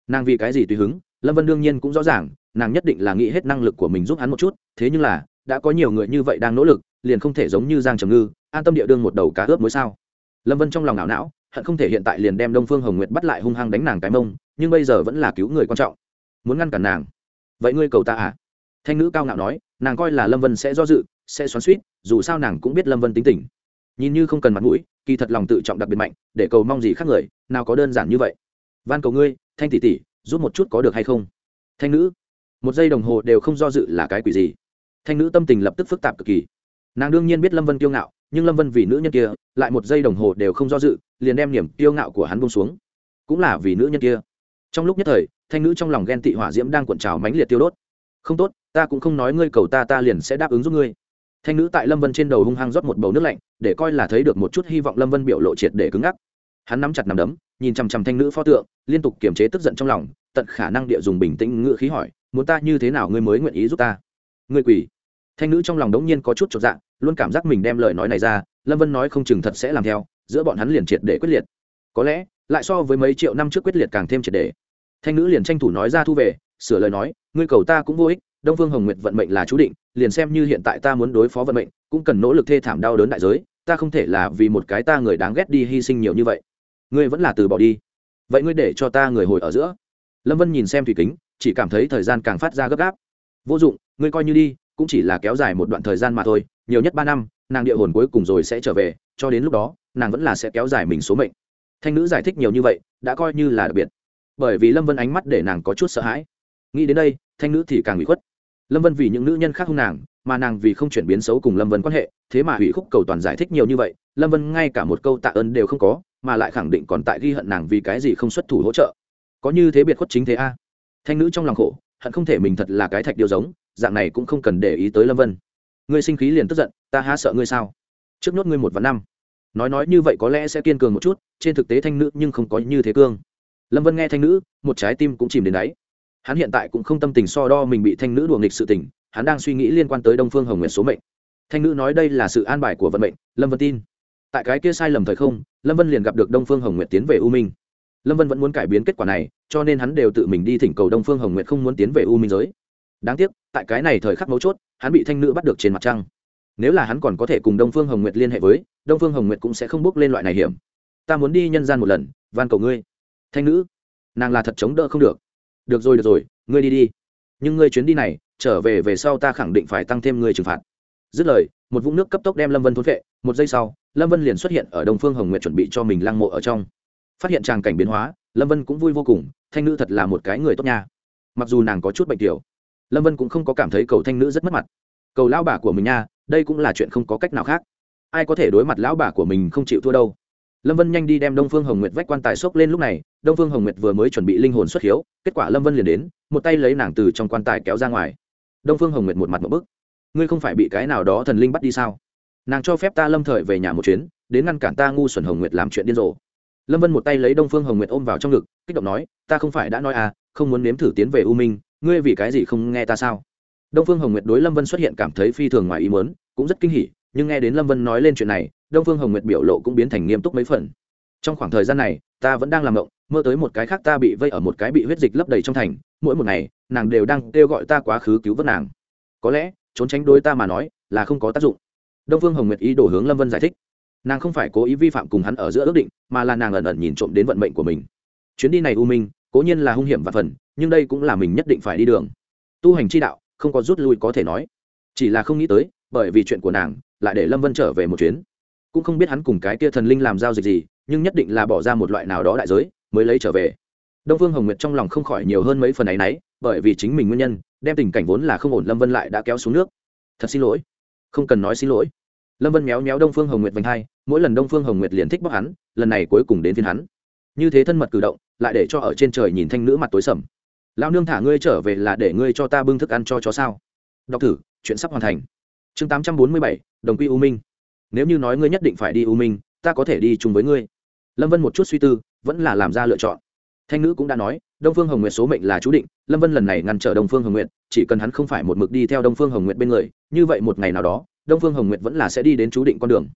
Nàng vì cái gì tùy hứng, lâm vân đương nhiên cũng rõ ràng, nàng nhất định là nghĩ hết năng lực của mình giúp hắn một chút, thế nhưng là, đã có nhiều người như vậy đang nỗ lực, liền không thể giống như giang trầm ngư an tâm địa đương một đầu cá ướp muối sao? Lâm vân trong lòng não não, hận không thể hiện tại liền đem đông phương hồng nguyệt bắt lại hung hăng đánh nàng cái mông, nhưng bây giờ vẫn là cứu người quan trọng. Muốn ngăn cản nàng. Vậy ngươi cầu ta à? Thanh nữ cao ngạo nói, nàng coi là lâm vân sẽ do dự, sẽ xoắn suýt dù sao nàng cũng biết lâm vân tính tình. Nhìn như không cần mặt mũi, kỳ thật lòng tự trọng đặc biệt mạnh, để cầu mong gì khác người, nào có đơn giản như vậy. Van cầu ngươi, thanh tỷ tỷ, giúp một chút có được hay không? Thanh nữ, một giây đồng hồ đều không do dự là cái quỷ gì. Thanh nữ tâm tình lập tức phức tạp cực kỳ nàng đương nhiên biết lâm vân kiêu ngạo, nhưng lâm vân vì nữ nhân kia, lại một giây đồng hồ đều không do dự, liền đem niềm kiêu ngạo của hắn bông xuống. Cũng là vì nữ nhân kia. Trong lúc nhất thời, thanh nữ trong lòng ghen tị hỏa diễm đang cuộn trào mãnh liệt tiêu đốt. Không tốt, ta cũng không nói ngươi cầu ta ta liền sẽ đáp ứng giúp ngươi. Thanh nữ tại lâm vân trên đầu hung hăng rót một bầu nước lạnh, để coi là thấy được một chút hy vọng lâm vân biểu lộ triệt để cứng ngắc. Hắn nắm chặt nằm đấm, nhìn chằm chằm thanh nữ pho tượng, liên tục kiềm chế tức giận trong lòng, tận khả năng địa dùng bình tĩnh ngựa khí hỏi, muốn ta như thế nào ngươi mới nguyện ý giúp ta? Ngươi quỷ thanh nữ trong lòng đống nhiên có chút chột dạ luôn cảm giác mình đem lời nói này ra, lâm vân nói không chừng thật sẽ làm theo, giữa bọn hắn liền triệt để quyết liệt. Có lẽ, lại so với mấy triệu năm trước quyết liệt càng thêm triệt để. Thanh nữ liền tranh thủ nói ra thu về, sửa lời nói, ngươi cầu ta cũng vô ích, đông phương hồng nguyệt vận mệnh là chú định, liền xem như hiện tại ta muốn đối phó vận mệnh, cũng cần nỗ lực thê thảm đau đớn đại giới, ta không thể là vì một cái ta người đáng ghét đi hy sinh nhiều như vậy. Ngươi vẫn là từ bỏ đi. Vậy ngươi để cho ta người hồi ở giữa. Lâm vân nhìn xem thủy kính, chỉ cảm thấy thời gian càng phát ra gấp gáp. Vô dụng, ngươi coi như đi cũng chỉ là kéo dài một đoạn thời gian mà thôi, nhiều nhất ba năm, nàng địa hồn cuối cùng rồi sẽ trở về, cho đến lúc đó, nàng vẫn là sẽ kéo dài mình số mệnh. Thanh nữ giải thích nhiều như vậy, đã coi như là đặc biệt. Bởi vì lâm vân ánh mắt để nàng có chút sợ hãi. Nghĩ đến đây, thanh nữ thì càng bị khuất. Lâm vân vì những nữ nhân khác hung nàng, mà nàng vì không chuyển biến xấu cùng lâm vân quan hệ, thế mà hủy khúc cầu toàn giải thích nhiều như vậy, lâm vân ngay cả một câu tạ ơn đều không có, mà lại khẳng định còn tại ghi hận nàng vì cái gì không xuất thủ hỗ trợ. Có như thế biệt khuất chính thế a. Thanh nữ trong lòng khổ, hận không thể mình thật là cái thạch điều giống dạng này cũng không cần để ý tới lâm vân. Ngươi sinh khí liền tức giận, ta há sợ ngươi sao? Trước nhốt ngươi một vạn năm. Nói nói như vậy có lẽ sẽ kiên cường một chút, trên thực tế thanh nữ nhưng không có như thế cương. Lâm vân nghe thanh nữ, một trái tim cũng chìm đến đáy. Hắn hiện tại cũng không tâm tình so đo mình bị thanh nữ đùa nghịch sự tình, hắn đang suy nghĩ liên quan tới đông phương hồng nguyện số mệnh. Thanh nữ nói đây là sự an bài của vận mệnh, lâm vân tin. Tại cái kia sai lầm thời không, lâm vân liền gặp được đông phương hồng nguyện tiến về u minh. Lâm vân vẫn muốn cải biến kết quả này, cho nên hắn đều tự mình đi thỉnh cầu đông phương hồng nguyện không muốn tiến về u minh giới đáng tiếc, tại cái này thời khắc mấu chốt, hắn bị thanh nữ bắt được trên mặt trăng. Nếu là hắn còn có thể cùng đông phương hồng nguyệt liên hệ với, đông phương hồng nguyệt cũng sẽ không bước lên loại này hiểm. Ta muốn đi nhân gian một lần, van cầu ngươi. Thanh nữ, nàng là thật chống đỡ không được. Được rồi được rồi, ngươi đi đi. Nhưng ngươi chuyến đi này, trở về về sau ta khẳng định phải tăng thêm ngươi trừng phạt. Dứt lời, một vũng nước cấp tốc đem lâm vân thốn vệ một giây sau, lâm vân liền xuất hiện ở đông phương hồng nguyệt chuẩn bị cho mình lăng mộ ở trong. Phát hiện tràng cảnh biến hóa, lâm vân cũng vui vô cùng, thanh nữ thật là một cái người tốt nha. Mặc dù nàng có chút bệnh tiểu lâm vân cũng không có cảm thấy cầu thanh nữ rất mất mặt. Cầu lão bà của mình nha, đây cũng là chuyện không có cách nào khác. Ai có thể đối mặt lão bà của mình không chịu thua đâu. Lâm vân nhanh đi đem đông phương hồng nguyệt vách quan tài xốc lên lúc này, đông phương hồng nguyệt vừa mới chuẩn bị linh hồn xuất hiếu, kết quả lâm vân liền đến, một tay lấy nàng từ trong quan tài kéo ra ngoài. Đông phương hồng nguyệt một mặt một bức. Ngươi không phải bị cái nào đó thần linh bắt đi sao? Nàng cho phép ta lâm thời về nhà một chuyến, đến ngăn cản ta ngu xuẩn hồng nguyệt làm chuyện điên rồ. Lâm vân một tay lấy đông phương hồng nguyệt ôm vào trong ngực, kích động nói, ta không phải đã nói à không muốn nếm thử tiến về u minh ngươi vì cái gì không nghe ta sao? Đông phương hồng nguyệt đối lâm vân xuất hiện cảm thấy phi thường ngoài ý muốn, cũng rất kinh hỉ, nhưng nghe đến lâm vân nói lên chuyện này, đông phương hồng nguyệt biểu lộ cũng biến thành nghiêm túc mấy phần. Trong khoảng thời gian này, ta vẫn đang làm động mơ tới một cái khác ta bị vây ở một cái bị huyết dịch lấp đầy trong thành, mỗi một ngày, nàng đều đang kêu gọi ta quá khứ cứu vớt nàng. Có lẽ, trốn tránh đối ta mà nói, là không có tác dụng. Đông phương hồng nguyệt ý đồ hướng lâm vân giải thích. Nàng không phải cố ý vi phạm cùng hắn ở giữa ước định, mà là nàng ẩn ẩn nhìn trộm đến vận mệnh của mình. Chuyến đi này u minh, cố nhiên là hung hiểm và phần nhưng đây cũng là mình nhất định phải đi đường. Tu hành chi đạo, không có rút lui có thể nói. Chỉ là không nghĩ tới, bởi vì chuyện của nàng, lại để lâm vân trở về một chuyến. Cũng không biết hắn cùng cái kia thần linh làm giao dịch gì, nhưng nhất định là bỏ ra một loại nào đó đại giới, mới lấy trở về. Đông vương hồng nguyệt trong lòng không khỏi nhiều hơn mấy phần ấ y n ấ y bởi vì chính mình nguyên nhân, đem tình cảnh vốn là không ổn lâm vân lại đã kéo xuống nước. Thật xin lỗi. Không cần nói xin lỗi. Lâm vân méo méo đông phương hồng nguyệt vành hai, mỗi lần đông phương hồng nguyệt liền thích bóc hắn, lần này cuối cùng đến phiên hắn. Như thế thân mật cử động, lại để cho ở trên trời nhìn thanh nữ mặt tối sầm lao nương thả ngươi trở về là để ngươi cho ta bưng thức ăn cho chó sao? Đọc thử, chuyện sắp hoàn thành. Chương tám trăm bốn mươi bảy, đồng quy u minh. Nếu như nói ngươi nhất định phải đi u minh, ta có thể đi chung với ngươi. Lâm vân một chút suy tư, vẫn là làm ra lựa chọn. Thanh nữ cũng đã nói, đông phương hồng nguyệt số mệnh là chú định, lâm vân lần này ngăn trở đông phương hồng nguyệt, chỉ cần hắn không phải một mực đi theo đông phương hồng nguyệt bên người, như vậy một ngày nào đó, đông phương hồng nguyệt vẫn là sẽ đi đến chú định con đường.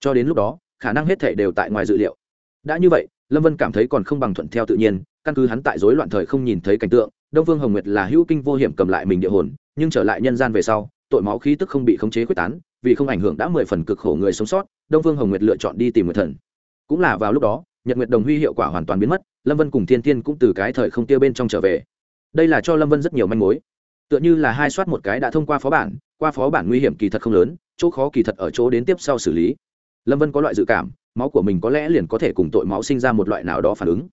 Cho đến lúc đó, khả năng hết thể đều tại ngoài dự liệu. Đã như vậy, lâm vân cảm thấy còn không bằng thuận theo tự nhiên căn cứ hắn tại rối loạn thời không nhìn thấy cảnh tượng, đông phương hồng nguyệt là hữu kinh vô hiểm cầm lại mình địa hồn, nhưng trở lại nhân gian về sau, tội máu khí tức không bị khống chế quyết tán, vì không ảnh hưởng đã mười phần cực khổ người sống sót, đông phương hồng nguyệt lựa chọn đi tìm người thần. Cũng là vào lúc đó, nhật nguyệt đồng huy hiệu quả hoàn toàn biến mất, lâm vân cùng thiên tiên cũng từ cái thời không tiêu bên trong trở về. Đây là cho lâm vân rất nhiều manh mối. Tựa như là hai soát một cái đã thông qua phó bản, qua phó bản nguy hiểm kỳ thật không lớn, chỗ khó kỳ thật ở chỗ đến tiếp sau xử lý. Lâm vân có loại dự cảm, máu của mình có lẽ liền có thể cùng tội máu sinh ra một loại nào đó phản ứng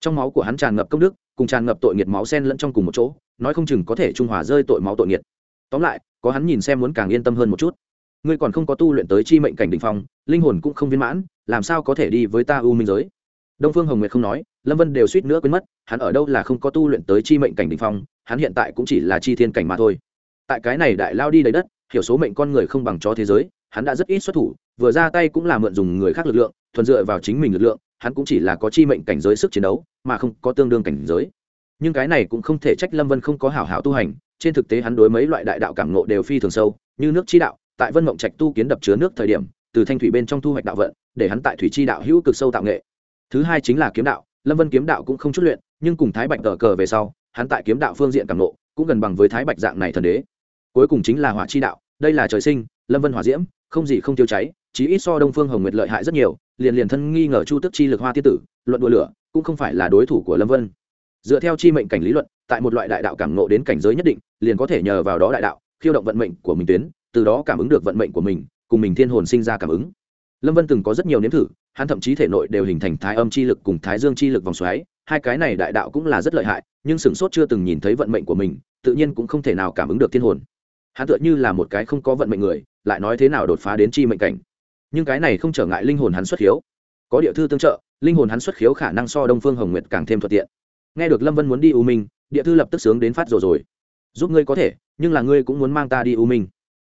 trong máu của hắn tràn ngập công đức, cùng tràn ngập tội nghiệt máu sen lẫn trong cùng một chỗ, nói không chừng có thể trung hòa rơi tội máu tội nghiệt. Tóm lại, có hắn nhìn xem muốn càng yên tâm hơn một chút. Ngươi còn không có tu luyện tới chi mệnh cảnh đình phong, linh hồn cũng không viên mãn, làm sao có thể đi với ta u minh giới? Đông phương hồng nguyệt không nói, lâm vân đều suýt nữa quên mất, hắn ở đâu là không có tu luyện tới chi mệnh cảnh đình phong, hắn hiện tại cũng chỉ là chi thiên cảnh mà thôi. Tại cái này đại lao đi đầy đất, hiểu số mệnh con người không bằng cho thế giới, hắn đã rất ít xuất thủ, vừa ra tay cũng là mượn dùng người khác lực lượng, thuần dựa vào chính mình lực lượng hắn cũng chỉ là có chi mệnh cảnh giới sức chiến đấu, mà không có tương đương cảnh giới. Nhưng cái này cũng không thể trách lâm vân không có hảo hảo tu hành, trên thực tế hắn đối mấy loại đại đạo cảm ngộ đều phi thường sâu, như nước chi đạo, tại vân mộng trạch tu kiến đập chứa nước thời điểm, từ thanh thủy bên trong thu hoạch đạo vận, để hắn tại thủy chi đạo hữu cực sâu tạo nghệ. Thứ hai chính là kiếm đạo, lâm vân kiếm đạo cũng không chút luyện, nhưng cùng thái bạch tở cờ về sau, hắn tại kiếm đạo phương diện cảm ngộ, cũng gần bằng với thái bạch dạng này thần đế. Cuối cùng chính là hỏa chi đạo, đây là trời sinh, lâm vân hỏa diễm, không gì không tiêu cháy chí ít so đông phương hồng nguyệt lợi hại rất nhiều, liền liền thân nghi ngờ chu tức chi lực hoa tiết tử, luận đua lửa, cũng không phải là đối thủ của lâm vân. Dựa theo chi mệnh cảnh lý luận, tại một loại đại đạo cảm nộ đến cảnh giới nhất định, liền có thể nhờ vào đó đại đạo, khiêu động vận mệnh của mình tuyến, từ đó cảm ứng được vận mệnh của mình, cùng mình thiên hồn sinh ra cảm ứng. Lâm vân từng có rất nhiều nếm thử, hắn thậm chí thể nội đều hình thành thái âm chi lực cùng thái dương chi lực vòng xoáy, hai cái này đại đạo cũng là rất lợi hại, nhưng sửng sốt chưa từng nhìn thấy vận mệnh của mình, tự nhiên cũng không thể nào cảm ứng được thiên hồn. Hắn tựa như là một cái không có vận mệnh người, lại nói thế nào đột phá đến chi mệnh cảnh nhưng cái này không trở ngại linh hồn hắn xuất khiếu. Có địa thư tương trợ, linh hồn hắn xuất khiếu khả năng so đông phương hồng nguyệt càng thêm thuận tiện. Nghe được lâm vân muốn đi u minh, địa thư lập tức sướng đến phát rồi rồi. Giúp ngươi có thể, nhưng là ngươi cũng muốn mang ta đi u minh.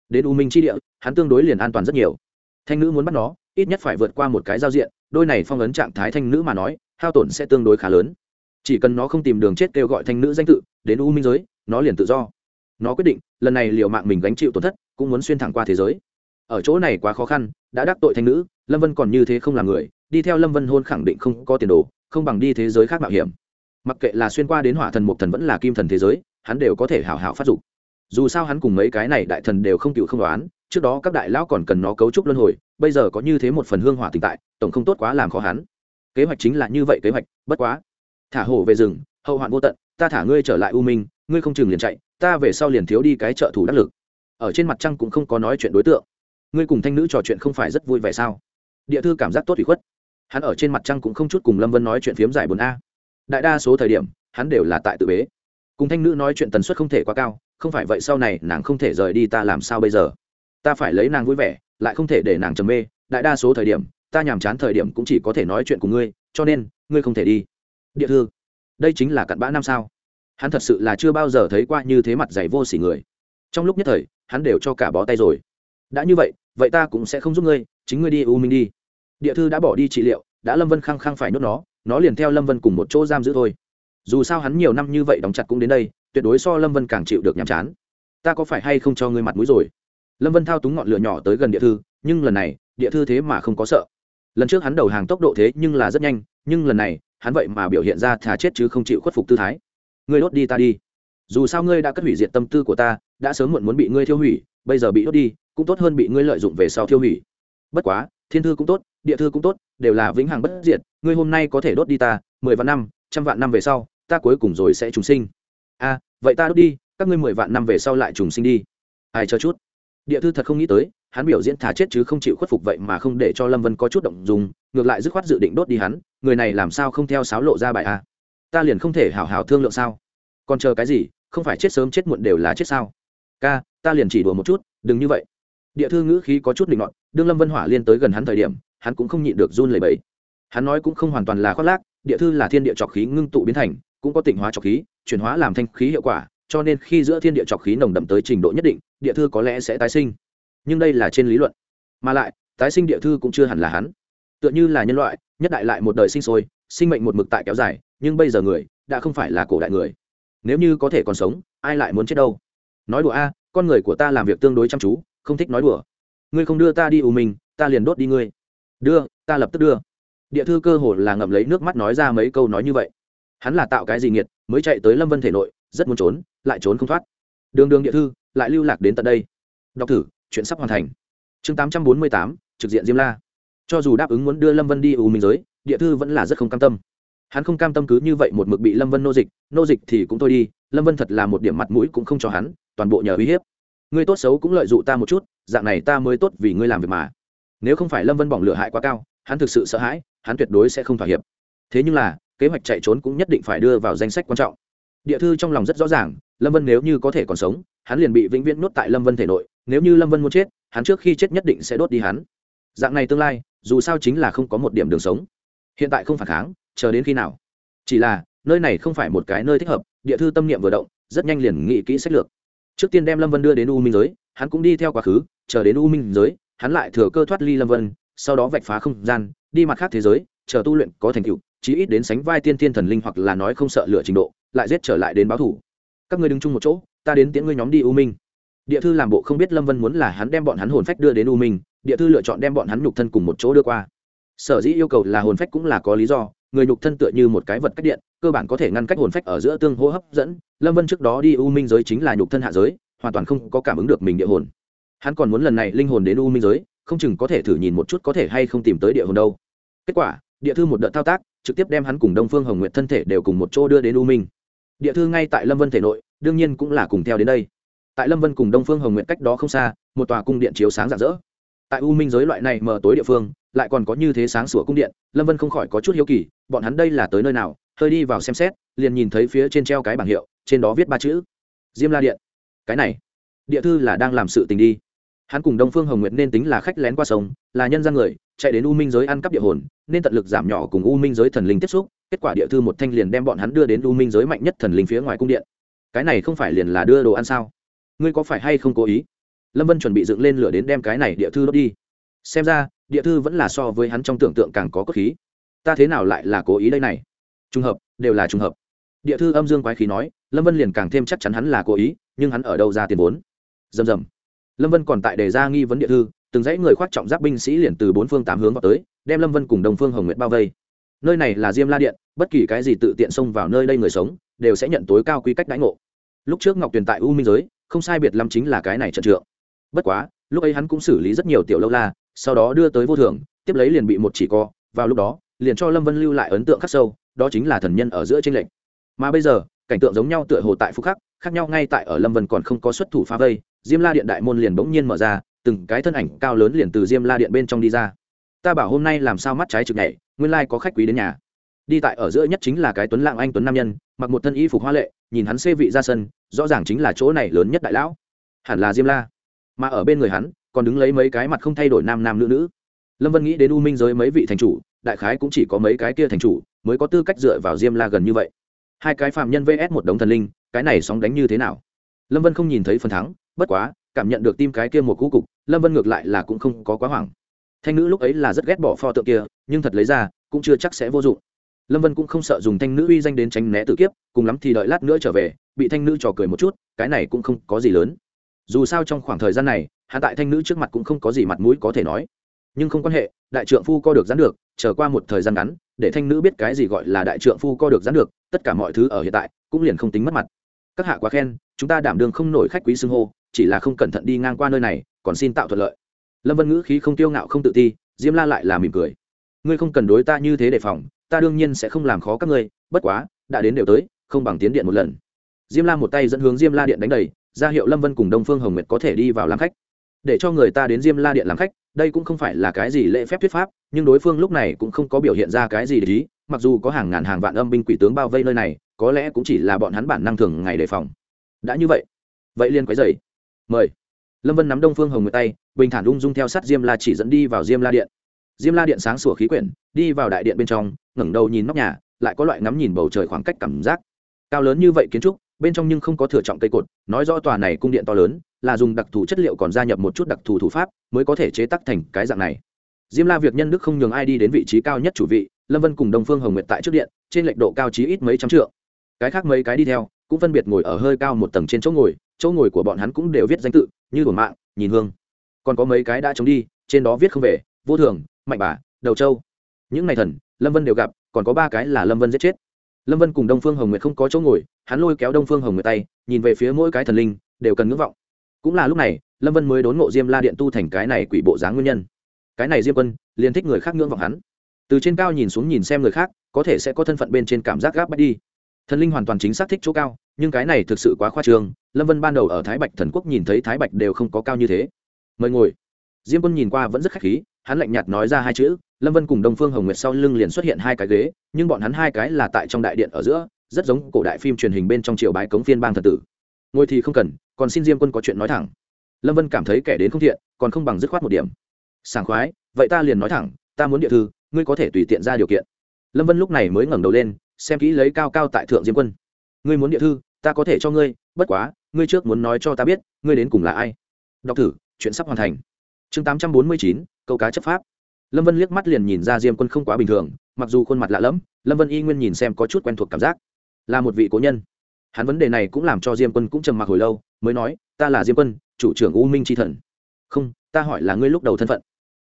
Đến u minh chi địa, hắn tương đối liền an toàn rất nhiều. Thanh nữ muốn bắt nó, ít nhất phải vượt qua một cái giao diện, đôi này phong ấn trạng thái thanh nữ mà nói, hao tổn sẽ tương đối khá lớn. Chỉ cần nó không tìm đường chết kêu gọi thanh nữ danh tự, đến u minh giới, nó liền tự do. Nó quyết định, lần này liệu mạng mình gánh chịu tổn thất, cũng muốn xuyên thẳng qua thế giới ở chỗ này quá khó khăn, đã đắc tội thanh nữ, lâm vân còn như thế không là người, đi theo lâm vân hôn khẳng định không có tiền đồ, không bằng đi thế giới khác mạo hiểm. Mặc kệ là xuyên qua đến hỏa thần một thần vẫn là kim thần thế giới, hắn đều có thể hảo hảo phát dục. Dù sao hắn cùng mấy cái này đại thần đều không cựu không đoán, trước đó các đại lão còn cần nó cấu trúc luân hồi, bây giờ có như thế một phần hương hỏa tình tại, tổng không tốt quá làm khó hắn. Kế hoạch chính là như vậy kế hoạch, bất quá. Thả hổ về rừng, hậu hoạn vô tận, ta thả ngươi trở lại u minh, ngươi không chừng liền chạy, ta về sau liền thiếu đi cái trợ thủ đắc lực. Ở trên mặt trăng cũng không có nói chuyện đối tượng ngươi cùng thanh nữ trò chuyện không phải rất vui vẻ sao? Địa thư cảm giác tốt ủy khuất. Hắn ở trên mặt trăng cũng không chút cùng lâm vân nói chuyện phiếm giải bốn a. Đại đa số thời điểm, hắn đều là tại tự bế. Cùng thanh nữ nói chuyện tần suất không thể quá cao, không phải vậy sau này nàng không thể rời đi ta làm sao bây giờ? Ta phải lấy nàng vui vẻ, lại không thể để nàng trầm mê. Đại đa số thời điểm, ta nhàm chán thời điểm cũng chỉ có thể nói chuyện cùng ngươi, cho nên, ngươi không thể đi. Địa thư, đây chính là cặn bã năm sao? Hắn thật sự là chưa bao giờ thấy qua như thế mặt dày vô s ỉ người. Trong lúc nhất thời, hắn đều cho cả bó tay rồi. Đã như vậy vậy ta cũng sẽ không giúp ngươi, chính ngươi đi u minh đi. Địa thư đã bỏ đi trị liệu, đã lâm vân khăng khăng phải nhốt nó nó liền theo lâm vân cùng một chỗ giam giữ thôi. Dù sao hắn nhiều năm như vậy đóng chặt cũng đến đây, tuyệt đối so lâm vân càng chịu được nhàm chán. Ta có phải hay không cho ngươi mặt mũi rồi? Lâm vân thao túng ngọn lửa nhỏ tới gần địa thư, nhưng lần này, địa thư thế mà không có sợ. Lần trước hắn đầu hàng tốc độ thế nhưng là rất nhanh, nhưng lần này, hắn vậy mà biểu hiện ra thà chết chứ không chịu khuất phục tư thái. Ngươi đốt đi ta đi. Dù sao ngươi đã cất hủy diệt tâm tư của ta, đã sớm muộn muốn bị ngươi thiêu hủy, bây giờ bị đốt đi cũng tốt hơn bị ngươi lợi dụng về sau thiêu hủy. Bất quá, thiên thư cũng tốt, địa thư cũng tốt, đều là vĩnh hằng bất diệt, ngươi hôm nay có thể đốt đi ta, mười vạn năm, trăm vạn năm về sau, ta cuối cùng rồi sẽ trùng sinh. A, vậy ta đốt đi, các ngươi mười vạn năm về sau lại trùng sinh đi. Ai chờ chút. Địa thư thật không nghĩ tới, hắn biểu diễn thả chết chứ không chịu khuất phục vậy mà không để cho lâm vân có chút động dùng ngược lại dứt khoát dự định đốt đi hắn, người này làm sao không theo sáo lộ ra bài a? Ta liền không thể hảo hảo thương lượng sao? Còn chờ cái gì, không phải chết sớm chết muộn đều là chết sao? Ca, ta liền chỉ đùa một chút, đừng như vậy địa thư ngữ khí có chút định luận đương lâm vân hỏa liên tới gần hắn thời điểm, hắn cũng không nhịn được run lẩy bẩy. Hắn nói cũng không hoàn toàn là khoác lác, địa thư là thiên địa trọc khí ngưng tụ biến thành, cũng có tịnh hóa trọc khí, chuyển hóa làm thanh khí hiệu quả, cho nên khi giữa thiên địa trọc khí nồng đậm tới trình độ nhất định, địa thư có lẽ sẽ tái sinh. Nhưng đây là trên lý luận. Mà lại, tái sinh địa thư cũng chưa hẳn là hắn. Tựa như là nhân loại, nhất đại lại một đời sinh sôi, sinh mệnh một mực tại kéo dài, nhưng bây giờ người, đã không phải là cổ đại người. Nếu như có thể còn sống, ai lại muốn chết đâu? Nói đùa a, con người của ta làm việc tương đối chăm chú không thích nói đùa. Ngươi không đưa ta đi ù mình, ta liền đốt đi ngươi. Đưa, ta lập tức đưa. Địa thư cơ hồ là ngậm lấy nước mắt nói ra mấy câu nói như vậy. Hắn là tạo cái gì nghiệt, mới chạy tới lâm vân thể nội, rất muốn trốn, lại trốn không thoát. Đường đường địa thư, lại lưu lạc đến tận đây. Đọc thử, chuyện sắp hoàn thành. Chương tám trăm bốn mươi tám, trực diện diêm la. Cho dù đáp ứng muốn đưa lâm vân đi ù minh giới, địa thư vẫn là rất không cam tâm. Hắn không cam tâm cứ như vậy một mực bị lâm vân nô dịch nô dịch thì cũng thôi đi, lâm vân thật là một điểm mặt mũi cũng không cho hắn, toàn bộ nhờ uy hiếp ngươi tốt xấu cũng lợi dụng ta một chút, dạng này ta mới tốt vì ngươi làm việc mà. Nếu không phải lâm vân bỏng lửa hại quá cao, hắn thực sự sợ hãi, hắn tuyệt đối sẽ không thỏa hiệp. Thế nhưng là, kế hoạch chạy trốn cũng nhất định phải đưa vào danh sách quan trọng. Địa thư trong lòng rất rõ ràng, lâm vân nếu như có thể còn sống, hắn liền bị vĩnh viễn nuốt tại lâm vân thể nội, nếu như lâm vân muốn chết, hắn trước khi chết nhất định sẽ đốt đi hắn. Dạng này tương lai, dù sao chính là không có một điểm đường sống. Hiện tại không phản kháng, chờ đến khi nào? Chỉ là, nơi này không phải một cái nơi thích hợp, địa thư tâm niệm vừa động, rất nhanh liền nghĩ kỹ sách lược trước tiên đem lâm vân đưa đến u minh giới, hắn cũng đi theo quá khứ, chờ đến u minh giới, hắn lại thừa cơ thoát ly lâm vân, sau đó vạch phá không gian, đi mặt khác thế giới, chờ tu luyện có thành tựu, chí ít đến sánh vai tiên thiên thần linh hoặc là nói không sợ lửa trình độ, lại giết trở lại đến báo thủ. Các ngươi đứng chung một chỗ, ta đến tiễn ngươi nhóm đi u minh. Địa thư làm bộ không biết lâm vân muốn là hắn đem bọn hắn hồn phách đưa đến u minh, địa thư lựa chọn đem bọn hắn nhục thân cùng một chỗ đưa qua. Sở dĩ yêu cầu là hồn phách cũng là có lý do người nhục thân tựa như một cái vật cách điện, cơ bản có thể ngăn cách hồn phách ở giữa tương hô hấp dẫn. Lâm vân trước đó đi u minh giới chính là nhục thân hạ giới, hoàn toàn không có cảm ứng được mình địa hồn. Hắn còn muốn lần này linh hồn đến u minh giới, không chừng có thể thử nhìn một chút có thể hay không tìm tới địa hồn đâu. Kết quả, địa thư một đợt thao tác, trực tiếp đem hắn cùng đông phương hồng nguyện thân thể đều cùng một chỗ đưa đến u minh. Địa thư ngay tại lâm vân thể nội, đương nhiên cũng là cùng theo đến đây. Tại lâm vân cùng đông phương hồng nguyện cách đó không xa, một tòa cung điện chiếu sáng rạng rỡ. Tại u minh giới loại này mờ tối địa phương, lại còn có như thế sáng sủa cung điện, lâm vân không khỏi có chút hiếu kỳ bọn hắn đây là tới nơi nào, hơi đi vào xem xét, liền nhìn thấy phía trên treo cái bảng hiệu, trên đó viết ba chữ, diêm la điện. Cái này, địa thư là đang làm sự tình đi. Hắn cùng đông phương hồng nguyệt nên tính là khách lén qua sông, là nhân gian người, chạy đến u minh giới ăn cắp địa hồn, nên tận lực giảm nhỏ cùng u minh giới thần linh tiếp xúc, kết quả địa thư một thanh liền đem bọn hắn đưa đến u minh giới mạnh nhất thần linh phía ngoài cung điện. Cái này không phải liền là đưa đồ ăn sao? Ngươi có phải hay không cố ý? Lâm vân chuẩn bị dựng lên lửa đến đem cái này địa thư đốt đi. Xem ra, địa thư vẫn là so với hắn trong tưởng tượng càng có cốt khí ta thế nào lại là cố ý đây này? Trùng hợp, đều là trùng hợp. Địa thư âm dương quái khí nói, lâm vân liền càng thêm chắc chắn hắn là cố ý, nhưng hắn ở đâu ra tiền vốn? Dầm dầm lâm vân còn tại đề ra nghi vấn địa thư, từng dãy người khoác trọng giáp binh sĩ liền từ bốn phương tám hướng vào tới, đem lâm vân cùng đồng phương hồng nguyệt bao vây. Nơi này là diêm la điện, bất kỳ cái gì tự tiện xông vào nơi đây người sống, đều sẽ nhận tối cao quy cách đãi ngộ. Lúc trước ngọc tuyền tại u minh giới, không sai biệt lâm chính là cái này trận trượng. Bất quá, lúc ấy hắn cũng xử lý rất nhiều tiểu lâu la, sau đó đưa tới vô thường, tiếp lấy liền bị một chỉ co, vào lúc đó liền cho lâm vân lưu lại ấn tượng khắc sâu, đó chính là thần nhân ở giữa tranh lệch. Mà bây giờ, cảnh tượng giống nhau tựa hồ tại phúc khắc, khác nhau ngay tại ở lâm vân còn không có xuất thủ phá vây, diêm la điện đại môn liền bỗng nhiên mở ra, từng cái thân ảnh cao lớn liền từ diêm la điện bên trong đi ra. Ta bảo hôm nay làm sao mắt trái trực nhảy, nguyên lai có khách quý đến nhà. Đi tại ở giữa nhất chính là cái tuấn lạng anh tuấn nam nhân, mặc một thân y phục hoa lệ, nhìn hắn xê vị ra sân, rõ ràng chính là chỗ này lớn nhất đại lão. Hẳn là diêm la. Mà ở bên người hắn, còn đứng lấy mấy cái mặt không thay đổi nam nam nữ nữ. Lâm vân nghĩ đến u minh giới mấy vị thành chủ đại khái cũng chỉ có mấy cái kia thành chủ mới có tư cách dựa vào diêm la gần như vậy. Hai cái phạm nhân vs một đống thần linh, cái này sóng đánh như thế nào? Lâm vân không nhìn thấy phần thắng, bất quá, cảm nhận được tim cái kia một cú cục, lâm vân ngược lại là cũng không có quá hoảng. Thanh nữ lúc ấy là rất ghét bỏ pho tượng kia, nhưng thật lấy ra, cũng chưa chắc sẽ vô dụng. Lâm vân cũng không sợ dùng thanh nữ uy danh đến tránh né tự kiếp, cùng lắm thì đợi lát nữa trở về, bị thanh nữ trò cười một chút, cái này cũng không có gì lớn. Dù sao trong khoảng thời gian này hạ tại thanh nữ trước mặt cũng không có gì mặt mũi có thể nói nhưng không quan hệ, đại trượng phu co được gián được trở qua một thời gian ngắn, để thanh nữ biết cái gì gọi là đại trượng phu co được gián được, tất cả mọi thứ ở hiện tại cũng liền không tính mất mặt. Các hạ quá khen, chúng ta đảm đương không nổi khách quý xưng hô, chỉ là không cẩn thận đi ngang qua nơi này, còn xin tạo thuận lợi. Lâm vân ngữ khí không tiêu ngạo không tự ti, diêm la lại là mỉm cười. Ngươi không cần đối ta như thế đề phòng, ta đương nhiên sẽ không làm khó các ngươi, bất quá, đã đến đều tới, không bằng tiến điện một lần. Diêm la một tay dẫn hướng diêm la điện đánh đầy, ra hiệu lâm vân cùng đông phương hồng nguyệt có thể đi vào làm khách. Để cho người ta đến diêm la điện làm khách đây cũng không phải là cái gì lễ phép thuyết pháp, nhưng đối phương lúc này cũng không có biểu hiện ra cái gì để ý, mặc dù có hàng ngàn hàng vạn âm binh quỷ tướng bao vây nơi này, có lẽ cũng chỉ là bọn hắn bản năng thường ngày đề phòng. Đã như vậy vậy liên quái dày mời. Lâm vân nắm đông phương hồng người tay, bình thản ung dung theo sát diêm la chỉ dẫn đi vào diêm la điện. Diêm la điện sáng sủa khí quyển, đi vào đại điện bên trong, ngẩng đầu nhìn nóc nhà, lại có loại ngắm nhìn bầu trời khoảng cách cảm giác. Cao lớn như vậy kiến trúc, bên trong nhưng không có thừa trọng cây cột, nói rõ tòa này cung điện to lớn là dùng đặc thù chất liệu còn gia nhập một chút đặc thù thủ pháp, mới có thể chế tác thành cái dạng này. Diêm la việc nhân đức không nhường ai đi đến vị trí cao nhất chủ vị, lâm vân cùng đông phương hồng nguyệt tại trước điện, trên lệch độ cao chí ít mấy trăm trượng. Cái khác mấy cái đi theo, cũng phân biệt ngồi ở hơi cao một tầng trên chỗ ngồi chỗ ngồi của bọn hắn cũng đều viết danh tự, như của mạng, nhìn hương. Còn có mấy cái đã chống đi, trên đó viết không về, vô thường, mạnh bà, đầu châu những ngày thần, lâm vân đều gặp, còn có ba cái là lâm vân giết chết. Lâm vân cùng đông phương hồng nguyệt không có chỗ ngồi, hắn lôi kéo đông phương hồng nguyệt tay, nhìn về phía mỗi cái thần linh, đều cần ngưỡng vọng cũng là lúc này, lâm vân mới đốn ngộ diêm la điện tu thành cái này quỷ bộ dáng nguyên nhân. Cái này diêm quân, liền thích người khác ngưỡng vọng hắn. Từ trên cao nhìn xuống nhìn xem người khác, có thể sẽ có thân phận bên trên cảm giác gáp bách đi. Thần linh hoàn toàn chính xác thích chỗ cao, nhưng cái này thực sự quá khoa trương, lâm vân ban đầu ở thái bạch thần quốc nhìn thấy thái bạch đều không có cao như thế. Mời ngồi. Diêm quân nhìn qua vẫn rất khách khí, hắn lạnh nhạt nói ra hai chữ, lâm vân cùng đông phương hồng nguyệt sau lưng liền xuất hiện hai cái ghế, nhưng bọn hắn hai cái là tại trong đại điện ở giữa, rất giống cổ đại phim truyền hình bên trong triều bái cống phiên bang thần tử ngồi thì không cần, còn xin diêm quân có chuyện nói thẳng. Lâm vân cảm thấy kẻ đến không thiện, còn không bằng dứt khoát một điểm. Sảng khoái, vậy ta liền nói thẳng, ta muốn địa thư, ngươi có thể tùy tiện ra điều kiện. Lâm vân lúc này mới ngẩng đầu lên, xem kỹ lấy cao cao tại thượng diêm quân. Ngươi muốn địa thư, ta có thể cho ngươi, bất quá, ngươi trước muốn nói cho ta biết, ngươi đến cùng là ai. Đọc thử, chuyện sắp hoàn thành. Chương tám trăm bốn mươi chín, câu cá chấp pháp. Lâm vân liếc mắt liền nhìn ra diêm quân không quá bình thường, mặc dù khuôn mặt lạ lẫm, lâm vân y nguyên nhìn xem có chút quen thuộc cảm giác. Là một vị cố nhân hắn vấn đề này cũng làm cho diêm quân cũng trầm mặc hồi lâu mới nói ta là diêm quân chủ trưởng u minh tri thần. Không ta hỏi là ngươi lúc đầu thân phận.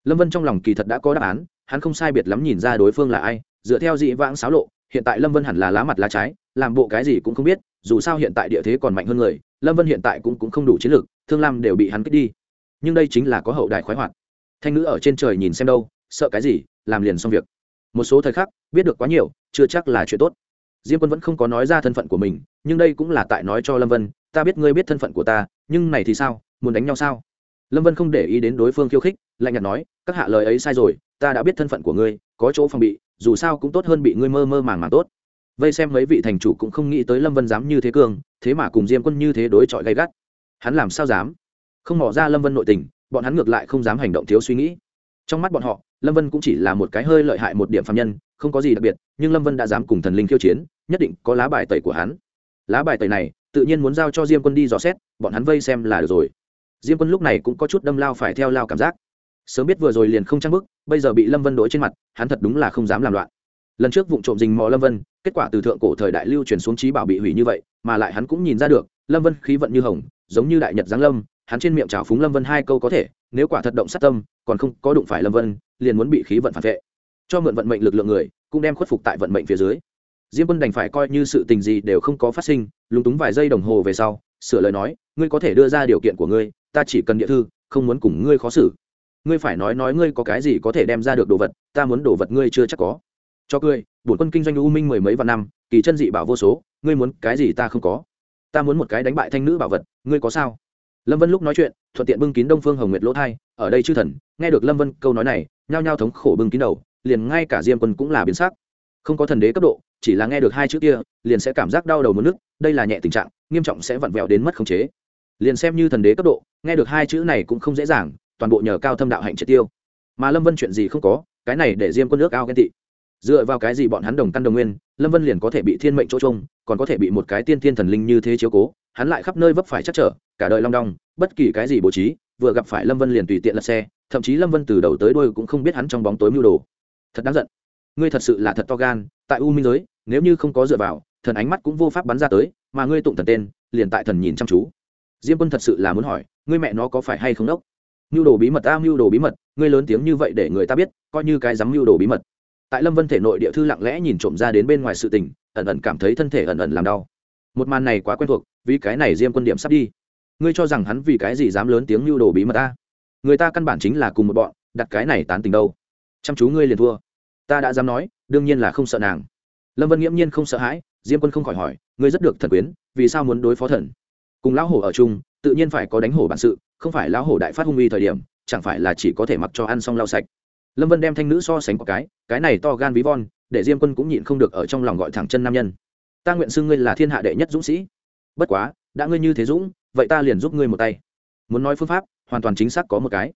Lâm vân trong lòng kỳ thật đã có đáp án hắn không sai biệt lắm nhìn ra đối phương là ai dựa theo dị vãng xáo lộ hiện tại lâm vân hẳn là lá mặt lá trái làm bộ cái gì cũng không biết dù sao hiện tại địa thế còn mạnh hơn người lâm vân hiện tại cũng, cũng không đủ chiến lược thương lam đều bị hắn kích đi. Nhưng đây chính là có hậu đài khoái hoạt. Thanh nữ ở trên trời nhìn xem đâu sợ cái gì làm liền xong việc. Một số thời khắc biết được quá nhiều chưa chắc là chuyện tốt diêm quân vẫn không có nói ra thân phận của mình, nhưng đây cũng là tại nói cho lâm vân, ta biết ngươi biết thân phận của ta, nhưng này thì sao, muốn đánh nhau sao? Lâm vân không để ý đến đối phương khiêu khích, lạnh nhạt nói, các hạ lời ấy sai rồi, ta đã biết thân phận của ngươi, có chỗ phòng bị, dù sao cũng tốt hơn bị ngươi mơ mơ màng màng tốt. Vây xem mấy vị thành chủ cũng không nghĩ tới lâm vân dám như thế cường, thế mà cùng diêm quân như thế đối chọi gay gắt. Hắn làm sao dám? Không mỏ ra lâm vân nội tình, bọn hắn ngược lại không dám hành động thiếu suy nghĩ. Trong mắt bọn họ lâm vân cũng chỉ là một cái hơi lợi hại một điểm phạm nhân, không có gì đặc biệt, nhưng lâm vân đã dám cùng thần linh khiêu chiến, nhất định có lá bài tẩy của hắn. Lá bài tẩy này, tự nhiên muốn giao cho diêm quân đi dò xét, bọn hắn vây xem là được rồi. Diêm quân lúc này cũng có chút đâm lao phải theo lao cảm giác. Sớm biết vừa rồi liền không trang bức bây giờ bị lâm vân đổi trên mặt, hắn thật đúng là không dám làm loạn. Lần trước vụ trộm dình mò lâm vân, kết quả từ thượng cổ thời đại lưu truyền xuống trí bảo bị hủy như vậy, mà lại hắn cũng nhìn ra được, lâm vân khí vận như hồng, giống như đại nhật giáng lâm, hắn trên miệng trào phúng lâm vân hai câu có thể, nếu quả thật động sát tâm còn không có đụng phải lâm vân, liền muốn bị khí vận phản vệ. Cho mượn vận mệnh lực lượng người, cũng đem khuất phục tại vận mệnh phía dưới. Diêm quân đành phải coi như sự tình gì đều không có phát sinh, lúng túng vài giây đồng hồ về sau, sửa lời nói, ngươi có thể đưa ra điều kiện của ngươi, ta chỉ cần địa thư, không muốn cùng ngươi khó xử. Ngươi phải nói nói ngươi có cái gì có thể đem ra được đồ vật, ta muốn đồ vật ngươi chưa chắc có. Cho cười, bổn quân kinh doanh u minh mười mấy vạn năm, kỳ chân dị bảo vô số, ngươi muốn cái gì ta không có. Ta muốn một cái đánh bại thanh nữ bảo vật, ngươi có sao? Lâm vân lúc nói chuyện, thuận tiện bưng kín đông phương hồng nguyệt lỗ thai ở đây chư thần, nghe được lâm vân câu nói này, nhao nhao thống khổ bưng kín đầu, liền ngay cả diêm quân cũng là biến sắc. Không có thần đế cấp độ, chỉ là nghe được hai chữ kia, liền sẽ cảm giác đau đầu mất nước đây là nhẹ tình trạng, nghiêm trọng sẽ vặn vẹo đến mất khống chế. Liền xem như thần đế cấp độ, nghe được hai chữ này cũng không dễ dàng, toàn bộ nhờ cao thâm đạo hạnh triệt tiêu. Mà lâm vân chuyện gì không có, cái này để diêm quân nước ao ghen tị. Dựa vào cái gì bọn hắn đồng căn đồng nguyên, lâm vân liền có thể bị thiên mệnh chỗ trông, còn có thể bị một cái tiên thiên thần linh như thế chiếu cố, hắn lại khắp nơi vấp phải chắc trở, cả đời long đong, bất kỳ cái gì bố trí vừa gặp phải lâm vân liền tùy tiện lật xe, thậm chí lâm vân từ đầu tới đôi cũng không biết hắn trong bóng tối mưu đồ. Thật đáng giận. Ngươi thật sự là thật to gan, tại u minh giới, nếu như không có dựa vào, thần ánh mắt cũng vô pháp bắn ra tới, mà ngươi tụng thần tên, liền tại thần nhìn chăm chú. Diêm quân thật sự là muốn hỏi, ngươi mẹ nó có phải hay không đốc? Mưu đồ bí mật a mưu đồ bí mật, ngươi lớn tiếng như vậy để người ta biết, coi như cái dám mưu đồ bí mật. Tại lâm vân thể nội địa thư lặng lẽ nhìn trộm ra đến bên ngoài sự tình, ẩn ẩn cảm thấy thân thể ẩn ẩn làm đau. Một màn này quá quen thuộc, vì cái này diêm quân điểm sắp đi ngươi cho rằng hắn vì cái gì dám lớn tiếng lưu đồ bí mật ta? Người ta căn bản chính là cùng một bọn, đặt cái này tán tình đâu. Chăm chú ngươi liền thua. Ta đã dám nói, đương nhiên là không sợ nàng. Lâm vân nghiễm nhiên không sợ hãi, diêm quân không khỏi hỏi, ngươi rất được thần quyến, vì sao muốn đối phó thần? Cùng lão hổ ở chung, tự nhiên phải có đánh hổ bản sự, không phải lão hổ đại phát hung uy thời điểm, chẳng phải là chỉ có thể mặc cho ăn xong lau sạch. Lâm vân đem thanh nữ so sánh có cái cái này to gan ví von, để diêm quân cũng nhịn không được ở trong lòng gọi thẳng chân nam nhân. Ta nguyện xưng ngươi là thiên hạ đệ nhất dũng sĩ. Bất quá đã ngươi như thế dũng, vậy ta liền giúp ngươi một tay. Muốn nói phương pháp, hoàn toàn chính xác có một cái.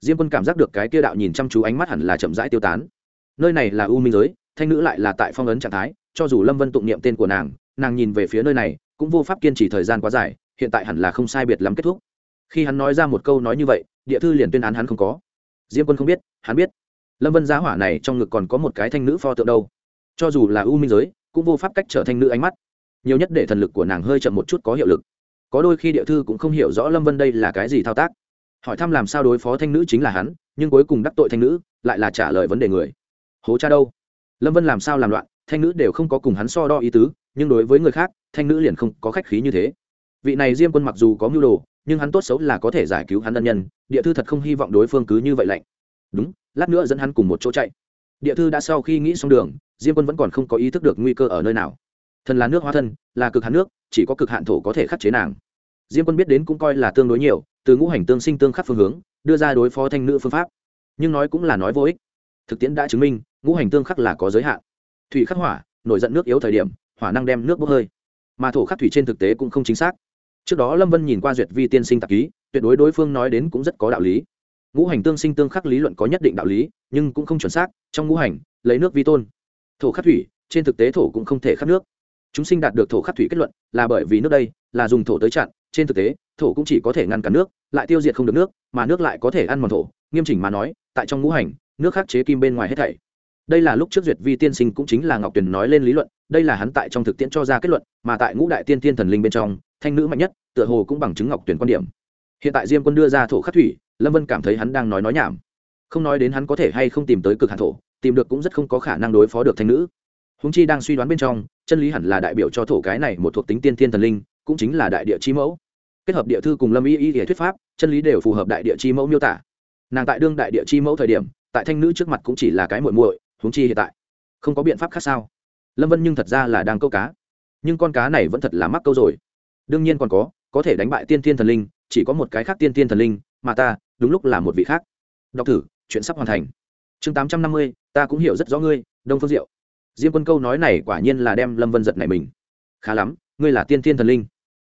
Diêm quân cảm giác được cái kia đạo nhìn chăm chú ánh mắt hẳn là chậm rãi tiêu tán. Nơi này là u minh giới, thanh nữ lại là tại phong ấn trạng thái, cho dù lâm vân tụng niệm tên của nàng nàng nhìn về phía nơi này, cũng vô pháp kiên trì thời gian quá dài, hiện tại hẳn là không sai biệt lắm kết thúc. Khi hắn nói ra một câu nói như vậy, địa thư liền tuyên án hắn không có. Diêm quân không biết, hắn biết. Lâm vân giá hỏa này trong ngực còn có một cái thanh nữ pho tượng đâu. Cho dù là u minh giới, cũng vô pháp cách trở thanh nữ ánh mắt nhiều nhất để thần lực của nàng hơi chậm một chút có hiệu lực. Có đôi khi địa thư cũng không hiểu rõ lâm vân đây là cái gì thao tác. Hỏi thăm làm sao đối phó thanh nữ chính là hắn, nhưng cuối cùng đắc tội thanh nữ, lại là trả lời vấn đề người. Hố cha đâu? Lâm vân làm sao làm loạn, thanh nữ đều không có cùng hắn so đo ý tứ, nhưng đối với người khác, thanh nữ liền không có khách khí như thế. Vị này diêm quân mặc dù có mưu đồ, nhưng hắn tốt xấu là có thể giải cứu hắn ân nhân, địa thư thật không hy vọng đối phương cứ như vậy lạnh. Đúng, lát nữa dẫn hắn cùng một chỗ chạy. Địa thư đã sau khi nghĩ xong đường, diêm quân vẫn còn không có ý thức được nguy cơ ở nơi nào thần là nước hóa thân, là cực hạn nước, chỉ có cực hạn thổ có thể khắc chế nàng. Diêm quân biết đến cũng coi là tương đối nhiều, từ ngũ hành tương sinh tương khắc phương hướng, đưa ra đối phó thanh nữ phương pháp. Nhưng nói cũng là nói vô ích. Thực tiễn đã chứng minh, ngũ hành tương khắc là có giới hạn. Thủy khắc hỏa, nổi giận nước yếu thời điểm, hỏa năng đem nước bốc hơi. Mà thổ khắc thủy trên thực tế cũng không chính xác. Trước đó lâm vân nhìn qua duyệt vi tiên sinh tạp ký, tuyệt đối đối phương nói đến cũng rất có đạo lý. Ngũ hành tương sinh tương khắc lý luận có nhất định đạo lý, nhưng cũng không chuẩn xác, trong ngũ hành, lấy nước vi tôn. Thổ khắc thủy, trên thực tế thổ cũng không thể khắc nước chúng sinh đạt được thổ khắc thủy kết luận là bởi vì nước đây là dùng thổ tới chặn. Trên thực tế, thổ cũng chỉ có thể ngăn cản nước, lại tiêu diệt không được nước, mà nước lại có thể ăn mòn thổ. Nghiêm chỉnh mà nói, tại trong ngũ hành, nước khắc chế kim bên ngoài hết thảy. Đây là lúc trước duyệt vi tiên sinh cũng chính là ngọc tuyền nói lên lý luận, đây là hắn tại trong thực tiễn cho ra kết luận, mà tại ngũ đại tiên tiên thần linh bên trong, thanh nữ mạnh nhất, tựa hồ cũng bằng chứng ngọc tuyền quan điểm. Hiện tại diêm quân đưa ra thổ khắc thủy, lâm vân cảm thấy hắn đang nói nói nhảm. Không nói đến hắn có thể hay không tìm tới cực hạt thổ, tìm được cũng rất không có khả năng đối phó được thanh nữ húng chi đang suy đoán bên trong, chân lý hẳn là đại biểu cho thổ cái này một thuộc tính tiên thiên thần linh, cũng chính là đại địa chi mẫu. Kết hợp địa thư cùng lâm y y thuyết pháp, chân lý đều phù hợp đại địa chi mẫu miêu tả. Nàng tại đương đại địa chi mẫu thời điểm, tại thanh nữ trước mặt cũng chỉ là cái muội muội, huống chi hiện tại, không có biện pháp khác sao? Lâm vân nhưng thật ra là đang câu cá. Nhưng con cá này vẫn thật là mắc câu rồi. Đương nhiên còn có có thể đánh bại tiên thiên thần linh, chỉ có một cái khác tiên thiên thần linh, mà ta, đúng lúc là một vị khác. Đọc thử, chuyện sắp hoàn thành. Chương tám trăm năm mươi, ta cũng hiểu rất rõ ngươi, đông phương diệu diêm quân câu nói này quả nhiên là đem lâm vân giật này mình. Khá lắm, ngươi là tiên thiên thần linh.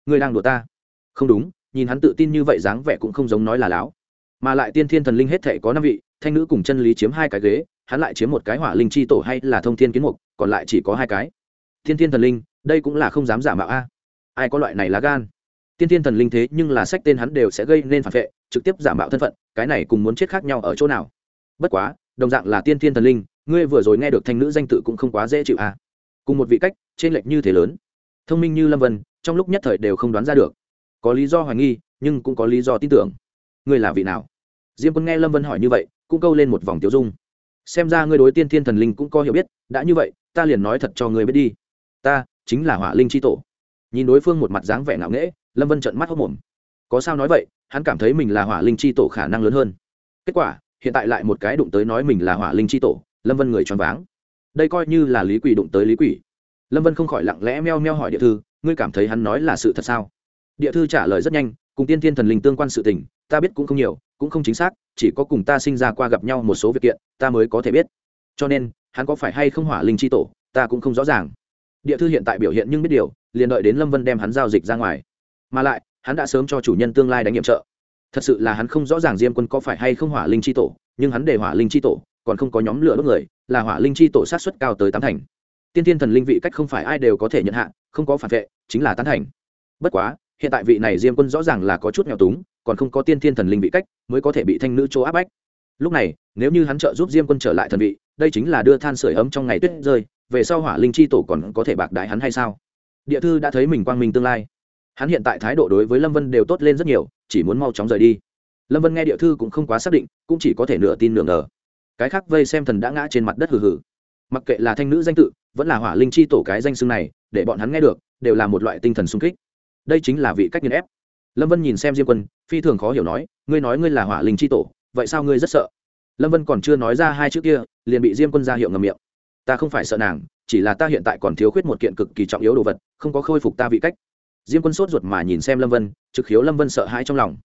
Ngươi đang đùa ta. Không đúng, nhìn hắn tự tin như vậy dáng vẻ cũng không giống nói là láo. Mà lại tiên thiên thần linh hết thể có năm vị, thanh nữ cùng chân lý chiếm hai cái ghế, hắn lại chiếm một cái hỏa linh chi tổ hay là thông thiên kiến mục, còn lại chỉ có hai cái. Thiên thiên thần linh, đây cũng là không dám giả mạo a. Ai có loại này lá gan? Tiên thiên thần linh thế nhưng là sách tên hắn đều sẽ gây nên phản vệ, trực tiếp giả mạo thân phận, cái này cùng muốn chết khác nhau ở chỗ nào? Bất quá, đồng dạng là tiên thiên thần linh ngươi vừa rồi nghe được thanh nữ danh tự cũng không quá dễ chịu à? cùng một vị cách, trên lệch như thế lớn. Thông minh như lâm vân, trong lúc nhất thời đều không đoán ra được. Có lý do hoài nghi, nhưng cũng có lý do tin tưởng. Ngươi là vị nào? Diêm quân nghe lâm vân hỏi như vậy, cũng câu lên một vòng tiêu dung. Xem ra ngươi đối tiên thiên thần linh cũng có hiểu biết, đã như vậy, ta liền nói thật cho ngươi biết đi. Ta chính là hỏa linh c h i tổ. Nhìn đối phương một mặt dáng vẻ ngạo nghễ, lâm vân trận mắt hốc mồm. Có sao nói vậy, hắn cảm thấy mình là hỏa linh c h i tổ khả năng lớn hơn. Kết quả, hiện tại lại một cái đụng tới nói mình là hỏa linh c h i tổ lâm vân người choáng váng. Đây coi như là lý quỷ đụng tới lý quỷ. Lâm vân không khỏi lặng lẽ meo meo hỏi địa thư, ngươi cảm thấy hắn nói là sự thật sao? Địa thư trả lời rất nhanh, cùng tiên thiên thần linh tương quan sự tình, ta biết cũng không nhiều, cũng không chính xác, chỉ có cùng ta sinh ra qua gặp nhau một số việc kiện, ta mới có thể biết. Cho nên, hắn có phải hay không hỏa linh c h i tổ, ta cũng không rõ ràng. Địa thư hiện tại biểu hiện nhưng biết điều, liền đợi đến lâm vân đem hắn giao dịch ra ngoài. Mà lại, hắn đã sớm cho chủ nhân tương lai đánh nhiệm trợ. Thật sự là hắn không rõ ràng diêm quân có phải hay không hỏa linh c h i tổ, nhưng hắn để hỏa linh c h i tổ còn không có nhóm lửa đốt người, là hỏa linh chi tổ sát xuất cao tới tám thành. Tiên tiên thần linh vị cách không phải ai đều có thể nhận hạ, không có phản vệ, chính là tán thành. Bất quá, hiện tại vị này diêm quân rõ ràng là có chút nghèo túng, còn không có tiên thiên thần linh vị cách, mới có thể bị thanh nữ chỗ áp bách. Lúc này, nếu như hắn trợ giúp diêm quân trở lại thần vị, đây chính là đưa than sửa ấm trong ngày tuyết rơi, về sau hỏa linh chi tổ còn có thể bạc đái hắn hay sao? Địa thư đã thấy mình quang minh tương lai. Hắn hiện tại thái độ đối với lâm vân đều tốt lên rất nhiều, chỉ muốn mau chóng rời đi. Lâm vân nghe địa thư cũng không quá xác định, cũng chỉ có thể nửa tin nửa ngờ cái khác vây xem thần đã ngã trên mặt đất hừ hừ. Mặc kệ là thanh nữ danh tự, vẫn là hỏa linh chi tổ cái danh xưng này, để bọn hắn nghe được, đều là một loại tinh thần sung kích. Đây chính là vị cách nghiên ép. Lâm vân nhìn xem diêm quân, phi thường khó hiểu nói, ngươi nói ngươi là hỏa linh chi tổ, vậy sao ngươi rất sợ? Lâm vân còn chưa nói ra hai chữ kia, liền bị diêm quân ra hiệu ngầm miệng. Ta không phải sợ nàng, chỉ là ta hiện tại còn thiếu khuyết một kiện cực kỳ trọng yếu đồ vật, không có khôi phục ta vị cách. Diêm quân sốt ruột mà nhìn xem lâm vân, trực khiếu lâm vân sợ hãi trong lòng.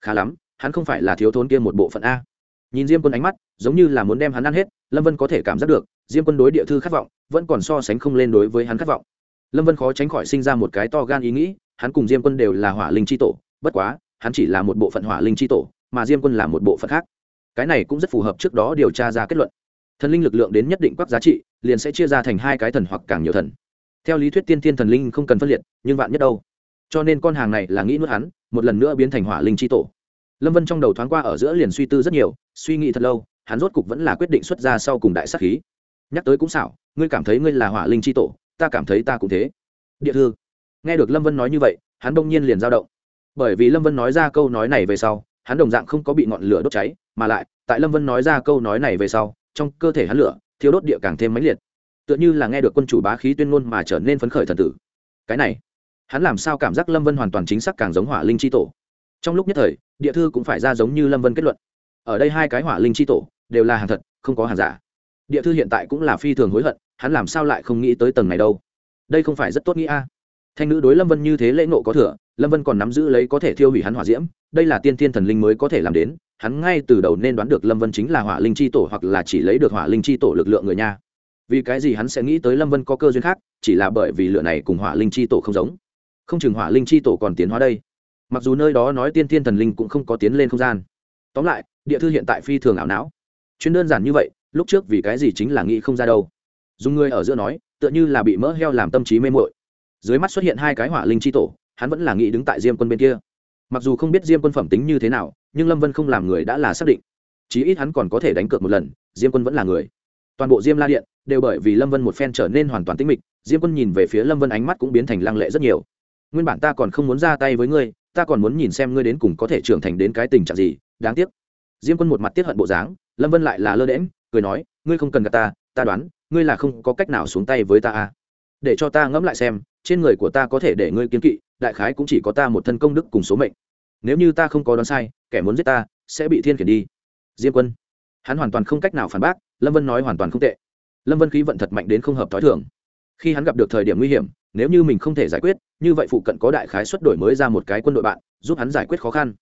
Khá lắm, hắn không phải là thiếu thốn kia một bộ phận a nhìn diêm quân ánh mắt, giống như là muốn đem hắn ăn hết, lâm vân có thể cảm giác được, diêm quân đối địa thư khát vọng, vẫn còn so sánh không lên đối với hắn khát vọng. Lâm vân khó tránh khỏi sinh ra một cái to gan ý nghĩ, hắn cùng diêm quân đều là hỏa linh c h i tổ, bất quá, hắn chỉ là một bộ phận hỏa linh c h i tổ, mà diêm quân là một bộ phận khác. Cái này cũng rất phù hợp trước đó điều tra ra kết luận. Thần linh lực lượng đến nhất định quắc giá trị, liền sẽ chia ra thành hai cái thần hoặc càng nhiều thần. Theo lý thuyết tiên thiên thần linh không cần phân liệt, nhưng vạn nhất đâu. Cho nên con hàng này là nghĩ nuốt hắn, một lần nữa biến thành hỏa linh c tổ lâm vân trong đầu thoáng qua ở giữa liền suy tư rất nhiều, suy nghĩ thật lâu, hắn rốt cục vẫn là quyết định xuất ra sau cùng đại sắc khí. Nhắc tới cũng xảo, ngươi cảm thấy ngươi là hỏa linh c tổ, ta cảm thấy ta cũng thế. Địa thư. Nghe được lâm vân nói như vậy, hắn đông nhiên liền dao động. Bởi vì lâm vân nói ra câu nói này về sau, hắn đồng dạng không có bị ngọn lửa đốt cháy, mà lại, tại lâm vân nói ra câu nói này về sau, trong cơ thể hắn lửa thiếu đốt địa càng thêm mãnh liệt. Tựa như là nghe được quân chủ bá khí tuyên ngôn mà trở nên phấn khởi thần tử. Cái này, hắn làm sao cảm giác lâm vân hoàn toàn chính xác càng giống hỏa linh c tổ? Trong lúc nhất thời, địa thư cũng phải ra giống như lâm vân kết luận. Ở đây hai cái hỏa linh c tổ, đều là hàng thật, không có hàng giả. Địa thư hiện tại cũng là phi thường hối hận, hắn làm sao lại không nghĩ tới tầng này đâu? Đây không phải rất tốt nghĩ a. Thanh nữ đối lâm vân như thế lễ nộ có thừa, lâm vân còn nắm giữ lấy có thể thiêu hủy hắn hỏa diễm, đây là tiên thiên thần linh mới có thể làm đến, hắn ngay từ đầu nên đoán được lâm vân chính là hỏa linh c h i tổ hoặc là chỉ lấy được hỏa linh c h i tổ lực lượng người nha. Vì cái gì hắn sẽ nghĩ tới lâm vân có cơ duyên khác, chỉ là bởi vì lựa này cùng hỏa linh c h i tổ không giống. Không chừng hỏa linh c h i tổ còn tiến hóa đây mặc dù nơi đó nói tiên thiên thần linh cũng không có tiến lên không gian. Tóm lại, địa thư hiện tại phi thường ảo não. Chuyện đơn giản như vậy, lúc trước vì cái gì chính là nghĩ không ra đâu. Dùng người ở giữa nói, tựa như là bị mỡ heo làm tâm trí mê mội dưới mắt xuất hiện hai cái hỏa linh c tổ, hắn vẫn là nghĩ đứng tại diêm quân bên kia. Mặc dù không biết diêm quân phẩm tính như thế nào, nhưng lâm vân không làm người đã là xác định. Chí ít hắn còn có thể đánh cược một lần, diêm quân vẫn là người. Toàn bộ diêm la điện đều bởi vì lâm vân một phen trở nên hoàn toàn tĩnh mịch, diêm quân nhìn về phía lâm vân ánh mắt cũng biến thành lăng lệ rất nhiều. Nguyên bản ta còn không muốn ra tay với ngươi ta còn muốn nhìn xem ngươi đến cùng có thể trưởng thành đến cái tình trạng gì, đáng tiếc. Diêm quân một mặt tiết hận bộ dáng, lâm vân lại là lơ đễm cười nói, ngươi không cần gặp ta ta đoán, ngươi là không có cách nào xuống tay với ta à. Để cho ta ngẫm lại xem, trên người của ta có thể để ngươi kiến kỵ, đại khái cũng chỉ có ta một thân công đức cùng số mệnh. Nếu như ta không có đoán sai, kẻ muốn giết ta, sẽ bị thiên khiển đi. Diêm quân. Hắn hoàn toàn không cách nào phản bác, lâm vân nói hoàn toàn không tệ. Lâm vân khí vận thật mạnh đến không hợp t h ó i thường. Khi hắn gặp được thời điểm nguy hiểm nếu như mình không thể giải quyết, như vậy phụ cận có đại khái xuất đổi mới ra một cái quân đội bạn, giúp hắn giải quyết khó khăn.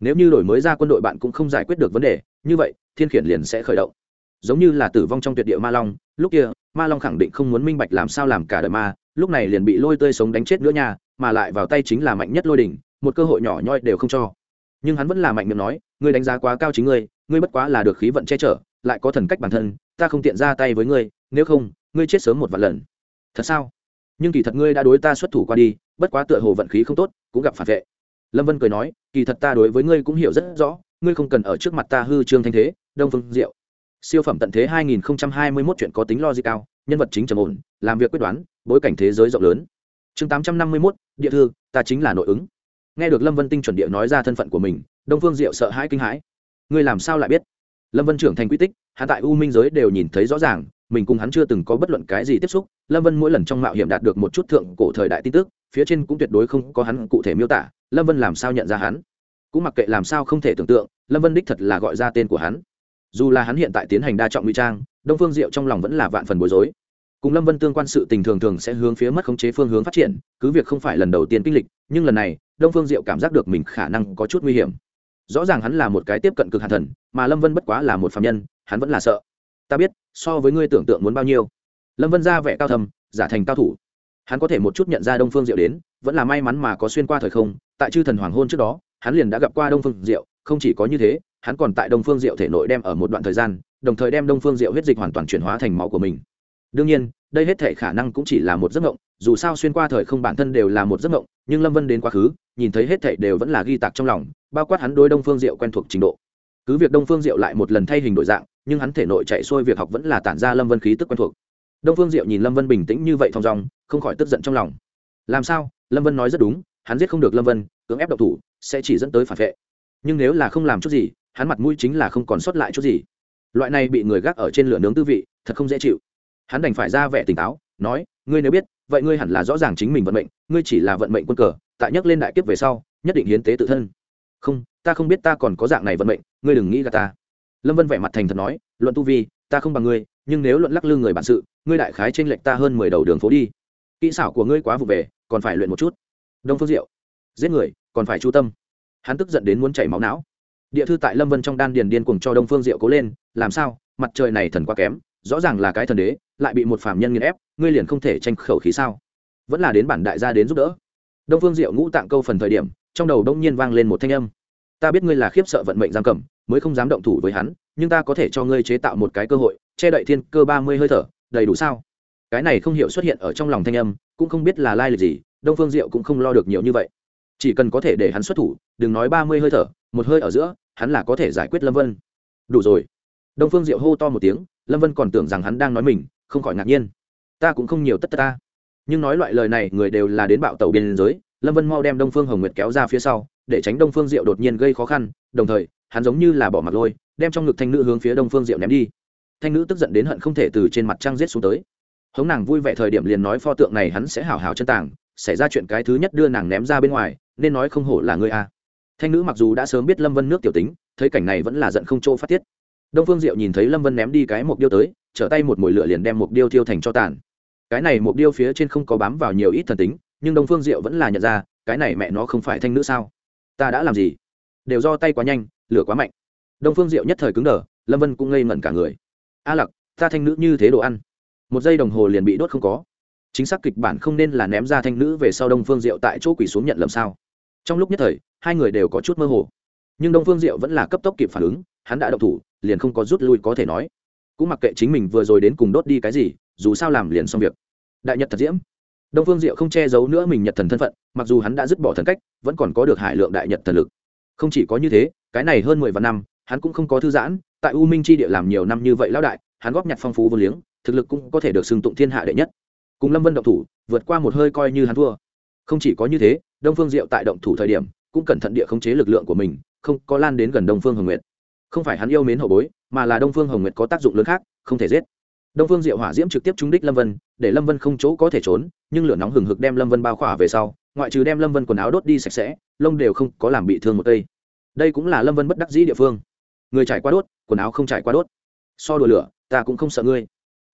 Nếu như đổi mới ra quân đội bạn cũng không giải quyết được vấn đề, như vậy, thiên khiển liền sẽ khởi động. Giống như là tử vong trong tuyệt địa ma long, lúc kia, ma long khẳng định không muốn minh bạch làm sao làm cả đời ma, lúc này liền bị lôi tươi sống đánh chết nữa nha, mà lại vào tay chính là mạnh nhất lôi đỉnh, một cơ hội nhỏ nhoi đều không cho. Nhưng hắn vẫn là mạnh miệng nói, ngươi đánh giá quá cao chính ngươi ngươi bất quá là được khí vận che chở, lại có thần cách bản thân, ta không tiện ra tay với ngươi, nếu không, ngươi chết sớm một vạn lần. Thật sao? Nhưng kỳ thật ngươi đã đối ta xuất thủ qua đi bất quá tựa hồ vận khí không tốt cũng gặp phản vệ. Lâm vân cười nói kỳ thật ta đối với ngươi cũng hiểu rất rõ ngươi không cần ở trước mặt ta hư trương thanh thế đông phương diệu. Siêu phẩm tận thế 2021 chuyện có tính logic cao nhân vật chính trầm ổn làm việc quyết đoán bối cảnh thế giới rộng lớn. Chương 851, địa thư ta chính là nội ứng. Nghe được lâm vân tinh chuẩn địa nói ra thân phận của mình đông phương diệu sợ hãi kinh hãi. Ngươi làm sao lại biết? Lâm vân trưởng thành quy tích hạ tại u minh giới đều nhìn thấy rõ ràng mình cùng hắn chưa từng có bất luận cái gì tiếp xúc, lâm vân mỗi lần trong mạo hiểm đạt được một chút thượng cổ thời đại tin tức, phía trên cũng tuyệt đối không có hắn cụ thể miêu tả, lâm vân làm sao nhận ra hắn? Cũng mặc kệ làm sao không thể tưởng tượng, lâm vân đích thật là gọi ra tên của hắn. Dù là hắn hiện tại tiến hành đa trọng nguy trang, đông phương diệu trong lòng vẫn là vạn phần bối rối. Cùng lâm vân tương quan sự tình thường thường sẽ hướng phía mất khống chế phương hướng phát triển, cứ việc không phải lần đầu tiên kinh lịch, nhưng lần này, đông phương diệu cảm giác được mình khả năng có chút nguy hiểm. Rõ ràng hắn là một cái tiếp cận cực hạ thần, mà lâm vân bất quá là một phạm nhân, hắn vẫn là sợ. Ta biết so với ngươi tưởng tượng muốn bao nhiêu. Lâm vân ra vẻ cao thầm giả thành cao thủ. Hắn có thể một chút nhận ra đông phương diệu đến, vẫn là may mắn mà có xuyên qua thời không, tại chư thần hoàng hôn trước đó, hắn liền đã gặp qua đông phương diệu, không chỉ có như thế, hắn còn tại đông phương diệu thể nội đem ở một đoạn thời gian, đồng thời đem đông phương diệu huyết dịch hoàn toàn chuyển hóa thành máu của mình. Đương nhiên, đây hết thể khả năng cũng chỉ là một giấc mộng, dù sao xuyên qua thời không bản thân đều là một giấc mộng, nhưng lâm vân đến quá khứ, nhìn thấy hết thể đều vẫn là ghi tạc trong lòng, bao quát hắn đôi đông phương diệu quen thuộc trình độ cứ việc đông phương diệu lại một lần thay hình đổi dạng, nhưng hắn thể nội chạy xuôi việc học vẫn là tản ra lâm vân khí tức quen thuộc. Đông phương diệu nhìn lâm vân bình tĩnh như vậy thong dong, không khỏi tức giận trong lòng. Làm sao? Lâm vân nói rất đúng, hắn giết không được lâm vân, cưỡng ép độc thủ, sẽ chỉ dẫn tới phản vệ. Nhưng nếu là không làm chút gì, hắn mặt mũi chính là không còn sót lại chút gì. Loại này bị người gác ở trên lửa nướng tư vị, thật không dễ chịu. Hắn đành phải ra vẻ tỉnh táo, nói, ngươi nếu biết, vậy ngươi hẳn là rõ ràng chính mình vận mệnh, ngươi chỉ là vận mệnh quân cờ, tại nhắc lên đại kiếp về sau, nhất định hiến tế tự thân. Không ta không biết ta còn có dạng này vận mệnh, ngươi đừng nghĩ là ta. Lâm vân vẻ mặt thành thật nói, luận tu vi, ta không bằng ngươi, nhưng nếu luận lắc lư người bản sự, ngươi đại khái trên lệch ta hơn mười đầu đường phố đi. Kỹ xảo của ngươi quá vụ về, còn phải luyện một chút. Đông phương diệu, giết người, còn phải chu tâm. Hắn tức giận đến muốn chảy máu não. Địa thư tại lâm vân trong đan điền điên cùng cho đông phương diệu cố lên, làm sao, mặt trời này thần quá kém, rõ ràng là cái thần đế, lại bị một phạm nhân nghiền ép, ngươi liền không thể tranh khẩu khí sao? Vẫn là đến bản đại gia đến giúp đỡ. Đông phương diệu ngũ tạng câu phần thời điểm, trong đầu đông nhiên vang lên một thanh âm ta biết ngươi là khiếp sợ vận mệnh giam cầm, mới không dám động thủ với hắn, nhưng ta có thể cho ngươi chế tạo một cái cơ hội, che đậy thiên cơ ba mươi hơi thở, đầy đủ sao? Cái này không hiểu xuất hiện ở trong lòng thanh âm, cũng không biết là lai lịch gì, đông phương diệu cũng không lo được nhiều như vậy. Chỉ cần có thể để hắn xuất thủ, đừng nói ba mươi hơi thở, một hơi ở giữa, hắn là có thể giải quyết lâm vân. Đủ rồi. Đông phương diệu hô to một tiếng, lâm vân còn tưởng rằng hắn đang nói mình, không khỏi ngạc nhiên. Ta cũng không nhiều tất tất ta. Nhưng nói loại lời này, người đều là đến bạo tàu biên giới, lâm vân mau đem đông phương hồng nguyệt kéo ra phía sau để tránh đông phương diệu đột nhiên gây khó khăn, đồng thời, hắn giống như là bỏ mặt lôi, đem trong ngực thanh nữ hướng phía đông phương diệu ném đi. Thanh nữ tức giận đến hận không thể từ trên mặt trăng giết xuống tới. Hống nàng vui vẻ thời điểm liền nói pho tượng này hắn sẽ hào hào chân tàng, xảy ra chuyện cái thứ nhất đưa nàng ném ra bên ngoài, nên nói không hổ là ngươi a. Thanh nữ mặc dù đã sớm biết lâm vân nước tiểu tính, thấy cảnh này vẫn là giận không chỗ phát tiết. Đông phương diệu nhìn thấy lâm vân ném đi cái mục điêu tới, trở tay một mồi lửa liền đem mục điêu thiêu thành cho tàn. Cái này mục điêu phía trên không có bám vào nhiều ít thần tính, nhưng đông phương diệu vẫn là nhận ra, cái này mẹ nó không phải thanh nữ sao? Ta đã làm gì? Đều do tay quá nhanh, lửa quá mạnh. Đông phương diệu nhất thời cứng đờ, lâm vân cũng ngây ngẩn cả người. A lặc, ta thanh nữ như thế đồ ăn. Một giây đồng hồ liền bị đốt không có. Chính xác kịch bản không nên là ném ra thanh nữ về sau đông phương diệu tại chỗ quỷ xuống nhận lầm sao? Trong lúc nhất thời, hai người đều có chút mơ hồ. Nhưng đông phương diệu vẫn là cấp tốc kịp phản ứng, hắn đã độc thủ, liền không có rút lui có thể nói. Cũng mặc kệ chính mình vừa rồi đến cùng đốt đi cái gì, dù sao làm liền xong việc. Đại nhật thật diễm đông phương diệu không che giấu nữa mình nhật thần thân phận, mặc dù hắn đã dứt bỏ thần cách, vẫn còn có được hải lượng đại nhật thần lực. Không chỉ có như thế, cái này hơn mười vạn năm, hắn cũng không có thư giãn, tại u minh chi địa làm nhiều năm như vậy lão đại, hắn góp nhặt phong phú vô liếng, thực lực cũng có thể được xưng tụng thiên hạ đệ nhất. Cùng lâm vân động thủ, vượt qua một hơi coi như hắn thua. Không chỉ có như thế, đông phương diệu tại động thủ thời điểm, cũng cẩn thận địa khống chế lực lượng của mình, không có lan đến gần đông phương hồng nguyệt. Không phải hắn yêu mến hậu bối, mà là đông phương hồng nguyệt có tác dụng lớn khác, không thể giết đông phương diệu hỏa diễm trực tiếp trúng đích lâm vân, để lâm vân không chỗ có thể trốn, nhưng lửa nóng hừng hực đem lâm vân bao khỏa về sau, ngoại trừ đem lâm vân quần áo đốt đi sạch sẽ, lông đều không có làm bị thương một cây. Đây cũng là lâm vân bất đắc dĩ địa phương. Người trải qua đốt, quần áo không trải qua đốt. So đùa lửa, ta cũng không sợ ngươi.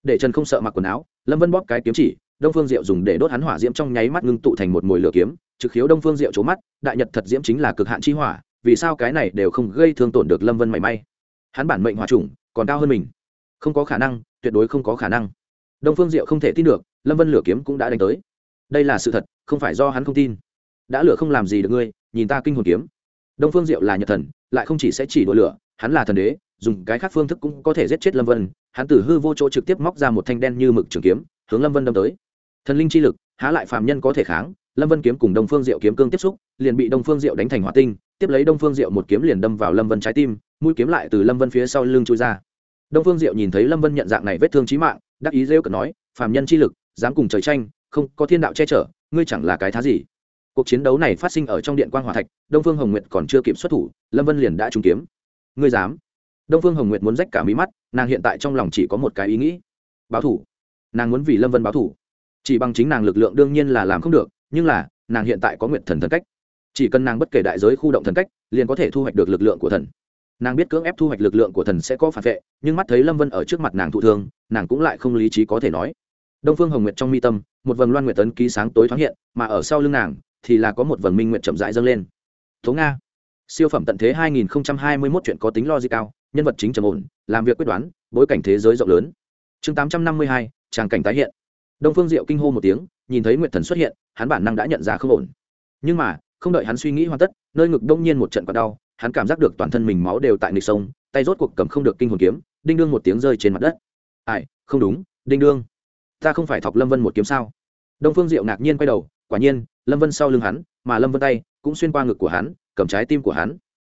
Để trần không sợ mặc quần áo, lâm vân bóp cái kiếm chỉ, đông phương diệu dùng để đốt hắn hỏa diễm trong nháy mắt ngưng tụ thành một mồi lửa kiếm, trực khiếu đông phương diệu trố mắt, đại nhật thật diễm chính là cực hạn chi hỏa, vì sao cái này đều không gây thương tổn được lâm vân mảy may. Hắn bản mệnh hòa trùng còn cao hơn mình không có khả năng, tuyệt đối không có khả năng. Đông phương diệu không thể tin được, lâm vân lửa kiếm cũng đã đánh tới. Đây là sự thật, không phải do hắn không tin. Đã lửa không làm gì được ngươi, nhìn ta kinh hồn kiếm. Đông phương diệu là nhật thần, lại không chỉ sẽ chỉ đổ lửa, hắn là thần đế, dùng cái khác phương thức cũng có thể giết chết lâm vân. Hắn tử hư vô chỗ trực tiếp móc ra một thanh đen như mực trường kiếm, hướng lâm vân đâm tới. Thần linh chi lực, há lại phàm nhân có thể kháng, lâm vân kiếm cùng đông phương diệu kiếm cương tiếp xúc, liền bị đông phương diệu đánh thành hỏa tinh, tiếp lấy đông phương diệu một kiếm liền đâm vào lâm vân trái tim, mũi kiếm lại từ lâm vân phía sau lưng chui ra đông phương diệu nhìn thấy lâm vân nhận dạng này vết thương trí mạng, đắc ý rêu cợt nói, phàm nhân chi lực, dám cùng trời tranh, không, có thiên đạo che chở, ngươi chẳng là cái thá gì. Cuộc chiến đấu này phát sinh ở trong điện quan hòa thạch, đông phương hồng nguyệt còn chưa kịp xuất thủ, lâm vân liền đã trúng kiếm. Ngươi dám? Đông phương hồng nguyệt muốn rách cả mí mắt, nàng hiện tại trong lòng chỉ có một cái ý nghĩ. Báo thủ. Nàng muốn vì lâm vân báo thủ. Chỉ bằng chính nàng lực lượng đương nhiên là làm không được, nhưng là, nàng hiện tại có nguyện thần thần cách. Chỉ cần nàng bất kể đại giới khu động thần cách, liền có thể thu hoạch được lực lượng của thần nàng biết cưỡng ép thu hoạch lực lượng của thần sẽ có phản vệ nhưng mắt thấy lâm vân ở trước mặt nàng thụ thương nàng cũng lại không lý trí có thể nói. Đông phương hồng nguyệt trong mi tâm một vầng loan nguyệt tấn ký sáng tối thoáng hiện mà ở sau lưng nàng thì là có một vầng minh nguyệt chậm rãi dâng lên. Tố nga siêu phẩm tận thế 2021 chuyện có tính logic cao nhân vật chính trầm ổn làm việc quyết đoán bối cảnh thế giới rộng lớn. Chương 852, tràng cảnh tái hiện. Đông phương diệu kinh hô một tiếng nhìn thấy nguyệt thần xuất hiện hắn bản năng đã nhận ra không ổn. Nhưng mà không đợi hắn suy nghĩ hoàn tất nơi ngực đông nhiên một trận quặn đau hắn cảm giác được toàn thân mình máu đều tại nghịch sông, tay rốt cuộc cầm không được kinh hồn kiếm, đinh đương một tiếng rơi trên mặt đất. Ai, không đúng, đinh đương. Ta không phải thọc lâm vân một kiếm sao? Đông phương diệu ngạc nhiên quay đầu, quả nhiên, lâm vân sau lưng hắn, mà lâm vân tay, cũng xuyên qua ngực của hắn, cầm trái tim của hắn.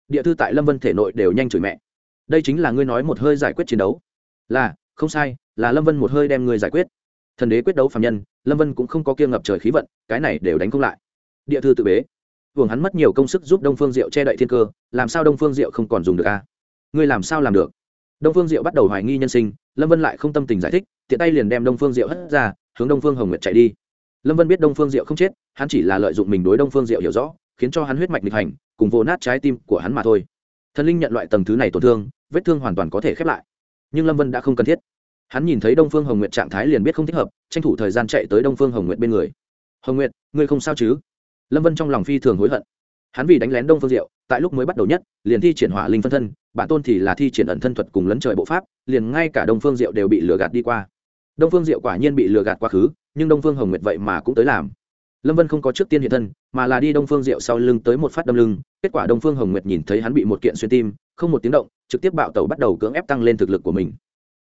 Địa thư tại lâm vân thể nội đều nhanh chửi mẹ. Đây chính là ngươi nói một hơi giải quyết chiến đấu. Là, không sai, là lâm vân một hơi đem ngươi giải quyết. Thần đế quyết đấu phạm nhân, lâm vân cũng không có kia ngập trời khí vận, cái này đều đánh không lại. Địa thư tự bế hưởng hắn mất nhiều công sức giúp đông phương diệu che đậy thiên cơ, làm sao đông phương diệu không còn dùng được a ngươi làm sao làm được? Đông phương diệu bắt đầu hoài nghi nhân sinh, lâm vân lại không tâm tình giải thích, tiện tay liền đem đông phương diệu hất ra, hướng đông phương hồng nguyệt chạy đi. Lâm vân biết đông phương diệu không chết, hắn chỉ là lợi dụng mình đối đông phương diệu hiểu rõ, khiến cho hắn huyết mạch nghịch hành, cùng vô nát trái tim của hắn mà thôi. Thần linh nhận loại tầng thứ này tổn thương, vết thương hoàn toàn có thể khép lại. Nhưng lâm vân đã không cần thiết. Hắn nhìn thấy đông phương hồng nguyệt trạng thái liền biết không thích hợp, tranh thủ thời gian chạy tới đông phương hồng nguyệt bên người. Hồng nguyệt, ngươi không sao chứ? Lâm vân trong lòng phi thường hối hận hắn vì đánh lén đông phương diệu tại lúc mới bắt đầu nhất liền thi triển hỏa linh phân thân bản tôn thì là thi triển ẩn thân thuật cùng lấn trời bộ pháp liền ngay cả đông phương diệu đều bị lừa gạt đi qua đông phương diệu quả nhiên bị lừa gạt quá khứ nhưng đông phương hồng nguyệt vậy mà cũng tới làm lâm vân không có trước tiên hiện thân mà là đi đông phương diệu sau lưng tới một phát đâm lưng kết quả đông phương hồng nguyệt nhìn thấy hắn bị một kiện xuyên tim không một tiếng động trực tiếp bạo tẩu bắt đầu cưỡng ép tăng lên thực lực của mình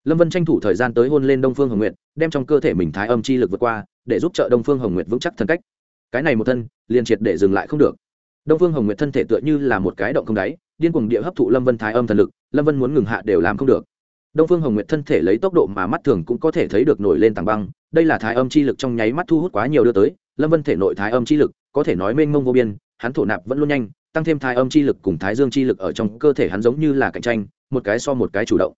lâm vân tranh thủ thời gian tới hôn lên đông phương hồng nguyệt đem trong cơ thể mình thái âm chi lực vượt qua để giúp trợ đông phương hồng nguyệt vững chắc thân cách cái này một thân, liền triệt để dừng lại không được. Đông phương hồng nguyệt thân thể tựa như là một cái động không đáy, điên cuồng địa hấp thụ lâm vân thái âm thần lực, lâm vân muốn ngừng hạ đều làm không được. Đông phương hồng nguyệt thân thể lấy tốc độ mà mắt thường cũng có thể thấy được nổi lên tảng băng, đây là thái âm chi lực trong nháy mắt thu hút quá nhiều đưa tới, lâm vân thể nội thái âm chi lực, có thể nói mênh mông vô biên, hắn thổ nạp vẫn luôn nhanh, tăng thêm thái âm chi lực cùng thái dương chi lực ở trong cơ thể hắn giống như là cạnh tranh, một cái so một cái chủ động.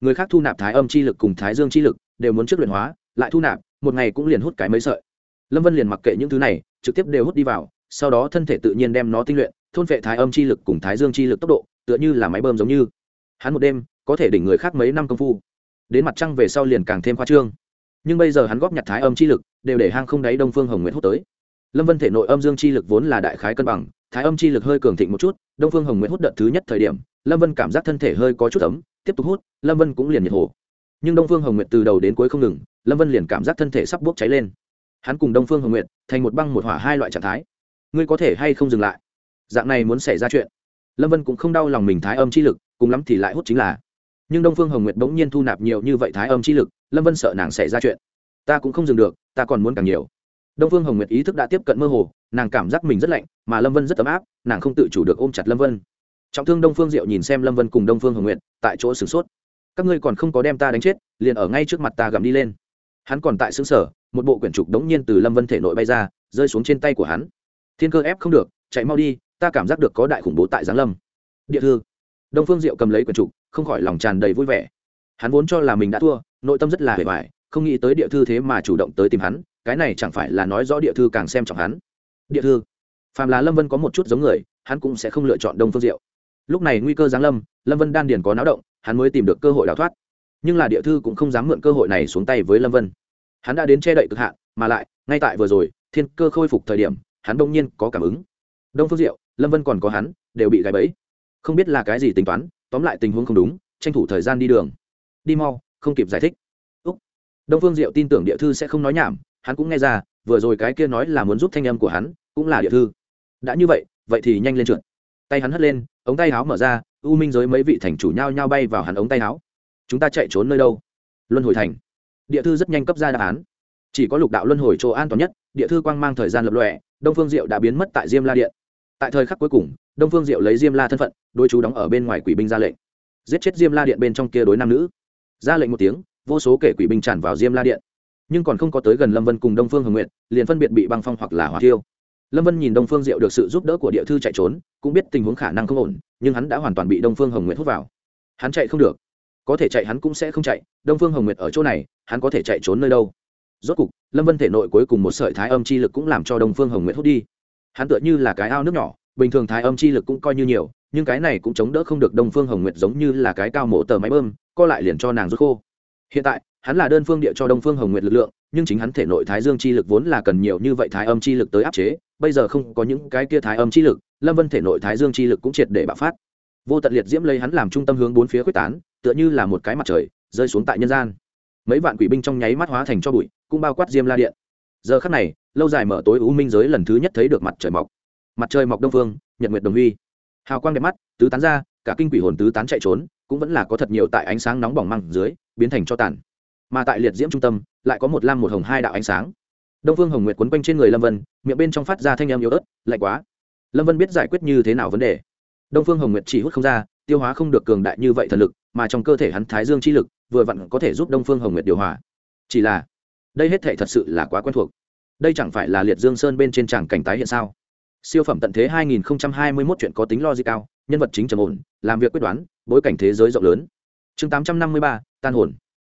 Người khác thu nạp thái âm chi lực cùng thái dương chi lực, đều muốn trước luyện hóa, lại thu nạp, một ngày cũng liền hút cái mấy sợi lâm vân liền mặc kệ những thứ này, trực tiếp đều hút đi vào, sau đó thân thể tự nhiên đem nó tinh luyện, thôn vệ thái âm chi lực cùng thái dương chi lực tốc độ, tựa như là máy bơm giống như. Hắn một đêm, có thể đỉnh người khác mấy năm công phu. Đến mặt trăng về sau liền càng thêm khoa trương. Nhưng bây giờ hắn góp nhặt thái âm chi lực, đều để hang không đáy đông phương hồng nguyện hút tới. Lâm vân thể nội âm dương chi lực vốn là đại khái cân bằng, thái âm chi lực hơi cường thịnh một chút, đông phương hồng nguyện hút đợt thứ nhất thời điểm, lâm vân cảm giác thân thể hơi có chút ấm, tiếp tục hút, lâm vân cũng liền nhiệt hồ. Nhưng đông phương hồng nguyện từ đầu đến cuối không ngừng, lâm vân liền cảm giác thân thể sắp bốc cháy lên hắn cùng đông phương hồng nguyện thành một băng một hỏa hai loại trạng thái. Ngươi có thể hay không dừng lại? Dạng này muốn xảy ra chuyện. Lâm vân cũng không đau lòng mình thái âm chi lực, cùng lắm thì lại hút chính là. Nhưng đông phương hồng nguyệt bỗng nhiên thu nạp nhiều như vậy thái âm chi lực, lâm vân sợ nàng xảy ra chuyện. Ta cũng không dừng được, ta còn muốn càng nhiều. Đông phương hồng nguyệt ý thức đã tiếp cận mơ hồ, nàng cảm giác mình rất lạnh, mà lâm vân rất ấm áp, nàng không tự chủ được ôm chặt lâm vân. Trọng thương đông phương diệu nhìn xem lâm vân cùng đông phương hồng nguyệt, tại chỗ sửng sốt. Các ngươi còn không có đem ta đánh chết, liền ở ngay trước mặt ta gặm đi lên. Hắn còn tại xứng sở một bộ quyển trục đống nhiên từ lâm vân thể nội bay ra, rơi xuống trên tay của hắn. Thiên cơ ép không được, chạy mau đi, ta cảm giác được có đại khủng bố tại giáng lâm. Địa thư. Đông phương diệu cầm lấy quyển trục, không khỏi lòng tràn đầy vui vẻ. Hắn vốn cho là mình đã thua, nội tâm rất là hề vải không nghĩ tới địa thư thế mà chủ động tới tìm hắn, cái này chẳng phải là nói rõ địa thư càng xem trọng hắn. Địa thư. Phàm là lâm vân có một chút giống người, hắn cũng sẽ không lựa chọn đông phương diệu. Lúc này nguy cơ giáng lâm lâm vân đan điền có náo động, hắn mới tìm được cơ hội đào thoát. Nhưng là địa thư cũng không dám mượn cơ hội này xuống tay với lâm vân hắn đã đến che đậy cực hạn, mà lại, ngay tại vừa rồi, thiên cơ khôi phục thời điểm, hắn đông nhiên có cảm ứng. Đông phương diệu, lâm vân còn có hắn, đều bị gãy bẫy. Không biết là cái gì tính toán, tóm lại tình huống không đúng, tranh thủ thời gian đi đường. Đi mau, không kịp giải thích. Úc. Đông phương diệu tin tưởng địa thư sẽ không nói nhảm, hắn cũng nghe ra, vừa rồi cái kia nói là muốn giúp thanh âm của hắn, cũng là địa thư. Đã như vậy vậy thì nhanh lên trượt. Tay hắn hất lên, ống tay áo mở ra, u minh giới mấy vị thành chủ nhau nhau bay vào hắn ống tay áo. Chúng ta chạy trốn nơi đâu? Luân hồi thành địa thư rất nhanh cấp ra đáp án. Chỉ có lục đạo luân hồi chỗ an toàn nhất, địa thư quang mang thời gian lập lọe đông phương diệu đã biến mất tại diêm la điện. Tại thời khắc cuối cùng, đông phương diệu lấy diêm la thân phận đôi chú đóng ở bên ngoài quỷ binh ra lệnh. Giết chết diêm la điện bên trong kia đối nam nữ. Ra lệnh một tiếng, vô số kể quỷ binh tràn vào diêm la điện. Nhưng còn không có tới gần lâm vân cùng đông phương hồng nguyện liền phân biệt bị băng phong hoặc là hỏa thiêu. Lâm vân nhìn đông phương diệu được sự giúp đỡ của địa thư chạy trốn, cũng biết tình huống khả năng không ổn, nhưng hắn đã hoàn toàn bị đông phương hồng nguyện hút vào. Hắn chạy không được có thể chạy hắn cũng sẽ không chạy, đông phương hồng nguyệt ở chỗ này, hắn có thể chạy trốn nơi đâu? Rốt cục, lâm vân thể nội cuối cùng một sợi thái âm chi lực cũng làm cho đông phương hồng nguyệt hút đi. Hắn tựa như là cái ao nước nhỏ, bình thường thái âm chi lực cũng coi như nhiều, nhưng cái này cũng chống đỡ không được đông phương hồng nguyệt giống như là cái cao mổ tờ máy bơm, co lại liền cho nàng rút khô. Hiện tại, hắn là đơn phương địa cho đông phương hồng nguyệt lực lượng, nhưng chính hắn thể nội thái dương chi lực vốn là cần nhiều như vậy thái âm chi lực tới áp chế, bây giờ không có những cái kia thái âm chi lực, lâm vân thể nội thái dương chi lực cũng triệt để bạo phát vô tận liệt diễm lấy hắn làm trung tâm hướng bốn phía quyết tán, tựa như là một cái mặt trời, rơi xuống tại nhân gian. Mấy vạn quỷ binh trong nháy mắt hóa thành cho bụi, cũng bao quát diêm la điện. Giờ khắc này, lâu dài mở tối u minh giới lần thứ nhất thấy được mặt trời mọc. Mặt trời mọc đông phương, nhật nguyệt đồng huy. Hào quang đẹp mắt, tứ tán ra, cả kinh quỷ hồn tứ tán chạy trốn, cũng vẫn là có thật nhiều tại ánh sáng nóng bỏng măng dưới, biến thành cho tàn. Mà tại liệt diễm trung tâm, lại có một lam một hồng hai đạo ánh sáng. Đông phương hồng nguyệt quấn quanh trên người lâm vân, miệng bên trong phát ra thanh âm yếu ớt, lạnh quá. Lâm vân biết giải quyết như thế nào vấn đề đông phương hồng nguyệt chỉ hút không ra tiêu hóa không được cường đại như vậy thần lực mà trong cơ thể hắn thái dương chi lực vừa vặn có thể giúp đông phương hồng nguyệt điều hòa. Chỉ là đây hết thể thật sự là quá quen thuộc. Đây chẳng phải là liệt dương sơn bên trên tràng cảnh tái hiện sao? Siêu phẩm tận thế 2021 chuyện có tính logic cao nhân vật chính trầm ổn làm việc quyết đoán bối cảnh thế giới rộng lớn. Chương 853, tan hồn.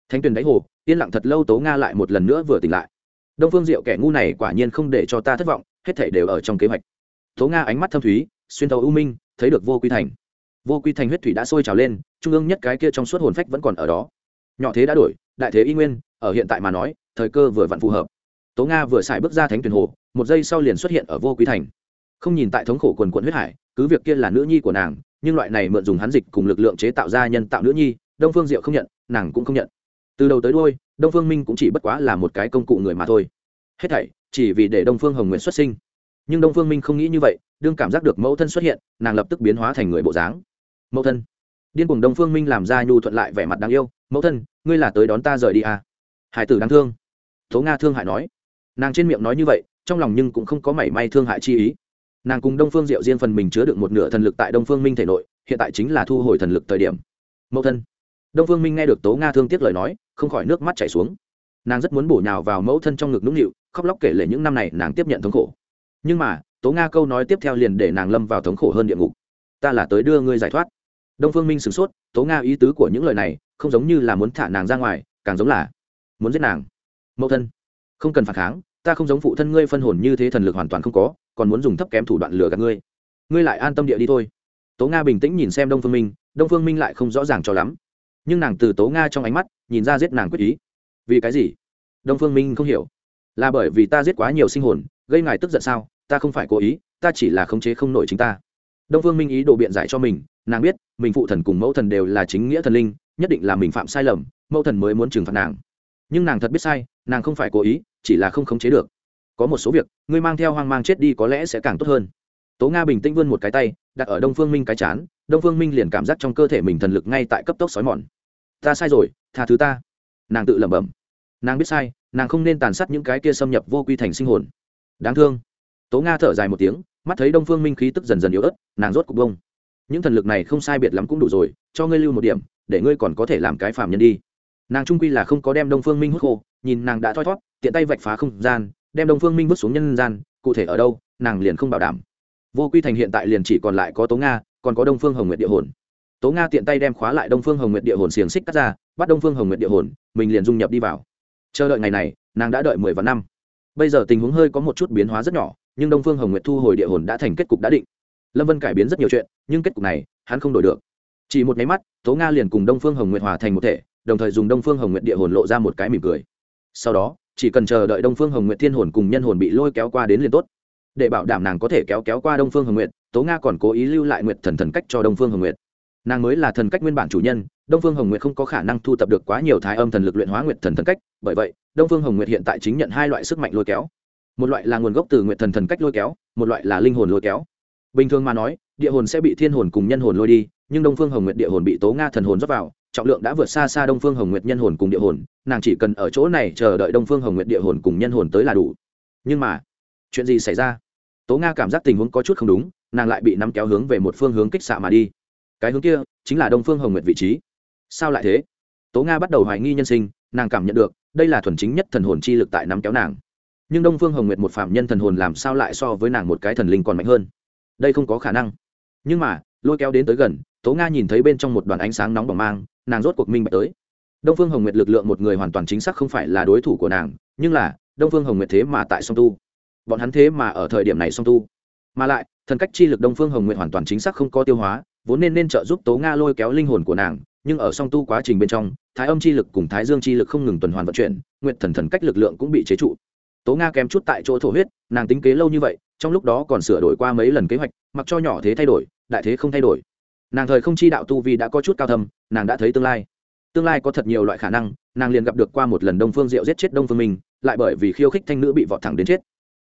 Thánh tuyền đáy hồ yên lặng thật lâu tố nga lại một lần nữa vừa tỉnh lại. Đông phương diệu kẻ ngu này quả nhiên không để cho ta thất vọng hết thể đều ở trong kế hoạch. Tố nga ánh mắt thâm thúy xuyên thấu ưu minh thấy được vô quy thành. Vô quy thành huyết thủy đã sôi trào lên, trung ương nhất cái kia trong suốt hồn phách vẫn còn ở đó. Nhỏ thế đã đổi, đại thế y nguyên, ở hiện tại mà nói, thời cơ vừa vặn phù hợp. Tố nga vừa xài bước ra thánh tuyển hồ, một giây sau liền xuất hiện ở vô quý thành. Không nhìn tại thống khổ quần quận huyết hải, cứ việc kia là nữ nhi của nàng, nhưng loại này mượn dùng hắn dịch cùng lực lượng chế tạo ra nhân tạo nữ nhi, đông phương diệu không nhận, nàng cũng không nhận. Từ đầu tới đôi đông phương minh cũng chỉ bất quá là một cái công cụ người mà thôi. Hết thảy, chỉ vì để đông phương hồng nguyện xuất sinh. Nhưng đông phương minh không nghĩ như vậy đương cảm giác được mẫu thân xuất hiện, nàng lập tức biến hóa thành người bộ dáng. Mẫu thân. Điên cùng đông phương minh làm ra nhu thuận lại vẻ mặt đáng yêu. Mẫu thân, ngươi là tới đón ta rời đi à. hải tử đáng thương. Tố nga thương hại nói. Nàng trên miệng nói như vậy, trong lòng nhưng cũng không có mảy may thương hại chi ý. Nàng cùng đông phương diệu riêng phần mình chứa được một nửa thần lực tại đông phương minh thể nội, hiện tại chính là thu hồi thần lực thời điểm. Mẫu thân. Đông phương minh nghe được tố nga thương tiếc lời nói, không khỏi nước mắt chảy xuống. Nàng rất muốn bổ nhào vào mẫu thân trong ngực nũng nịu, khóc lóc kể lể những năm này nàng tiếp nhận thống khổ. Nhưng mà tố nga câu nói tiếp theo liền để nàng lâm vào thống khổ hơn địa ngục. Ta là tới đưa ngươi giải thoát. Đông phương minh sửng sốt, tố nga ý tứ của những lời này không giống như là muốn thả nàng ra ngoài, càng giống là muốn giết nàng. Mẫu thân, không cần phản kháng, ta không giống phụ thân ngươi phân hồn như thế thần lực hoàn toàn không có, còn muốn dùng thấp kém thủ đoạn lừa gạt ngươi. Ngươi lại an tâm địa đi thôi. Tố nga bình tĩnh nhìn xem đông phương minh, đông phương minh lại không rõ ràng cho lắm. Nhưng nàng từ tố nga trong ánh mắt, nhìn ra giết nàng quyết ý. Vì cái gì? Đông phương minh không hiểu. Là bởi vì ta giết quá nhiều sinh hồn, gây ngài tức giận sao? Ta không phải cố ý, ta chỉ là khống chế không nổi chính ta. Đông phương minh ý đồ biện giải cho mình, nàng biết, mình phụ thần cùng mẫu thần đều là chính nghĩa thần linh, nhất định là mình phạm sai lầm, mẫu thần mới muốn trừng phạt nàng. Nhưng nàng thật biết sai, nàng không phải cố ý, chỉ là không khống chế được. Có một số việc, ngươi mang theo hoang mang chết đi có lẽ sẽ càng tốt hơn. Tố nga bình tĩnh vươn một cái tay, đặt ở đông phương minh cái chán, đông phương minh liền cảm giác trong cơ thể mình thần lực ngay tại cấp tốc xói mòn. Ta sai rồi, tha thứ ta. Nàng tự lẩm bẩm. Nàng biết sai, nàng không nên tàn sát những cái kia xâm nhập vô quy thành sinh hồn. Đáng thương tố nga thở dài một tiếng, mắt thấy đông phương minh khí tức dần dần yếu ớt, nàng rốt cục bông những thần lực này không sai biệt lắm cũng đủ rồi, cho ngươi lưu một điểm, để ngươi còn có thể làm cái phạm nhân đi. Nàng trung quy là không có đem đông phương minh hút khô, nhìn nàng đã thoi thót, tiện tay vạch phá không gian, đem đông phương minh vứt xuống nhân gian, cụ thể ở đâu, nàng liền không bảo đảm. Vô quy thành hiện tại liền chỉ còn lại có tố nga, còn có đông phương hồng nguyệt địa hồn. Tố nga tiện tay đem khóa lại đông phương hồng nguyệt địa hồn xiềng xích cắt ra, bắt đông phương hồng nguyệt địa hồn, mình liền dung nhập đi vào. Chờ đợi ngày này, nàng đã đợi mười vạn năm. Bây giờ tình huống hơi có một chút biến hóa rất nhỏ nhưng đông phương hồng nguyệt thu hồi địa hồn đã thành kết cục đã định. Lâm vân cải biến rất nhiều chuyện, nhưng kết cục này, hắn không đổi được. Chỉ một máy mắt, tố nga liền cùng đông phương hồng nguyệt hòa thành một thể, đồng thời dùng đông phương hồng nguyệt địa hồn lộ ra một cái mỉm cười. Sau đó, chỉ cần chờ đợi đông phương hồng nguyệt thiên hồn cùng nhân hồn bị lôi kéo qua đến liền tốt. Để bảo đảm nàng có thể kéo kéo qua đông phương hồng nguyệt, tố nga còn cố ý lưu lại nguyệt thần thần cách cho đông phương hồng nguyệt. Nàng mới là thần cách nguyên bản chủ nhân, đông phương hồng nguyệt không có khả năng thu tập được quá nhiều thái âm thần lực luyện hóa nguyệt thần thần cách, bởi vậy, đông phương hồng nguyệt hiện tại chính nhận hai loại sức mạnh lôi kéo một loại là nguồn gốc từ nguyện thần thần cách lôi kéo, một loại là linh hồn lôi kéo. Bình thường mà nói, địa hồn sẽ bị thiên hồn cùng nhân hồn lôi đi, nhưng đông phương hồng nguyệt địa hồn bị tố nga thần hồn rót vào, trọng lượng đã vượt xa xa đông phương hồng nguyệt nhân hồn cùng địa hồn, nàng chỉ cần ở chỗ này chờ đợi đông phương hồng nguyệt địa hồn cùng nhân hồn tới là đủ. Nhưng mà, chuyện gì xảy ra? Tố nga cảm giác tình huống có chút không đúng, nàng lại bị nắm kéo hướng về một phương hướng kích xạ mà đi. Cái hướng kia chính là đông phương hồng nguyệt vị trí. Sao lại thế? Tố nga bắt đầu hoài nghi nhân sinh, nàng cảm nhận được, đây là thuần chính nhất thần hồn chi lực tại nắm kéo nàng nhưng đông phương hồng nguyệt một phạm nhân thần hồn làm sao lại so với nàng một cái thần linh còn mạnh hơn? Đây không có khả năng. Nhưng mà, lôi kéo đến tới gần, tố nga nhìn thấy bên trong một đoàn ánh sáng nóng bỏng mang, nàng rốt cuộc minh bạch tới. Đông phương hồng nguyệt lực lượng một người hoàn toàn chính xác không phải là đối thủ của nàng, nhưng là, đông phương hồng nguyệt thế mà tại song tu. Bọn hắn thế mà ở thời điểm này song tu. Mà lại, thần cách chi lực đông phương hồng nguyệt hoàn toàn chính xác không có tiêu hóa, vốn nên nên trợ giúp tố nga lôi kéo linh hồn của nàng, nhưng ở song tu quá trình bên trong, thái âm chi lực cùng thái dương chi lực không ngừng tuần hoàn vận chuyển nguyện thần thần cách lực lượng cũng bị chế trụ tố nga kém chút tại chỗ thổ huyết, nàng tính kế lâu như vậy, trong lúc đó còn sửa đổi qua mấy lần kế hoạch, mặc cho nhỏ thế thay đổi, đại thế không thay đổi. Nàng thời không chi đạo tu vi đã có chút cao thâm, nàng đã thấy tương lai. Tương lai có thật nhiều loại khả năng, nàng liền gặp được qua một lần đông phương diệu giết chết đông phương minh, lại bởi vì khiêu khích thanh nữ bị vọt thẳng đến chết.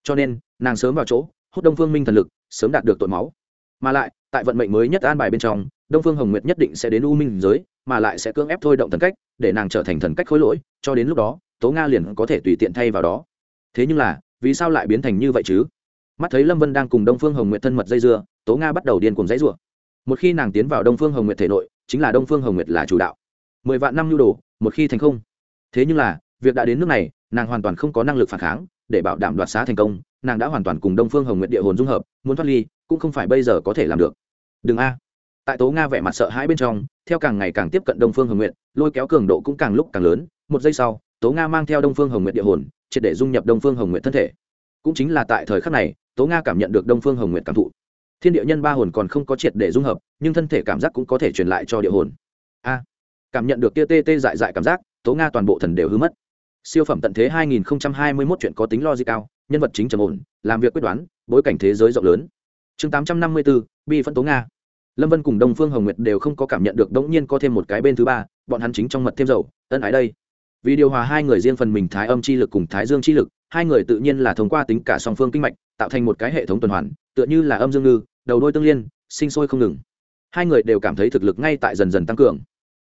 Cho nên, nàng sớm vào chỗ, hút đông phương minh thần lực, sớm đạt được tội máu. Mà lại, tại vận mệnh mới nhất an bài bên trong, đông phương hồng nguyệt nhất định sẽ đến u minh giới, mà lại sẽ cưỡng ép thôi động thần cách, để nàng trở thành thần cách khối lỗi, cho đến lúc đó, tố nga liền có thể tùy tiện thay vào đó thế nhưng là, vì sao lại biến thành như vậy chứ? Mắt thấy lâm vân đang cùng đông phương hồng nguyệt thân mật dây dưa, tố nga bắt đầu điên cùng dãy rủa. Một khi nàng tiến vào đông phương hồng nguyệt thể nội, chính là đông phương hồng nguyệt là chủ đạo. Mười vạn năm nhu đồ, một khi thành không. Thế nhưng là, việc đã đến nước này, nàng hoàn toàn không có năng lực phản kháng, để bảo đảm đoạt xá thành công, nàng đã hoàn toàn cùng đông phương hồng nguyệt địa hồn dung hợp, muốn thoát ly, cũng không phải bây giờ có thể làm được. Đừng a. Tại tố nga vẻ mặt sợ hãi bên trong, theo càng ngày càng tiếp cận đông phương hồng nguyệt, lôi kéo cường độ cũng càng lúc càng lớn. Một giây sau, tố nga mang theo đông phương hồng nguyệt địa hồn triệt để dung nhập đông phương hồng nguyệt thân thể. Cũng chính là tại thời khắc này tố nga cảm nhận được đông phương hồng nguyệt cảm thụ. Thiên địa nhân ba hồn còn không có triệt để dung hợp nhưng thân thể cảm giác cũng có thể truyền lại cho địa hồn. A cảm nhận được tia tê tê dại dại cảm giác tố nga toàn bộ thần đều hư mất. Siêu phẩm tận thế 2021 chuyện có tính logic cao nhân vật chính trầm ổn làm việc quyết đoán bối cảnh thế giới rộng lớn. Chương 854, bi phân tố nga. Lâm vân cùng đông phương hồng nguyệt đều không có cảm nhận được đống nhiên có thêm một cái bên thứ ba bọn hắn chính trong mật thêm dầu ân ái đây vì điều hòa hai người riêng phần mình thái âm chi lực cùng thái dương chi lực, hai người tự nhiên là thông qua tính cả song phương kinh mạch, tạo thành một cái hệ thống tuần hoàn, tựa như là âm dương ngư, đầu đôi tương liên, sinh sôi không ngừng. Hai người đều cảm thấy thực lực ngay tại dần dần tăng cường.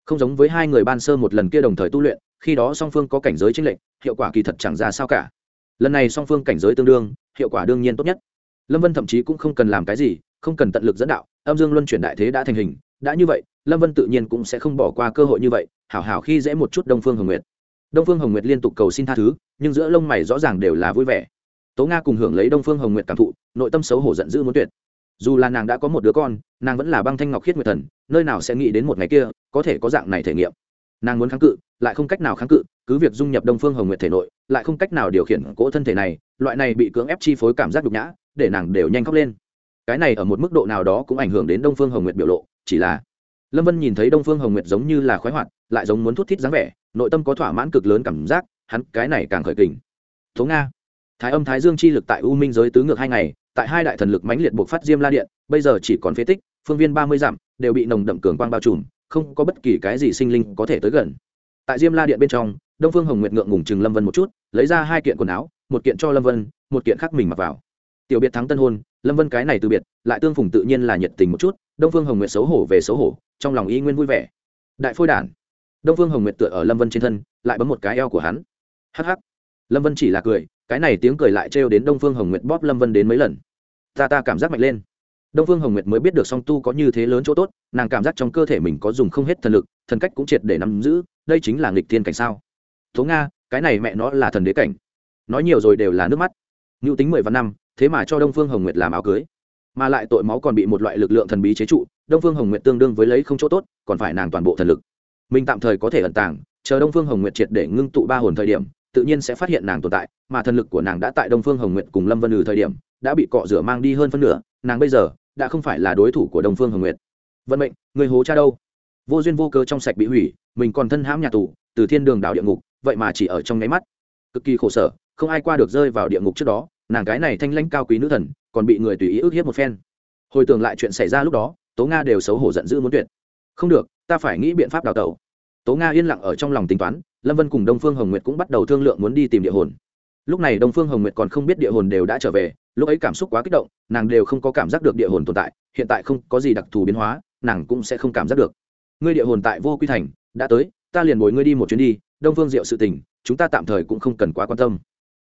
Không giống với hai người ban sơ một lần kia đồng thời tu luyện, khi đó song phương có cảnh giới tranh lệch, hiệu quả kỳ thật chẳng ra sao cả. Lần này song phương cảnh giới tương đương, hiệu quả đương nhiên tốt nhất. Lâm vân thậm chí cũng không cần làm cái gì, không cần tận lực dẫn đạo, âm dương luân chuyển đại thế đã thành hình, đã như vậy, lâm vân tự nhiên cũng sẽ không bỏ qua cơ hội như vậy, hảo hảo khi dễ một chút đông phương hồng nguyệt đông phương hồng nguyệt liên tục cầu xin tha thứ, nhưng giữa lông mày rõ ràng đều là vui vẻ. Tố nga cùng hưởng lấy đông phương hồng nguyệt cảm thụ, nội tâm xấu hổ giận dữ muốn tuyệt. Dù là nàng đã có một đứa con, nàng vẫn là băng thanh ngọc khiết nguyệt thần, nơi nào sẽ nghĩ đến một ngày kia, có thể có dạng này thể nghiệm. Nàng muốn kháng cự, lại không cách nào kháng cự, cứ việc dung nhập đông phương hồng nguyệt thể nội, lại không cách nào điều khiển cỗ thân thể này, loại này bị cưỡng ép chi phối cảm giác nhục nhã, để nàng đều nhanh khóc lên. Cái này ở một mức độ nào đó cũng ảnh hưởng đến đông phương hồng nguyệt biểu lộ, chỉ là lâm vân nhìn thấy đông phương hồng nguyệt giống như là khoái hoạt, lại giống muốn thút thít dáng vẻ, nội tâm có thỏa mãn cực lớn cảm giác, hắn cái này càng khởi kình. Tố nga, thái âm thái dương chi lực tại u minh giới tứ ngược hai ngày, tại hai đại thần lực mãnh liệt buộc phát diêm la điện, bây giờ chỉ còn phế tích, phương viên ba mươi dặm, đều bị nồng đậm cường quang bao trùm, không có bất kỳ cái gì sinh linh có thể tới gần. Tại diêm la điện bên trong, đông phương hồng nguyệt ngượng ngùng chừng lâm vân một chút, lấy ra hai kiện quần áo, một kiện cho lâm vân, một kiện khác mình mặc vào. Tiểu biệt thắng tân hôn, lâm vân cái này từ biệt, lại tương phùng tự nhiên là nhiệt tình một chút, đông phương hồng nguyệt xấu hổ về xấu hổ trong lòng y nguyên vui vẻ. Đại phôi đản. Đông phương hồng nguyệt tựa ở lâm vân trên thân, lại bấm một cái eo của hắn. Hh lâm vân chỉ là cười, cái này tiếng cười lại trêu đến đông phương hồng nguyệt bóp lâm vân đến mấy lần. Ta ta cảm giác mạnh lên. Đông phương hồng nguyệt mới biết được song tu có như thế lớn chỗ tốt, nàng cảm giác trong cơ thể mình có dùng không hết thần lực, thần cách cũng triệt để nắm giữ, đây chính là nghịch thiên cảnh sao? Tố nga, cái này mẹ nó là thần đế cảnh. Nói nhiều rồi đều là nước mắt. Ngưu tính mười vạn năm, thế mà cho đông phương hồng nguyệt làm áo cưới mà lại tội máu còn bị một loại lực lượng thần bí chế trụ, đông phương hồng nguyệt tương đương với lấy không chỗ tốt, còn phải nàng toàn bộ thần lực. Mình tạm thời có thể ẩn tàng, chờ đông phương hồng nguyệt triệt để ngưng tụ ba hồn thời điểm, tự nhiên sẽ phát hiện nàng tồn tại, mà thần lực của nàng đã tại đông phương hồng nguyệt cùng lâm vân ừ thời điểm, đã bị cọ rửa mang đi hơn phân nửa, nàng bây giờ đã không phải là đối thủ của đông phương hồng nguyệt. Vận mệnh, người hố cha đâu? Vô duyên vô cơ trong sạch bị hủy, mình còn thân hãm nhà tù, từ thiên đường đảo địa ngục, vậy mà chỉ ở trong nháy mắt. Cực kỳ khổ sở, không ai qua được rơi vào địa ngục trước đó, nàng cái này thanh lãnh cao quý nữ thần còn bị người tùy ý ức hiếp một phen. Hồi tưởng lại chuyện xảy ra lúc đó, tố nga đều xấu hổ giận dữ muốn tuyệt. Không được, ta phải nghĩ biện pháp đào tẩu. Tố nga yên lặng ở trong lòng tính toán, lâm vân cùng đông phương hồng nguyệt cũng bắt đầu thương lượng muốn đi tìm địa hồn. Lúc này đông phương hồng nguyệt còn không biết địa hồn đều đã trở về, lúc ấy cảm xúc quá kích động, nàng đều không có cảm giác được địa hồn tồn tại, hiện tại không có gì đặc thù biến hóa, nàng cũng sẽ không cảm giác được. Ngươi địa hồn tại vô quy thành, đã tới, ta liền bồi ngươi đi một chuyến đi, đông phương diệu sự tình, chúng ta tạm thời cũng không cần quá quan tâm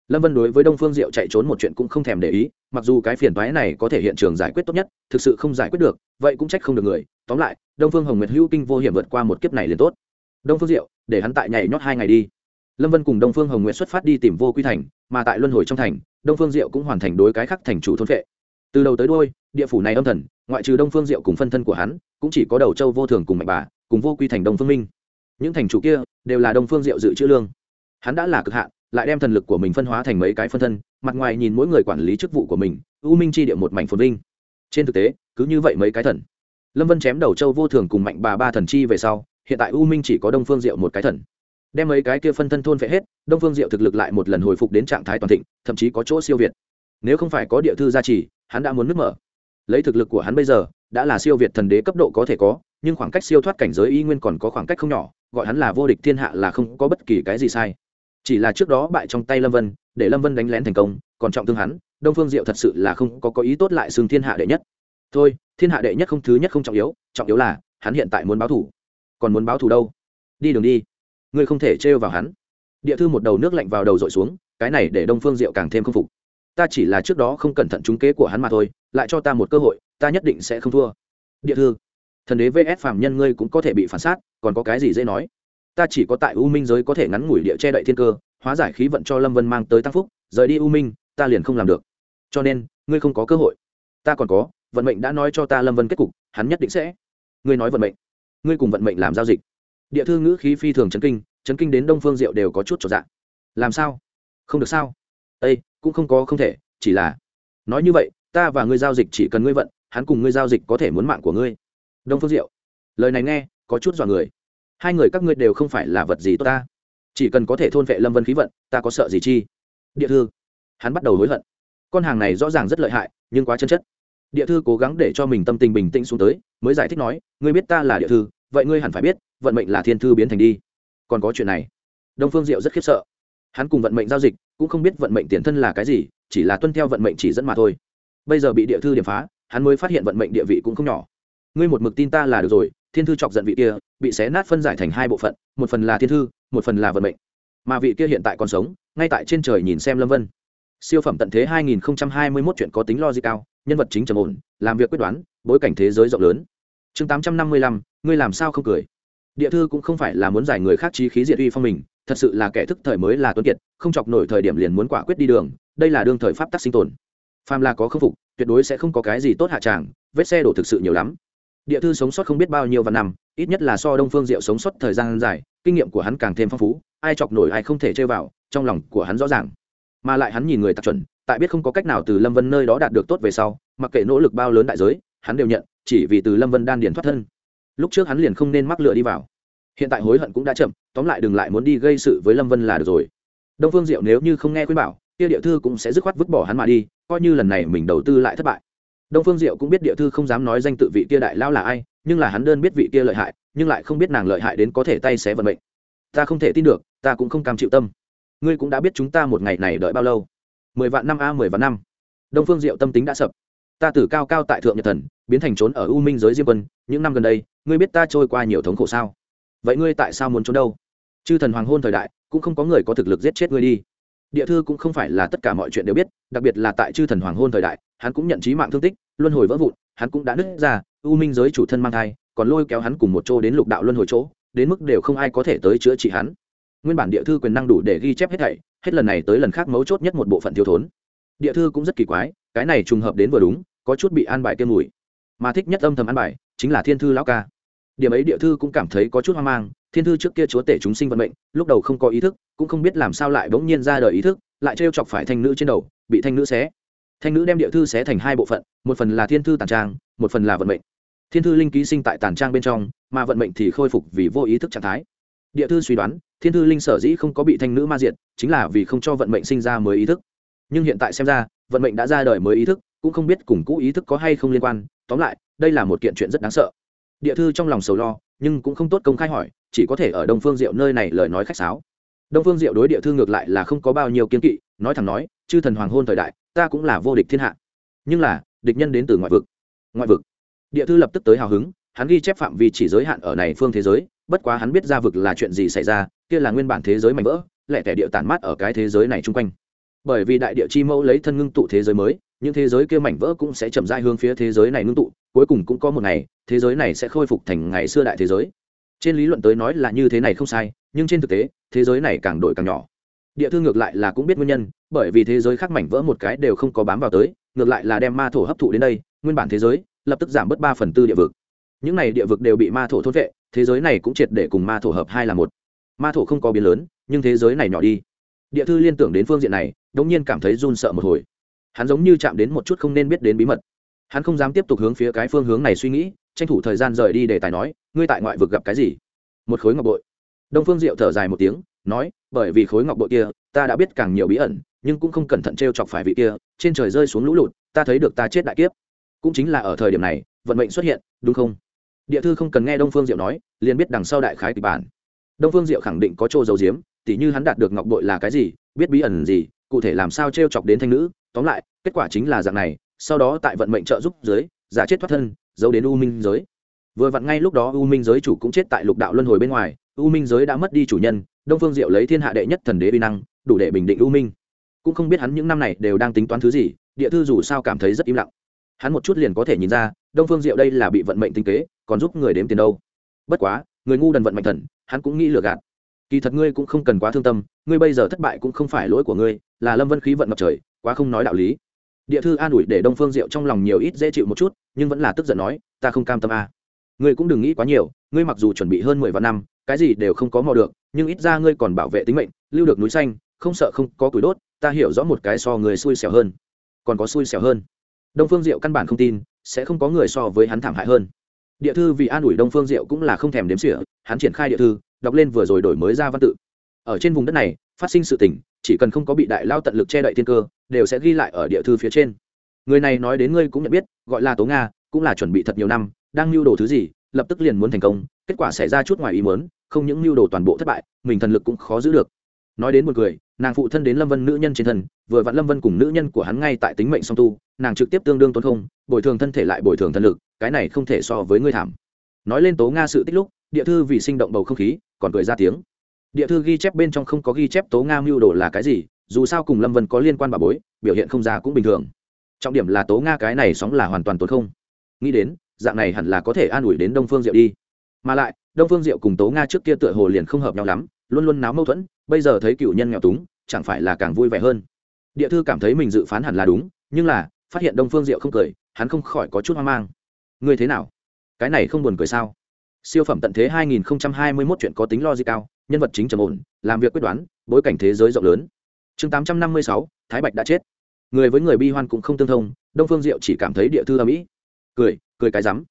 lâm vân đối với đông phương diệu chạy trốn một chuyện cũng không thèm để ý, mặc dù cái phiền toái này có thể hiện trường giải quyết tốt nhất, thực sự không giải quyết được, vậy cũng trách không được người. Tóm lại, đông phương hồng nguyệt hữu kinh vô hiểm vượt qua một kiếp này liền tốt. Đông phương diệu, để hắn tại nhảy nhót hai ngày đi. Lâm vân cùng đông phương hồng nguyệt xuất phát đi tìm vô quy thành, mà tại luân hồi trong thành, đông phương diệu cũng hoàn thành đối cái khắc thành chủ thôn vệ từ đầu tới đôi địa phủ này âm thần, ngoại trừ đông phương diệu cùng phân thân của hắn, cũng chỉ có đầu châu vô thường cùng mạnh bà, cùng vô quy thành đông phương minh. Những thành chủ kia đều là đông phương diệu dự trữ lương. Hắn đã là cực hạn lại đem thần lực của mình phân hóa thành mấy cái phân thân, mặt ngoài nhìn mỗi người quản lý chức vụ của mình, u minh chi địa một mảnh phồn vinh. Trên thực tế, cứ như vậy mấy cái thần. Lâm vân chém đầu châu vô thường cùng mạnh bà ba thần chi về sau, hiện tại u minh chỉ có đông phương diệu một cái thần. Đem mấy cái kia phân thân thôn phệ hết, đông phương diệu thực lực lại một lần hồi phục đến trạng thái toàn thịnh, thậm chí có chỗ siêu việt. Nếu không phải có địa thư gia trì, hắn đã muốn nứt mở. Lấy thực lực của hắn bây giờ, đã là siêu việt thần đế cấp độ có thể có, nhưng khoảng cách siêu thoát cảnh giới y nguyên còn có khoảng cách không nhỏ, gọi hắn là vô địch thiên hạ là không có bất kỳ cái gì sai chỉ là trước đó bại trong tay lâm vân, để lâm vân đánh lén thành công, còn trọng thương hắn, đông phương diệu thật sự là không có có ý tốt lại xưng thiên hạ đệ nhất. Thôi, thiên hạ đệ nhất không thứ nhất không trọng yếu trọng yếu là, hắn hiện tại muốn báo thủ. Còn muốn báo thù đâu? Đi đường đi. Ngươi không thể trêu vào hắn. Địa thư một đầu nước lạnh vào đầu dội xuống, cái này để đông phương diệu càng thêm không phục. Ta chỉ là trước đó không cẩn thận trúng kế của hắn mà thôi, lại cho ta một cơ hội, ta nhất định sẽ không thua. Địa thư, thần đế vs phạm nhân ngươi cũng có thể bị phản xác còn có cái gì dễ nói? Ta chỉ có tại u minh giới có thể ngắn ngủi địa che đậy thiên cơ, hóa giải khí vận cho lâm vân mang tới tăng phúc, rời đi u minh, ta liền không làm được. Cho nên, ngươi không có cơ hội. Ta còn có, vận mệnh đã nói cho ta lâm vân kết cục, hắn nhất định sẽ. Ngươi nói vận mệnh. Ngươi cùng vận mệnh làm giao dịch. Địa thư ngữ khí phi thường chấn kinh chấn kinh đến đông phương diệu đều có chút trọn dạng làm sao? Không được sao? Ây cũng không có, không thể, chỉ là nói như vậy, ta và ngươi giao dịch chỉ cần ngươi vận, hắn cùng ngươi giao dịch có thể muốn mạng của ngươi. Đông phương diệu, lời này nghe, có chút dọa người hai người các ngươi đều không phải là vật gì tốt ta. Chỉ cần có thể thôn vệ lâm vân khí vận, ta có sợ gì chi? Địa thư. Hắn bắt đầu hối hận. Con hàng này rõ ràng rất lợi hại, nhưng quá chân chất. Địa thư cố gắng để cho mình tâm tình bình tĩnh xuống tới, mới giải thích nói, ngươi biết ta là địa thư, vậy ngươi hẳn phải biết, vận mệnh là thiên thư biến thành đi. Còn có chuyện này. Đông phương diệu rất khiếp sợ. Hắn cùng vận mệnh giao dịch, cũng không biết vận mệnh tiền thân là cái gì, chỉ là tuân theo vận mệnh chỉ dẫn mà thôi. Bây giờ bị địa thư điểm phá, hắn mới phát hiện vận mệnh địa vị cũng không nhỏ. Ngươi một mực tin ta là được rồi thiên thư chọc giận vị kia bị xé nát phân giải thành hai bộ phận một phần là thiên thư một phần là vận mệnh. Mà vị kia hiện tại còn sống ngay tại trên trời nhìn xem lâm vân. Siêu phẩm tận thế 2021 chuyện có tính logic cao nhân vật chính trầm ổn làm việc quyết đoán bối cảnh thế giới rộng lớn. Chương 855, ngươi làm sao không cười? Địa thư cũng không phải là muốn giải người khác trí khí diệt uy phong mình thật sự là kẻ thức thời mới là tuấn kiệt không chọc nổi thời điểm liền muốn quả quyết đi đường đây là đương thời pháp tắc sinh tồn. Phàm là có khâm phục tuyệt đối sẽ không có cái gì tốt hạ tràng vết xe đổ thực sự nhiều lắm địa thư sống sót không biết bao nhiêu và năm, ít nhất là so đông phương diệu sống sót thời gian dài, kinh nghiệm của hắn càng thêm phong phú, ai chọc nổi ai không thể chơi vào, trong lòng của hắn rõ ràng. Mà lại hắn nhìn người tặc chuẩn, tại biết không có cách nào từ lâm vân nơi đó đạt được tốt về sau, mặc kệ nỗ lực bao lớn đại giới, hắn đều nhận, chỉ vì từ lâm vân đan điền thoát thân. Lúc trước hắn liền không nên mắc lựa đi vào. Hiện tại hối hận cũng đã chậm, tóm lại đừng lại muốn đi gây sự với lâm vân là được rồi. Đông phương diệu nếu như không nghe khuyên bảo, kia địa thư cũng sẽ dứt khoát vứt bỏ hắn mà đi, coi như lần này mình đầu tư lại thất bại đông phương diệu cũng biết địa thư không dám nói danh tự vị kia đại lao là ai, nhưng là hắn đơn biết vị kia lợi hại, nhưng lại không biết nàng lợi hại đến có thể tay xé vận mệnh. Ta không thể tin được, ta cũng không cam chịu tâm. Ngươi cũng đã biết chúng ta một ngày này đợi bao lâu? Mười vạn năm a, mười vạn năm. Đông phương diệu tâm tính đã sập. Ta từ cao cao tại thượng nhật thần, biến thành trốn ở u minh giới diêm quân, những năm gần đây, ngươi biết ta trôi qua nhiều thống khổ sao? Vậy ngươi tại sao muốn trốn đâu? Chư thần hoàng hôn thời đại, cũng không có người có thực lực giết chết ngươi đi địa thư cũng không phải là tất cả mọi chuyện đều biết, đặc biệt là tại chư thần hoàng hôn thời đại, hắn cũng nhận trí mạng thương tích, luân hồi vỡ vụn, hắn cũng đã nứt ra, u minh giới chủ thân mang thai, còn lôi kéo hắn cùng một chỗ đến lục đạo luân hồi chỗ, đến mức đều không ai có thể tới chữa trị hắn. Nguyên bản địa thư quyền năng đủ để ghi chép hết thảy, hết lần này tới lần khác mấu chốt nhất một bộ phận thiếu thốn. Địa thư cũng rất kỳ quái, cái này trùng hợp đến vừa đúng, có chút bị an bài kiêm mùi. Mà thích nhất âm thầm an bài, chính là thiên thư lão ca điểm ấy địa thư cũng cảm thấy có chút hoang mang, thiên thư trước kia chúa tể chúng sinh vận mệnh, lúc đầu không có ý thức, cũng không biết làm sao lại bỗng nhiên ra đời ý thức, lại trêu chọc phải thanh nữ trên đầu, bị thanh nữ xé. Thanh nữ đem địa thư xé thành hai bộ phận, một phần là thiên thư tàn trang, một phần là vận mệnh. Thiên thư linh ký sinh tại tàn trang bên trong, mà vận mệnh thì khôi phục vì vô ý thức trạng thái. Địa thư suy đoán, thiên thư linh sở dĩ không có bị thanh nữ ma diệt, chính là vì không cho vận mệnh sinh ra mới ý thức. Nhưng hiện tại xem ra, vận mệnh đã ra đời mới ý thức, cũng không biết cùng cũ ý thức có hay không liên quan. Tóm lại, đây là một kiện chuyện rất đáng sợ địa thư trong lòng sầu lo, nhưng cũng không tốt công khai hỏi, chỉ có thể ở đông phương diệu nơi này lời nói khách sáo. Đông phương diệu đối địa thư ngược lại là không có bao nhiêu kiên kỵ, nói thẳng nói, chư thần hoàng hôn thời đại, ta cũng là vô địch thiên hạ. Nhưng là, địch nhân đến từ ngoại vực. Ngoại vực. Địa thư lập tức tới hào hứng, hắn ghi chép phạm vi chỉ giới hạn ở này phương thế giới, bất quá hắn biết ra vực là chuyện gì xảy ra, kia là nguyên bản thế giới mạnh vỡ, lẻ tẻ địa tản mát ở cái thế giới này chung quanh bởi vì đại địa chi mẫu lấy thân ngưng tụ thế giới mới, những thế giới kia mảnh vỡ cũng sẽ chậm rãi hướng phía thế giới này ngưng tụ, cuối cùng cũng có một ngày, thế giới này sẽ khôi phục thành ngày xưa đại thế giới. Trên lý luận tới nói là như thế này không sai, nhưng trên thực tế, thế giới này càng đổi càng nhỏ. Địa thư ngược lại là cũng biết nguyên nhân, bởi vì thế giới khác mảnh vỡ một cái đều không có bám vào tới, ngược lại là đem ma thổ hấp thụ đến đây, nguyên bản thế giới, lập tức giảm bớt ba phần tư địa vực. Những này địa vực đều bị ma thổ thốt vệ, thế giới này cũng triệt để cùng ma thổ hợp hai là một. Ma thổ không có biến lớn, nhưng thế giới này nhỏ đi. Địa thư liên tưởng đến phương diện này đống nhiên cảm thấy run sợ một hồi. Hắn giống như chạm đến một chút không nên biết đến bí mật. Hắn không dám tiếp tục hướng phía cái phương hướng này suy nghĩ, tranh thủ thời gian rời đi để tài nói, ngươi tại ngoại vực gặp cái gì? Một khối ngọc bội. Đông phương diệu thở dài một tiếng, nói, bởi vì khối ngọc bội kia, ta đã biết càng nhiều bí ẩn, nhưng cũng không cẩn thận t r e o chọc phải vị kia, trên trời rơi xuống lũ lụt, ta thấy được ta chết đại kiếp. Cũng chính là ở thời điểm này, vận mệnh xuất hiện, đúng không? Địa thư không cần nghe đông phương diệu nói, liền biết đằng sau đại khái kịch bản. Đông phương diệu khẳng định có chỗ dầu diếm tỉ như hắn đạt được ngọc bội là cái gì, biết bí ẩn gì cụ thể làm sao t r e o chọc đến thanh nữ, tóm lại, kết quả chính là dạng này, sau đó tại vận mệnh trợ giúp dưới, giả chết thoát thân, giấu đến u minh giới. Vừa vặn ngay lúc đó u minh giới chủ cũng chết tại lục đạo luân hồi bên ngoài, u minh giới đã mất đi chủ nhân, đông phương diệu lấy thiên hạ đệ nhất thần đế vi năng, đủ để bình định u minh. Cũng không biết hắn những năm này đều đang tính toán thứ gì, địa thư dù sao cảm thấy rất im lặng. Hắn một chút liền có thể nhìn ra, đông phương diệu đây là bị vận mệnh tinh kế, còn giúp người đếm tiền đâu. Bất quá, người ngu đần vận mệnh thần, hắn cũng nghĩ lừa gạt kỳ thật ngươi cũng không cần quá thương tâm, ngươi bây giờ thất bại cũng không phải lỗi của ngươi, là lâm vân khí vận ngập trời, quá không nói đạo lý. Địa thư an ủi để đông phương diệu trong lòng nhiều ít dễ chịu một chút, nhưng vẫn là tức giận nói, ta không cam tâm a. À. ngươi cũng đừng nghĩ quá nhiều, ngươi mặc dù chuẩn bị hơn mười vạn năm, cái gì đều không có mò được, nhưng ít ra ngươi còn bảo vệ tính mệnh, lưu được núi xanh, không sợ không có củi đốt, ta hiểu rõ một cái so người xui xẻo hơn. Còn có xui xẻo hơn. Đông phương diệu căn bản không tin, sẽ không có người so với hắn thảm hại hơn. Địa thư vì an ủi đông phương diệu cũng là không thèm đếm xỉa, hắn triển khai địa thư đọc lên vừa rồi đổi mới ra văn tự. Ở trên vùng đất này, phát sinh sự tình, chỉ cần không có bị đại lao tận lực che đậy thiên cơ, đều sẽ ghi lại ở địa thư phía trên. Người này nói đến ngươi cũng nhận biết, gọi là tố nga, cũng là chuẩn bị thật nhiều năm, đang mưu đồ thứ gì, lập tức liền muốn thành công, kết quả xảy ra chút ngoài ý muốn, không những mưu đồ toàn bộ thất bại, mình thần lực cũng khó giữ được. Nói đến một người nàng phụ thân đến lâm vân nữ nhân trên thân, vừa vặn lâm vân cùng nữ nhân của hắn ngay tại tính mệnh song tu, nàng trực tiếp tương đương tốn không, bồi thường thân thể lại bồi thường thần lực, cái này không thể so với ngươi thảm. Nói lên tố nga sự tích lúc, địa thư vì sinh động bầu không khí còn cười ra tiếng. Địa thư ghi chép bên trong không có ghi chép tố nga mưu đồ là cái gì, dù sao cùng lâm vân có liên quan bà bối, biểu hiện không ra cũng bình thường. Trọng điểm là tố nga cái này sóng là hoàn toàn tốn không. Nghĩ đến, dạng này hẳn là có thể an ủi đến đông phương diệu đi. Mà lại, đông phương diệu cùng tố nga trước kia tựa hồ liền không hợp nhau lắm, luôn luôn náo mâu thuẫn, bây giờ thấy cựu nhân nghèo túng, chẳng phải là càng vui vẻ hơn. Địa thư cảm thấy mình dự phán hẳn là đúng, nhưng là, phát hiện đông phương diệu không cười, hắn không khỏi có chút hoang mang. Ngươi thế nào? Cái này không buồn cười sao? Siêu phẩm tận thế 2021 chuyện có tính logic cao nhân vật chính trầm ổn làm việc quyết đoán bối cảnh thế giới rộng lớn. Chương 856, thái bạch đã chết. Người với người bi hoan cũng không tương thông đông phương diệu chỉ cảm thấy địa thư âm ý. Cười cười cái rắm.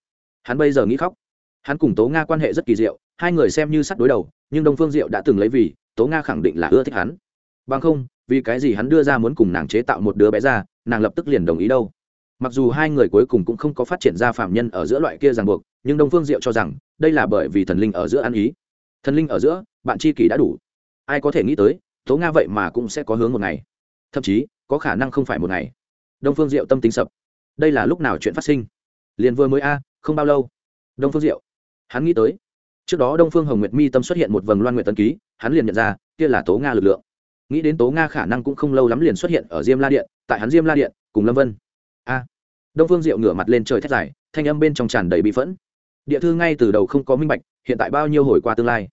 Hắn bây giờ nghĩ khóc. Hắn cùng tố nga quan hệ rất kỳ diệu hai người xem như sắt đối đầu nhưng đông phương diệu đã từng lấy vì tố nga khẳng định là ưa thích hắn. Bằng không vì cái gì hắn đưa ra muốn cùng nàng chế tạo một đứa bé ra nàng lập tức liền đồng ý đâu. Mặc dù hai người cuối cùng cũng không có phát triển ra phạm nhân ở giữa loại kia ràng buộc nhưng đông phương diệu cho rằng đây là bởi vì thần linh ở giữa ăn ý. Thần linh ở giữa, bạn chi kỷ đã đủ. Ai có thể nghĩ tới, tố nga vậy mà cũng sẽ có hướng một ngày. Thậm chí, có khả năng không phải một ngày. Đông phương diệu tâm tính sập. Đây là lúc nào chuyện phát sinh? Liền vừa mới a, không bao lâu. Đông phương diệu. Hắn nghĩ tới. Trước đó đông phương hồng nguyệt mi tâm xuất hiện một vầng loan nguyệt tân ký, hắn liền nhận ra, kia là tố nga lực lượng. Nghĩ đến tố nga khả năng cũng không lâu lắm liền xuất hiện ở diêm la điện, tại hắn diêm la điện, cùng lâm vân. A. Đông phương diệu ngửa mặt lên trời thét dài, thanh âm bên trong tràn đầy bị phẫn địa thư ngay từ đầu không có minh bạch, hiện tại bao nhiêu hồi qua tương lai.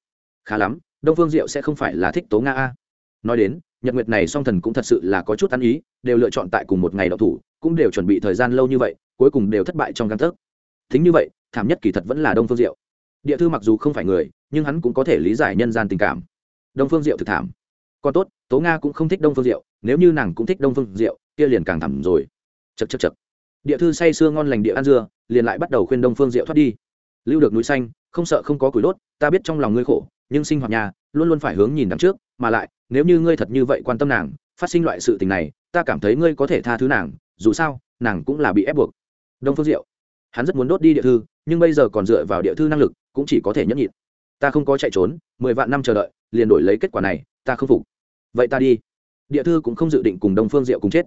Khá lắm, đông phương diệu sẽ không phải là thích tố nga a. Nói đến, nhật nguyệt này song thần cũng thật sự là có chút ăn ý, đều lựa chọn tại cùng một ngày đậu thủ, cũng đều chuẩn bị thời gian lâu như vậy, cuối cùng đều thất bại trong căn thức thính như vậy, thảm nhất kỳ thật vẫn là đông phương diệu. Địa thư mặc dù không phải người, nhưng hắn cũng có thể lý giải nhân gian tình cảm. Đông phương diệu thực thảm. Còn tốt, tố nga cũng không thích đông phương diệu, nếu như nàng cũng thích đông phương diệu, kia liền càng thảm rồi. Chật chật chật địa thư say sưa ngon lành địa ăn dưa, liền lại bắt đầu khuyên đông phương diệu thoát đi lưu được núi xanh, không sợ không có củi đốt, ta biết trong lòng ngươi khổ, nhưng sinh hoạt nhà, luôn luôn phải hướng nhìn đằng trước, mà lại, nếu như ngươi thật như vậy quan tâm nàng, phát sinh loại sự tình này, ta cảm thấy ngươi có thể tha thứ nàng, dù sao, nàng cũng là bị ép buộc. Đông phương diệu, hắn rất muốn đốt đi địa thư, nhưng bây giờ còn dựa vào địa thư năng lực, cũng chỉ có thể nhẫn nhịn. Ta không có chạy trốn, mười vạn năm chờ đợi, liền đổi lấy kết quả này, ta không phục. Vậy ta đi. Địa thư cũng không dự định cùng đông phương diệu cùng chết.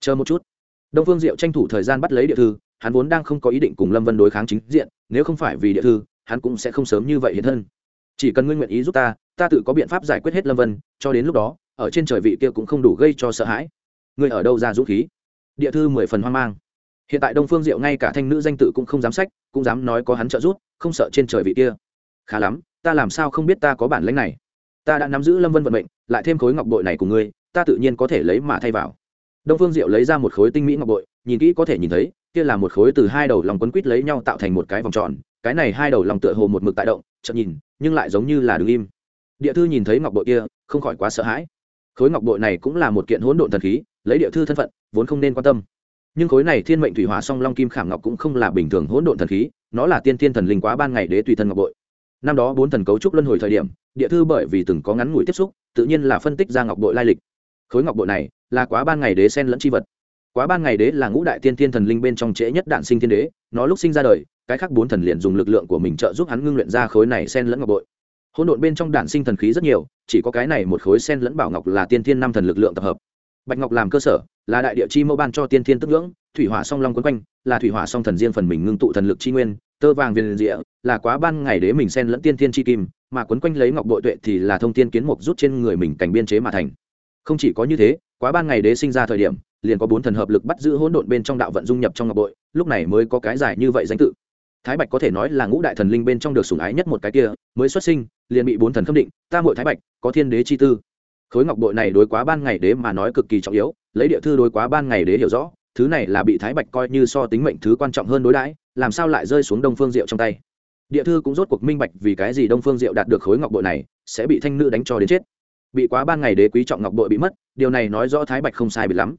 Chờ một chút. Đông phương diệu tranh thủ thời gian bắt lấy địa thư hắn vốn đang không có ý định cùng lâm vân đối kháng chính diện, nếu không phải vì địa thư, hắn cũng sẽ không sớm như vậy hiện thân. Chỉ cần ngươi nguyện ý giúp ta ta tự có biện pháp giải quyết hết lâm vân, cho đến lúc đó, ở trên trời vị kia cũng không đủ gây cho sợ hãi. Ngươi ở đâu ra dũng khí? Địa thư mười phần hoang mang. Hiện tại đông phương diệu ngay cả thanh nữ danh tự cũng không dám sách, cũng dám nói có hắn trợ giúp, không sợ trên trời vị kia. Khá lắm, ta làm sao không biết ta có bản lãnh này? Ta đã nắm giữ lâm vân vận mệnh, lại thêm khối ngọc bội này của ngươi, ta tự nhiên có thể lấy mà thay vào. Đông phương diệu lấy ra một khối tinh mỹ ngọc bội, nhìn kỹ có thể nhìn thấy kia là một khối từ hai đầu lòng quấn quít lấy nhau tạo thành một cái vòng tròn, cái này hai đầu lòng tựa hồ một mực tại động chậm nhìn, nhưng lại giống như là đứng im. Địa thư nhìn thấy ngọc bội kia, không khỏi quá sợ hãi. Khối ngọc bội này cũng là một kiện hỗn độn thần khí, lấy địa thư thân phận, vốn không nên quan tâm. Nhưng khối này thiên mệnh thủy hỏa song long kim khảm ngọc cũng không là bình thường hỗn độn thần khí, nó là tiên thiên thần linh quá ban ngày đế tùy thân ngọc bội. Năm đó bốn thần cấu trúc luân hồi thời điểm, địa thư bởi vì từng có ngắn ngủi tiếp xúc, tự nhiên là phân tích ra ngọc bội lai lịch. Khối ngọc bội này là quá ban ngày đế sen lẫn c h i vật quá ban ngày đế là ngũ đại tiên thiên thần linh bên trong trễ nhất đạn sinh thiên đế, nó lúc sinh ra đời, cái khác bốn thần liền dùng lực lượng của mình trợ giúp hắn ngưng luyện ra khối này sen lẫn ngọc bội. Hỗn độn bên trong đạn sinh thần khí rất nhiều, chỉ có cái này một khối sen lẫn bảo ngọc là tiên thiên năm thần lực lượng tập hợp. Bạch ngọc làm cơ sở, là đại địa chi mẫu ban cho tiên thiên tức ngưỡng, thủy hỏa song long quấn quanh, là thủy hỏa song thần riêng phần mình ngưng tụ thần lực chi nguyên, tơ vàng viên địa là quá ban ngày đế mình sen lẫn tiên thiên chi kim, mà quấn quanh lấy ngọc bội tuệ thì là thông tiên kiến mục rút trên người mình cảnh biên chế mà thành. Không chỉ có như thế, quá ban ngày đế sinh ra thời điểm liền có bốn thần hợp lực bắt giữ hỗn độn bên trong đạo vận dung nhập trong ngọc bội, lúc này mới có cái giải như vậy danh tự. Thái bạch có thể nói là ngũ đại thần linh bên trong được sủng ái nhất một cái kia, mới xuất sinh, liền bị bốn thần khâm định, ta muội thái bạch, có thiên đế chi tư. Khối ngọc bội này đối quá ban ngày đế mà nói cực kỳ trọng yếu, lấy địa thư đối quá ban ngày đế hiểu rõ, thứ này là bị thái bạch coi như so tính mệnh thứ quan trọng hơn đối đãi, làm sao lại rơi xuống đông phương diệu trong tay? Địa thư cũng rốt cuộc minh bạch vì cái gì đông phương diệu đạt được khối ngọc bội này, sẽ bị thanh nữ đánh cho đến chết. Bị quá ban ngày đế quý trọng ngọc bội bị mất, điều này nói rõ thái bạch không sai bị lắm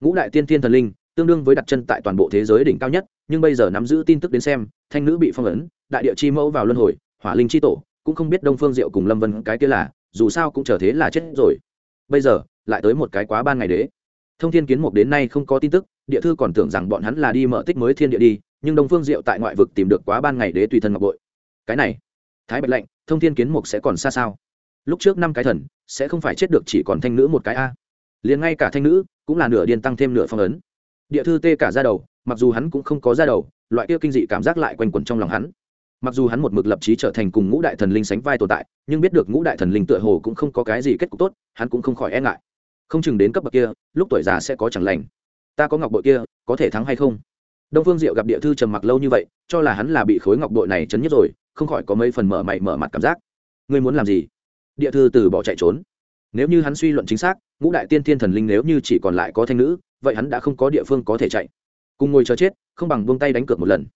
ngũ đại tiên thiên thần linh, tương đương với đặt chân tại toàn bộ thế giới đỉnh cao nhất, nhưng bây giờ nắm giữ tin tức đến xem, thanh nữ bị phong ấn, đại địa chi mẫu vào luân hồi, hỏa linh chi tổ, cũng không biết đông phương diệu cùng lâm vân cái kia là, dù sao cũng trở thế là chết rồi. Bây giờ, lại tới một cái quá ban ngày đế. Thông thiên kiến mục đến nay không có tin tức, địa thư còn tưởng rằng bọn hắn là đi mở tích mới thiên địa đi, nhưng đông phương diệu tại ngoại vực tìm được quá ban ngày đế tùy thân ngọc bội. Cái này, thái bạch lệnh, thông thiên kiến mục sẽ còn xa sao? Lúc trước năm cái thần, sẽ không phải chết được chỉ còn thanh nữ một cái a liền ngay cả thanh nữ cũng là nửa điên tăng thêm nửa phong ấn. Địa thư tê cả ra đầu, mặc dù hắn cũng không có ra đầu, loại kia kinh dị cảm giác lại quanh quẩn trong lòng hắn. Mặc dù hắn một mực lập trí trở thành cùng ngũ đại thần linh sánh vai tồn tại, nhưng biết được ngũ đại thần linh tựa hồ cũng không có cái gì kết cục tốt, hắn cũng không khỏi e ngại. Không chừng đến cấp bậc kia, lúc tuổi già sẽ có chẳng lành. Ta có ngọc bội kia, có thể thắng hay không? Đông phương diệu gặp địa thư trầm mặc lâu như vậy, cho là hắn là bị khối ngọc bội này chấn nhất rồi, không khỏi có mấy phần mở mày mở mặt cảm giác. Ngươi muốn làm gì? Địa thư từ bỏ chạy trốn nếu như hắn suy luận chính xác, ngũ đại tiên thiên thần linh nếu như chỉ còn lại có thanh nữ, vậy hắn đã không có địa phương có thể chạy. Cùng ngồi chờ chết, không bằng buông tay đánh cược một lần.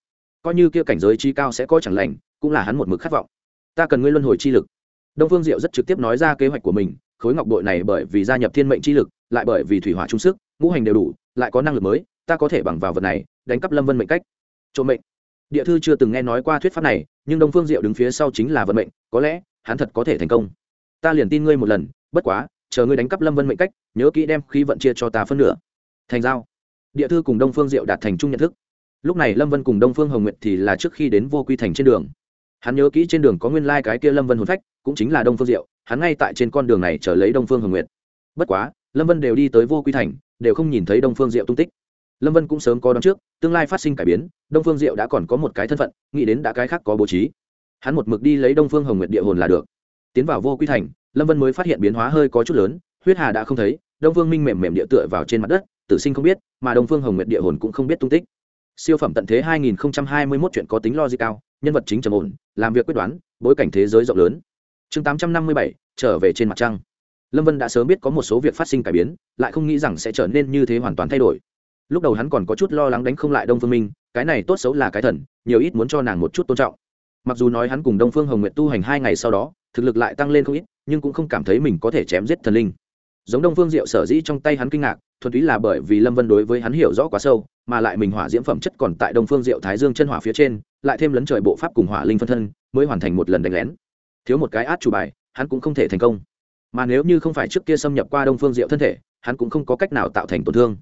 Coi như kia cảnh giới chi cao sẽ có chẳng lành, cũng là hắn một mực khát vọng. Ta cần ngươi luân hồi chi lực. Đông phương diệu rất trực tiếp nói ra kế hoạch của mình, khối ngọc bội này bởi vì gia nhập thiên mệnh chi lực, lại bởi vì thủy hỏa trung sức, ngũ hành đều đủ, lại có năng lực mới, ta có thể bằng vào vật này, đánh cắp lâm vân mệnh cách. Trộm mệnh. Địa thư chưa từng nghe nói qua thuyết pháp này, nhưng đông phương diệu đứng phía sau chính là vận mệnh, có lẽ, hắn thật có thể thành công. Ta liền tin ngươi một lần bất quá, chờ ngươi đánh cắp lâm vân mệnh cách, nhớ kỹ đem khí vận chia cho ta phân nửa. Thành giao. Địa thư cùng đông phương diệu đạt thành chung nhận thức. Lúc này lâm vân cùng đông phương hồng nguyệt thì là trước khi đến vô quy thành trên đường. Hắn nhớ kỹ trên đường có nguyên lai、like、cái kia lâm vân hồn phách, cũng chính là đông phương diệu, hắn ngay tại trên con đường này chờ lấy đông phương hồng nguyệt. Bất quá, lâm vân đều đi tới vô quy thành, đều không nhìn thấy đông phương diệu tung tích. Lâm vân cũng sớm có đón trước, tương lai phát sinh cải biến, đông phương diệu đã còn có một cái thân phận, nghĩ đến đã cái khác có bố trí. Hắn một mực đi lấy đông phương hồng nguyệt địa hồn là được. Tiến vào vô quy thành lâm vân mới phát hiện biến hóa hơi có chút lớn huyết hà đã không thấy đông phương minh mềm mềm địa tựa vào trên mặt đất tử sinh không biết mà đông phương hồng nguyệt địa hồn cũng không biết tung tích. Siêu phẩm tận thế 2021 chuyện có tính logic cao nhân vật chính trầm ổn làm việc quyết đoán bối cảnh thế giới rộng lớn. Chương 857, trở về trên mặt trăng. Lâm vân đã sớm biết có một số việc phát sinh cải biến lại không nghĩ rằng sẽ trở nên như thế hoàn toàn thay đổi. Lúc đầu hắn còn có chút lo lắng đánh không lại đông phương minh cái này tốt xấu là cái thần nhiều ít muốn cho nàng một chút tôn trọng. Mặc dù nói hắn cùng đông phương hồng nguyện tu hành hai ngày sau đó thực lực lại tăng lên không ít nhưng cũng không cảm thấy mình có thể chém giết thần linh. Giống đông phương diệu sở dĩ trong tay hắn kinh ngạc, thuần túy là bởi vì lâm vân đối với hắn hiểu rõ quá sâu, mà lại mình hỏa diễm phẩm chất còn tại đông phương diệu thái dương chân hỏa phía trên, lại thêm lấn trời bộ pháp cùng hỏa linh phân thân, mới hoàn thành một lần đánh lén. Thiếu một cái át chủ bài, hắn cũng không thể thành công. Mà nếu như không phải trước kia xâm nhập qua đông phương diệu thân thể, hắn cũng không có cách nào tạo thành tổn thương.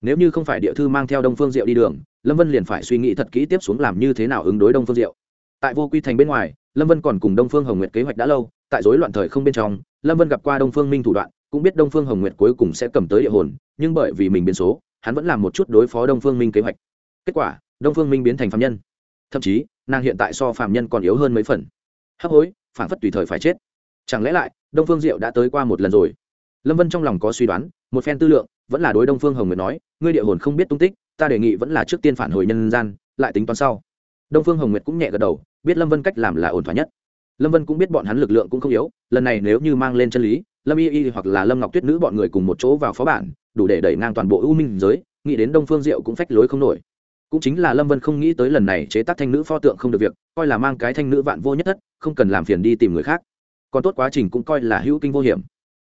Nếu như không phải địa thư mang theo đông phương diệu đi đường, lâm vân liền phải suy nghĩ thật kỹ tiếp xuống làm như thế nào ứng đối đông phương diệu. Tại vô quy thành bên ngoài, lâm vân còn cùng đông phương hồng nguyệt kế hoạch đã lâu tại rối loạn thời không bên trong, lâm vân gặp qua đông phương minh thủ đoạn, cũng biết đông phương hồng nguyệt cuối cùng sẽ cầm tới địa hồn, nhưng bởi vì mình biến số, hắn vẫn làm một chút đối phó đông phương minh kế hoạch. Kết quả, đông phương minh biến thành phạm nhân. Thậm chí, nàng hiện tại so phạm nhân còn yếu hơn mấy phần. Hấp hối, phản phất tùy thời phải chết. Chẳng lẽ lại, đông phương diệu đã tới qua một lần rồi? Lâm vân trong lòng có suy đoán, một phen tư lượng, vẫn là đối đông phương hồng nguyệt nói, ngươi địa hồn không biết tung tích, ta đề nghị vẫn là trước tiên phản hồi nhân gian, lại tính toán sau. Đông phương hồng nguyệt cũng nhẹ gật đầu, biết lâm vân cách làm là ổn thỏa nhất lâm vân cũng biết bọn hắn lực lượng cũng không yếu, lần này nếu như mang lên chân lý, lâm y y hoặc là lâm ngọc tuyết nữ bọn người cùng một chỗ vào phó bản, đủ để đẩy ngang toàn bộ ưu minh giới, nghĩ đến đông phương diệu cũng phách lối không nổi. Cũng chính là lâm vân không nghĩ tới lần này chế tác thanh nữ pho tượng không được việc, coi là mang cái thanh nữ vạn vô nhất thất, không cần làm phiền đi tìm người khác. Còn tốt quá trình cũng coi là hữu kinh vô hiểm.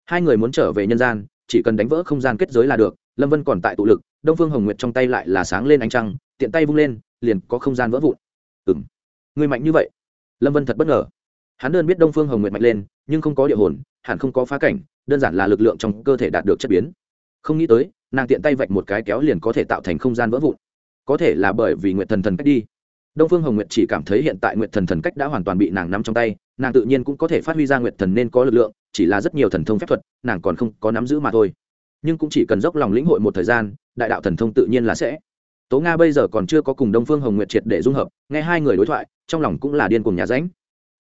Hai người muốn trở về nhân gian, chỉ cần đánh vỡ không gian kết giới là được, lâm vân còn tại tụ lực, đông phương hồng nguyệt trong tay lại là sáng lên ánh trăng, tiện tay vung lên, liền có không gian vỡ vụn. Ừng người mạnh như vậy. Lâm vân thật bất ngờ hắn đơn biết đông phương hồng nguyệt mạnh lên, nhưng không có địa hồn, hẳn không có phá cảnh, đơn giản là lực lượng trong cơ thể đạt được chất biến. Không nghĩ tới, nàng tiện tay vạch một cái kéo liền có thể tạo thành không gian vỡ vụn. Có thể là bởi vì nguyệt thần thần cách đi. Đông phương hồng nguyệt chỉ cảm thấy hiện tại nguyệt thần thần cách đã hoàn toàn bị nàng nắm trong tay, nàng tự nhiên cũng có thể phát huy ra nguyệt thần nên có lực lượng, chỉ là rất nhiều thần thông phép thuật, nàng còn không có nắm giữ mà thôi. Nhưng cũng chỉ cần dốc lòng lĩnh hội một thời gian, đại đạo thần thông tự nhiên là sẽ. Tố nga bây giờ còn chưa có cùng đông phương hồng nguyệt triệt để dung hợp, nghe hai người đối thoại, trong lòng cũng là điên cùng nhà ránh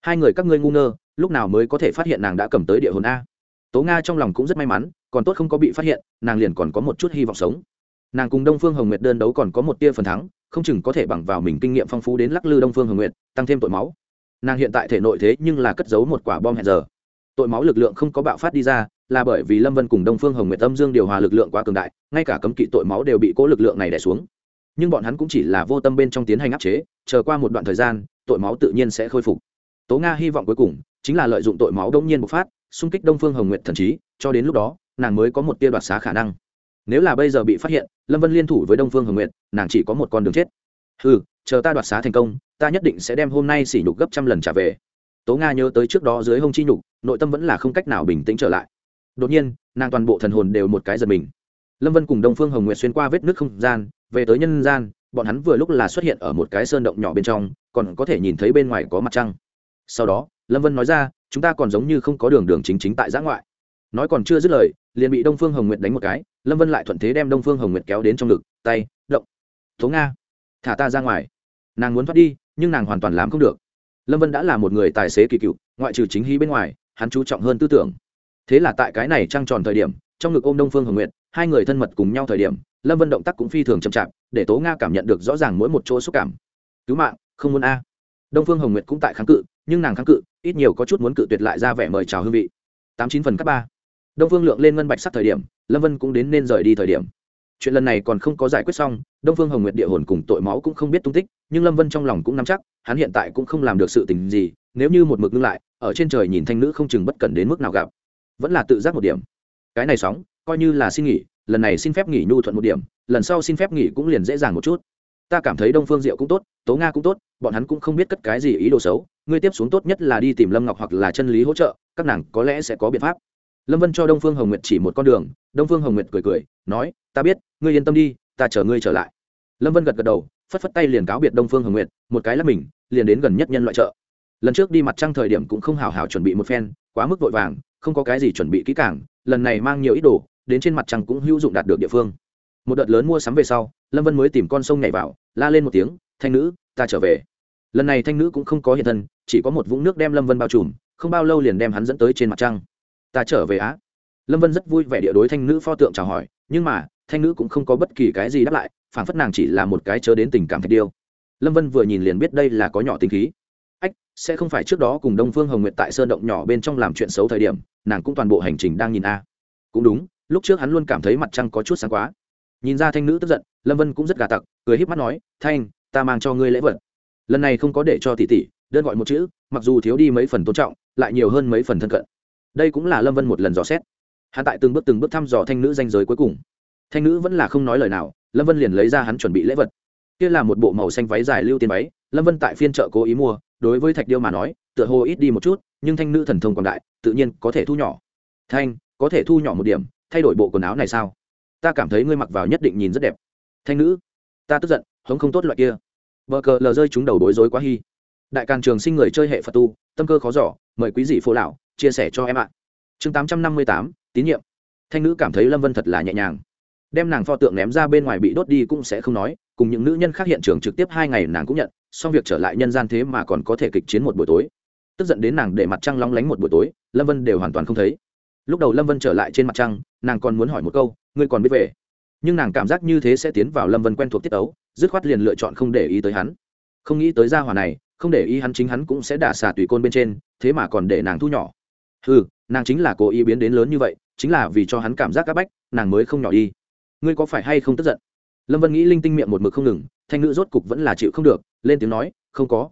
hai người các ngươi ngu ngơ, lúc nào mới có thể phát hiện nàng đã cầm tới địa hồn a? Tố nga trong lòng cũng rất may mắn, còn tốt không có bị phát hiện, nàng liền còn có một chút hy vọng sống. Nàng cùng đông phương hồng nguyệt đơn đấu còn có một tia phần thắng, không chừng có thể bằng vào mình kinh nghiệm phong phú đến lắc lư đông phương hồng nguyệt, tăng thêm tội máu. Nàng hiện tại thể nội thế nhưng là cất giấu một quả bom hẹn giờ. Tội máu lực lượng không có bạo phát đi ra, là bởi vì lâm vân cùng đông phương hồng nguyệt âm dương điều hòa lực lượng quá cường đại, ngay cả cấm kỵ tội máu đều bị cố lực lượng này đẻ xuống. Nhưng bọn hắn cũng chỉ là vô tâm bên trong tiến hành áp chế, chờ qua một đoạn thời gian, tội máu tự nhiên sẽ khôi phục tố nga hy vọng cuối cùng chính là lợi dụng tội máu đông nhiên bộc phát, xung kích đông phương hồng nguyệt thần trí, cho đến lúc đó, nàng mới có một tia đoạt xá khả năng. Nếu là bây giờ bị phát hiện, lâm vân liên thủ với đông phương hồng nguyệt, nàng chỉ có một con đường chết. Ừ chờ ta đoạt xá thành công, ta nhất định sẽ đem hôm nay sỉ nhục gấp trăm lần trả về. Tố nga nhớ tới trước đó dưới hông chi nhục, nội tâm vẫn là không cách nào bình tĩnh trở lại. Đột nhiên, nàng toàn bộ thần hồn đều một cái giật mình. Lâm vân cùng đông phương hồng nguyệt xuyên qua vết nước không gian, về tới nhân gian, bọn hắn vừa lúc là xuất hiện ở một cái sơn động nhỏ bên trong, còn có thể nhìn thấy bên ngoài có mặt trăng sau đó, lâm vân nói ra, chúng ta còn giống như không có đường đường chính chính tại giã ngoại. Nói còn chưa dứt lời, liền bị đông phương hồng nguyệt đánh một cái, lâm vân lại thuận thế đem đông phương hồng nguyệt kéo đến trong ngực, tay, động. Tố nga, thả ta ra ngoài. Nàng muốn thoát đi, nhưng nàng hoàn toàn làm không được. Lâm vân đã là một người tài xế kỳ cựu, ngoại trừ chính hí bên ngoài, hắn chú trọng hơn tư tưởng. Thế là tại cái này trăng tròn thời điểm, trong ngực ôm đông phương hồng nguyệt, hai người thân mật cùng nhau thời điểm, lâm vân động tác cũng phi thường chậm chạp, để tố nga cảm nhận được rõ ràng mỗi một chỗ xúc cảm. Cứu mạng, không muốn a. Đông phương hồng nguyệt cũng tại kháng cự nhưng nàng kháng cự, ít nhiều có chút muốn cự tuyệt lại ra vẻ mời chào hương vị. Tám chín phần cấp ba. Đông phương lượng lên ngân bạch sắc thời điểm, lâm vân cũng đến nên rời đi thời điểm. Chuyện lần này còn không có giải quyết xong, đông phương hồng nguyệt địa hồn cùng tội máu cũng không biết tung tích, nhưng lâm vân trong lòng cũng nắm chắc, hắn hiện tại cũng không làm được sự tình gì, nếu như một mực ngưng lại, ở trên trời nhìn thanh nữ không chừng bất cần đến mức nào gặp. Vẫn là tự giác một điểm. Cái này sóng, coi như là xin nghỉ, lần này xin phép nghỉ nhu thuận một điểm, lần sau xin phép nghỉ cũng liền dễ dàng một chút ta cảm thấy đông phương diệu cũng tốt, tố nga cũng tốt, bọn hắn cũng không biết cất cái gì ý đồ xấu. Ngươi tiếp xuống tốt nhất là đi tìm lâm ngọc hoặc là chân lý hỗ trợ, các nàng có lẽ sẽ có biện pháp. Lâm vân cho đông phương hồng nguyệt chỉ một con đường, đông phương hồng nguyệt cười cười, nói, ta biết, ngươi yên tâm đi, ta chờ ngươi trở lại. Lâm vân gật gật đầu, phất phất tay liền cáo biệt đông phương hồng nguyệt, một cái là mình, liền đến gần nhất nhân loại chợ. Lần trước đi mặt trăng thời điểm cũng không hào hào chuẩn bị một phen, quá mức vội vàng, không có cái gì chuẩn bị kỹ càng, lần này mang nhiều ít đồ, đến trên mặt trăng cũng hữu dụng đạt được địa phương một đợt lớn mua sắm về sau, lâm vân mới tìm con sông nhảy vào, la lên một tiếng, thanh nữ, ta trở về. Lần này thanh nữ cũng không có hiện thân, chỉ có một vũng nước đem lâm vân bao trùm, không bao lâu liền đem hắn dẫn tới trên mặt trăng. Ta trở về á. Lâm vân rất vui vẻ địa đối thanh nữ pho tượng chào hỏi, nhưng mà, thanh nữ cũng không có bất kỳ cái gì đáp lại phản phất nàng chỉ là một cái chớ đến tình cảm thạch điêu. Lâm vân vừa nhìn liền biết đây là có nhỏ tính khí. Ách, sẽ không phải trước đó cùng đông phương hồng nguyệt tại sơn động nhỏ bên trong làm chuyện xấu thời điểm, nàng cũng toàn bộ hành trình đang nhìn a. Cũng đúng, lúc trước hắn luôn cảm thấy mặt trăng có chút sáng quá nhìn ra thanh nữ tức giận, lâm vân cũng rất gà tặc, cười híp mắt nói, thanh, ta mang cho ngươi lễ vật. Lần này không có để cho tỷ tỷ, đơn gọi một chữ, mặc dù thiếu đi mấy phần tôn trọng, lại nhiều hơn mấy phần thân cận. Đây cũng là lâm vân một lần dò xét. Hắn tại từng bước từng bước thăm dò thanh nữ danh giới cuối cùng. Thanh nữ vẫn là không nói lời nào, lâm vân liền lấy ra hắn chuẩn bị lễ vật. Kia là một bộ màu xanh váy dài lưu tiền váy, lâm vân tại phiên chợ cố ý mua, đối với thạch điêu mà nói, tựa hồ ít đi một chút, nhưng thanh nữ thần thông còn đại, tự nhiên có thể thu nhỏ. Thanh, có thể thu nhỏ một điểm, thay đổi bộ quần áo này sao? Ta cảm thấy ngươi mặc vào nhất định nhìn rất đẹp. Thanh nữ, ta tức giận, hống không tốt loại kia. Vợ cờ lờ rơi chúng đầu bối rối quá hy đại càng trường sinh người chơi hệ phật tu, tâm cơ khó giỏ mời quý dị phố lão, chia sẻ cho em ạ. Chương tám trăm năm mươi tám, tín nhiệm. Thanh nữ cảm thấy lâm vân thật là nhẹ nhàng. Đem nàng pho tượng ném ra bên ngoài bị đốt đi cũng sẽ không nói, cùng những nữ nhân khác hiện trường trực tiếp hai ngày nàng cũng nhận, xong việc trở lại nhân gian thế mà còn có thể kịch chiến một buổi tối. Tức giận đến nàng để mặt trăng long lánh một buổi tối, lâm vân đều hoàn toàn không thấy lúc đầu lâm vân trở lại trên mặt trăng, nàng còn muốn hỏi một câu, ngươi còn biết về? Nhưng nàng cảm giác như thế sẽ tiến vào lâm vân quen thuộc tiết ấu dứt khoát liền lựa chọn không để ý tới hắn. Không nghĩ tới gia hòa này, không để ý hắn chính hắn cũng sẽ đả xả tùy côn bên trên, thế mà còn để nàng thu nhỏ. Ừ nàng chính là cố ý biến đến lớn như vậy, chính là vì cho hắn cảm giác áp bách, nàng mới không nhỏ đi. Ngươi có phải hay không tức giận? Lâm vân nghĩ linh tinh miệng một mực không ngừng, thanh ngữ rốt cục vẫn là chịu không được, lên tiếng nói, không có.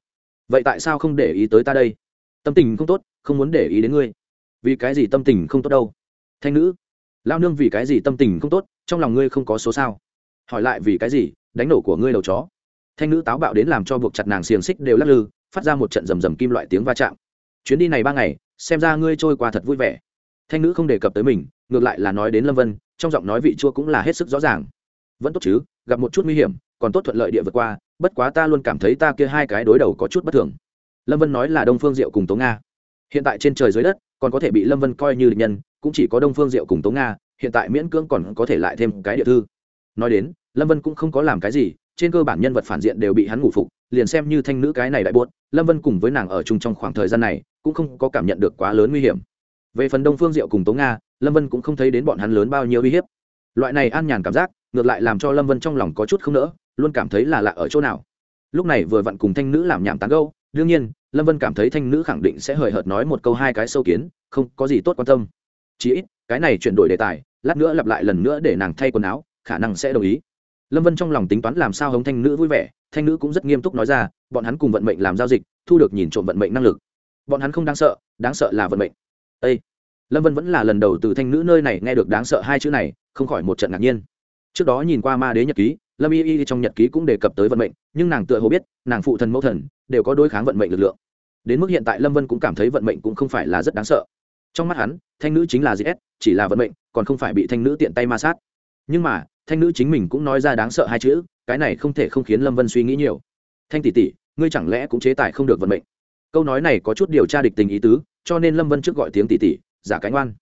Vậy tại sao không để ý tới ta đây? Tâm tình không tốt, không muốn để ý đến ngươi vì cái gì tâm tình không tốt đâu? Thanh nữ lao nương vì cái gì tâm tình không tốt? Trong lòng ngươi không có số sao? Hỏi lại vì cái gì? Đánh nổ của ngươi đầu chó. Thanh nữ táo bạo đến làm cho buộc chặt nàng xiềng xích đều lắc lư, phát ra một trận rầm rầm kim loại tiếng va chạm. Chuyến đi này ba ngày, xem ra ngươi trôi qua thật vui vẻ. Thanh nữ không đề cập tới mình, ngược lại là nói đến lâm vân, trong giọng nói vị chua cũng là hết sức rõ ràng. Vẫn tốt chứ, gặp một chút nguy hiểm, còn tốt thuận lợi địa vượt qua, bất quá ta luôn cảm thấy ta kia hai cái đối đầu có chút bất thường. Lâm vân nói là đông phương diệu cùng tố nga. Hiện tại trên trời dưới đất còn có thể bị lâm vân coi như địch nhân, cũng chỉ có đông phương diệu cùng tố nga, hiện tại miễn cưỡng còn có thể lại thêm cái địa thư. Nói đến, lâm vân cũng không có làm cái gì, trên cơ bản nhân vật phản diện đều bị hắn ngủ phục, liền xem như thanh nữ cái này đại buốt, lâm vân cùng với nàng ở chung trong khoảng thời gian này, cũng không có cảm nhận được quá lớn nguy hiểm. Về phần đông phương diệu cùng tố nga, lâm vân cũng không thấy đến bọn hắn lớn bao nhiêu uy hiếp. Loại này an nhàn cảm giác, ngược lại làm cho lâm vân trong lòng có chút không nỡ, luôn cảm thấy là lạ ở chỗ nào. Lúc này vừa vặn cùng thanh nữ làm nhảm tán gâu đương nhiên lâm vân cảm thấy thanh nữ khẳng định sẽ hời hợt nói một câu hai cái sâu kiến, không có gì tốt quan tâm. Chí ít, cái này chuyển đổi đề tài, lát nữa lặp lại lần nữa để nàng thay quần áo, khả năng sẽ đồng ý. Lâm vân trong lòng tính toán làm sao hống thanh nữ vui vẻ, thanh nữ cũng rất nghiêm túc nói ra, bọn hắn cùng vận mệnh làm giao dịch, thu được nhìn trộm vận mệnh năng lực. Bọn hắn không đáng sợ đáng sợ là vận mệnh. Â lâm vân vẫn là lần đầu từ thanh nữ nơi này nghe được đáng sợ hai chữ này, không khỏi một trận ngạc nhiên. Trước đó nhìn qua ma đế nhật ký, lâm y y trong nhật ký cũng đề cập tới vận mệnh, nhưng nàng tựa hồ biết, nàng phụ thần mẫu thần, đều có đối kháng vận mệnh lực lượng đến mức hiện tại lâm vân cũng cảm thấy vận mệnh cũng không phải là rất đáng sợ trong mắt hắn thanh nữ chính là gs chỉ là vận mệnh còn không phải bị thanh nữ tiện tay ma sát nhưng mà thanh nữ chính mình cũng nói ra đáng sợ hai chữ cái này không thể không khiến lâm vân suy nghĩ nhiều thanh tỷ tỷ ngươi chẳng lẽ cũng chế tài không được vận mệnh câu nói này có chút điều tra địch tình ý tứ cho nên lâm vân trước gọi tiếng tỷ tỷ giả cánh oan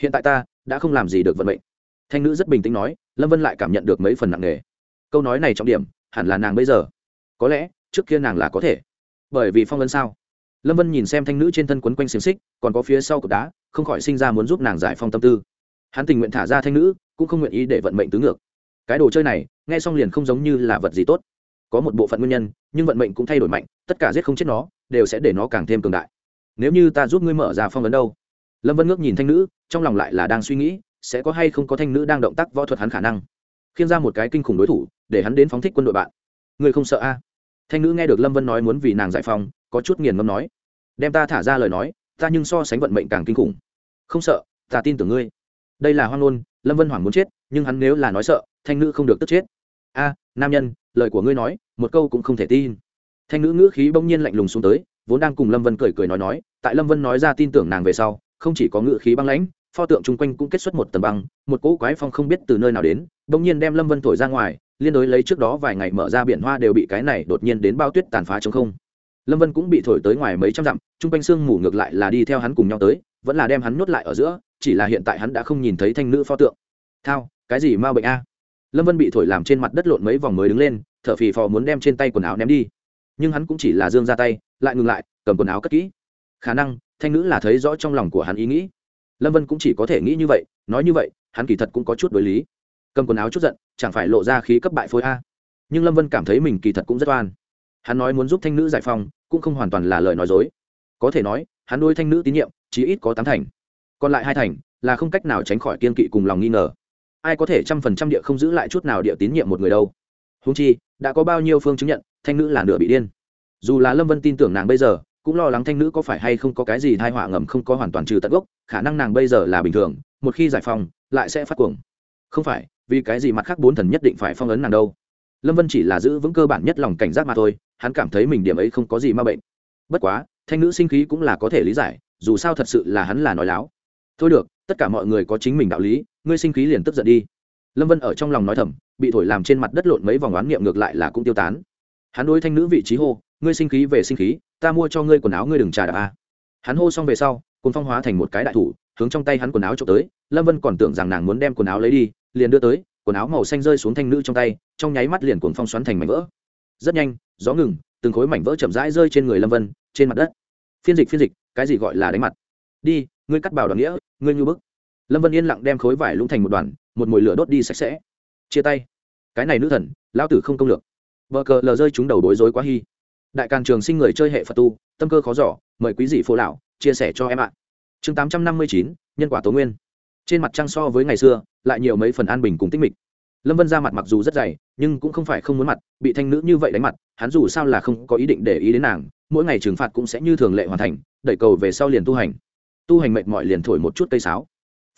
hiện tại ta đã không làm gì được vận mệnh thanh nữ rất bình tĩnh nói lâm vân lại cảm nhận được mấy phần nặng nề câu nói này trọng điểm hẳn là nàng bây giờ có lẽ trước kia nàng là có thể bởi vì phong ấn sao lâm vân nhìn xem thanh nữ trên thân quấn quanh xiềng xích, còn có phía sau cột đá, không khỏi sinh ra muốn giúp nàng giải phong tâm tư. Hắn tình nguyện thả ra thanh nữ, cũng không nguyện ý để vận mệnh tứ ngược. Cái đồ chơi này, nghe xong liền không giống như là vật gì tốt. Có một bộ phận nguyên nhân, nhưng vận mệnh cũng thay đổi mạnh, tất cả giết không chết nó, đều sẽ để nó càng thêm cường đại. Nếu như ta giúp ngươi mở ra phong ấn đâu? Lâm vân ngước nhìn thanh nữ, trong lòng lại là đang suy nghĩ, sẽ có hay không có thanh nữ đang động tác võ thuật hắn khả năng. Khiêng ra một cái kinh khủng đối thủ, để hắn đến phóng thích quân đội bạn. Ngươi không sợ a? Thanh nữ nghe được lâm vân nói muốn vì nàng giải phong có chút nghiền ngâm nói, đem ta thả ra lời nói, ta nhưng so sánh vận mệnh càng kinh khủng. Không sợ, ta tin tưởng ngươi. Đây là hoang ngôn, lâm vân hoảng muốn chết, nhưng hắn nếu là nói sợ, thanh nữ không được tức chết. A, nam nhân, lời của ngươi nói, một câu cũng không thể tin. Thanh nữ ngữ khí bỗng nhiên lạnh lùng xuống tới, vốn đang cùng lâm vân cười cười nói nói, tại lâm vân nói ra tin tưởng nàng về sau, không chỉ có ngữ khí băng lãnh, pho tượng chung quanh cũng kết xuất một tầm băng, một cỗ quái phong không biết từ nơi nào đến, bỗng nhiên đem lâm vân thổi ra ngoài, liên đối lấy trước đó vài ngày mở ra biển hoa đều bị cái này đột nhiên đến bao tuyết tàn phá trong không lâm vân cũng bị thổi tới ngoài mấy trăm dặm, chung quanh sương mù ngược lại là đi theo hắn cùng nhau tới, vẫn là đem hắn nhốt lại ở giữa, chỉ là hiện tại hắn đã không nhìn thấy thanh nữ pho tượng. Thao, cái gì ma bệnh a? Lâm vân bị thổi làm trên mặt đất lộn mấy vòng mới đứng lên t h ở phì phò muốn đem trên tay quần áo ném đi. Nhưng hắn cũng chỉ là dương ra tay, lại ngừng lại, cầm quần áo cất kỹ. Khả năng, thanh nữ là thấy rõ trong lòng của hắn ý nghĩ. Lâm vân cũng chỉ có thể nghĩ như vậy, nói như vậy, hắn kỳ thật cũng có chút đối lý. Cầm quần áo chút giận, chẳng phải lộ ra khí cấp bại phối a? Nhưng lâm vân cảm thấy mình kỳ thật cũng rất oan hắn nói muốn giúp thanh nữ giải phong cũng không hoàn toàn là lời nói dối. Có thể nói, hắn nuôi thanh nữ tín nhiệm, chí ít có tám thành. Còn lại hai thành, là không cách nào tránh khỏi kiên kỵ cùng lòng nghi ngờ. Ai có thể trăm phần trăm địa không giữ lại chút nào địa tín nhiệm một người đâu? Húng chi, đã có bao nhiêu phương chứng nhận, thanh nữ là nửa bị điên. Dù là lâm vân tin tưởng nàng bây giờ, cũng lo lắng thanh nữ có phải hay không có cái gì thai họa ngầm không có hoàn toàn trừ tận gốc, khả năng nàng bây giờ là bình thường, một khi giải phong lại sẽ phát cuồng. Không phải, vì cái gì mặt khác bốn thần nhất định phải phong ấn nàng đâu? Lâm vân chỉ là giữ vững cơ bản nhất lòng cảnh giác mà thôi, hắn cảm thấy mình điểm ấy không có gì ma bệnh. Bất quá, thanh nữ sinh khí cũng là có thể lý giải, dù sao thật sự là hắn là nói láo. Thôi được, tất cả mọi người có chính mình đạo lý, ngươi sinh khí liền tức giận đi. Lâm vân ở trong lòng nói thầm, bị thổi làm trên mặt đất lộn mấy vòng oán niệm ngược lại là cũng tiêu tán. Hắn đối thanh nữ vị trí hô, ngươi sinh khí về sinh khí, ta mua cho ngươi quần áo ngươi đừng trà đạp a. Hắn hô xong về sau cồn phong hóa thành một cái đại thủ, hướng trong tay hắn quần áo trộm tới. Lâm vân còn tưởng rằng nàng muốn đem quần áo lấy đi, liền đưa tới, quần áo màu xanh rơi xuống thanh nữ trong tay trong nháy mắt liền cồn phong xoắn thành mảnh vỡ. Rất nhanh, gió ngừng, từng khối mảnh vỡ chậm rãi rơi trên người lâm vân, trên mặt đất. Phiên dịch phiên dịch, cái gì gọi là đánh mặt? Đi, ngươi cắt bảo đoàn nghĩa, ngươi như bức. Lâm vân yên lặng đem khối vải lũng thành một đoàn, một mồi lửa đốt đi sạch sẽ. Chia tay. Cái này nữ thần lao tử không công lược. Vợ cờ lờ rơi chúng đầu bối rối quá hy đại càn trường sinh người chơi hệ phật tu, tâm cơ khó giỏ mời quý dị phố lão, chia sẻ cho em ạ. Chương tám trăm năm mươi chín, nhân quả tố nguyên. Trên mặt trăng so với ngày xưa, lại nhiều mấy phần an bình cùng tích mịch lâm vân ra mặt mặc dù rất dày, nhưng cũng không phải không muốn mặt, bị thanh nữ như vậy đánh mặt, hắn dù sao là không có ý định để ý đến nàng, mỗi ngày trừng phạt cũng sẽ như thường lệ hoàn thành, đẩy cầu về sau liền tu hành. Tu hành mệt mỏi liền thổi một chút cây sáo.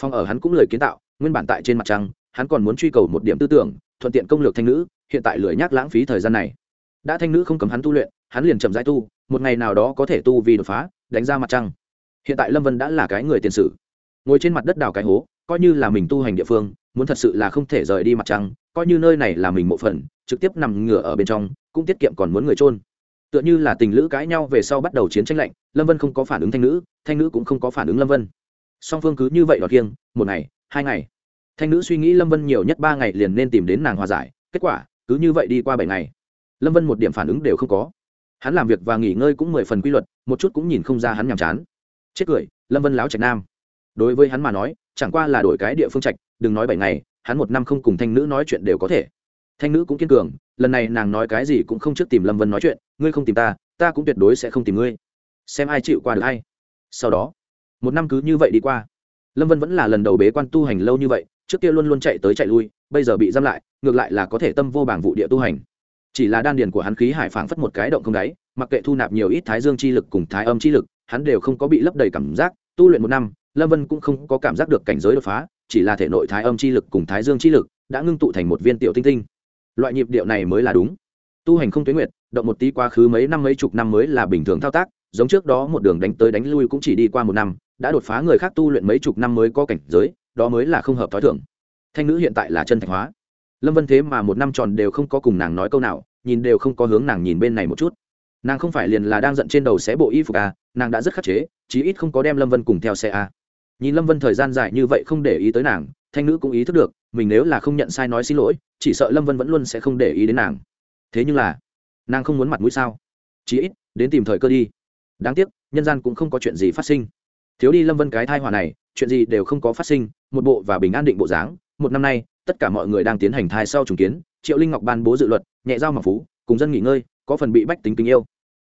Phong ở hắn cũng lời kiến tạo, nguyên bản tại trên mặt trăng, hắn còn muốn truy cầu một điểm tư tưởng, thuận tiện công lược thanh nữ, hiện tại lười nhác lãng phí thời gian này. Đã thanh nữ không cầm hắn tu luyện, hắn liền chậm rãi tu, một ngày nào đó có thể tu vì đột phá, đánh ra mặt trăng. Hiện tại lâm vân đã là cái người tiền sử. Ngồi trên mặt đất đào cái hố coi như là mình tu hành địa phương, muốn thật sự là không thể rời đi mặt trăng, coi như nơi này là mình mộ phần, trực tiếp nằm ngửa ở bên trong, cũng tiết kiệm còn muốn người trôn tựa như là tình lữ cãi nhau về sau bắt đầu chiến tranh lạnh, lâm vân không có phản ứng thanh nữ thanh nữ cũng không có phản ứng lâm vân. Song phương cứ như vậy đọt kiêng, một ngày, hai ngày. Thanh nữ suy nghĩ lâm vân nhiều nhất ba ngày liền nên tìm đến nàng hòa giải, kết quả, cứ như vậy đi qua bảy ngày. Lâm vân một điểm phản ứng đều không có. Hắn làm việc và nghỉ ngơi cũng mười phần quy luật, một chút cũng nhìn không ra hắn nhàm chán. Chết cười, lâm vân láo trạch nam. Đối với hắn mà nói chẳng qua là đổi cái địa phương trạch, đừng nói bảy ngày, hắn một năm không cùng thanh nữ nói chuyện đều có thể. Thanh nữ cũng kiên cường, lần này nàng nói cái gì cũng không trước tìm lâm vân nói chuyện, ngươi không tìm ta ta cũng tuyệt đối sẽ không tìm ngươi. Xem ai chịu qua được hay sau đó, một năm cứ như vậy đi qua. Lâm vân vẫn là lần đầu bế quan tu hành lâu như vậy, trước kia luôn luôn chạy tới chạy lui, bây giờ bị giam lại, ngược lại là có thể tâm vô bảng vụ địa tu hành. Chỉ là đan điền của hắn khí hải phảng phất một cái động không đáy, mặc kệ thu nạp nhiều ít thái dương chi lực cùng thái âm chi lực, hắn đều không có bị lấp đầy cảm giác, tu luyện một năm lâm vân cũng không có cảm giác được cảnh giới đột phá, chỉ là thể nội thái âm chi lực cùng thái dương chi lực đã ngưng tụ thành một viên tiểu tinh tinh. Loại nhịp điệu này mới là đúng. Tu hành không tuyến nguyệt, động một tí quá khứ mấy năm mấy chục năm mới là bình thường thao tác, giống trước đó một đường đánh tới đánh lui cũng chỉ đi qua một năm, đã đột phá người khác tu luyện mấy chục năm mới có cảnh giới, đó mới là không hợp t h ó i thưởng thanh nữ hiện tại là chân thành hóa. Lâm vân thế mà một năm tròn đều không có cùng nàng nói câu nào, nhìn đều không có hướng nàng nhìn bên này một chút. Nàng không phải liền là đang giận trên đầu xé bộ y phục à nàng đã rất khắc chế, chí ít không có đem lâm vân cùng theo xe à nhìn lâm vân thời gian dài như vậy không để ý tới nàng, thanh nữ cũng ý thức được, mình nếu là không nhận sai nói xin lỗi, chỉ sợ lâm vân vẫn luôn sẽ không để ý đến nàng. Thế nhưng là, nàng không muốn mặt mũi sao? Chí ít, đến tìm thời cơ đi. Đáng tiếc, nhân gian cũng không có chuyện gì phát sinh. Thiếu đi lâm vân cái thai hòa này, chuyện gì đều không có phát sinh, một bộ và bình an định bộ dáng. Một năm nay, tất cả mọi người đang tiến hành thai sau trùng kiến, triệu linh ngọc ban bố dự luật, nhẹ giao mặc phú, cùng dân nghỉ ngơi, có phần bị bách tính tình yêu.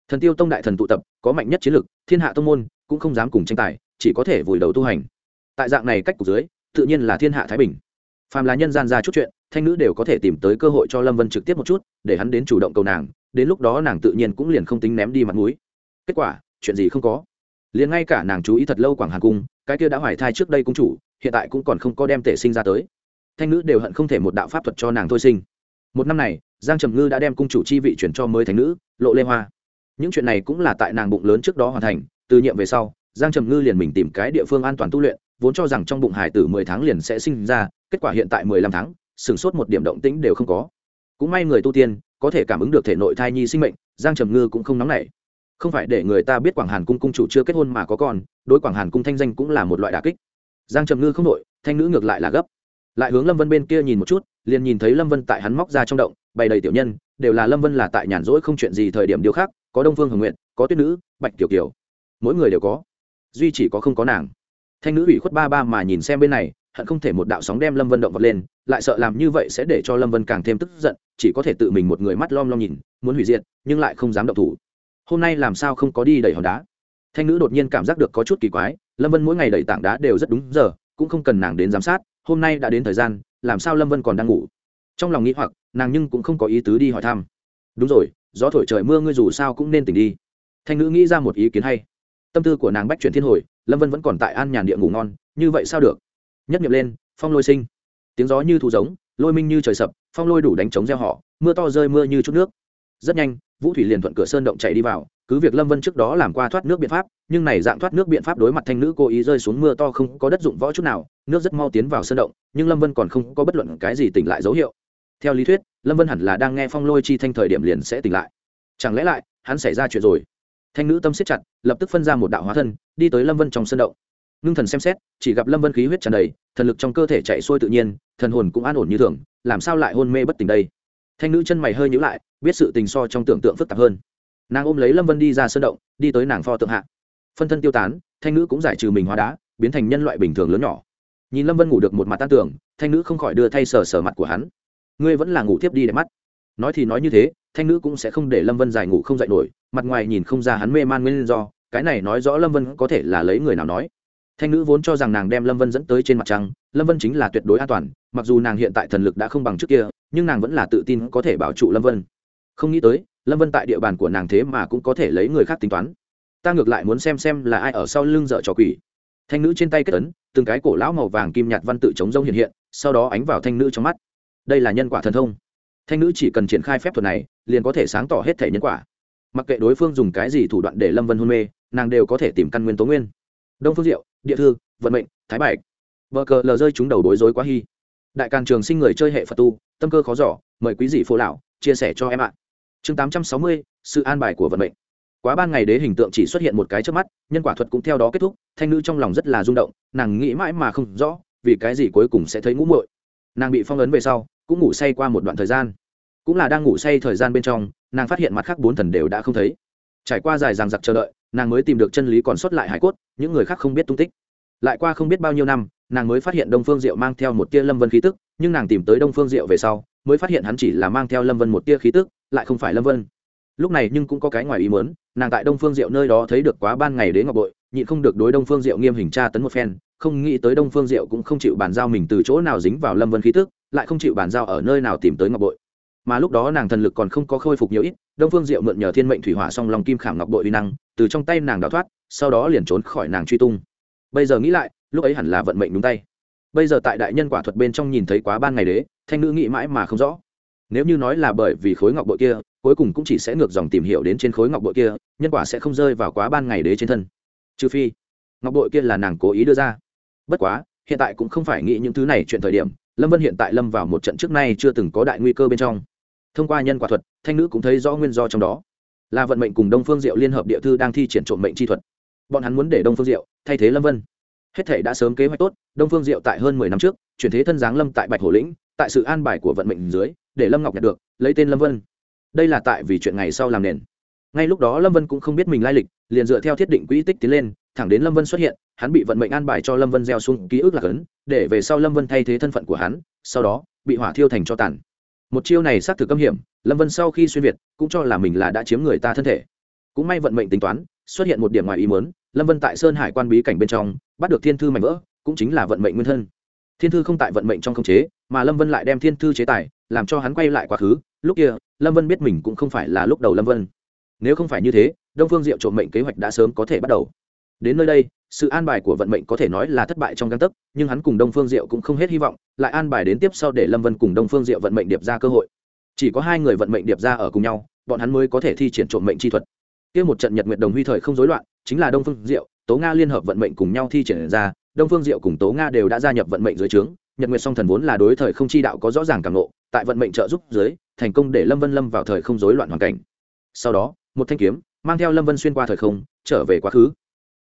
Thần tiêu tông đại thần tụ tập, có mạnh nhất chiến lực, thiên hạ tông môn cũng không dám cùng tranh tài, chỉ có thể vùi đầu tu hành. Tại dạng này cách cục dưới, tự nhiên là thiên hạ thái bình. Phàm là nhân gian ra chút chuyện, thanh nữ đều có thể tìm tới cơ hội cho lâm vân trực tiếp một chút, để hắn đến chủ động cầu nàng, đến lúc đó nàng tự nhiên cũng liền không tính ném đi mặt mũi. Kết quả, chuyện gì không có. Liền ngay cả nàng chú ý thật lâu quảng hàn cung, cái kia đã hoài thai trước đây cung chủ, hiện tại cũng còn không có đem tể sinh ra tới. Thanh nữ đều hận không thể một đạo pháp thuật cho nàng thôi sinh. Một năm này, giang trầm ngư đã đem cung chủ chi vị chuyển cho mới thành nữ lộ lê hoa. Những chuyện này cũng là tại nàng bụng lớn trước đó hoàn thành từ nhiệm về sau, giang trầm ngư liền mình tìm cái địa phương an toàn tu luyện, vốn cho rằng trong bụng hải tử mười tháng liền sẽ sinh ra, kết quả hiện tại mười lăm tháng sửng sốt một điểm động tĩnh đều không có. Cũng may người tu tiên có thể cảm ứng được thể nội thai nhi sinh mệnh, giang trầm ngư cũng không nóng nảy. Không phải để người ta biết quảng hàn cung cung chủ chưa kết hôn mà có con, đối quảng hàn cung thanh danh cũng là một loại đà kích. Giang trầm ngư không nội thanh nữ ngược lại là gấp. Lại hướng lâm vân bên kia nhìn một chút, liền nhìn thấy lâm vân tại hắn móc ra trong động, bày đầy tiểu nhân, đều là lâm vân là tại nhàn rỗi không chuyện gì thời điểm điều khác có đông phương hồng nguyện có tuyết nữ, bạch tiểu kiều mỗi người đều có. Duy chỉ có không có nàng. Thanh nữ ủy khuất ba ba mà nhìn xem bên này, hận không thể một đạo sóng đem lâm vân động vật lên, lại sợ làm như vậy sẽ để cho lâm vân càng thêm tức giận, chỉ có thể tự mình một người mắt lom lom nhìn, muốn hủy diệt, nhưng lại không dám động thủ. Hôm nay làm sao không có đi đẩy hòn đá? Thanh nữ đột nhiên cảm giác được có chút kỳ quái, lâm vân mỗi ngày đẩy tảng đá đều rất đúng giờ, cũng không cần nàng đến giám sát, hôm nay đã đến thời gian, làm sao lâm vân còn đang ngủ? Trong lòng nghĩ hoặc, nàng nhưng cũng không có ý tứ đi hỏi thăm. Đúng rồi, gió thổi trời mưa ngươi dù sao cũng nên tỉnh đi. Thanh nữ nghĩ ra một ý kiến hay tâm tư của nàng bách chuyển thiên hồi, lâm vân vẫn còn tại an nhàn địa ngủ ngon, như vậy sao được? Nhất nghiệm lên, phong lôi sinh. Tiếng gió như thù giống, lôi minh như trời sập, phong lôi đủ đánh trống gieo họ, mưa to rơi mưa như chút nước. Rất nhanh, vũ thủy liền thuận cửa sơn động chạy đi vào, cứ việc lâm vân trước đó làm qua thoát nước biện pháp, nhưng này dạng thoát nước biện pháp đối mặt thanh nữ cố ý rơi xuống mưa to không có đất dụng võ chút nào, nước rất mau tiến vào sơn động, nhưng lâm vân còn không có bất luận cái gì tỉnh lại dấu hiệu. Theo lý thuyết, lâm vân hẳn là đang nghe phong lôi chi thanh thời điểm liền sẽ tỉnh lại. Chẳng lẽ lại, hắn xảy ra chuyện rồi? Thanh nữ tâm siết chặt, lập tức phân ra một đạo hóa thân, đi tới lâm vân trong sân động. Ngưng thần xem xét, chỉ gặp lâm vân khí huyết tràn đầy, thần lực trong cơ thể chạy xuôi tự nhiên, thần hồn cũng an ổn như thường, làm sao lại hôn mê bất tỉnh đây? Thanh nữ chân mày hơi nhữ lại, biết sự tình so trong tưởng tượng phức tạp hơn. Nàng ôm lấy lâm vân đi ra sân động, đi tới nàng pho tượng hạ. Phân thân tiêu tán, thanh nữ cũng giải trừ mình hóa đá, biến thành nhân loại bình thường lớn nhỏ. Nhìn lâm vân ngủ được một mặt tan tưởng thanh nữ không khỏi đưa thay sờ sờ mặt của hắn. Ngươi vẫn là ngủ tiếp đi để mắt. Nói thì nói như thế thanh nữ cũng sẽ không để lâm vân dài ngủ không dậy nổi, mặt ngoài nhìn không ra hắn mê man nguyên do, cái này nói rõ lâm vân có thể là lấy người nào nói. Thanh nữ vốn cho rằng nàng đem lâm vân dẫn tới trên mặt trăng, lâm vân chính là tuyệt đối an toàn, mặc dù nàng hiện tại thần lực đã không bằng trước kia, nhưng nàng vẫn là tự tin có thể bảo trụ lâm vân. Không nghĩ tới, lâm vân tại địa bàn của nàng thế mà cũng có thể lấy người khác tính toán. Ta ngược lại muốn xem xem là ai ở sau lưng dợ trò quỷ. Thanh nữ trên tay kết ấn, từng cái cổ lão màu vàng kim nhạt văn tự chống rông hiện hiện, sau đó ánh vào thanh nữ trong mắt. Đây là nhân quả thần thông thanh nữ chỉ cần triển khai phép thuật này, liền có thể sáng tỏ hết thể nhân quả. Mặc kệ đối phương dùng cái gì thủ đoạn để lâm vân hôn mê, nàng đều có thể tìm căn nguyên tố nguyên. Đông phương diệu, địa thư, vận mệnh, thái bạch. Vợ cờ lờ rơi chúng đầu bối rối quá hy đại càng trường sinh người chơi hệ phật tu, tâm cơ khó giỏ mời quý dị phố lão, chia sẻ cho em ạ. Chương tám trăm sáu mươi, sự an bài của vận mệnh. Quá ban ngày đế hình tượng chỉ xuất hiện một cái trước mắt, nhân quả thuật cũng theo đó kết thúc, thanh nữ trong lòng rất là rung động, nàng nghĩ mãi mà không rõ, vì cái gì cuối cùng sẽ thấy ngũ muội nàng bị phong ấn về sau, cũng ngủ say qua một đoạn thời gian. Cũng là đang ngủ say thời gian bên trong, nàng phát hiện mặt khác bốn thần đều đã không thấy. Trải qua dài ràng giặc chờ đợi, nàng mới tìm được chân lý còn sót lại hải cốt, những người khác không biết tung tích. Lại qua không biết bao nhiêu năm, nàng mới phát hiện đông phương diệu mang theo một tia lâm vân khí tức, nhưng nàng tìm tới đông phương diệu về sau, mới phát hiện hắn chỉ là mang theo lâm vân một tia khí tức, lại không phải lâm vân. Lúc này nhưng cũng có cái ngoài ý muốn, nàng tại đông phương diệu nơi đó thấy được quá ban ngày đến ngọc bội, nhịn không được đối đông phương diệu nghiêm hình tra tấn một phen không nghĩ tới đông phương diệu cũng không chịu bàn giao mình từ chỗ nào dính vào lâm vân khí tức, lại không chịu bàn giao ở nơi nào tìm tới ngọc bội. Mà lúc đó nàng thần lực còn không có khôi phục nhiều ít, đông phương diệu mượn nhờ thiên mệnh thủy hỏa song lòng kim khảm ngọc bội uy năng, từ trong tay nàng đào thoát, sau đó liền trốn khỏi nàng truy tung. Bây giờ nghĩ lại, lúc ấy hẳn là vận mệnh đúng tay. Bây giờ tại đại nhân quả thuật bên trong nhìn thấy quá ban ngày đế, thanh nữ nghĩ mãi mà không rõ. Nếu như nói là bởi vì khối ngọc bội kia, cuối cùng cũng chỉ sẽ ngược dòng tìm hiểu đến trên khối ngọc bội kia, nhân quả sẽ không rơi vào quá ban ngày đế trên thân. Trừ phi, ngọc bội kia là nàng cố ý đưa ra bất quá, hiện tại cũng không phải nghĩ những thứ này chuyện thời điểm, lâm vân hiện tại lâm vào một trận trước nay chưa từng có đại nguy cơ bên trong. Thông qua nhân quả thuật, thanh nữ cũng thấy rõ nguyên do trong đó. Là vận mệnh cùng đông phương diệu liên hợp địa thư đang thi triển trộm mệnh chi thuật. Bọn hắn muốn để đông phương diệu thay thế lâm vân. Hết thể đã sớm kế hoạch tốt, đông phương diệu tại hơn mười năm trước, chuyển thế thân giáng lâm tại bạch hồ lĩnh, tại sự an bài của vận mệnh dưới, để lâm ngọc nhận được, lấy tên lâm vân. Đây là tại vì chuyện ngày sau làm nền. Ngay lúc đó lâm vân cũng không biết mình lai lịch, liền dựa theo thiết định quỹ tích tiến lên thẳng đến lâm vân xuất hiện, hắn bị vận mệnh an bài cho lâm vân gieo xuống ký ức lạc ấn để về sau lâm vân thay thế thân phận của hắn, sau đó, bị hỏa thiêu thành cho tàn. Một chiêu này xác thực âm hiểm, lâm vân sau khi xuyên việt, cũng cho là mình là đã chiếm người ta thân thể. Cũng may vận mệnh tính toán, xuất hiện một điểm ngoài ý muốn, lâm vân tại sơn hải quan bí cảnh bên trong, bắt được thiên thư mạnh vỡ, cũng chính là vận mệnh nguyên thân. Thiên thư không tại vận mệnh trong khống chế, mà lâm vân lại đem thiên thư chế tài, làm cho hắn quay lại quá khứ. Lúc kia, lâm vân biết mình cũng không phải là lúc đầu lâm vân. Nếu không phải như thế, đông phương diệu trộm mệnh kế hoạch đã sớm có thể bắt đầu đến nơi đây, sự an bài của vận mệnh có thể nói là thất bại trong găng tấc, nhưng hắn cùng đông phương diệu cũng không hết hy vọng, lại an bài đến tiếp sau để lâm vân cùng đông phương diệu vận mệnh điệp ra cơ hội. Chỉ có hai người vận mệnh điệp ra ở cùng nhau, bọn hắn mới có thể thi triển trộm mệnh chi thuật. Kia một trận nhật nguyệt đồng huy thời không rối loạn, chính là đông phương diệu, tố nga liên hợp vận mệnh cùng nhau thi triển ra, đông phương diệu cùng tố nga đều đã gia nhập vận mệnh dưới trướng, nhật nguyệt song thần vốn là đối thời không chi đạo có rõ ràng càng lộ tại vận mệnh trợ giúp dưới, thành công để lâm vân lâm vào thời không rối loạn hoàn cảnh. Sau đó, một thanh kiếm, mang theo lâm vân xuyên qua thời không, trở về quá khứ.